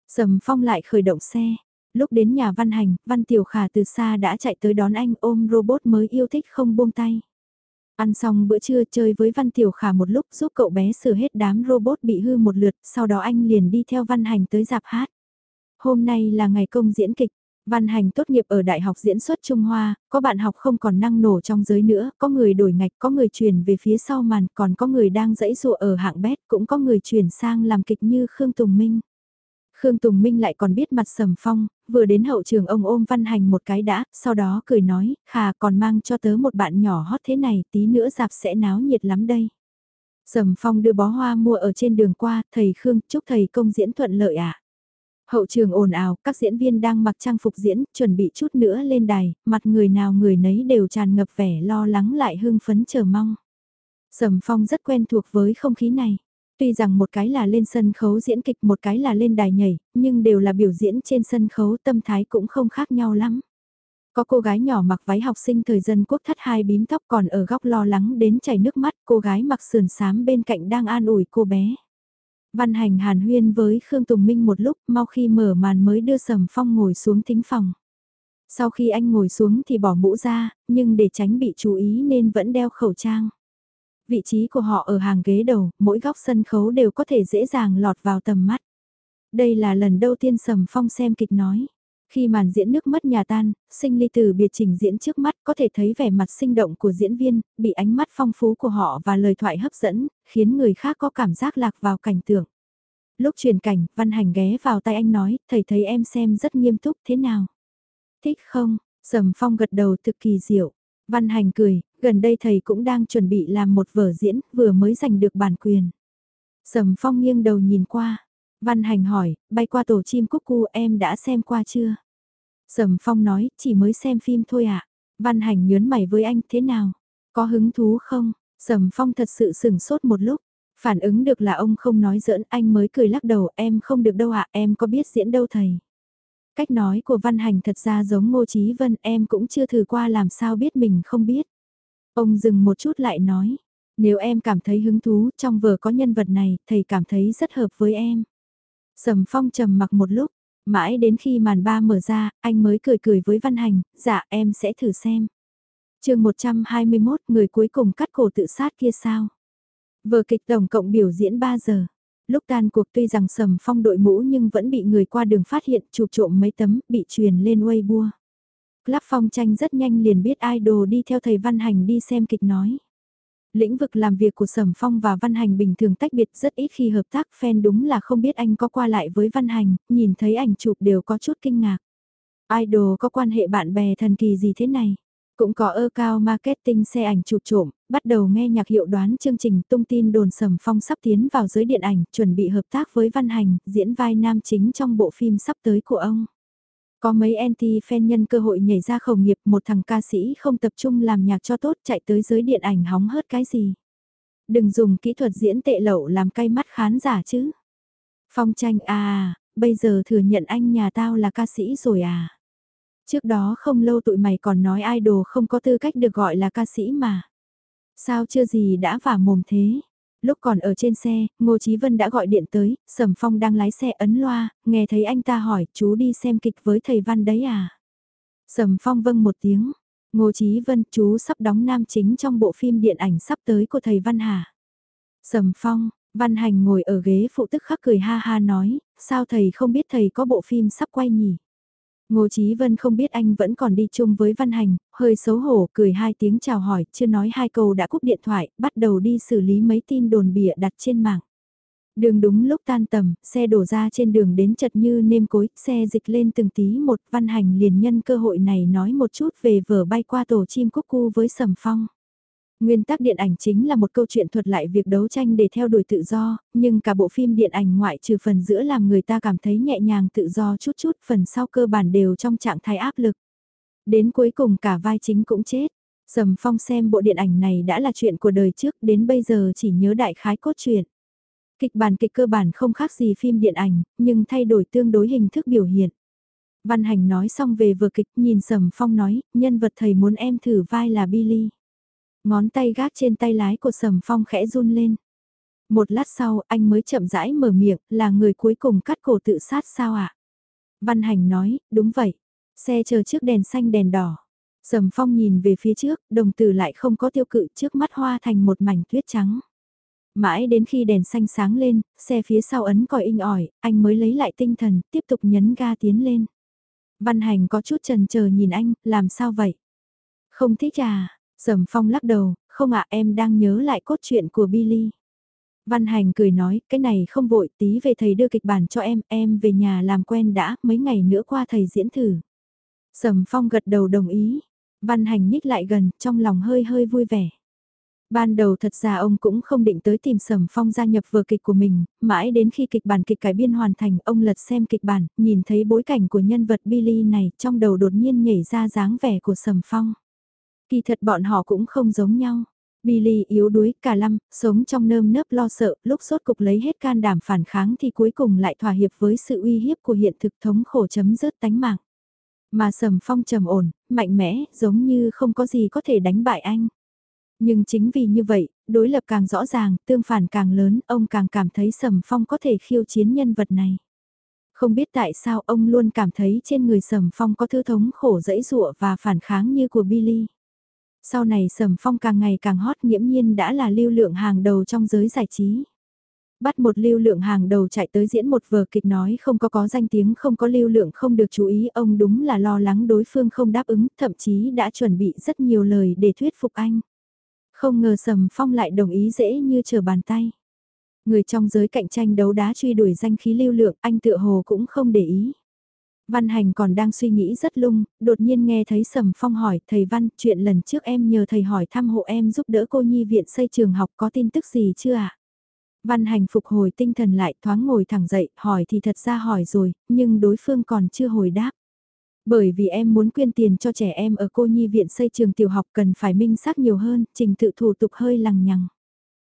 Sầm Phong lại khởi động xe. Lúc đến nhà Văn Hành, Văn Tiểu Khả từ xa đã chạy tới đón anh ôm robot mới yêu thích không buông tay. Ăn xong bữa trưa chơi với Văn Tiểu Khả một lúc giúp cậu bé sửa hết đám robot bị hư một lượt, sau đó anh liền đi theo Văn Hành tới dạp hát. Hôm nay là ngày công diễn kịch, Văn Hành tốt nghiệp ở Đại học Diễn xuất Trung Hoa, có bạn học không còn năng nổ trong giới nữa, có người đổi ngạch, có người chuyển về phía sau màn, còn có người đang dẫy dụa ở hạng bét, cũng có người chuyển sang làm kịch như Khương Tùng Minh. Khương Tùng Minh lại còn biết mặt sầm phong, vừa đến hậu trường ông ôm Văn Hành một cái đã, sau đó cười nói, khà còn mang cho tớ một bạn nhỏ hot thế này, tí nữa dạp sẽ náo nhiệt lắm đây. Sầm phong đưa bó hoa mua ở trên đường qua, thầy Khương, chúc thầy công diễn thuận lợi ạ. À. Hậu trường ồn ào, các diễn viên đang mặc trang phục diễn, chuẩn bị chút nữa lên đài, mặt người nào người nấy đều tràn ngập vẻ lo lắng lại hưng phấn chờ mong. Sầm Phong rất quen thuộc với không khí này. Tuy rằng một cái là lên sân khấu diễn kịch, một cái là lên đài nhảy, nhưng đều là biểu diễn trên sân khấu tâm thái cũng không khác nhau lắm. Có cô gái nhỏ mặc váy học sinh thời dân quốc thắt hai bím tóc còn ở góc lo lắng đến chảy nước mắt, cô gái mặc sườn xám bên cạnh đang an ủi cô bé. Văn hành hàn huyên với Khương Tùng Minh một lúc mau khi mở màn mới đưa Sầm Phong ngồi xuống thính phòng. Sau khi anh ngồi xuống thì bỏ mũ ra, nhưng để tránh bị chú ý nên vẫn đeo khẩu trang. Vị trí của họ ở hàng ghế đầu, mỗi góc sân khấu đều có thể dễ dàng lọt vào tầm mắt. Đây là lần đầu tiên Sầm Phong xem kịch nói. Khi màn diễn nước mất nhà tan, sinh ly từ biệt trình diễn trước mắt có thể thấy vẻ mặt sinh động của diễn viên, bị ánh mắt phong phú của họ và lời thoại hấp dẫn, khiến người khác có cảm giác lạc vào cảnh tượng. Lúc truyền cảnh, Văn Hành ghé vào tay anh nói, thầy thấy em xem rất nghiêm túc thế nào? Thích không? Sầm Phong gật đầu thực kỳ diệu. Văn Hành cười, gần đây thầy cũng đang chuẩn bị làm một vở diễn, vừa mới giành được bản quyền. Sầm Phong nghiêng đầu nhìn qua. Văn Hành hỏi, bay qua tổ chim cúc cu em đã xem qua chưa? Sầm Phong nói, chỉ mới xem phim thôi ạ. À? Văn Hành nhớn mày với anh, thế nào? Có hứng thú không? Sầm Phong thật sự sừng sốt một lúc. Phản ứng được là ông không nói giỡn, anh mới cười lắc đầu, em không được đâu ạ, em có biết diễn đâu thầy. Cách nói của Văn Hành thật ra giống Ngô Chí Vân, em cũng chưa thử qua làm sao biết mình không biết. Ông dừng một chút lại nói, nếu em cảm thấy hứng thú trong vở có nhân vật này, thầy cảm thấy rất hợp với em. Sầm Phong trầm mặc một lúc, mãi đến khi màn ba mở ra, anh mới cười cười với Văn Hành, dạ em sẽ thử xem. chương 121, người cuối cùng cắt cổ tự sát kia sao? Vở kịch tổng cộng biểu diễn 3 giờ. Lúc tan cuộc tuy rằng Sầm Phong đội mũ nhưng vẫn bị người qua đường phát hiện chụp trộm mấy tấm bị truyền lên Weibo lắp phong tranh rất nhanh liền biết idol đi theo thầy Văn Hành đi xem kịch nói. Lĩnh vực làm việc của Sầm Phong và Văn Hành bình thường tách biệt rất ít khi hợp tác fan đúng là không biết anh có qua lại với Văn Hành, nhìn thấy ảnh chụp đều có chút kinh ngạc. Idol có quan hệ bạn bè thần kỳ gì thế này? Cũng có ơ cao marketing xe ảnh chụp trộm, bắt đầu nghe nhạc hiệu đoán chương trình tung tin đồn Sầm Phong sắp tiến vào giới điện ảnh, chuẩn bị hợp tác với Văn Hành, diễn vai nam chính trong bộ phim sắp tới của ông. Có mấy anti-fan nhân cơ hội nhảy ra khẩu nghiệp một thằng ca sĩ không tập trung làm nhạc cho tốt chạy tới giới điện ảnh hóng hớt cái gì. Đừng dùng kỹ thuật diễn tệ lậu làm cay mắt khán giả chứ. Phong tranh à, bây giờ thừa nhận anh nhà tao là ca sĩ rồi à. Trước đó không lâu tụi mày còn nói idol không có tư cách được gọi là ca sĩ mà. Sao chưa gì đã vả mồm thế? Lúc còn ở trên xe, Ngô Chí Vân đã gọi điện tới, Sầm Phong đang lái xe ấn loa, nghe thấy anh ta hỏi chú đi xem kịch với thầy Văn đấy à? Sầm Phong vâng một tiếng. Ngô Chí Vân chú sắp đóng nam chính trong bộ phim điện ảnh sắp tới của thầy Văn hả? Sầm Phong, Văn Hành ngồi ở ghế phụ tức khắc cười ha ha nói, sao thầy không biết thầy có bộ phim sắp quay nhỉ? Ngô Chí Vân không biết anh vẫn còn đi chung với Văn Hành, hơi xấu hổ cười hai tiếng chào hỏi, chưa nói hai câu đã cúp điện thoại, bắt đầu đi xử lý mấy tin đồn bịa đặt trên mạng. Đường đúng lúc tan tầm, xe đổ ra trên đường đến chật như nêm cối, xe dịch lên từng tí một, Văn Hành liền nhân cơ hội này nói một chút về vở bay qua tổ chim cúc cu với Sầm Phong. Nguyên tắc điện ảnh chính là một câu chuyện thuật lại việc đấu tranh để theo đuổi tự do, nhưng cả bộ phim điện ảnh ngoại trừ phần giữa làm người ta cảm thấy nhẹ nhàng tự do chút chút, phần sau cơ bản đều trong trạng thái áp lực. Đến cuối cùng cả vai chính cũng chết. Sầm Phong xem bộ điện ảnh này đã là chuyện của đời trước, đến bây giờ chỉ nhớ đại khái cốt truyện. Kịch bản kịch cơ bản không khác gì phim điện ảnh, nhưng thay đổi tương đối hình thức biểu hiện. Văn Hành nói xong về vừa kịch, nhìn Sầm Phong nói, nhân vật thầy muốn em thử vai là Billy. Ngón tay gác trên tay lái của Sầm Phong khẽ run lên. Một lát sau anh mới chậm rãi mở miệng là người cuối cùng cắt cổ tự sát sao ạ? À? Văn Hành nói, đúng vậy. Xe chờ trước đèn xanh đèn đỏ. Sầm Phong nhìn về phía trước, đồng tử lại không có tiêu cự trước mắt hoa thành một mảnh tuyết trắng. Mãi đến khi đèn xanh sáng lên, xe phía sau ấn còi inh ỏi, anh mới lấy lại tinh thần, tiếp tục nhấn ga tiến lên. Văn Hành có chút trần chờ nhìn anh, làm sao vậy? Không thích à, Sầm Phong lắc đầu, không ạ em đang nhớ lại cốt truyện của Billy. Văn Hành cười nói, cái này không vội, tí về thầy đưa kịch bản cho em, em về nhà làm quen đã, mấy ngày nữa qua thầy diễn thử. Sầm Phong gật đầu đồng ý. Văn Hành nhích lại gần, trong lòng hơi hơi vui vẻ. Ban đầu thật ra ông cũng không định tới tìm Sầm Phong gia nhập vở kịch của mình, mãi đến khi kịch bản kịch cải biên hoàn thành, ông lật xem kịch bản, nhìn thấy bối cảnh của nhân vật Billy này, trong đầu đột nhiên nhảy ra dáng vẻ của Sầm Phong. Kỳ thật bọn họ cũng không giống nhau. Billy yếu đuối cả lâm, sống trong nơm nớp lo sợ, lúc sốt cục lấy hết can đảm phản kháng thì cuối cùng lại thỏa hiệp với sự uy hiếp của hiện thực thống khổ chấm dứt tánh mạng. Mà Sầm Phong trầm ổn, mạnh mẽ, giống như không có gì có thể đánh bại anh. Nhưng chính vì như vậy, đối lập càng rõ ràng, tương phản càng lớn, ông càng cảm thấy Sầm Phong có thể khiêu chiến nhân vật này. Không biết tại sao ông luôn cảm thấy trên người Sầm Phong có thứ thống khổ dẫy dụa và phản kháng như của Billy. Sau này Sầm Phong càng ngày càng hot nghiễm nhiên đã là lưu lượng hàng đầu trong giới giải trí. Bắt một lưu lượng hàng đầu chạy tới diễn một vở kịch nói không có có danh tiếng, không có lưu lượng không được chú ý, ông đúng là lo lắng đối phương không đáp ứng, thậm chí đã chuẩn bị rất nhiều lời để thuyết phục anh. Không ngờ Sầm Phong lại đồng ý dễ như chờ bàn tay. Người trong giới cạnh tranh đấu đá truy đuổi danh khí lưu lượng, anh tự hồ cũng không để ý. Văn Hành còn đang suy nghĩ rất lung, đột nhiên nghe thấy Sầm Phong hỏi, thầy Văn, chuyện lần trước em nhờ thầy hỏi thăm hộ em giúp đỡ cô nhi viện xây trường học có tin tức gì chưa ạ? Văn Hành phục hồi tinh thần lại thoáng ngồi thẳng dậy, hỏi thì thật ra hỏi rồi, nhưng đối phương còn chưa hồi đáp. Bởi vì em muốn quyên tiền cho trẻ em ở cô nhi viện xây trường tiểu học cần phải minh xác nhiều hơn, trình tự thủ tục hơi lằng nhằng.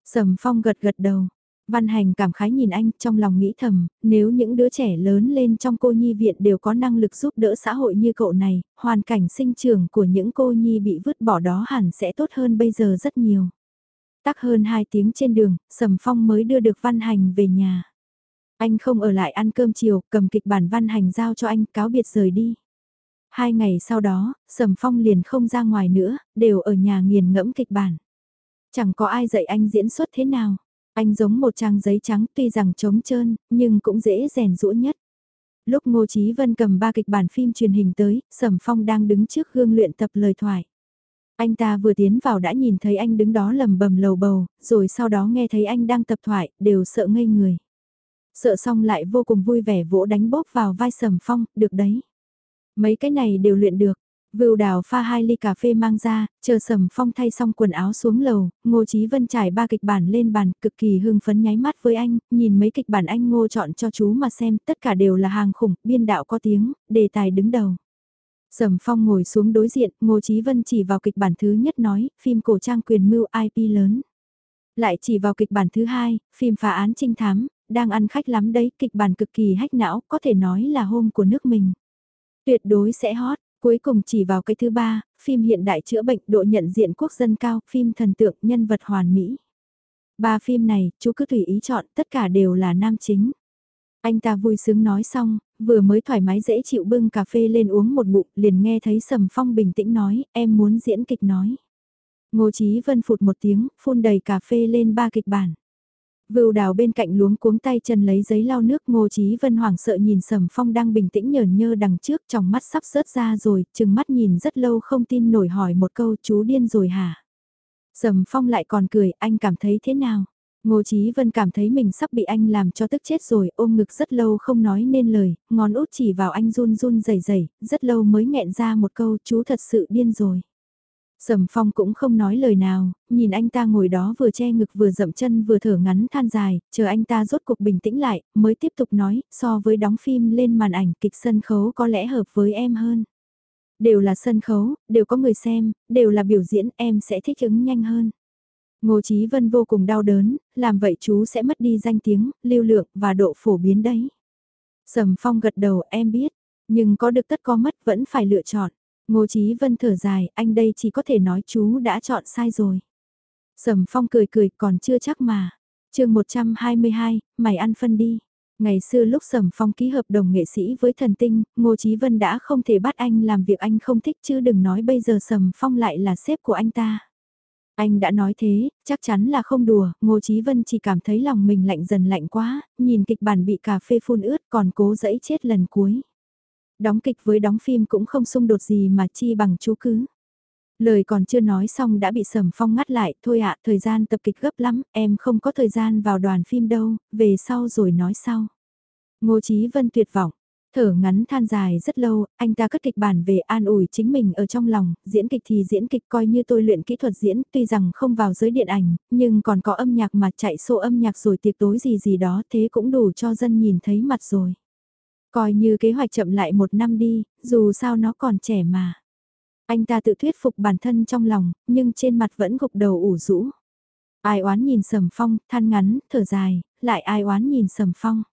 Sầm Phong gật gật đầu, Văn Hành cảm khái nhìn anh trong lòng nghĩ thầm, nếu những đứa trẻ lớn lên trong cô nhi viện đều có năng lực giúp đỡ xã hội như cậu này, hoàn cảnh sinh trưởng của những cô nhi bị vứt bỏ đó hẳn sẽ tốt hơn bây giờ rất nhiều. Tắc hơn 2 tiếng trên đường, Sầm Phong mới đưa được Văn Hành về nhà. Anh không ở lại ăn cơm chiều, cầm kịch bản Văn Hành giao cho anh cáo biệt rời đi. Hai ngày sau đó, Sầm Phong liền không ra ngoài nữa, đều ở nhà nghiền ngẫm kịch bản. Chẳng có ai dạy anh diễn xuất thế nào. Anh giống một trang giấy trắng tuy rằng trống trơn, nhưng cũng dễ rèn rũa nhất. Lúc Ngô Chí Vân cầm ba kịch bản phim truyền hình tới, Sầm Phong đang đứng trước gương luyện tập lời thoại. Anh ta vừa tiến vào đã nhìn thấy anh đứng đó lầm bầm lầu bầu, rồi sau đó nghe thấy anh đang tập thoại, đều sợ ngây người. Sợ xong lại vô cùng vui vẻ vỗ đánh bóp vào vai Sầm Phong, được đấy. Mấy cái này đều luyện được, Vưu đào pha hai ly cà phê mang ra, chờ sầm phong thay xong quần áo xuống lầu, Ngô Chí Vân trải ba kịch bản lên bàn, cực kỳ hưng phấn nháy mắt với anh, nhìn mấy kịch bản anh Ngô chọn cho chú mà xem, tất cả đều là hàng khủng, biên đạo có tiếng, đề tài đứng đầu. Sầm phong ngồi xuống đối diện, Ngô Chí Vân chỉ vào kịch bản thứ nhất nói, phim cổ trang quyền mưu IP lớn. Lại chỉ vào kịch bản thứ hai, phim phá án trinh thám, đang ăn khách lắm đấy, kịch bản cực kỳ hách não, có thể nói là hôm của nước mình. Tuyệt đối sẽ hot, Cuối cùng chỉ vào cái thứ ba, phim hiện đại chữa bệnh độ nhận diện quốc dân cao, phim thần tượng nhân vật hoàn mỹ. Ba phim này, chú cứ tùy ý chọn, tất cả đều là nam chính. Anh ta vui sướng nói xong, vừa mới thoải mái dễ chịu bưng cà phê lên uống một bụng, liền nghe thấy Sầm Phong bình tĩnh nói, em muốn diễn kịch nói. Ngô Chí Vân phụt một tiếng, phun đầy cà phê lên ba kịch bản. Vưu đào bên cạnh luống cuống tay chân lấy giấy lau nước ngô trí vân hoảng sợ nhìn sầm phong đang bình tĩnh nhờn nhơ đằng trước trong mắt sắp rớt ra rồi, chừng mắt nhìn rất lâu không tin nổi hỏi một câu chú điên rồi hả? Sầm phong lại còn cười, anh cảm thấy thế nào? Ngô Chí Vân cảm thấy mình sắp bị anh làm cho tức chết rồi, ôm ngực rất lâu không nói nên lời, ngón út chỉ vào anh run run rẩy rẩy, rất lâu mới nghẹn ra một câu chú thật sự điên rồi. Sầm phong cũng không nói lời nào, nhìn anh ta ngồi đó vừa che ngực vừa dậm chân vừa thở ngắn than dài, chờ anh ta rốt cuộc bình tĩnh lại, mới tiếp tục nói, so với đóng phim lên màn ảnh kịch sân khấu có lẽ hợp với em hơn. Đều là sân khấu, đều có người xem, đều là biểu diễn, em sẽ thích ứng nhanh hơn. Ngô Chí Vân vô cùng đau đớn, làm vậy chú sẽ mất đi danh tiếng, lưu lượng và độ phổ biến đấy. Sầm Phong gật đầu em biết, nhưng có được tất có mất vẫn phải lựa chọn. Ngô Chí Vân thở dài, anh đây chỉ có thể nói chú đã chọn sai rồi. Sầm Phong cười cười còn chưa chắc mà. Trường 122, mày ăn phân đi. Ngày xưa lúc Sầm Phong ký hợp đồng nghệ sĩ với thần tinh, Ngô Chí Vân đã không thể bắt anh làm việc anh không thích chứ đừng nói bây giờ Sầm Phong lại là sếp của anh ta. Anh đã nói thế, chắc chắn là không đùa, Ngô Chí Vân chỉ cảm thấy lòng mình lạnh dần lạnh quá, nhìn kịch bản bị cà phê phun ướt còn cố dẫy chết lần cuối đóng kịch với đóng phim cũng không xung đột gì mà chi bằng chú cứ. Lời còn chưa nói xong đã bị Sầm Phong ngắt lại, thôi ạ, thời gian tập kịch gấp lắm, em không có thời gian vào đoàn phim đâu, về sau rồi nói sau. Ngô Chí Vân tuyệt vọng, thở ngắn than dài rất lâu, anh ta cất kịch bản về an ủi chính mình ở trong lòng, diễn kịch thì diễn kịch coi như tôi luyện kỹ thuật diễn, tuy rằng không vào giới điện ảnh, nhưng còn có âm nhạc mà chạy xô âm nhạc rồi tiệc tối gì gì đó thế cũng đủ cho dân nhìn thấy mặt rồi. Coi như kế hoạch chậm lại một năm đi, dù sao nó còn trẻ mà. Anh ta tự thuyết phục bản thân trong lòng, nhưng trên mặt vẫn gục đầu ủ rũ. Ai oán nhìn Sầm Phong, than ngắn, thở dài, lại ai oán nhìn Sầm Phong.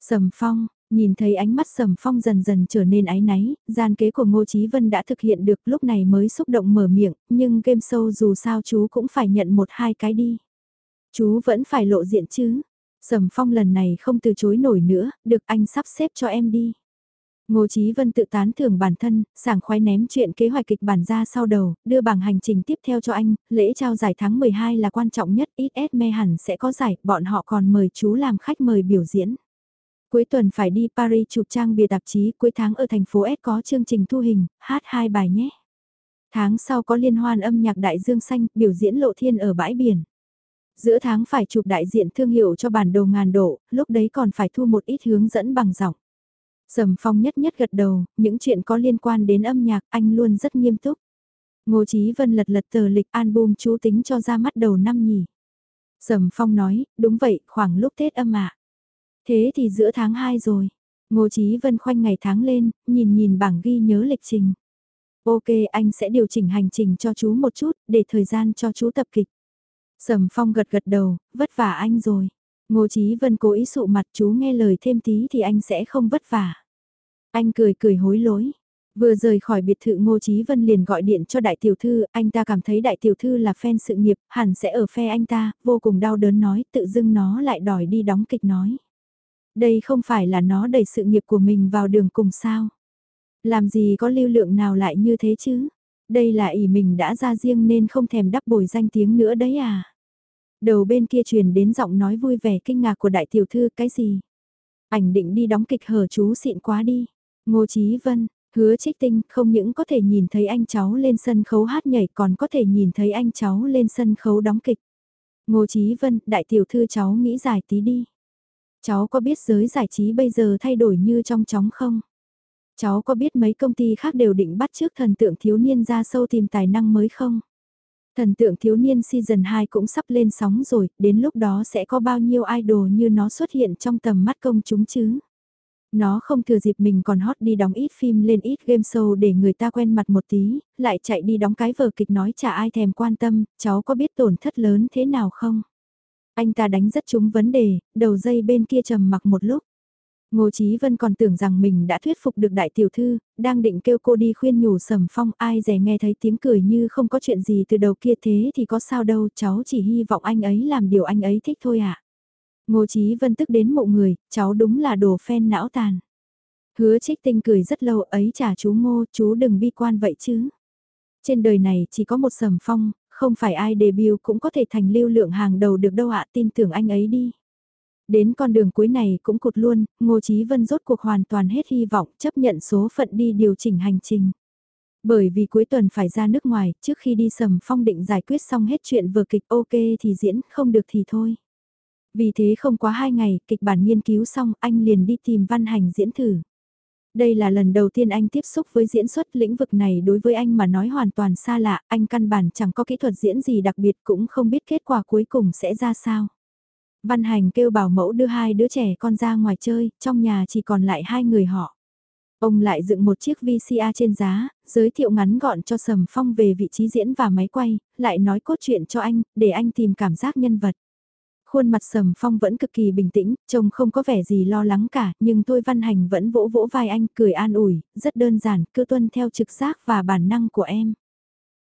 Sầm Phong, nhìn thấy ánh mắt Sầm Phong dần dần trở nên áy náy, gian kế của Ngô Chí Vân đã thực hiện được lúc này mới xúc động mở miệng, nhưng game show dù sao chú cũng phải nhận một hai cái đi. Chú vẫn phải lộ diện chứ, Sầm Phong lần này không từ chối nổi nữa, được anh sắp xếp cho em đi. Ngô Chí Vân tự tán thưởng bản thân, sảng khoái ném chuyện kế hoạch kịch bản ra sau đầu, đưa bảng hành trình tiếp theo cho anh, lễ trao giải tháng 12 là quan trọng nhất, ít me hẳn sẽ có giải, bọn họ còn mời chú làm khách mời biểu diễn. Cuối tuần phải đi Paris chụp trang bìa tạp chí, cuối tháng ở thành phố S có chương trình thu hình, hát hai bài nhé. Tháng sau có liên hoan âm nhạc đại dương xanh, biểu diễn lộ thiên ở bãi biển. Giữa tháng phải chụp đại diện thương hiệu cho bản đồ ngàn độ, lúc đấy còn phải thu một ít hướng dẫn bằng giọng. Sầm phong nhất nhất gật đầu, những chuyện có liên quan đến âm nhạc anh luôn rất nghiêm túc. Ngô Chí Vân lật lật tờ lịch album chú tính cho ra mắt đầu năm nhỉ. Sầm phong nói, đúng vậy, khoảng lúc Tết âm ạ. Thế thì giữa tháng 2 rồi. Ngô Chí Vân khoanh ngày tháng lên, nhìn nhìn bảng ghi nhớ lịch trình. Ok anh sẽ điều chỉnh hành trình cho chú một chút, để thời gian cho chú tập kịch. Sầm Phong gật gật đầu, vất vả anh rồi. Ngô Chí Vân cố ý sụ mặt chú nghe lời thêm tí thì anh sẽ không vất vả. Anh cười cười hối lỗi. Vừa rời khỏi biệt thự Ngô Chí Vân liền gọi điện cho đại tiểu thư, anh ta cảm thấy đại tiểu thư là fan sự nghiệp, hẳn sẽ ở phe anh ta, vô cùng đau đớn nói, tự dưng nó lại đòi đi đóng kịch nói. Đây không phải là nó đẩy sự nghiệp của mình vào đường cùng sao. Làm gì có lưu lượng nào lại như thế chứ? Đây là ỷ mình đã ra riêng nên không thèm đắp bồi danh tiếng nữa đấy à? Đầu bên kia truyền đến giọng nói vui vẻ kinh ngạc của đại tiểu thư cái gì? Ảnh định đi đóng kịch hở chú xịn quá đi. Ngô Chí Vân, hứa trích tinh không những có thể nhìn thấy anh cháu lên sân khấu hát nhảy còn có thể nhìn thấy anh cháu lên sân khấu đóng kịch. Ngô Chí Vân, đại tiểu thư cháu nghĩ giải tí đi. Cháu có biết giới giải trí bây giờ thay đổi như trong chóng không? Cháu có biết mấy công ty khác đều định bắt trước thần tượng thiếu niên ra sâu tìm tài năng mới không? Thần tượng thiếu niên season 2 cũng sắp lên sóng rồi, đến lúc đó sẽ có bao nhiêu idol như nó xuất hiện trong tầm mắt công chúng chứ? Nó không thừa dịp mình còn hot đi đóng ít phim lên ít game show để người ta quen mặt một tí, lại chạy đi đóng cái vở kịch nói chả ai thèm quan tâm, cháu có biết tổn thất lớn thế nào không? Anh ta đánh rất trúng vấn đề, đầu dây bên kia trầm mặc một lúc. Ngô Chí Vân còn tưởng rằng mình đã thuyết phục được đại tiểu thư, đang định kêu cô đi khuyên nhủ sầm phong ai dè nghe thấy tiếng cười như không có chuyện gì từ đầu kia thế thì có sao đâu cháu chỉ hy vọng anh ấy làm điều anh ấy thích thôi ạ. À. Ngô Chí Vân tức đến mộ người, cháu đúng là đồ phen não tàn. Hứa trích tinh cười rất lâu ấy chả chú ngô, chú đừng bi quan vậy chứ. Trên đời này chỉ có một sầm phong, không phải ai debut cũng có thể thành lưu lượng hàng đầu được đâu ạ tin tưởng anh ấy đi. Đến con đường cuối này cũng cụt luôn, Ngô Chí Vân rốt cuộc hoàn toàn hết hy vọng chấp nhận số phận đi điều chỉnh hành trình. Bởi vì cuối tuần phải ra nước ngoài, trước khi đi sầm phong định giải quyết xong hết chuyện vừa kịch ok thì diễn, không được thì thôi. Vì thế không quá hai ngày, kịch bản nghiên cứu xong, anh liền đi tìm văn hành diễn thử. Đây là lần đầu tiên anh tiếp xúc với diễn xuất lĩnh vực này đối với anh mà nói hoàn toàn xa lạ, anh căn bản chẳng có kỹ thuật diễn gì đặc biệt cũng không biết kết quả cuối cùng sẽ ra sao. Văn hành kêu bảo mẫu đưa hai đứa trẻ con ra ngoài chơi, trong nhà chỉ còn lại hai người họ. Ông lại dựng một chiếc VCA trên giá, giới thiệu ngắn gọn cho Sầm Phong về vị trí diễn và máy quay, lại nói cốt truyện cho anh, để anh tìm cảm giác nhân vật. Khuôn mặt Sầm Phong vẫn cực kỳ bình tĩnh, trông không có vẻ gì lo lắng cả, nhưng tôi Văn Hành vẫn vỗ vỗ vai anh, cười an ủi, rất đơn giản, cứ tuân theo trực giác và bản năng của em.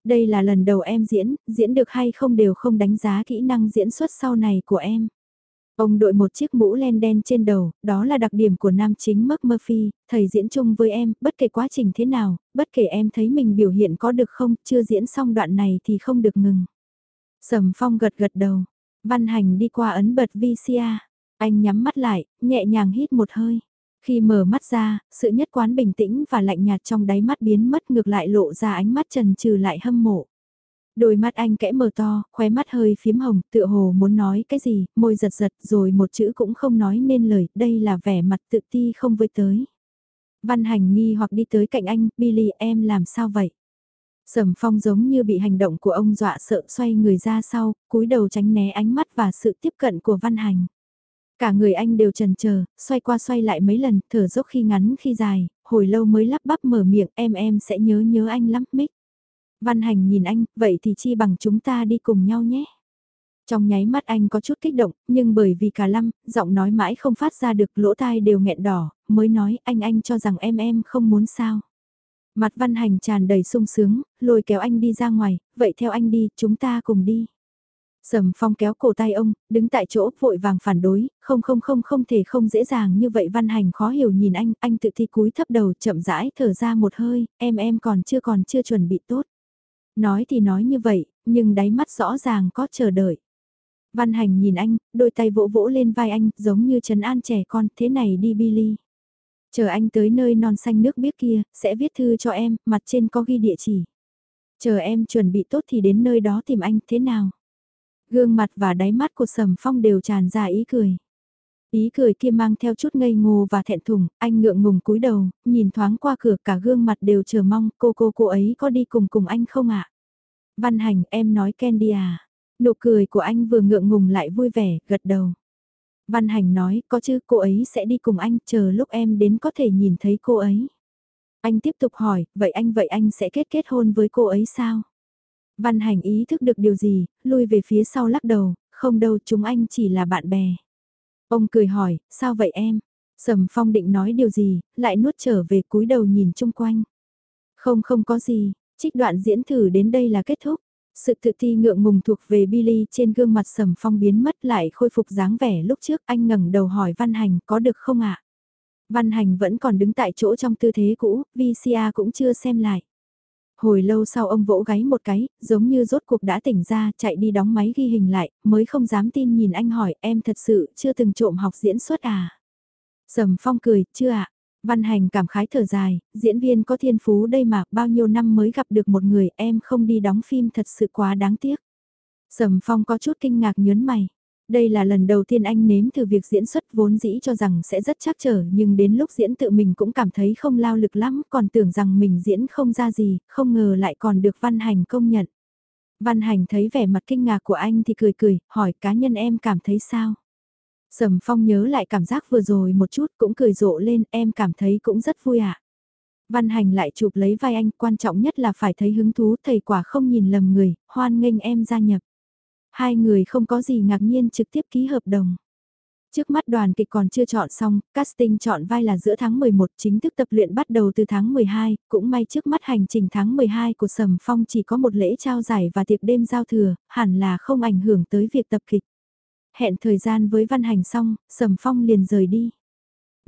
Đây là lần đầu em diễn, diễn được hay không đều không đánh giá kỹ năng diễn xuất sau này của em. Ông đội một chiếc mũ len đen trên đầu, đó là đặc điểm của nam chính Mark Murphy, thầy diễn chung với em, bất kể quá trình thế nào, bất kể em thấy mình biểu hiện có được không, chưa diễn xong đoạn này thì không được ngừng. Sầm Phong gật gật đầu, Văn Hành đi qua ấn bật VCR, anh nhắm mắt lại, nhẹ nhàng hít một hơi. Khi mở mắt ra, sự nhất quán bình tĩnh và lạnh nhạt trong đáy mắt biến mất ngược lại lộ ra ánh mắt trần trừ lại hâm mộ. Đôi mắt anh kẽ mở to, khóe mắt hơi phím hồng, tựa hồ muốn nói cái gì, môi giật giật rồi một chữ cũng không nói nên lời, đây là vẻ mặt tự ti không với tới. Văn hành nghi hoặc đi tới cạnh anh, Billy em làm sao vậy? Sầm phong giống như bị hành động của ông dọa sợ xoay người ra sau, cúi đầu tránh né ánh mắt và sự tiếp cận của văn hành. Cả người anh đều trần chờ xoay qua xoay lại mấy lần, thở dốc khi ngắn khi dài, hồi lâu mới lắp bắp mở miệng em em sẽ nhớ nhớ anh lắm mít. Văn hành nhìn anh, vậy thì chi bằng chúng ta đi cùng nhau nhé. Trong nháy mắt anh có chút kích động, nhưng bởi vì cả lâm, giọng nói mãi không phát ra được lỗ tai đều nghẹn đỏ, mới nói anh anh cho rằng em em không muốn sao. Mặt văn hành tràn đầy sung sướng, lôi kéo anh đi ra ngoài, vậy theo anh đi, chúng ta cùng đi. Sầm phong kéo cổ tay ông, đứng tại chỗ vội vàng phản đối, không không không không thể không dễ dàng như vậy văn hành khó hiểu nhìn anh, anh tự thi cúi thấp đầu chậm rãi thở ra một hơi, em em còn chưa còn chưa chuẩn bị tốt. Nói thì nói như vậy, nhưng đáy mắt rõ ràng có chờ đợi. Văn hành nhìn anh, đôi tay vỗ vỗ lên vai anh, giống như trấn an trẻ con, thế này đi Billy. Chờ anh tới nơi non xanh nước biếc kia, sẽ viết thư cho em, mặt trên có ghi địa chỉ. Chờ em chuẩn bị tốt thì đến nơi đó tìm anh, thế nào? Gương mặt và đáy mắt của Sầm Phong đều tràn ra ý cười. Ý cười kia mang theo chút ngây ngô và thẹn thùng, anh ngượng ngùng cúi đầu, nhìn thoáng qua cửa cả gương mặt đều chờ mong cô cô cô ấy có đi cùng cùng anh không ạ? Văn hành em nói Candy à? Nụ cười của anh vừa ngượng ngùng lại vui vẻ, gật đầu. Văn hành nói, có chứ cô ấy sẽ đi cùng anh, chờ lúc em đến có thể nhìn thấy cô ấy. Anh tiếp tục hỏi, vậy anh vậy anh sẽ kết kết hôn với cô ấy sao? Văn hành ý thức được điều gì, lui về phía sau lắc đầu, không đâu chúng anh chỉ là bạn bè. Ông cười hỏi, sao vậy em? Sầm phong định nói điều gì, lại nuốt trở về cúi đầu nhìn chung quanh. Không không có gì, trích đoạn diễn thử đến đây là kết thúc. Sự tự ti ngượng ngùng thuộc về Billy trên gương mặt sầm phong biến mất lại khôi phục dáng vẻ lúc trước anh ngẩng đầu hỏi Văn Hành có được không ạ? Văn Hành vẫn còn đứng tại chỗ trong tư thế cũ, VCA cũng chưa xem lại. Hồi lâu sau ông vỗ gáy một cái, giống như rốt cuộc đã tỉnh ra, chạy đi đóng máy ghi hình lại, mới không dám tin nhìn anh hỏi em thật sự chưa từng trộm học diễn xuất à? Sầm Phong cười, chưa ạ. Văn Hành cảm khái thở dài, diễn viên có thiên phú đây mà, bao nhiêu năm mới gặp được một người em không đi đóng phim thật sự quá đáng tiếc. Sầm Phong có chút kinh ngạc nhớn mày. Đây là lần đầu tiên anh nếm thử việc diễn xuất vốn dĩ cho rằng sẽ rất chắc trở nhưng đến lúc diễn tự mình cũng cảm thấy không lao lực lắm còn tưởng rằng mình diễn không ra gì, không ngờ lại còn được Văn Hành công nhận. Văn Hành thấy vẻ mặt kinh ngạc của anh thì cười cười, hỏi cá nhân em cảm thấy sao? Sầm Phong nhớ lại cảm giác vừa rồi một chút cũng cười rộ lên em cảm thấy cũng rất vui ạ. À. Văn Hành lại chụp lấy vai anh quan trọng nhất là phải thấy hứng thú thầy quả không nhìn lầm người, hoan nghênh em gia nhập. Hai người không có gì ngạc nhiên trực tiếp ký hợp đồng. Trước mắt đoàn kịch còn chưa chọn xong, casting chọn vai là giữa tháng 11 chính thức tập luyện bắt đầu từ tháng 12, cũng may trước mắt hành trình tháng 12 của Sầm Phong chỉ có một lễ trao giải và tiệc đêm giao thừa, hẳn là không ảnh hưởng tới việc tập kịch. Hẹn thời gian với Văn Hành xong, Sầm Phong liền rời đi.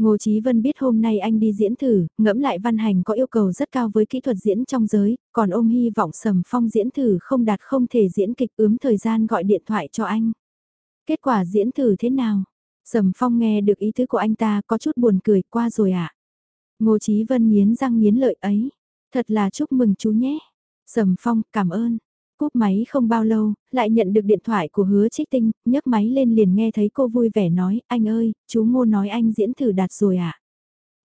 Ngô Chí Vân biết hôm nay anh đi diễn thử, ngẫm lại văn hành có yêu cầu rất cao với kỹ thuật diễn trong giới, còn ôm hy vọng Sầm Phong diễn thử không đạt không thể diễn kịch ướm thời gian gọi điện thoại cho anh. Kết quả diễn thử thế nào? Sầm Phong nghe được ý tứ của anh ta có chút buồn cười qua rồi ạ. À? Ngô Chí Vân nghiến răng nghiến lợi ấy. Thật là chúc mừng chú nhé. Sầm Phong cảm ơn cúp máy không bao lâu, lại nhận được điện thoại của hứa trích tinh, nhấc máy lên liền nghe thấy cô vui vẻ nói, anh ơi, chú ngô nói anh diễn thử đạt rồi ạ. À?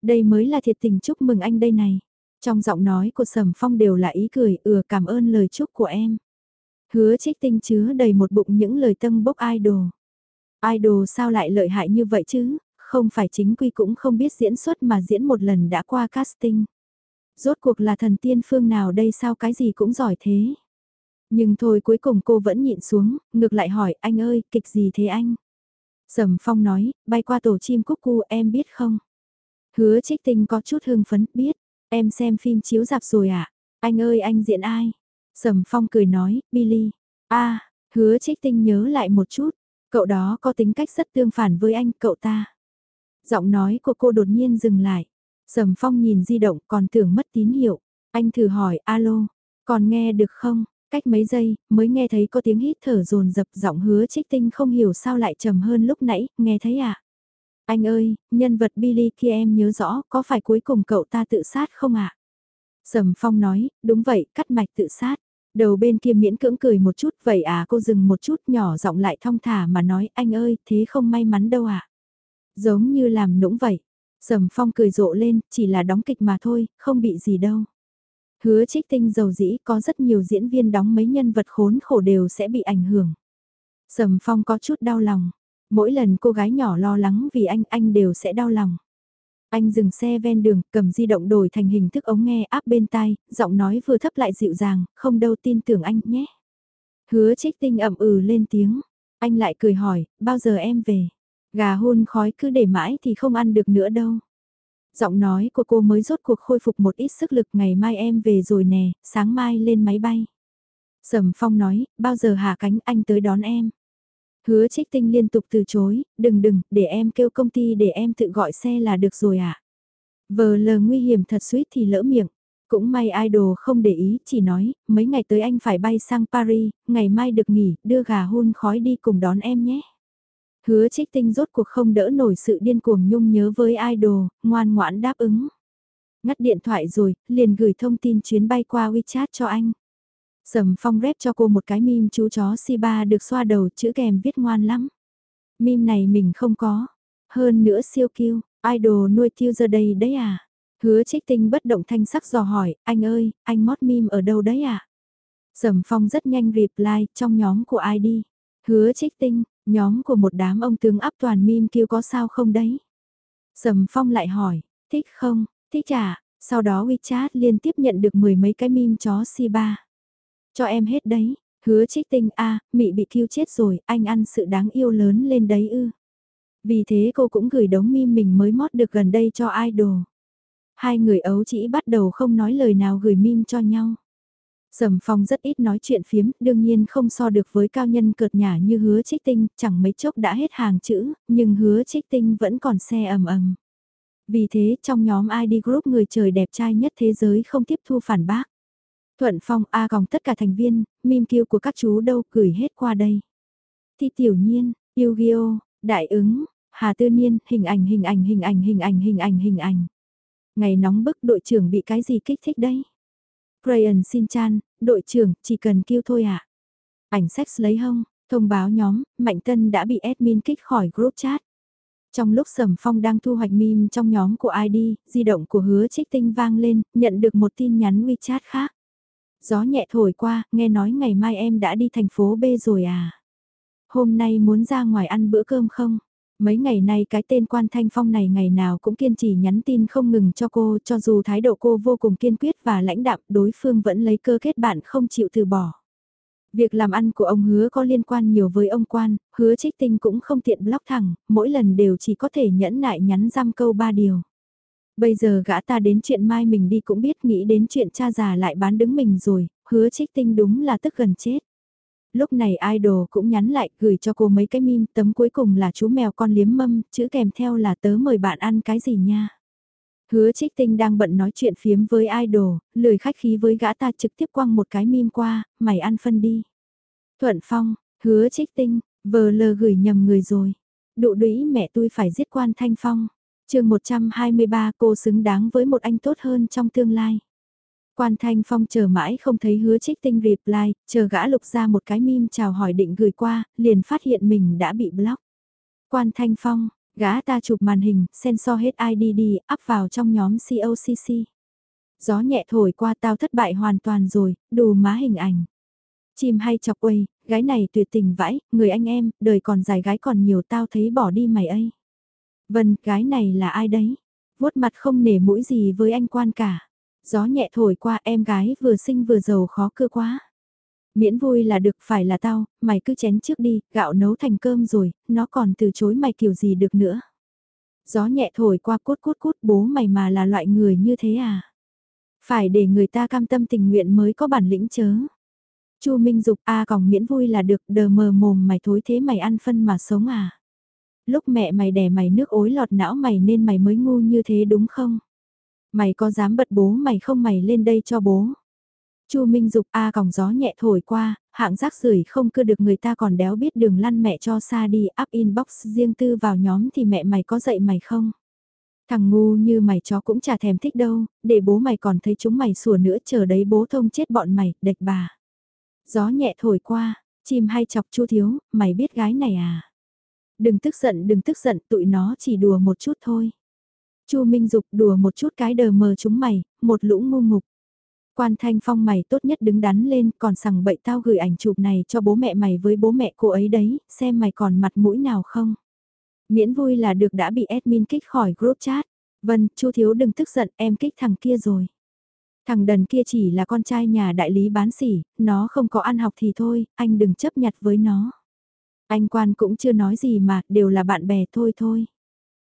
Đây mới là thiệt tình chúc mừng anh đây này. Trong giọng nói của Sầm Phong đều là ý cười, ừa cảm ơn lời chúc của em. Hứa trích tinh chứa đầy một bụng những lời tâm bốc idol. Idol sao lại lợi hại như vậy chứ, không phải chính quy cũng không biết diễn xuất mà diễn một lần đã qua casting. Rốt cuộc là thần tiên phương nào đây sao cái gì cũng giỏi thế. Nhưng thôi cuối cùng cô vẫn nhịn xuống, ngược lại hỏi anh ơi, kịch gì thế anh? Sầm Phong nói, bay qua tổ chim cúc cu em biết không? Hứa trích tinh có chút hưng phấn, biết, em xem phim chiếu dạp rồi à? Anh ơi anh diễn ai? Sầm Phong cười nói, Billy. a hứa trích tinh nhớ lại một chút, cậu đó có tính cách rất tương phản với anh, cậu ta. Giọng nói của cô đột nhiên dừng lại. Sầm Phong nhìn di động còn tưởng mất tín hiệu. Anh thử hỏi, alo, còn nghe được không? Cách mấy giây, mới nghe thấy có tiếng hít thở dồn dập giọng hứa trích tinh không hiểu sao lại trầm hơn lúc nãy, nghe thấy à? Anh ơi, nhân vật Billy kia em nhớ rõ, có phải cuối cùng cậu ta tự sát không ạ? À? Sầm Phong nói, đúng vậy, cắt mạch tự sát. Đầu bên kia miễn cưỡng cười một chút, vậy à cô dừng một chút nhỏ giọng lại thong thả mà nói, anh ơi, thế không may mắn đâu ạ. À? Giống như làm nũng vậy. Sầm Phong cười rộ lên, chỉ là đóng kịch mà thôi, không bị gì đâu. Hứa trích tinh dầu dĩ có rất nhiều diễn viên đóng mấy nhân vật khốn khổ đều sẽ bị ảnh hưởng. Sầm phong có chút đau lòng. Mỗi lần cô gái nhỏ lo lắng vì anh, anh đều sẽ đau lòng. Anh dừng xe ven đường, cầm di động đổi thành hình thức ống nghe áp bên tai, giọng nói vừa thấp lại dịu dàng, không đâu tin tưởng anh nhé. Hứa trích tinh ẩm ừ lên tiếng. Anh lại cười hỏi, bao giờ em về? Gà hôn khói cứ để mãi thì không ăn được nữa đâu giọng nói của cô mới rốt cuộc khôi phục một ít sức lực ngày mai em về rồi nè, sáng mai lên máy bay. Sầm Phong nói, bao giờ hạ cánh anh tới đón em. Hứa trích tinh liên tục từ chối, đừng đừng, để em kêu công ty để em tự gọi xe là được rồi ạ. À. Vờ lờ nguy hiểm thật suýt thì lỡ miệng. Cũng may idol không để ý, chỉ nói, mấy ngày tới anh phải bay sang Paris, ngày mai được nghỉ, đưa gà hôn khói đi cùng đón em nhé. Hứa trích tinh rốt cuộc không đỡ nổi sự điên cuồng nhung nhớ với idol, ngoan ngoãn đáp ứng. Ngắt điện thoại rồi, liền gửi thông tin chuyến bay qua WeChat cho anh. Sầm phong rep cho cô một cái mim chú chó Siba được xoa đầu chữ kèm viết ngoan lắm. mim này mình không có. Hơn nữa siêu kiêu, idol nuôi tiêu giờ đây đấy à? Hứa trích tinh bất động thanh sắc dò hỏi, anh ơi, anh mót mim ở đâu đấy à? Sầm phong rất nhanh reply trong nhóm của ai đi. Hứa trích tinh, nhóm của một đám ông tướng áp toàn mim kêu có sao không đấy? Sầm phong lại hỏi, thích không, thích à? Sau đó WeChat liên tiếp nhận được mười mấy cái mim chó si ba Cho em hết đấy, hứa trích tinh a à, mị bị kêu chết rồi, anh ăn sự đáng yêu lớn lên đấy ư. Vì thế cô cũng gửi đống mim mình mới mót được gần đây cho idol. Hai người ấu chỉ bắt đầu không nói lời nào gửi mim cho nhau. Sầm Phong rất ít nói chuyện phiếm, đương nhiên không so được với cao nhân cợt nhả như hứa trích tinh, chẳng mấy chốc đã hết hàng chữ, nhưng hứa trích tinh vẫn còn xe ầm ầm. Vì thế trong nhóm ID Group người trời đẹp trai nhất thế giới không tiếp thu phản bác. Thuận Phong A gòng tất cả thành viên, mim kêu của các chú đâu gửi hết qua đây. Thi tiểu nhiên, Yu-gi-oh, đại ứng, Hà Tư Niên, hình ảnh hình ảnh hình ảnh hình ảnh hình ảnh hình ảnh. Ngày nóng bức đội trưởng bị cái gì kích thích đấy? Brian xin chan, đội trưởng, chỉ cần kêu thôi ạ. À? Ảnh sex lấy hông, thông báo nhóm, Mạnh Tân đã bị admin kích khỏi group chat. Trong lúc Sầm Phong đang thu hoạch meme trong nhóm của ID, di động của hứa trích tinh vang lên, nhận được một tin nhắn WeChat khác. Gió nhẹ thổi qua, nghe nói ngày mai em đã đi thành phố B rồi à? Hôm nay muốn ra ngoài ăn bữa cơm không? Mấy ngày nay cái tên quan thanh phong này ngày nào cũng kiên trì nhắn tin không ngừng cho cô cho dù thái độ cô vô cùng kiên quyết và lãnh đạm đối phương vẫn lấy cơ kết bạn không chịu từ bỏ. Việc làm ăn của ông hứa có liên quan nhiều với ông quan, hứa trích tinh cũng không tiện block thẳng, mỗi lần đều chỉ có thể nhẫn nại nhắn giam câu ba điều. Bây giờ gã ta đến chuyện mai mình đi cũng biết nghĩ đến chuyện cha già lại bán đứng mình rồi, hứa trích tinh đúng là tức gần chết. Lúc này idol cũng nhắn lại gửi cho cô mấy cái meme tấm cuối cùng là chú mèo con liếm mâm, chữ kèm theo là tớ mời bạn ăn cái gì nha. Hứa trích tinh đang bận nói chuyện phiếm với idol, lười khách khí với gã ta trực tiếp quăng một cái meme qua, mày ăn phân đi. Thuận phong, hứa trích tinh, vờ lờ gửi nhầm người rồi. Đụ đũy mẹ tôi phải giết quan thanh phong chương 123 cô xứng đáng với một anh tốt hơn trong tương lai. Quan Thanh Phong chờ mãi không thấy hứa trích tinh reply, chờ gã lục ra một cái mim chào hỏi định gửi qua, liền phát hiện mình đã bị block. Quan Thanh Phong, gã ta chụp màn hình, sensor hết ID đi, up vào trong nhóm COCC. Gió nhẹ thổi qua tao thất bại hoàn toàn rồi, đủ má hình ảnh. Chim hay chọc quầy, gái này tuyệt tình vãi, người anh em, đời còn dài gái còn nhiều tao thấy bỏ đi mày ấy. Vân, gái này là ai đấy? vuốt mặt không nể mũi gì với anh quan cả. Gió nhẹ thổi qua em gái vừa sinh vừa giàu khó cơ quá. Miễn vui là được phải là tao, mày cứ chén trước đi, gạo nấu thành cơm rồi, nó còn từ chối mày kiểu gì được nữa. Gió nhẹ thổi qua cút cút cút bố mày mà là loại người như thế à? Phải để người ta cam tâm tình nguyện mới có bản lĩnh chớ. Chu Minh Dục a à, còng miễn vui là được, đờ mờ mồm mày thối thế mày ăn phân mà sống à? lúc mẹ mày đẻ mày nước ối lọt não mày nên mày mới ngu như thế đúng không? Mày có dám bật bố mày không mày lên đây cho bố? Chu Minh Dục a còng gió nhẹ thổi qua, hạng rác rưởi không cưa được người ta còn đéo biết đường lăn mẹ cho xa đi, up inbox riêng tư vào nhóm thì mẹ mày có dạy mày không? Thằng ngu như mày chó cũng chả thèm thích đâu, để bố mày còn thấy chúng mày sủa nữa chờ đấy bố thông chết bọn mày, địch bà. Gió nhẹ thổi qua, chim hay chọc chu thiếu, mày biết gái này à? Đừng tức giận đừng tức giận tụi nó chỉ đùa một chút thôi. Chu Minh Dục đùa một chút cái đờ mờ chúng mày, một lũ ngu ngục. Quan Thanh Phong mày tốt nhất đứng đắn lên, còn sằng bậy tao gửi ảnh chụp này cho bố mẹ mày với bố mẹ cô ấy đấy, xem mày còn mặt mũi nào không. Miễn vui là được đã bị admin kích khỏi group chat. Vân, Chu Thiếu đừng tức giận, em kích thằng kia rồi. Thằng đần kia chỉ là con trai nhà đại lý bán sỉ, nó không có ăn học thì thôi, anh đừng chấp nhặt với nó. Anh quan cũng chưa nói gì mà, đều là bạn bè thôi thôi.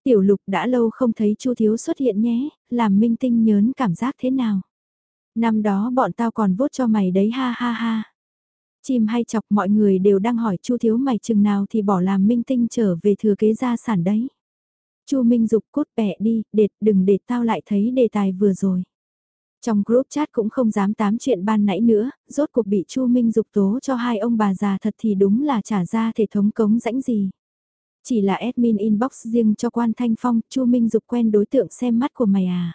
Tiểu lục đã lâu không thấy chu thiếu xuất hiện nhé, làm minh tinh nhớn cảm giác thế nào. Năm đó bọn tao còn vốt cho mày đấy ha ha ha. Chim hay chọc mọi người đều đang hỏi Chu thiếu mày chừng nào thì bỏ làm minh tinh trở về thừa kế gia sản đấy. Chu Minh Dục cút bẹ đi, đệt đừng để tao lại thấy đề tài vừa rồi. Trong group chat cũng không dám tám chuyện ban nãy nữa, rốt cuộc bị Chu Minh Dục tố cho hai ông bà già thật thì đúng là trả ra thể thống cống rãnh gì. Chỉ là admin inbox riêng cho Quan Thanh Phong, Chu Minh Dục quen đối tượng xem mắt của mày à.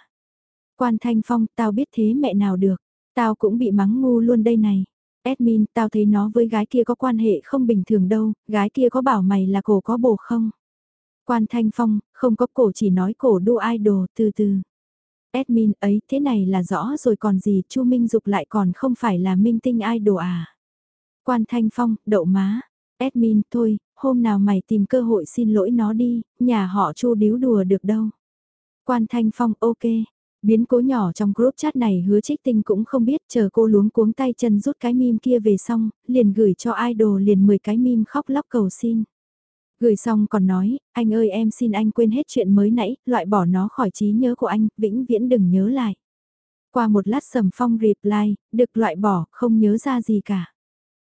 Quan Thanh Phong, tao biết thế mẹ nào được, tao cũng bị mắng ngu luôn đây này. Admin, tao thấy nó với gái kia có quan hệ không bình thường đâu, gái kia có bảo mày là cổ có bổ không? Quan Thanh Phong, không có cổ chỉ nói cổ đu idol, từ từ. Admin ấy thế này là rõ rồi còn gì Chu Minh Dục lại còn không phải là minh tinh idol à. Quan Thanh Phong, đậu má. Admin thôi, hôm nào mày tìm cơ hội xin lỗi nó đi, nhà họ Chu điếu đùa được đâu. Quan Thanh Phong ok. Biến cố nhỏ trong group chat này hứa trích tinh cũng không biết chờ cô luống cuống tay chân rút cái mim kia về xong, liền gửi cho idol liền 10 cái mim khóc lóc cầu xin. Gửi xong còn nói, anh ơi em xin anh quên hết chuyện mới nãy, loại bỏ nó khỏi trí nhớ của anh, vĩnh viễn đừng nhớ lại. Qua một lát sầm phong reply, được loại bỏ, không nhớ ra gì cả.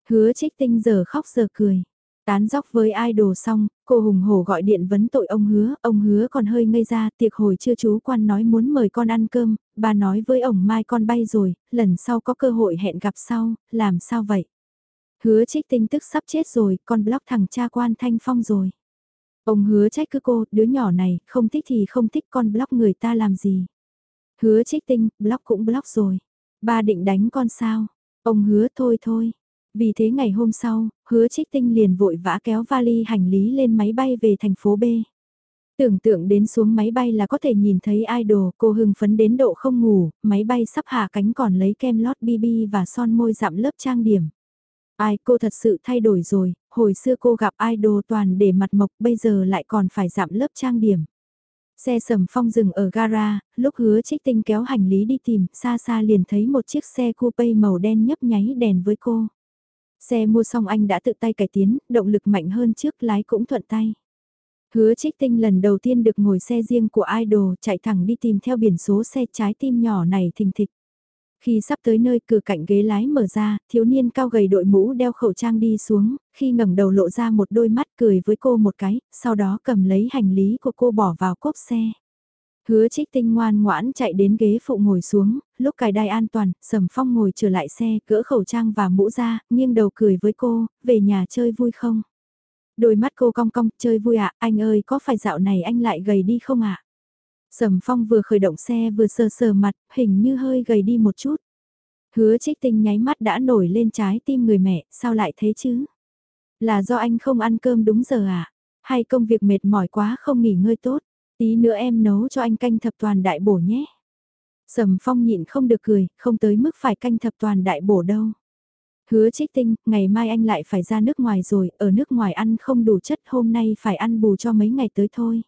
Hứa trích tinh giờ khóc giờ cười. Tán dóc với idol xong, cô hùng hổ gọi điện vấn tội ông hứa, ông hứa còn hơi ngây ra, tiệc hồi chưa chú quan nói muốn mời con ăn cơm, bà nói với ông mai con bay rồi, lần sau có cơ hội hẹn gặp sau, làm sao vậy? Hứa trích tinh tức sắp chết rồi, con block thằng cha quan thanh phong rồi. Ông hứa trách cứ cô, đứa nhỏ này, không thích thì không thích con block người ta làm gì. Hứa trích tinh, block cũng block rồi. Ba định đánh con sao? Ông hứa thôi thôi. Vì thế ngày hôm sau, hứa trích tinh liền vội vã kéo vali hành lý lên máy bay về thành phố B. Tưởng tượng đến xuống máy bay là có thể nhìn thấy idol, cô hưng phấn đến độ không ngủ, máy bay sắp hạ cánh còn lấy kem lót BB và son môi dặm lớp trang điểm. Ai cô thật sự thay đổi rồi, hồi xưa cô gặp idol toàn để mặt mộc bây giờ lại còn phải giảm lớp trang điểm. Xe sầm phong dừng ở gara, lúc hứa trích tinh kéo hành lý đi tìm, xa xa liền thấy một chiếc xe coupe màu đen nhấp nháy đèn với cô. Xe mua xong anh đã tự tay cải tiến, động lực mạnh hơn trước lái cũng thuận tay. Hứa trích tinh lần đầu tiên được ngồi xe riêng của idol chạy thẳng đi tìm theo biển số xe trái tim nhỏ này thình thịch. Khi sắp tới nơi cửa cạnh ghế lái mở ra, thiếu niên cao gầy đội mũ đeo khẩu trang đi xuống, khi ngẩng đầu lộ ra một đôi mắt cười với cô một cái, sau đó cầm lấy hành lý của cô bỏ vào cốp xe. Hứa trích tinh ngoan ngoãn chạy đến ghế phụ ngồi xuống, lúc cài đai an toàn, sầm phong ngồi trở lại xe, cỡ khẩu trang và mũ ra, nghiêng đầu cười với cô, về nhà chơi vui không? Đôi mắt cô cong cong, chơi vui ạ, anh ơi có phải dạo này anh lại gầy đi không ạ? Sầm phong vừa khởi động xe vừa sờ sờ mặt, hình như hơi gầy đi một chút. Hứa trích tinh nháy mắt đã nổi lên trái tim người mẹ, sao lại thế chứ? Là do anh không ăn cơm đúng giờ à? Hay công việc mệt mỏi quá không nghỉ ngơi tốt? Tí nữa em nấu cho anh canh thập toàn đại bổ nhé. Sầm phong nhịn không được cười, không tới mức phải canh thập toàn đại bổ đâu. Hứa trích tinh, ngày mai anh lại phải ra nước ngoài rồi, ở nước ngoài ăn không đủ chất hôm nay phải ăn bù cho mấy ngày tới thôi.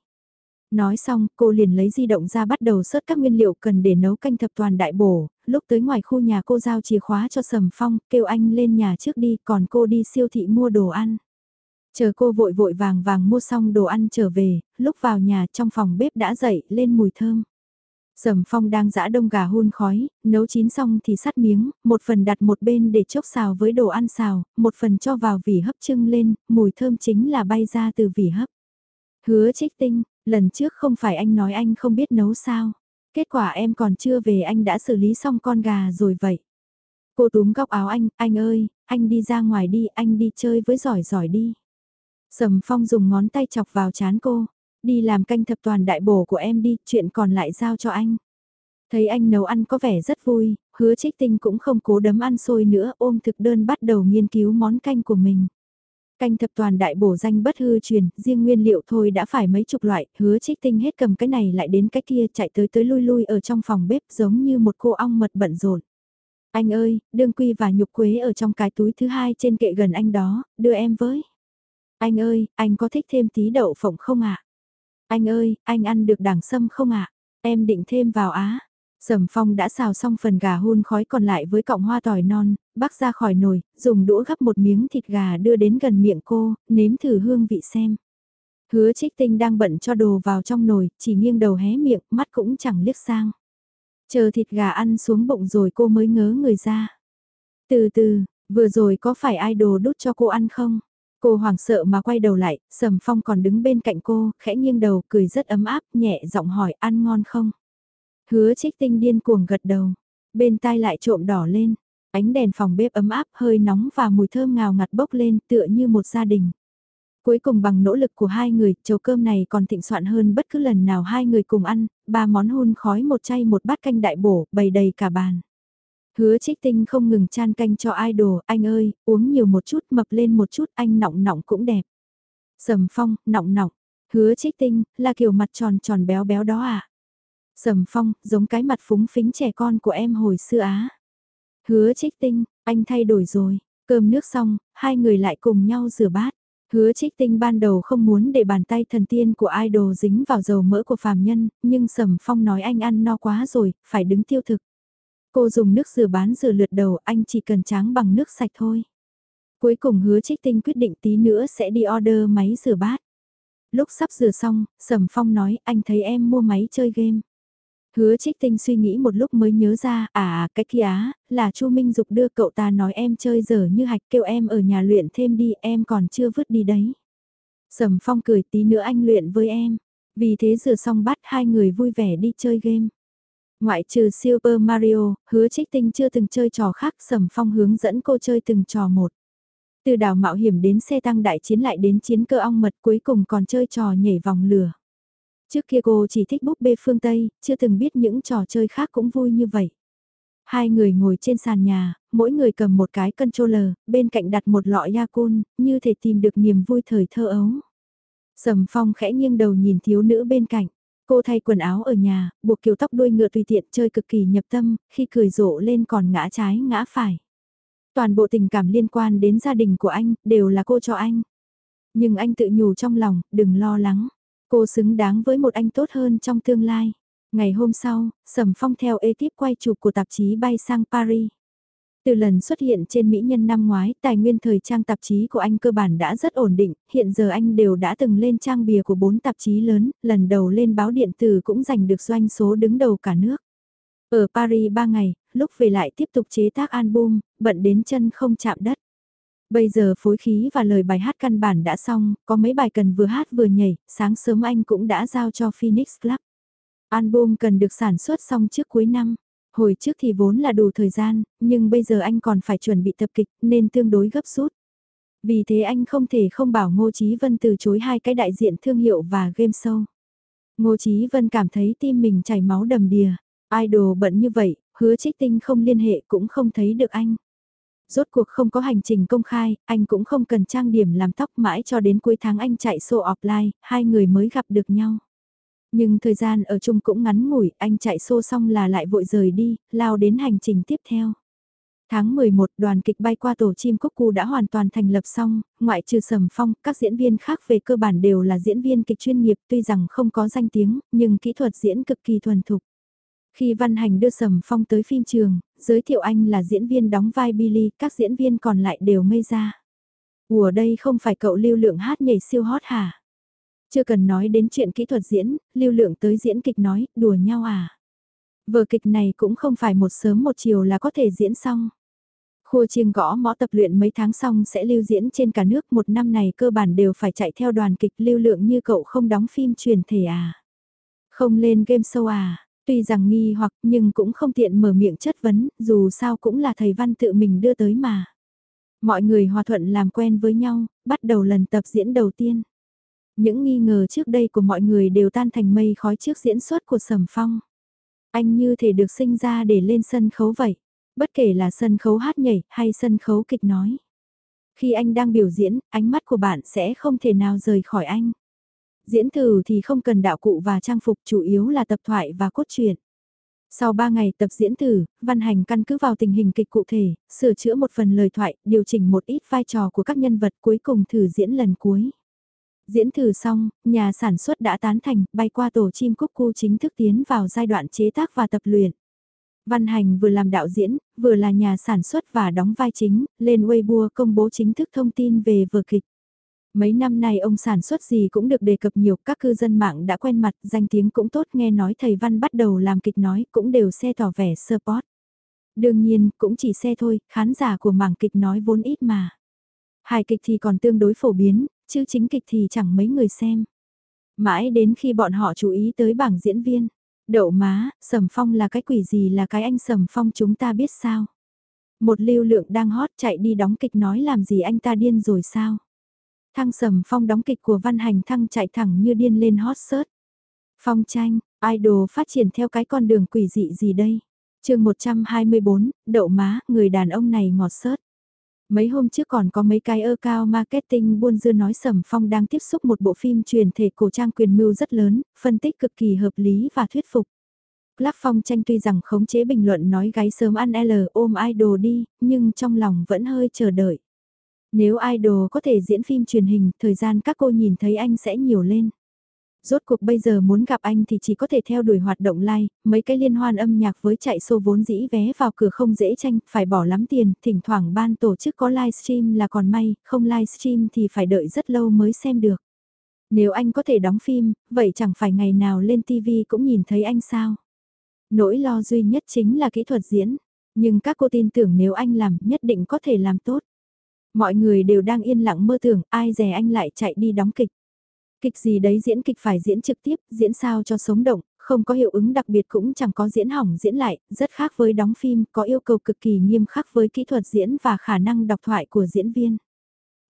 Nói xong, cô liền lấy di động ra bắt đầu sớt các nguyên liệu cần để nấu canh thập toàn đại bổ, lúc tới ngoài khu nhà cô giao chìa khóa cho Sầm Phong, kêu anh lên nhà trước đi, còn cô đi siêu thị mua đồ ăn. Chờ cô vội vội vàng vàng mua xong đồ ăn trở về, lúc vào nhà trong phòng bếp đã dậy lên mùi thơm. Sầm phong đang giã đông gà hun khói, nấu chín xong thì sắt miếng, một phần đặt một bên để chốc xào với đồ ăn xào, một phần cho vào vỉ hấp trưng lên, mùi thơm chính là bay ra từ vỉ hấp. Hứa trích tinh, lần trước không phải anh nói anh không biết nấu sao. Kết quả em còn chưa về anh đã xử lý xong con gà rồi vậy. Cô túm góc áo anh, anh ơi, anh đi ra ngoài đi, anh đi chơi với giỏi giỏi đi. Sầm Phong dùng ngón tay chọc vào chán cô, đi làm canh thập toàn đại bổ của em đi, chuyện còn lại giao cho anh. Thấy anh nấu ăn có vẻ rất vui, hứa trích tinh cũng không cố đấm ăn sôi nữa ôm thực đơn bắt đầu nghiên cứu món canh của mình. Canh thập toàn đại bổ danh bất hư truyền, riêng nguyên liệu thôi đã phải mấy chục loại, hứa trích tinh hết cầm cái này lại đến cái kia chạy tới tới lui lui ở trong phòng bếp giống như một cô ong mật bận rộn. Anh ơi, đương quy và nhục quế ở trong cái túi thứ hai trên kệ gần anh đó, đưa em với. Anh ơi, anh có thích thêm tí đậu phộng không ạ? Anh ơi, anh ăn được đảng sâm không ạ? Em định thêm vào á. Sầm phong đã xào xong phần gà hun khói còn lại với cọng hoa tỏi non, bắc ra khỏi nồi, dùng đũa gắp một miếng thịt gà đưa đến gần miệng cô, nếm thử hương vị xem. Hứa trích tinh đang bận cho đồ vào trong nồi, chỉ nghiêng đầu hé miệng, mắt cũng chẳng liếc sang. Chờ thịt gà ăn xuống bụng rồi cô mới ngớ người ra. Từ từ, Vừa rồi có phải ai đồ đút cho cô ăn không? Cô hoảng sợ mà quay đầu lại, Sầm Phong còn đứng bên cạnh cô, khẽ nghiêng đầu, cười rất ấm áp, nhẹ giọng hỏi ăn ngon không? Hứa trích tinh điên cuồng gật đầu, bên tai lại trộm đỏ lên, ánh đèn phòng bếp ấm áp hơi nóng và mùi thơm ngào ngạt bốc lên tựa như một gia đình. Cuối cùng bằng nỗ lực của hai người, chầu cơm này còn thịnh soạn hơn bất cứ lần nào hai người cùng ăn, ba món hun khói một chay một bát canh đại bổ, bày đầy cả bàn. Hứa trích tinh không ngừng chan canh cho idol, anh ơi, uống nhiều một chút, mập lên một chút, anh nọng nọng cũng đẹp. Sầm phong, nọng nọng, hứa trích tinh, là kiểu mặt tròn tròn béo béo đó à? Sầm phong, giống cái mặt phúng phính trẻ con của em hồi xưa á. Hứa trích tinh, anh thay đổi rồi, cơm nước xong, hai người lại cùng nhau rửa bát. Hứa trích tinh ban đầu không muốn để bàn tay thần tiên của idol dính vào dầu mỡ của phàm nhân, nhưng Sầm Phong nói anh ăn no quá rồi, phải đứng tiêu thực. Cô dùng nước rửa bán rửa lượt đầu, anh chỉ cần tráng bằng nước sạch thôi. Cuối cùng hứa trích tinh quyết định tí nữa sẽ đi order máy rửa bát. Lúc sắp rửa xong, Sầm Phong nói anh thấy em mua máy chơi game. Hứa trích tinh suy nghĩ một lúc mới nhớ ra, à, à cái kia á, là Chu Minh Dục đưa cậu ta nói em chơi dở như hạch kêu em ở nhà luyện thêm đi, em còn chưa vứt đi đấy. Sầm Phong cười tí nữa anh luyện với em. Vì thế rửa xong bắt hai người vui vẻ đi chơi game. Ngoại trừ Super Mario, hứa trích tinh chưa từng chơi trò khác Sầm Phong hướng dẫn cô chơi từng trò một. Từ đảo mạo hiểm đến xe tăng đại chiến lại đến chiến cơ ong mật cuối cùng còn chơi trò nhảy vòng lửa. Trước kia cô chỉ thích búp bê phương Tây, chưa từng biết những trò chơi khác cũng vui như vậy. Hai người ngồi trên sàn nhà, mỗi người cầm một cái controller, bên cạnh đặt một lọ Yakun, như thể tìm được niềm vui thời thơ ấu. Sầm Phong khẽ nghiêng đầu nhìn thiếu nữ bên cạnh. Cô thay quần áo ở nhà, buộc kiểu tóc đuôi ngựa tùy tiện chơi cực kỳ nhập tâm, khi cười rộ lên còn ngã trái ngã phải. Toàn bộ tình cảm liên quan đến gia đình của anh, đều là cô cho anh. Nhưng anh tự nhủ trong lòng, đừng lo lắng. Cô xứng đáng với một anh tốt hơn trong tương lai. Ngày hôm sau, Sầm Phong theo ekip quay chụp của tạp chí bay sang Paris. Từ lần xuất hiện trên Mỹ Nhân năm ngoái, tài nguyên thời trang tạp chí của anh cơ bản đã rất ổn định, hiện giờ anh đều đã từng lên trang bìa của bốn tạp chí lớn, lần đầu lên báo điện tử cũng giành được doanh số đứng đầu cả nước. Ở Paris 3 ngày, lúc về lại tiếp tục chế tác album, bận đến chân không chạm đất. Bây giờ phối khí và lời bài hát căn bản đã xong, có mấy bài cần vừa hát vừa nhảy, sáng sớm anh cũng đã giao cho Phoenix Club. Album cần được sản xuất xong trước cuối năm. Hồi trước thì vốn là đủ thời gian, nhưng bây giờ anh còn phải chuẩn bị tập kịch nên tương đối gấp rút. Vì thế anh không thể không bảo Ngô Chí Vân từ chối hai cái đại diện thương hiệu và game show. Ngô Chí Vân cảm thấy tim mình chảy máu đầm đìa. Idol bận như vậy, hứa trích tinh không liên hệ cũng không thấy được anh. Rốt cuộc không có hành trình công khai, anh cũng không cần trang điểm làm tóc mãi cho đến cuối tháng anh chạy show offline, hai người mới gặp được nhau. Nhưng thời gian ở chung cũng ngắn ngủi, anh chạy xô xong là lại vội rời đi, lao đến hành trình tiếp theo. Tháng 11 đoàn kịch bay qua tổ chim Cúc Cu đã hoàn toàn thành lập xong, ngoại trừ Sầm Phong, các diễn viên khác về cơ bản đều là diễn viên kịch chuyên nghiệp tuy rằng không có danh tiếng, nhưng kỹ thuật diễn cực kỳ thuần thục. Khi Văn Hành đưa Sầm Phong tới phim trường, giới thiệu anh là diễn viên đóng vai Billy, các diễn viên còn lại đều ngây ra. Ủa đây không phải cậu lưu lượng hát nhảy siêu hot hả? Chưa cần nói đến chuyện kỹ thuật diễn, lưu lượng tới diễn kịch nói, đùa nhau à? Vở kịch này cũng không phải một sớm một chiều là có thể diễn xong. Khua chiêng gõ mõ tập luyện mấy tháng xong sẽ lưu diễn trên cả nước một năm này cơ bản đều phải chạy theo đoàn kịch lưu lượng như cậu không đóng phim truyền thể à. Không lên game show à, tuy rằng nghi hoặc nhưng cũng không tiện mở miệng chất vấn, dù sao cũng là thầy văn tự mình đưa tới mà. Mọi người hòa thuận làm quen với nhau, bắt đầu lần tập diễn đầu tiên. Những nghi ngờ trước đây của mọi người đều tan thành mây khói trước diễn xuất của Sầm Phong. Anh như thể được sinh ra để lên sân khấu vậy, bất kể là sân khấu hát nhảy hay sân khấu kịch nói. Khi anh đang biểu diễn, ánh mắt của bạn sẽ không thể nào rời khỏi anh. Diễn thử thì không cần đạo cụ và trang phục chủ yếu là tập thoại và cốt truyện. Sau 3 ngày tập diễn từ Văn Hành căn cứ vào tình hình kịch cụ thể, sửa chữa một phần lời thoại, điều chỉnh một ít vai trò của các nhân vật cuối cùng thử diễn lần cuối. Diễn thử xong, nhà sản xuất đã tán thành, bay qua tổ chim cúc cu chính thức tiến vào giai đoạn chế tác và tập luyện. Văn Hành vừa làm đạo diễn, vừa là nhà sản xuất và đóng vai chính, lên Weibo công bố chính thức thông tin về vở kịch. Mấy năm nay ông sản xuất gì cũng được đề cập nhiều, các cư dân mạng đã quen mặt, danh tiếng cũng tốt nghe nói thầy Văn bắt đầu làm kịch nói cũng đều xe tỏ vẻ support. Đương nhiên, cũng chỉ xe thôi, khán giả của mảng kịch nói vốn ít mà. Hài kịch thì còn tương đối phổ biến, chứ chính kịch thì chẳng mấy người xem. Mãi đến khi bọn họ chú ý tới bảng diễn viên. Đậu má, Sầm Phong là cái quỷ gì là cái anh Sầm Phong chúng ta biết sao. Một lưu lượng đang hot chạy đi đóng kịch nói làm gì anh ta điên rồi sao. Thăng Sầm Phong đóng kịch của Văn Hành Thăng chạy thẳng như điên lên hot search. Phong tranh, idol phát triển theo cái con đường quỷ dị gì đây? chương 124, đậu má, người đàn ông này ngọt sớt. Mấy hôm trước còn có mấy cái ơ cao marketing buôn dưa nói Sầm Phong đang tiếp xúc một bộ phim truyền thể cổ trang quyền mưu rất lớn, phân tích cực kỳ hợp lý và thuyết phục. lắc Phong tranh tuy rằng khống chế bình luận nói gái sớm ăn L ôm idol đi, nhưng trong lòng vẫn hơi chờ đợi. Nếu idol có thể diễn phim truyền hình, thời gian các cô nhìn thấy anh sẽ nhiều lên. Rốt cuộc bây giờ muốn gặp anh thì chỉ có thể theo đuổi hoạt động live, mấy cái liên hoan âm nhạc với chạy xô vốn dĩ vé vào cửa không dễ tranh, phải bỏ lắm tiền, thỉnh thoảng ban tổ chức có livestream là còn may, không livestream thì phải đợi rất lâu mới xem được. Nếu anh có thể đóng phim, vậy chẳng phải ngày nào lên TV cũng nhìn thấy anh sao? Nỗi lo duy nhất chính là kỹ thuật diễn, nhưng các cô tin tưởng nếu anh làm nhất định có thể làm tốt. Mọi người đều đang yên lặng mơ tưởng, ai dè anh lại chạy đi đóng kịch. Kịch gì đấy diễn kịch phải diễn trực tiếp, diễn sao cho sống động, không có hiệu ứng đặc biệt cũng chẳng có diễn hỏng diễn lại, rất khác với đóng phim, có yêu cầu cực kỳ nghiêm khắc với kỹ thuật diễn và khả năng đọc thoại của diễn viên.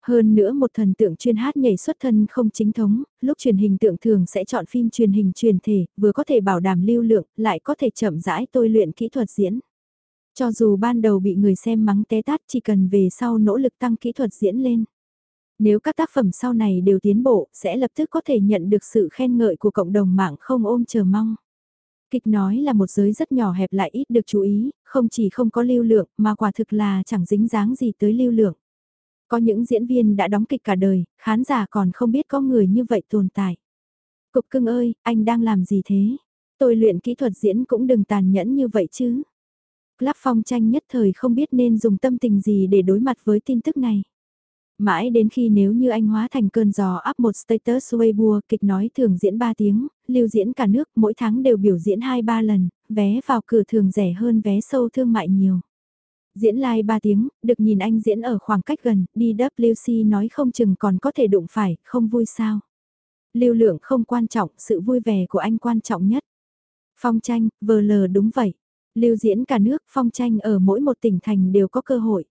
Hơn nữa một thần tượng chuyên hát nhảy xuất thân không chính thống, lúc truyền hình tượng thường sẽ chọn phim truyền hình truyền thể, vừa có thể bảo đảm lưu lượng, lại có thể chậm rãi tôi luyện kỹ thuật diễn. Cho dù ban đầu bị người xem mắng té tát chỉ cần về sau nỗ lực tăng kỹ thuật diễn lên. Nếu các tác phẩm sau này đều tiến bộ, sẽ lập tức có thể nhận được sự khen ngợi của cộng đồng mạng không ôm chờ mong. Kịch nói là một giới rất nhỏ hẹp lại ít được chú ý, không chỉ không có lưu lượng mà quả thực là chẳng dính dáng gì tới lưu lượng. Có những diễn viên đã đóng kịch cả đời, khán giả còn không biết có người như vậy tồn tại. Cục cưng ơi, anh đang làm gì thế? Tôi luyện kỹ thuật diễn cũng đừng tàn nhẫn như vậy chứ. Club phong tranh nhất thời không biết nên dùng tâm tình gì để đối mặt với tin tức này. Mãi đến khi nếu như anh hóa thành cơn gió up một status Weibo kịch nói thường diễn 3 tiếng, lưu diễn cả nước mỗi tháng đều biểu diễn 2-3 lần, vé vào cửa thường rẻ hơn vé sâu thương mại nhiều. Diễn live 3 tiếng, được nhìn anh diễn ở khoảng cách gần, DWC nói không chừng còn có thể đụng phải, không vui sao. Lưu lượng không quan trọng, sự vui vẻ của anh quan trọng nhất. Phong tranh, vờ lờ đúng vậy. Lưu diễn cả nước, phong tranh ở mỗi một tỉnh thành đều có cơ hội.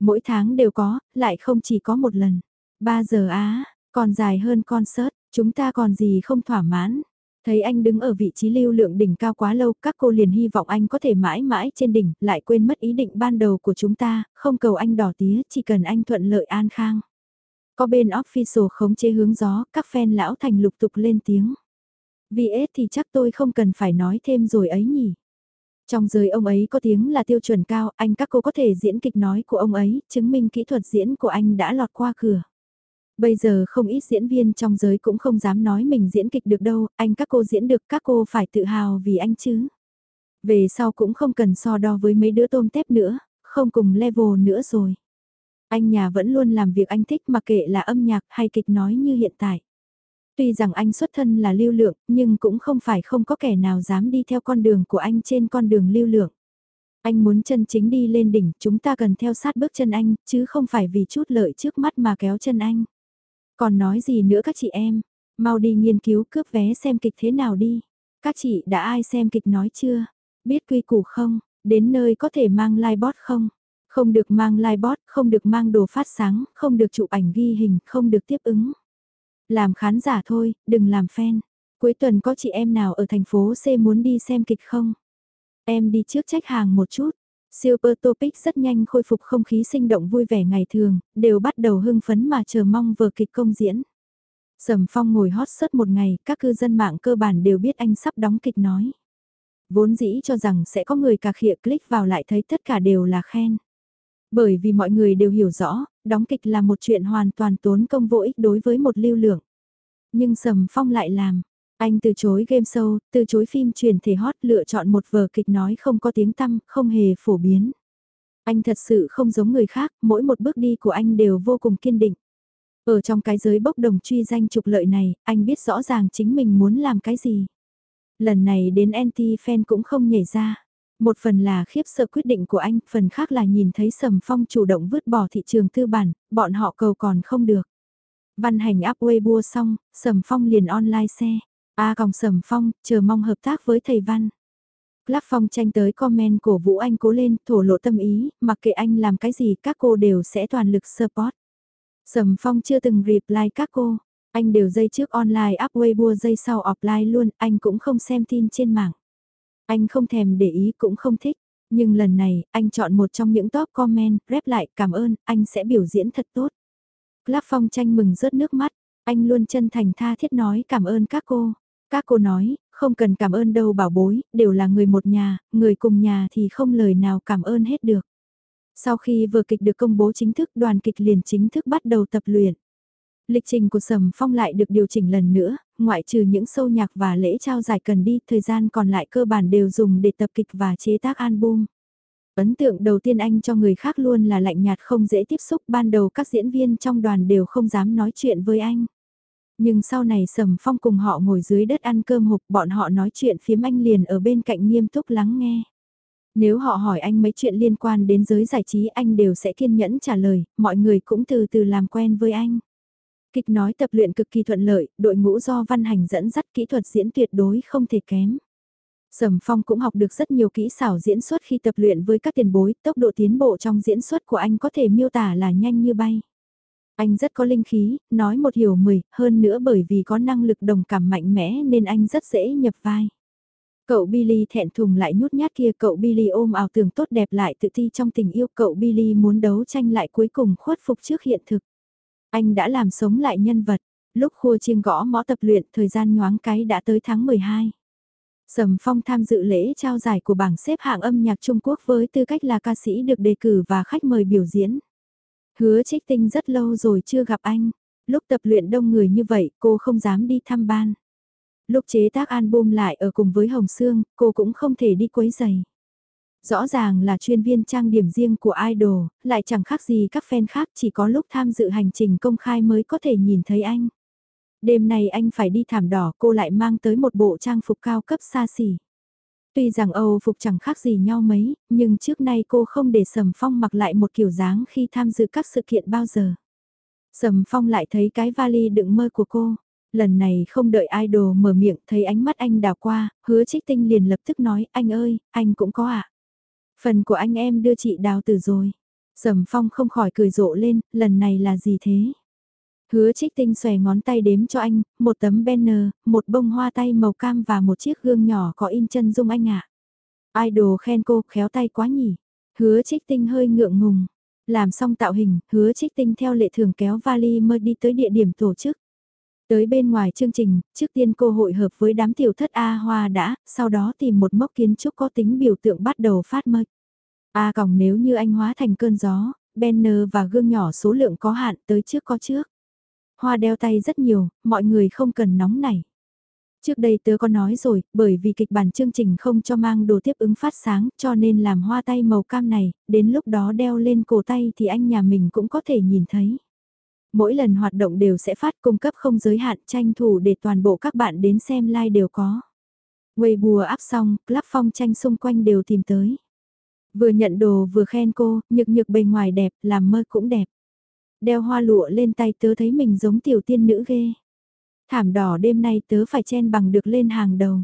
Mỗi tháng đều có, lại không chỉ có một lần. 3 giờ á, còn dài hơn concert, chúng ta còn gì không thỏa mãn. Thấy anh đứng ở vị trí lưu lượng đỉnh cao quá lâu, các cô liền hy vọng anh có thể mãi mãi trên đỉnh, lại quên mất ý định ban đầu của chúng ta, không cầu anh đỏ tía, chỉ cần anh thuận lợi an khang. Có bên official khống chế hướng gió, các fan lão thành lục tục lên tiếng. Vì ế thì chắc tôi không cần phải nói thêm rồi ấy nhỉ. Trong giới ông ấy có tiếng là tiêu chuẩn cao, anh các cô có thể diễn kịch nói của ông ấy, chứng minh kỹ thuật diễn của anh đã lọt qua cửa. Bây giờ không ít diễn viên trong giới cũng không dám nói mình diễn kịch được đâu, anh các cô diễn được các cô phải tự hào vì anh chứ. Về sau cũng không cần so đo với mấy đứa tôm tép nữa, không cùng level nữa rồi. Anh nhà vẫn luôn làm việc anh thích mà kệ là âm nhạc hay kịch nói như hiện tại. Tuy rằng anh xuất thân là lưu lượng, nhưng cũng không phải không có kẻ nào dám đi theo con đường của anh trên con đường lưu lượng. Anh muốn chân chính đi lên đỉnh, chúng ta cần theo sát bước chân anh, chứ không phải vì chút lợi trước mắt mà kéo chân anh. Còn nói gì nữa các chị em, mau đi nghiên cứu cướp vé xem kịch thế nào đi. Các chị đã ai xem kịch nói chưa? Biết quy củ không? Đến nơi có thể mang livebot không? Không được mang livebot, không được mang đồ phát sáng, không được chụp ảnh ghi hình, không được tiếp ứng. Làm khán giả thôi, đừng làm fan. Cuối tuần có chị em nào ở thành phố C muốn đi xem kịch không? Em đi trước trách hàng một chút. Super Topic rất nhanh khôi phục không khí sinh động vui vẻ ngày thường, đều bắt đầu hưng phấn mà chờ mong vở kịch công diễn. Sầm Phong ngồi hot suốt một ngày, các cư dân mạng cơ bản đều biết anh sắp đóng kịch nói. Vốn dĩ cho rằng sẽ có người cà khịa click vào lại thấy tất cả đều là khen. Bởi vì mọi người đều hiểu rõ, đóng kịch là một chuyện hoàn toàn tốn công vô ích đối với một lưu lượng. Nhưng Sầm Phong lại làm. Anh từ chối game show, từ chối phim truyền thể hot lựa chọn một vở kịch nói không có tiếng tăm, không hề phổ biến. Anh thật sự không giống người khác, mỗi một bước đi của anh đều vô cùng kiên định. Ở trong cái giới bốc đồng truy danh trục lợi này, anh biết rõ ràng chính mình muốn làm cái gì. Lần này đến anti-fan cũng không nhảy ra. Một phần là khiếp sợ quyết định của anh, phần khác là nhìn thấy Sầm Phong chủ động vứt bỏ thị trường tư bản, bọn họ cầu còn không được. Văn hành áp Weibo xong, Sầm Phong liền online xe. A còng Sầm Phong, chờ mong hợp tác với thầy Văn. Lắc Phong tranh tới comment cổ vũ anh cố lên, thổ lộ tâm ý, mặc kệ anh làm cái gì các cô đều sẽ toàn lực support. Sầm Phong chưa từng reply các cô, anh đều dây trước online up Weibo dây sau offline luôn, anh cũng không xem tin trên mạng. Anh không thèm để ý cũng không thích, nhưng lần này, anh chọn một trong những top comment, rep lại cảm ơn, anh sẽ biểu diễn thật tốt. Club Phong tranh mừng rớt nước mắt, anh luôn chân thành tha thiết nói cảm ơn các cô. Các cô nói, không cần cảm ơn đâu bảo bối, đều là người một nhà, người cùng nhà thì không lời nào cảm ơn hết được. Sau khi vừa kịch được công bố chính thức đoàn kịch liền chính thức bắt đầu tập luyện. Lịch trình của Sầm Phong lại được điều chỉnh lần nữa, ngoại trừ những sâu nhạc và lễ trao giải cần đi, thời gian còn lại cơ bản đều dùng để tập kịch và chế tác album. Ấn tượng đầu tiên anh cho người khác luôn là lạnh nhạt không dễ tiếp xúc, ban đầu các diễn viên trong đoàn đều không dám nói chuyện với anh. Nhưng sau này Sầm Phong cùng họ ngồi dưới đất ăn cơm hộp, bọn họ nói chuyện phiếm anh liền ở bên cạnh nghiêm túc lắng nghe. Nếu họ hỏi anh mấy chuyện liên quan đến giới giải trí anh đều sẽ kiên nhẫn trả lời, mọi người cũng từ từ làm quen với anh. Kịch nói tập luyện cực kỳ thuận lợi, đội ngũ do văn hành dẫn dắt kỹ thuật diễn tuyệt đối không thể kém. Sầm Phong cũng học được rất nhiều kỹ xảo diễn xuất khi tập luyện với các tiền bối, tốc độ tiến bộ trong diễn xuất của anh có thể miêu tả là nhanh như bay. Anh rất có linh khí, nói một hiểu mười, hơn nữa bởi vì có năng lực đồng cảm mạnh mẽ nên anh rất dễ nhập vai. Cậu Billy thẹn thùng lại nhút nhát kia cậu Billy ôm ảo tưởng tốt đẹp lại tự ti trong tình yêu cậu Billy muốn đấu tranh lại cuối cùng khuất phục trước hiện thực. Anh đã làm sống lại nhân vật, lúc khua chiêng gõ mõ tập luyện thời gian nhoáng cái đã tới tháng 12. Sầm Phong tham dự lễ trao giải của bảng xếp hạng âm nhạc Trung Quốc với tư cách là ca sĩ được đề cử và khách mời biểu diễn. Hứa trích tinh rất lâu rồi chưa gặp anh. Lúc tập luyện đông người như vậy cô không dám đi thăm ban. Lúc chế tác album lại ở cùng với Hồng Sương, cô cũng không thể đi quấy giày. Rõ ràng là chuyên viên trang điểm riêng của idol, lại chẳng khác gì các fan khác chỉ có lúc tham dự hành trình công khai mới có thể nhìn thấy anh. Đêm nay anh phải đi thảm đỏ cô lại mang tới một bộ trang phục cao cấp xa xỉ. Tuy rằng Âu phục chẳng khác gì nhau mấy, nhưng trước nay cô không để Sầm Phong mặc lại một kiểu dáng khi tham dự các sự kiện bao giờ. Sầm Phong lại thấy cái vali đựng mơ của cô. Lần này không đợi idol mở miệng thấy ánh mắt anh đào qua, hứa trích tinh liền lập tức nói, anh ơi, anh cũng có ạ. À? Phần của anh em đưa chị đào từ rồi. Sầm Phong không khỏi cười rộ lên, lần này là gì thế? Hứa trích tinh xòe ngón tay đếm cho anh, một tấm banner, một bông hoa tay màu cam và một chiếc gương nhỏ có in chân dung anh ạ. Idol khen cô khéo tay quá nhỉ. Hứa trích tinh hơi ngượng ngùng. Làm xong tạo hình, hứa trích tinh theo lệ thường kéo vali mơ đi tới địa điểm tổ chức. Tới bên ngoài chương trình, trước tiên cô hội hợp với đám tiểu thất A Hoa đã, sau đó tìm một mốc kiến trúc có tính biểu tượng bắt đầu phát mơ. A còng nếu như anh hóa thành cơn gió, banner và gương nhỏ số lượng có hạn tới trước có trước. Hoa đeo tay rất nhiều, mọi người không cần nóng nảy. Trước đây tớ có nói rồi, bởi vì kịch bản chương trình không cho mang đồ tiếp ứng phát sáng, cho nên làm hoa tay màu cam này, đến lúc đó đeo lên cổ tay thì anh nhà mình cũng có thể nhìn thấy. Mỗi lần hoạt động đều sẽ phát cung cấp không giới hạn tranh thủ để toàn bộ các bạn đến xem like đều có. Weibo áp xong, club phong tranh xung quanh đều tìm tới. Vừa nhận đồ vừa khen cô, nhược nhược bề ngoài đẹp, làm mơ cũng đẹp. Đeo hoa lụa lên tay tớ thấy mình giống tiểu tiên nữ ghê. Thảm đỏ đêm nay tớ phải chen bằng được lên hàng đầu.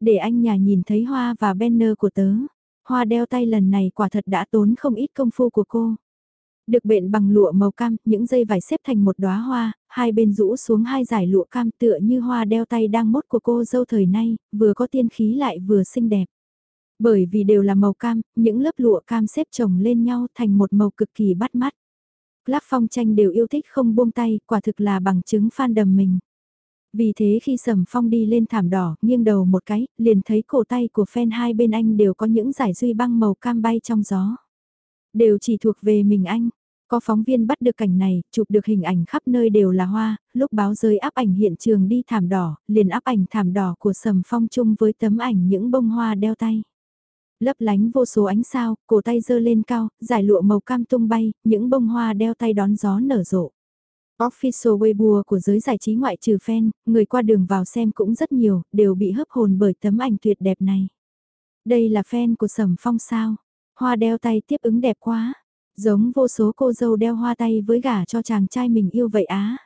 Để anh nhà nhìn thấy hoa và banner của tớ. Hoa đeo tay lần này quả thật đã tốn không ít công phu của cô. Được bện bằng lụa màu cam, những dây vải xếp thành một đóa hoa, hai bên rũ xuống hai dải lụa cam tựa như hoa đeo tay đang mốt của cô dâu thời nay, vừa có tiên khí lại vừa xinh đẹp. Bởi vì đều là màu cam, những lớp lụa cam xếp chồng lên nhau thành một màu cực kỳ bắt mắt. Lắc phong tranh đều yêu thích không buông tay, quả thực là bằng chứng fan đầm mình. Vì thế khi Sầm Phong đi lên thảm đỏ, nghiêng đầu một cái, liền thấy cổ tay của fan hai bên anh đều có những giải duy băng màu cam bay trong gió. Đều chỉ thuộc về mình anh. Có phóng viên bắt được cảnh này, chụp được hình ảnh khắp nơi đều là hoa, lúc báo giới áp ảnh hiện trường đi thảm đỏ, liền áp ảnh thảm đỏ của Sầm Phong chung với tấm ảnh những bông hoa đeo tay lấp lánh vô số ánh sao, cổ tay dơ lên cao, giải lụa màu cam tung bay, những bông hoa đeo tay đón gió nở rộ. Official Weibo của giới giải trí ngoại trừ fan, người qua đường vào xem cũng rất nhiều, đều bị hấp hồn bởi tấm ảnh tuyệt đẹp này. Đây là fan của Sầm Phong sao? Hoa đeo tay tiếp ứng đẹp quá. Giống vô số cô dâu đeo hoa tay với gả cho chàng trai mình yêu vậy á.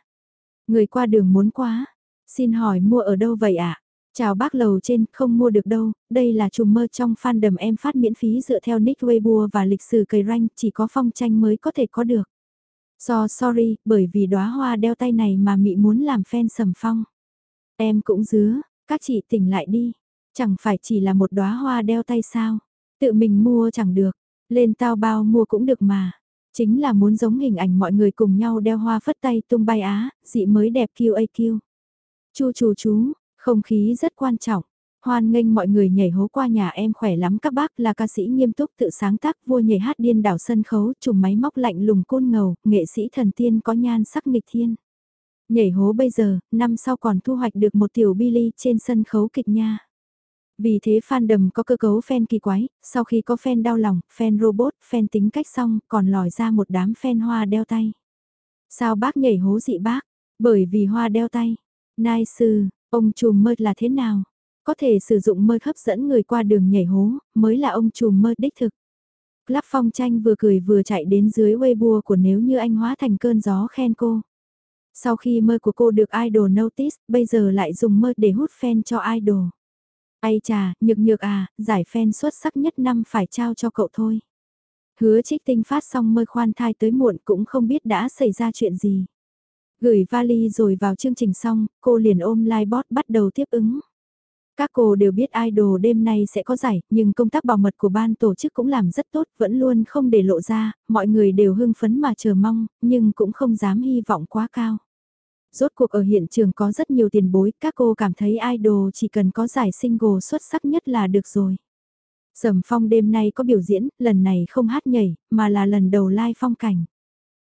Người qua đường muốn quá. Xin hỏi mua ở đâu vậy ạ? À? Chào bác lầu trên, không mua được đâu, đây là chùm mơ trong fandom em phát miễn phí dựa theo nick Weibo và lịch sử cầy ranh, chỉ có phong tranh mới có thể có được. So sorry, bởi vì đóa hoa đeo tay này mà mị muốn làm fan sầm phong. Em cũng dứa, các chị tỉnh lại đi, chẳng phải chỉ là một đóa hoa đeo tay sao, tự mình mua chẳng được, lên tao bao mua cũng được mà. Chính là muốn giống hình ảnh mọi người cùng nhau đeo hoa phất tay tung bay á, dị mới đẹp QAQ. Chu chú chú, không khí rất quan trọng. Hoan nghênh mọi người nhảy hố qua nhà em khỏe lắm các bác là ca sĩ nghiêm túc tự sáng tác vua nhảy hát điên đảo sân khấu chùm máy móc lạnh lùng côn ngầu, nghệ sĩ thần tiên có nhan sắc nghịch thiên. Nhảy hố bây giờ, năm sau còn thu hoạch được một tiểu Billy trên sân khấu kịch nha. Vì thế fandom có cơ cấu fan kỳ quái, sau khi có fan đau lòng, fan robot, fan tính cách xong, còn lòi ra một đám fan hoa đeo tay. Sao bác nhảy hố dị bác? Bởi vì hoa đeo tay. Nai sư, ông trùm mơ là thế nào? Có thể sử dụng mơ hấp dẫn người qua đường nhảy hố, mới là ông trùm mơ đích thực. Club phong tranh vừa cười vừa chạy đến dưới Weibo của nếu như anh hóa thành cơn gió khen cô. Sau khi mơ của cô được idol notice, bây giờ lại dùng mơ để hút fan cho idol. Ai chà, nhược nhược à, giải phen xuất sắc nhất năm phải trao cho cậu thôi. Hứa trích tinh phát xong mơ khoan thai tới muộn cũng không biết đã xảy ra chuyện gì. Gửi vali rồi vào chương trình xong, cô liền ôm livebot bắt đầu tiếp ứng. Các cô đều biết idol đêm nay sẽ có giải, nhưng công tác bảo mật của ban tổ chức cũng làm rất tốt, vẫn luôn không để lộ ra, mọi người đều hưng phấn mà chờ mong, nhưng cũng không dám hy vọng quá cao. Rốt cuộc ở hiện trường có rất nhiều tiền bối, các cô cảm thấy idol chỉ cần có giải single xuất sắc nhất là được rồi. Sầm phong đêm nay có biểu diễn, lần này không hát nhảy, mà là lần đầu live phong cảnh.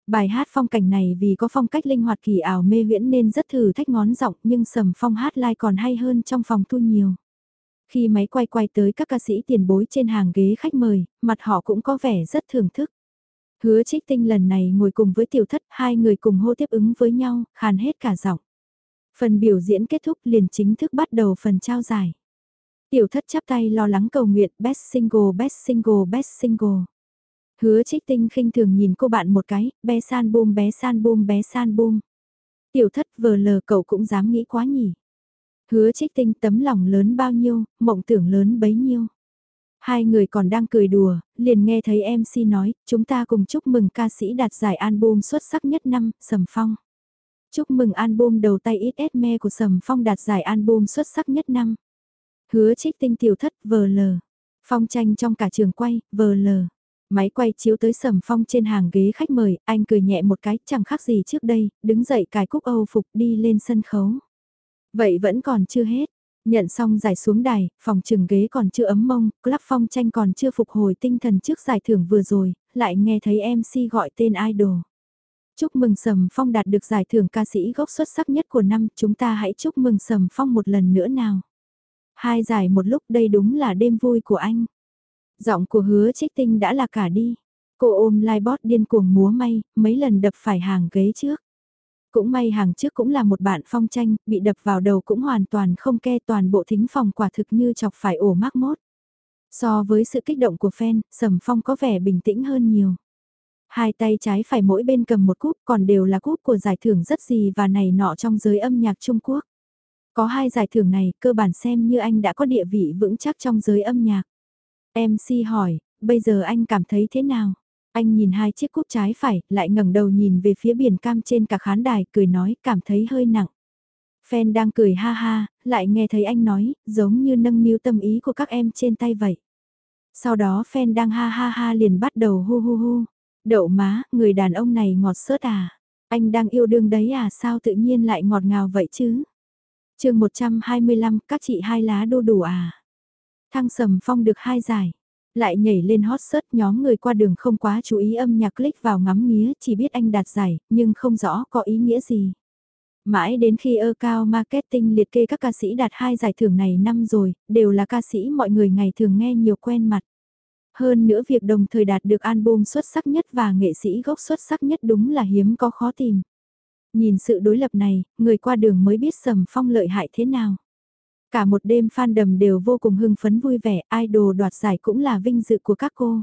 Bài hát phong cảnh này vì có phong cách linh hoạt kỳ ảo mê huyễn nên rất thử thách ngón giọng nhưng sầm phong hát live còn hay hơn trong phòng thu nhiều. Khi máy quay quay tới các ca sĩ tiền bối trên hàng ghế khách mời, mặt họ cũng có vẻ rất thưởng thức. Hứa trích tinh lần này ngồi cùng với tiểu thất, hai người cùng hô tiếp ứng với nhau, khàn hết cả giọng. Phần biểu diễn kết thúc liền chính thức bắt đầu phần trao giải. Tiểu thất chắp tay lo lắng cầu nguyện best single best single best single. Hứa trích tinh khinh thường nhìn cô bạn một cái, bé san bum bé san bum bé san bum. Tiểu thất vờ lờ cậu cũng dám nghĩ quá nhỉ. Hứa trích tinh tấm lòng lớn bao nhiêu, mộng tưởng lớn bấy nhiêu. Hai người còn đang cười đùa, liền nghe thấy MC nói, chúng ta cùng chúc mừng ca sĩ đạt giải album xuất sắc nhất năm, Sầm Phong. Chúc mừng album đầu tay ít me của Sầm Phong đạt giải album xuất sắc nhất năm. Hứa trích tinh tiểu thất vờ lờ. Phong tranh trong cả trường quay, vờ lờ. Máy quay chiếu tới sầm phong trên hàng ghế khách mời, anh cười nhẹ một cái, chẳng khác gì trước đây, đứng dậy cài cúc Âu phục đi lên sân khấu. Vậy vẫn còn chưa hết. Nhận xong giải xuống đài, phòng trừng ghế còn chưa ấm mông, club phong tranh còn chưa phục hồi tinh thần trước giải thưởng vừa rồi, lại nghe thấy MC gọi tên idol. Chúc mừng Sầm Phong đạt được giải thưởng ca sĩ gốc xuất sắc nhất của năm, chúng ta hãy chúc mừng Sầm Phong một lần nữa nào. Hai giải một lúc đây đúng là đêm vui của anh. Giọng của hứa trích tinh đã là cả đi. Cô ôm livebot điên cuồng múa may, mấy lần đập phải hàng ghế trước. Cũng may hàng trước cũng là một bạn phong tranh, bị đập vào đầu cũng hoàn toàn không ke toàn bộ thính phòng quả thực như chọc phải ổ mắc mốt. So với sự kích động của fan, Sầm Phong có vẻ bình tĩnh hơn nhiều. Hai tay trái phải mỗi bên cầm một cúp còn đều là cúp của giải thưởng rất gì và này nọ trong giới âm nhạc Trung Quốc. Có hai giải thưởng này cơ bản xem như anh đã có địa vị vững chắc trong giới âm nhạc. MC hỏi, bây giờ anh cảm thấy thế nào? Anh nhìn hai chiếc cúp trái phải, lại ngẩng đầu nhìn về phía biển cam trên cả khán đài, cười nói, cảm thấy hơi nặng. Fan đang cười ha ha, lại nghe thấy anh nói, giống như nâng niu tâm ý của các em trên tay vậy. Sau đó fan đang ha ha ha liền bắt đầu hu hu hu. Đậu má, người đàn ông này ngọt sớt à? Anh đang yêu đương đấy à sao tự nhiên lại ngọt ngào vậy chứ? chương 125, các chị hai lá đô đủ à? Thăng sầm phong được hai giải. Lại nhảy lên hot search nhóm người qua đường không quá chú ý âm nhạc click vào ngắm nghía chỉ biết anh đạt giải, nhưng không rõ có ý nghĩa gì. Mãi đến khi ơ cao marketing liệt kê các ca sĩ đạt hai giải thưởng này năm rồi, đều là ca sĩ mọi người ngày thường nghe nhiều quen mặt. Hơn nữa việc đồng thời đạt được album xuất sắc nhất và nghệ sĩ gốc xuất sắc nhất đúng là hiếm có khó tìm. Nhìn sự đối lập này, người qua đường mới biết Sầm Phong lợi hại thế nào. Cả một đêm fan đầm đều vô cùng hưng phấn vui vẻ, idol đoạt giải cũng là vinh dự của các cô.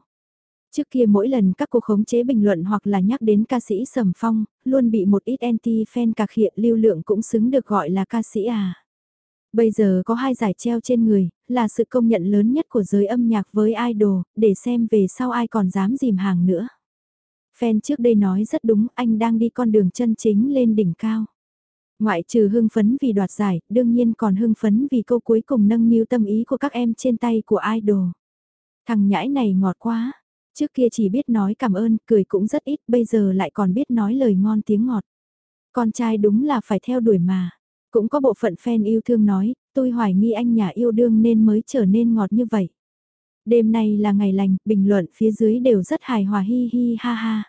Trước kia mỗi lần các cô khống chế bình luận hoặc là nhắc đến ca sĩ Sầm Phong, luôn bị một ít anti-fan cà khịa lưu lượng cũng xứng được gọi là ca sĩ à. Bây giờ có hai giải treo trên người, là sự công nhận lớn nhất của giới âm nhạc với idol, để xem về sau ai còn dám dìm hàng nữa. Fan trước đây nói rất đúng, anh đang đi con đường chân chính lên đỉnh cao. Ngoại trừ hưng phấn vì đoạt giải, đương nhiên còn hưng phấn vì câu cuối cùng nâng niu tâm ý của các em trên tay của idol. Thằng nhãi này ngọt quá, trước kia chỉ biết nói cảm ơn, cười cũng rất ít, bây giờ lại còn biết nói lời ngon tiếng ngọt. Con trai đúng là phải theo đuổi mà. Cũng có bộ phận fan yêu thương nói, tôi hoài nghi anh nhà yêu đương nên mới trở nên ngọt như vậy. Đêm nay là ngày lành, bình luận phía dưới đều rất hài hòa hi hi ha ha.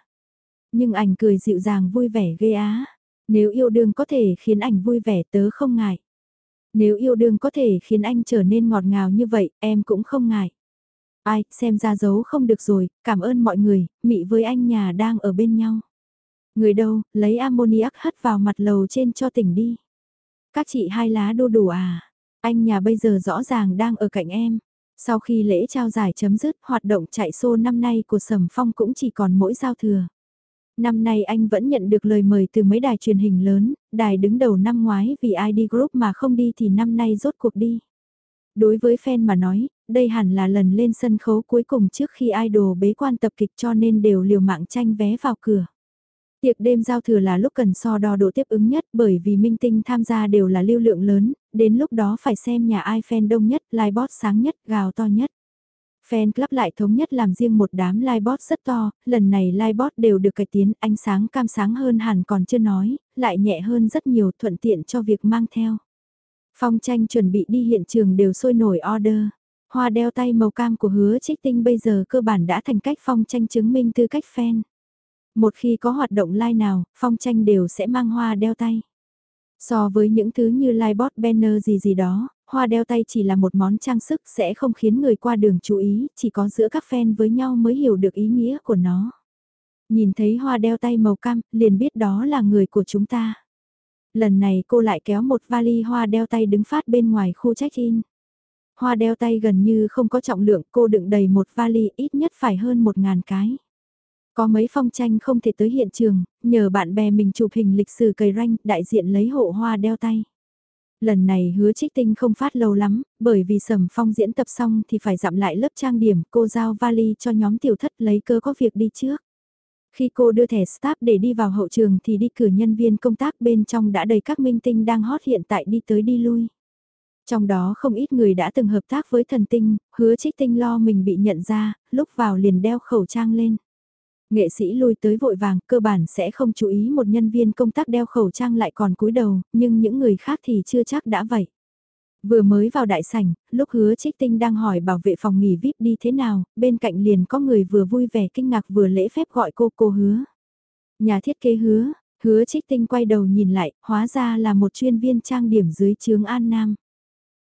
Nhưng ảnh cười dịu dàng vui vẻ ghê á. Nếu yêu đương có thể khiến ảnh vui vẻ tớ không ngại. Nếu yêu đương có thể khiến anh trở nên ngọt ngào như vậy, em cũng không ngại. Ai, xem ra giấu không được rồi, cảm ơn mọi người, mị với anh nhà đang ở bên nhau. Người đâu, lấy ammoniac hất vào mặt lầu trên cho tỉnh đi. Các chị hai lá đô đủ à, anh nhà bây giờ rõ ràng đang ở cạnh em. Sau khi lễ trao giải chấm dứt, hoạt động chạy xô năm nay của Sầm Phong cũng chỉ còn mỗi giao thừa. Năm nay anh vẫn nhận được lời mời từ mấy đài truyền hình lớn, đài đứng đầu năm ngoái vì ID Group mà không đi thì năm nay rốt cuộc đi. Đối với fan mà nói, đây hẳn là lần lên sân khấu cuối cùng trước khi idol bế quan tập kịch cho nên đều liều mạng tranh vé vào cửa. Tiệc đêm giao thừa là lúc cần so đo độ tiếp ứng nhất bởi vì minh tinh tham gia đều là lưu lượng lớn, đến lúc đó phải xem nhà ai fan đông nhất, livebot sáng nhất, gào to nhất. Fan club lại thống nhất làm riêng một đám livebot rất to, lần này livebot đều được cải tiến, ánh sáng cam sáng hơn hẳn còn chưa nói, lại nhẹ hơn rất nhiều thuận tiện cho việc mang theo. Phong tranh chuẩn bị đi hiện trường đều sôi nổi order. Hoa đeo tay màu cam của hứa trích tinh bây giờ cơ bản đã thành cách phong tranh chứng minh tư cách fan. Một khi có hoạt động live nào, phong tranh đều sẽ mang hoa đeo tay. So với những thứ như livebot banner gì gì đó, hoa đeo tay chỉ là một món trang sức sẽ không khiến người qua đường chú ý, chỉ có giữa các fan với nhau mới hiểu được ý nghĩa của nó. Nhìn thấy hoa đeo tay màu cam, liền biết đó là người của chúng ta. Lần này cô lại kéo một vali hoa đeo tay đứng phát bên ngoài khu check-in. Hoa đeo tay gần như không có trọng lượng, cô đựng đầy một vali ít nhất phải hơn một ngàn cái. Có mấy phong tranh không thể tới hiện trường, nhờ bạn bè mình chụp hình lịch sử cầy ranh, đại diện lấy hộ hoa đeo tay. Lần này hứa trích tinh không phát lâu lắm, bởi vì sầm phong diễn tập xong thì phải dặm lại lớp trang điểm, cô giao vali cho nhóm tiểu thất lấy cơ có việc đi trước. Khi cô đưa thẻ staff để đi vào hậu trường thì đi cử nhân viên công tác bên trong đã đầy các minh tinh đang hot hiện tại đi tới đi lui. Trong đó không ít người đã từng hợp tác với thần tinh, hứa trích tinh lo mình bị nhận ra, lúc vào liền đeo khẩu trang lên. Nghệ sĩ lui tới vội vàng, cơ bản sẽ không chú ý một nhân viên công tác đeo khẩu trang lại còn cúi đầu, nhưng những người khác thì chưa chắc đã vậy. Vừa mới vào đại sảnh, lúc hứa trích tinh đang hỏi bảo vệ phòng nghỉ VIP đi thế nào, bên cạnh liền có người vừa vui vẻ kinh ngạc vừa lễ phép gọi cô cô hứa. Nhà thiết kế hứa, hứa trích tinh quay đầu nhìn lại, hóa ra là một chuyên viên trang điểm dưới trường An Nam.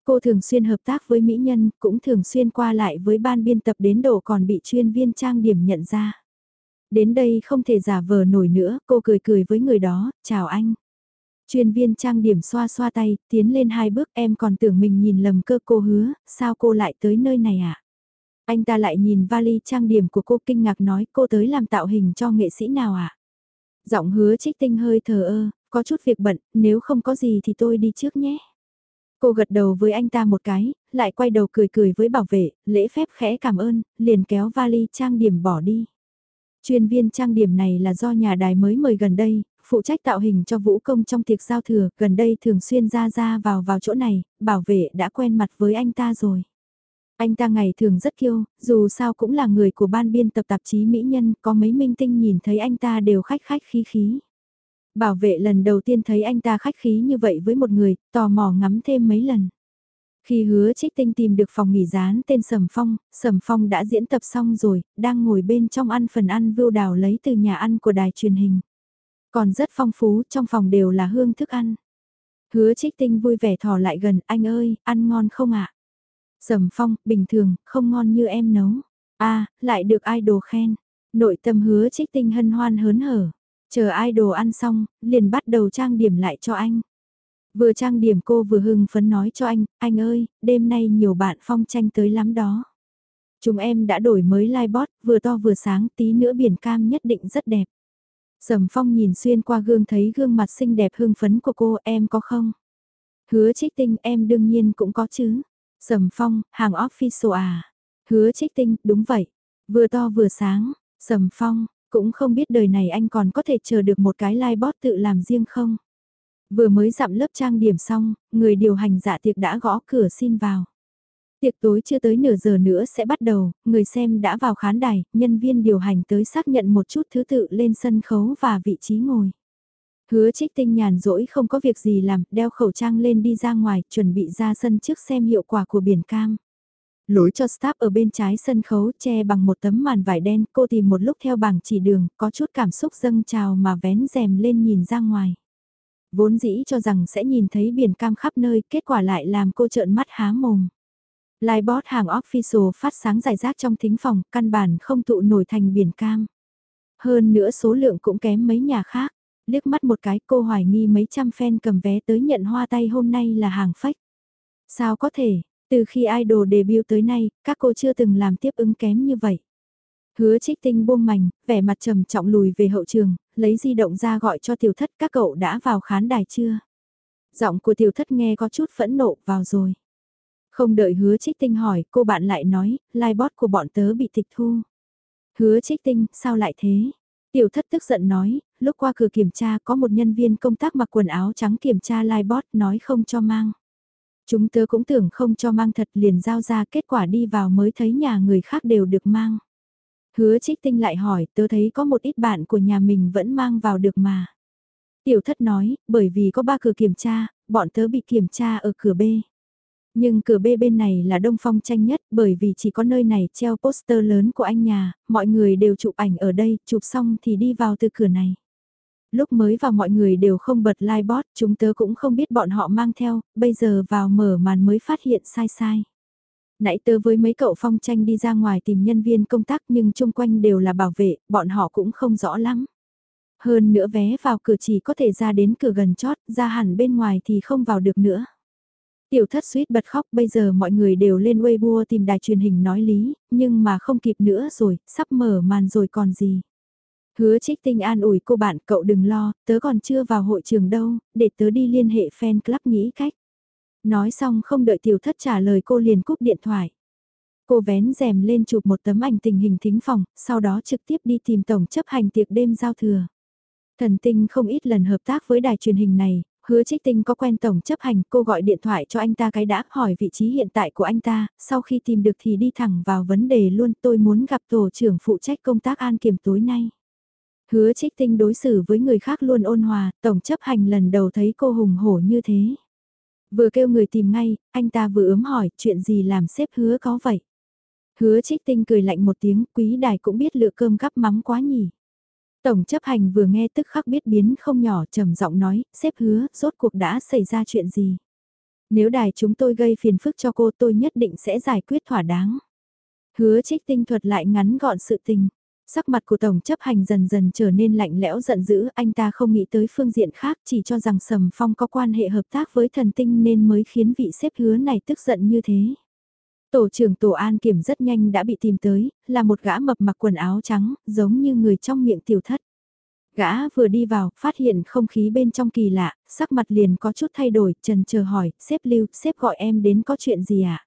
Cô thường xuyên hợp tác với mỹ nhân, cũng thường xuyên qua lại với ban biên tập đến độ còn bị chuyên viên trang điểm nhận ra. Đến đây không thể giả vờ nổi nữa, cô cười cười với người đó, chào anh. Chuyên viên trang điểm xoa xoa tay, tiến lên hai bước em còn tưởng mình nhìn lầm cơ cô hứa, sao cô lại tới nơi này ạ? À? Anh ta lại nhìn vali trang điểm của cô kinh ngạc nói cô tới làm tạo hình cho nghệ sĩ nào ạ? À? Giọng hứa trích tinh hơi thờ ơ, có chút việc bận, nếu không có gì thì tôi đi trước nhé. Cô gật đầu với anh ta một cái, lại quay đầu cười cười với bảo vệ, lễ phép khẽ cảm ơn, liền kéo vali trang điểm bỏ đi. Chuyên viên trang điểm này là do nhà đài mới mời gần đây, phụ trách tạo hình cho vũ công trong tiệc giao thừa, gần đây thường xuyên ra ra vào vào chỗ này, bảo vệ đã quen mặt với anh ta rồi. Anh ta ngày thường rất kiêu, dù sao cũng là người của ban biên tập tạp chí Mỹ Nhân, có mấy minh tinh nhìn thấy anh ta đều khách khách khí khí. Bảo vệ lần đầu tiên thấy anh ta khách khí như vậy với một người, tò mò ngắm thêm mấy lần. Khi hứa trích tinh tìm được phòng nghỉ rán tên Sầm Phong, Sầm Phong đã diễn tập xong rồi, đang ngồi bên trong ăn phần ăn vưu đào lấy từ nhà ăn của đài truyền hình. Còn rất phong phú, trong phòng đều là hương thức ăn. Hứa trích tinh vui vẻ thò lại gần, anh ơi, ăn ngon không ạ? À? Sầm Phong, bình thường, không ngon như em nấu. a lại được idol khen. Nội tâm hứa trích tinh hân hoan hớn hở. Chờ idol ăn xong, liền bắt đầu trang điểm lại cho anh. Vừa trang điểm cô vừa hưng phấn nói cho anh, anh ơi, đêm nay nhiều bạn phong tranh tới lắm đó. Chúng em đã đổi mới livebot, vừa to vừa sáng, tí nữa biển cam nhất định rất đẹp. Sầm phong nhìn xuyên qua gương thấy gương mặt xinh đẹp hưng phấn của cô, em có không? Hứa trích tinh em đương nhiên cũng có chứ. Sầm phong, hàng official à? Hứa trích tinh, đúng vậy. Vừa to vừa sáng, sầm phong, cũng không biết đời này anh còn có thể chờ được một cái livebot tự làm riêng không? Vừa mới dặm lớp trang điểm xong, người điều hành dạ tiệc đã gõ cửa xin vào. Tiệc tối chưa tới nửa giờ nữa sẽ bắt đầu, người xem đã vào khán đài, nhân viên điều hành tới xác nhận một chút thứ tự lên sân khấu và vị trí ngồi. Hứa trích tinh nhàn rỗi không có việc gì làm, đeo khẩu trang lên đi ra ngoài, chuẩn bị ra sân trước xem hiệu quả của biển cam. Lối cho staff ở bên trái sân khấu che bằng một tấm màn vải đen, cô tìm một lúc theo bảng chỉ đường, có chút cảm xúc dâng trào mà vén rèm lên nhìn ra ngoài. Vốn dĩ cho rằng sẽ nhìn thấy biển cam khắp nơi, kết quả lại làm cô trợn mắt há mồm. Livebot hàng official phát sáng giải rác trong thính phòng, căn bản không tụ nổi thành biển cam. Hơn nữa số lượng cũng kém mấy nhà khác. Liếc mắt một cái cô hoài nghi mấy trăm fan cầm vé tới nhận hoa tay hôm nay là hàng fake. Sao có thể, từ khi idol debut tới nay, các cô chưa từng làm tiếp ứng kém như vậy. Hứa trích tinh buông mảnh, vẻ mặt trầm trọng lùi về hậu trường, lấy di động ra gọi cho tiểu thất các cậu đã vào khán đài chưa? Giọng của tiểu thất nghe có chút phẫn nộ vào rồi. Không đợi hứa trích tinh hỏi, cô bạn lại nói, livebot của bọn tớ bị tịch thu. Hứa trích tinh, sao lại thế? Tiểu thất tức giận nói, lúc qua cửa kiểm tra có một nhân viên công tác mặc quần áo trắng kiểm tra livebot nói không cho mang. Chúng tớ cũng tưởng không cho mang thật liền giao ra kết quả đi vào mới thấy nhà người khác đều được mang. Hứa trích tinh lại hỏi tớ thấy có một ít bạn của nhà mình vẫn mang vào được mà. Tiểu thất nói, bởi vì có ba cửa kiểm tra, bọn tớ bị kiểm tra ở cửa B. Nhưng cửa B bên này là đông phong tranh nhất bởi vì chỉ có nơi này treo poster lớn của anh nhà, mọi người đều chụp ảnh ở đây, chụp xong thì đi vào từ cửa này. Lúc mới vào mọi người đều không bật livebot, chúng tớ cũng không biết bọn họ mang theo, bây giờ vào mở màn mới phát hiện sai sai. Nãy tớ với mấy cậu phong tranh đi ra ngoài tìm nhân viên công tác nhưng chung quanh đều là bảo vệ, bọn họ cũng không rõ lắm. Hơn nữa vé vào cửa chỉ có thể ra đến cửa gần chót, ra hẳn bên ngoài thì không vào được nữa. Tiểu thất suýt bật khóc bây giờ mọi người đều lên Weibo tìm đài truyền hình nói lý, nhưng mà không kịp nữa rồi, sắp mở màn rồi còn gì. Hứa trích tinh an ủi cô bạn cậu đừng lo, tớ còn chưa vào hội trường đâu, để tớ đi liên hệ fan club nghĩ cách. Nói xong không đợi tiểu thất trả lời cô liền cúp điện thoại. Cô vén rèm lên chụp một tấm ảnh tình hình thính phòng, sau đó trực tiếp đi tìm tổng chấp hành tiệc đêm giao thừa. Thần tinh không ít lần hợp tác với đài truyền hình này, Hứa trích tinh có quen tổng chấp hành, cô gọi điện thoại cho anh ta cái đã hỏi vị trí hiện tại của anh ta, sau khi tìm được thì đi thẳng vào vấn đề luôn tôi muốn gặp tổ trưởng phụ trách công tác an kiểm tối nay. Hứa trích tinh đối xử với người khác luôn ôn hòa, tổng chấp hành lần đầu thấy cô hùng hổ như thế. Vừa kêu người tìm ngay, anh ta vừa ướm hỏi chuyện gì làm xếp hứa có vậy. Hứa trích tinh cười lạnh một tiếng, quý đài cũng biết lựa cơm gắp mắm quá nhỉ. Tổng chấp hành vừa nghe tức khắc biết biến không nhỏ trầm giọng nói, xếp hứa, rốt cuộc đã xảy ra chuyện gì. Nếu đài chúng tôi gây phiền phức cho cô tôi nhất định sẽ giải quyết thỏa đáng. Hứa trích tinh thuật lại ngắn gọn sự tình. Sắc mặt của Tổng chấp hành dần dần trở nên lạnh lẽo giận dữ, anh ta không nghĩ tới phương diện khác chỉ cho rằng Sầm Phong có quan hệ hợp tác với thần tinh nên mới khiến vị xếp hứa này tức giận như thế. Tổ trưởng tổ an kiểm rất nhanh đã bị tìm tới, là một gã mập mặc quần áo trắng, giống như người trong miệng tiểu thất. Gã vừa đi vào, phát hiện không khí bên trong kỳ lạ, sắc mặt liền có chút thay đổi, trần chờ hỏi, xếp lưu, xếp gọi em đến có chuyện gì ạ? À?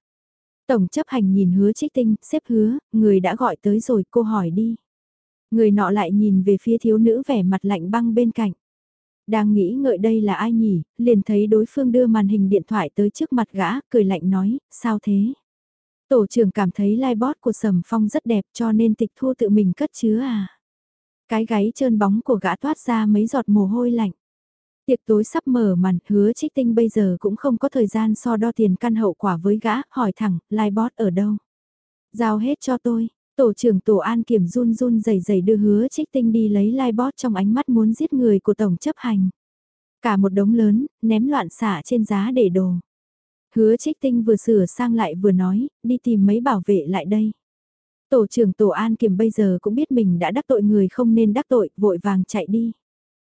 Tổng chấp hành nhìn hứa trích tinh, xếp hứa, người đã gọi tới rồi, cô hỏi đi. Người nọ lại nhìn về phía thiếu nữ vẻ mặt lạnh băng bên cạnh. Đang nghĩ ngợi đây là ai nhỉ, liền thấy đối phương đưa màn hình điện thoại tới trước mặt gã, cười lạnh nói, sao thế? Tổ trưởng cảm thấy livebot của Sầm Phong rất đẹp cho nên tịch thu tự mình cất chứa à. Cái gáy trơn bóng của gã toát ra mấy giọt mồ hôi lạnh. Tiệc tối sắp mở màn, hứa trích tinh bây giờ cũng không có thời gian so đo tiền căn hậu quả với gã, hỏi thẳng, livebot ở đâu? Giao hết cho tôi, tổ trưởng tổ an kiểm run run rẩy rẩy đưa hứa trích tinh đi lấy livebot trong ánh mắt muốn giết người của tổng chấp hành. Cả một đống lớn, ném loạn xả trên giá để đồ. Hứa trích tinh vừa sửa sang lại vừa nói, đi tìm mấy bảo vệ lại đây. Tổ trưởng tổ an kiểm bây giờ cũng biết mình đã đắc tội người không nên đắc tội, vội vàng chạy đi.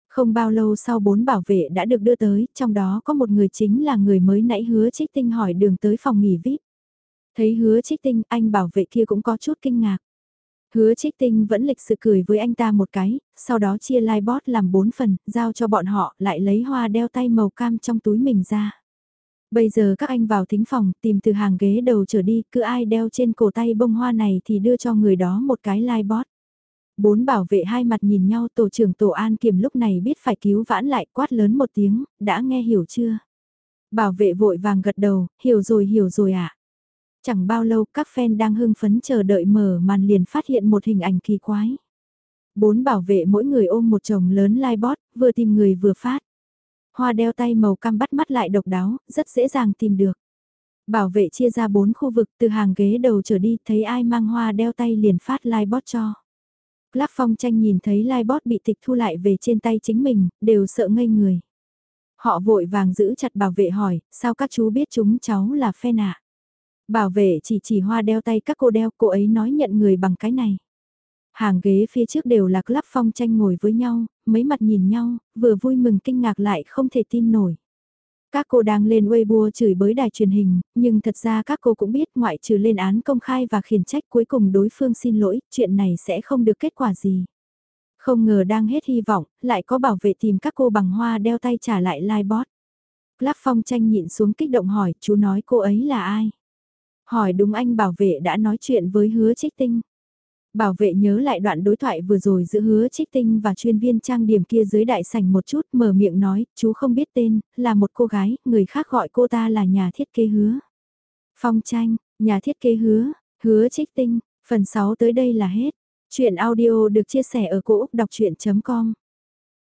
Không bao lâu sau bốn bảo vệ đã được đưa tới, trong đó có một người chính là người mới nãy hứa trích tinh hỏi đường tới phòng nghỉ VIP. Thấy hứa trích tinh, anh bảo vệ kia cũng có chút kinh ngạc. Hứa trích tinh vẫn lịch sự cười với anh ta một cái, sau đó chia lai bót làm bốn phần, giao cho bọn họ, lại lấy hoa đeo tay màu cam trong túi mình ra. Bây giờ các anh vào thính phòng, tìm từ hàng ghế đầu trở đi, cứ ai đeo trên cổ tay bông hoa này thì đưa cho người đó một cái lai bót. Bốn bảo vệ hai mặt nhìn nhau tổ trưởng tổ an kiểm lúc này biết phải cứu vãn lại quát lớn một tiếng, đã nghe hiểu chưa? Bảo vệ vội vàng gật đầu, hiểu rồi hiểu rồi ạ. À? Chẳng bao lâu các fan đang hưng phấn chờ đợi mở màn liền phát hiện một hình ảnh kỳ quái. Bốn bảo vệ mỗi người ôm một chồng lớn lai bót, vừa tìm người vừa phát. Hoa đeo tay màu cam bắt mắt lại độc đáo, rất dễ dàng tìm được. Bảo vệ chia ra bốn khu vực từ hàng ghế đầu trở đi, thấy ai mang hoa đeo tay liền phát lai bót cho. Lắc phong tranh nhìn thấy lai bót bị tịch thu lại về trên tay chính mình, đều sợ ngây người. Họ vội vàng giữ chặt bảo vệ hỏi, sao các chú biết chúng cháu là phe nạ? Bảo vệ chỉ chỉ hoa đeo tay các cô đeo, cô ấy nói nhận người bằng cái này. Hàng ghế phía trước đều là Club Phong tranh ngồi với nhau, mấy mặt nhìn nhau, vừa vui mừng kinh ngạc lại không thể tin nổi. Các cô đang lên Weibo chửi bới đài truyền hình, nhưng thật ra các cô cũng biết ngoại trừ lên án công khai và khiển trách cuối cùng đối phương xin lỗi, chuyện này sẽ không được kết quả gì. Không ngờ đang hết hy vọng, lại có bảo vệ tìm các cô bằng hoa đeo tay trả lại livebot. Lắc phong tranh nhịn xuống kích động hỏi, chú nói cô ấy là ai? Hỏi đúng anh bảo vệ đã nói chuyện với hứa trích tinh. Bảo vệ nhớ lại đoạn đối thoại vừa rồi giữa hứa trích tinh và chuyên viên trang điểm kia dưới đại sảnh một chút mở miệng nói, chú không biết tên, là một cô gái, người khác gọi cô ta là nhà thiết kế hứa. Phong tranh, nhà thiết kế hứa, hứa trích tinh, phần 6 tới đây là hết. Chuyện audio được chia sẻ ở cỗ đọc chuyện.com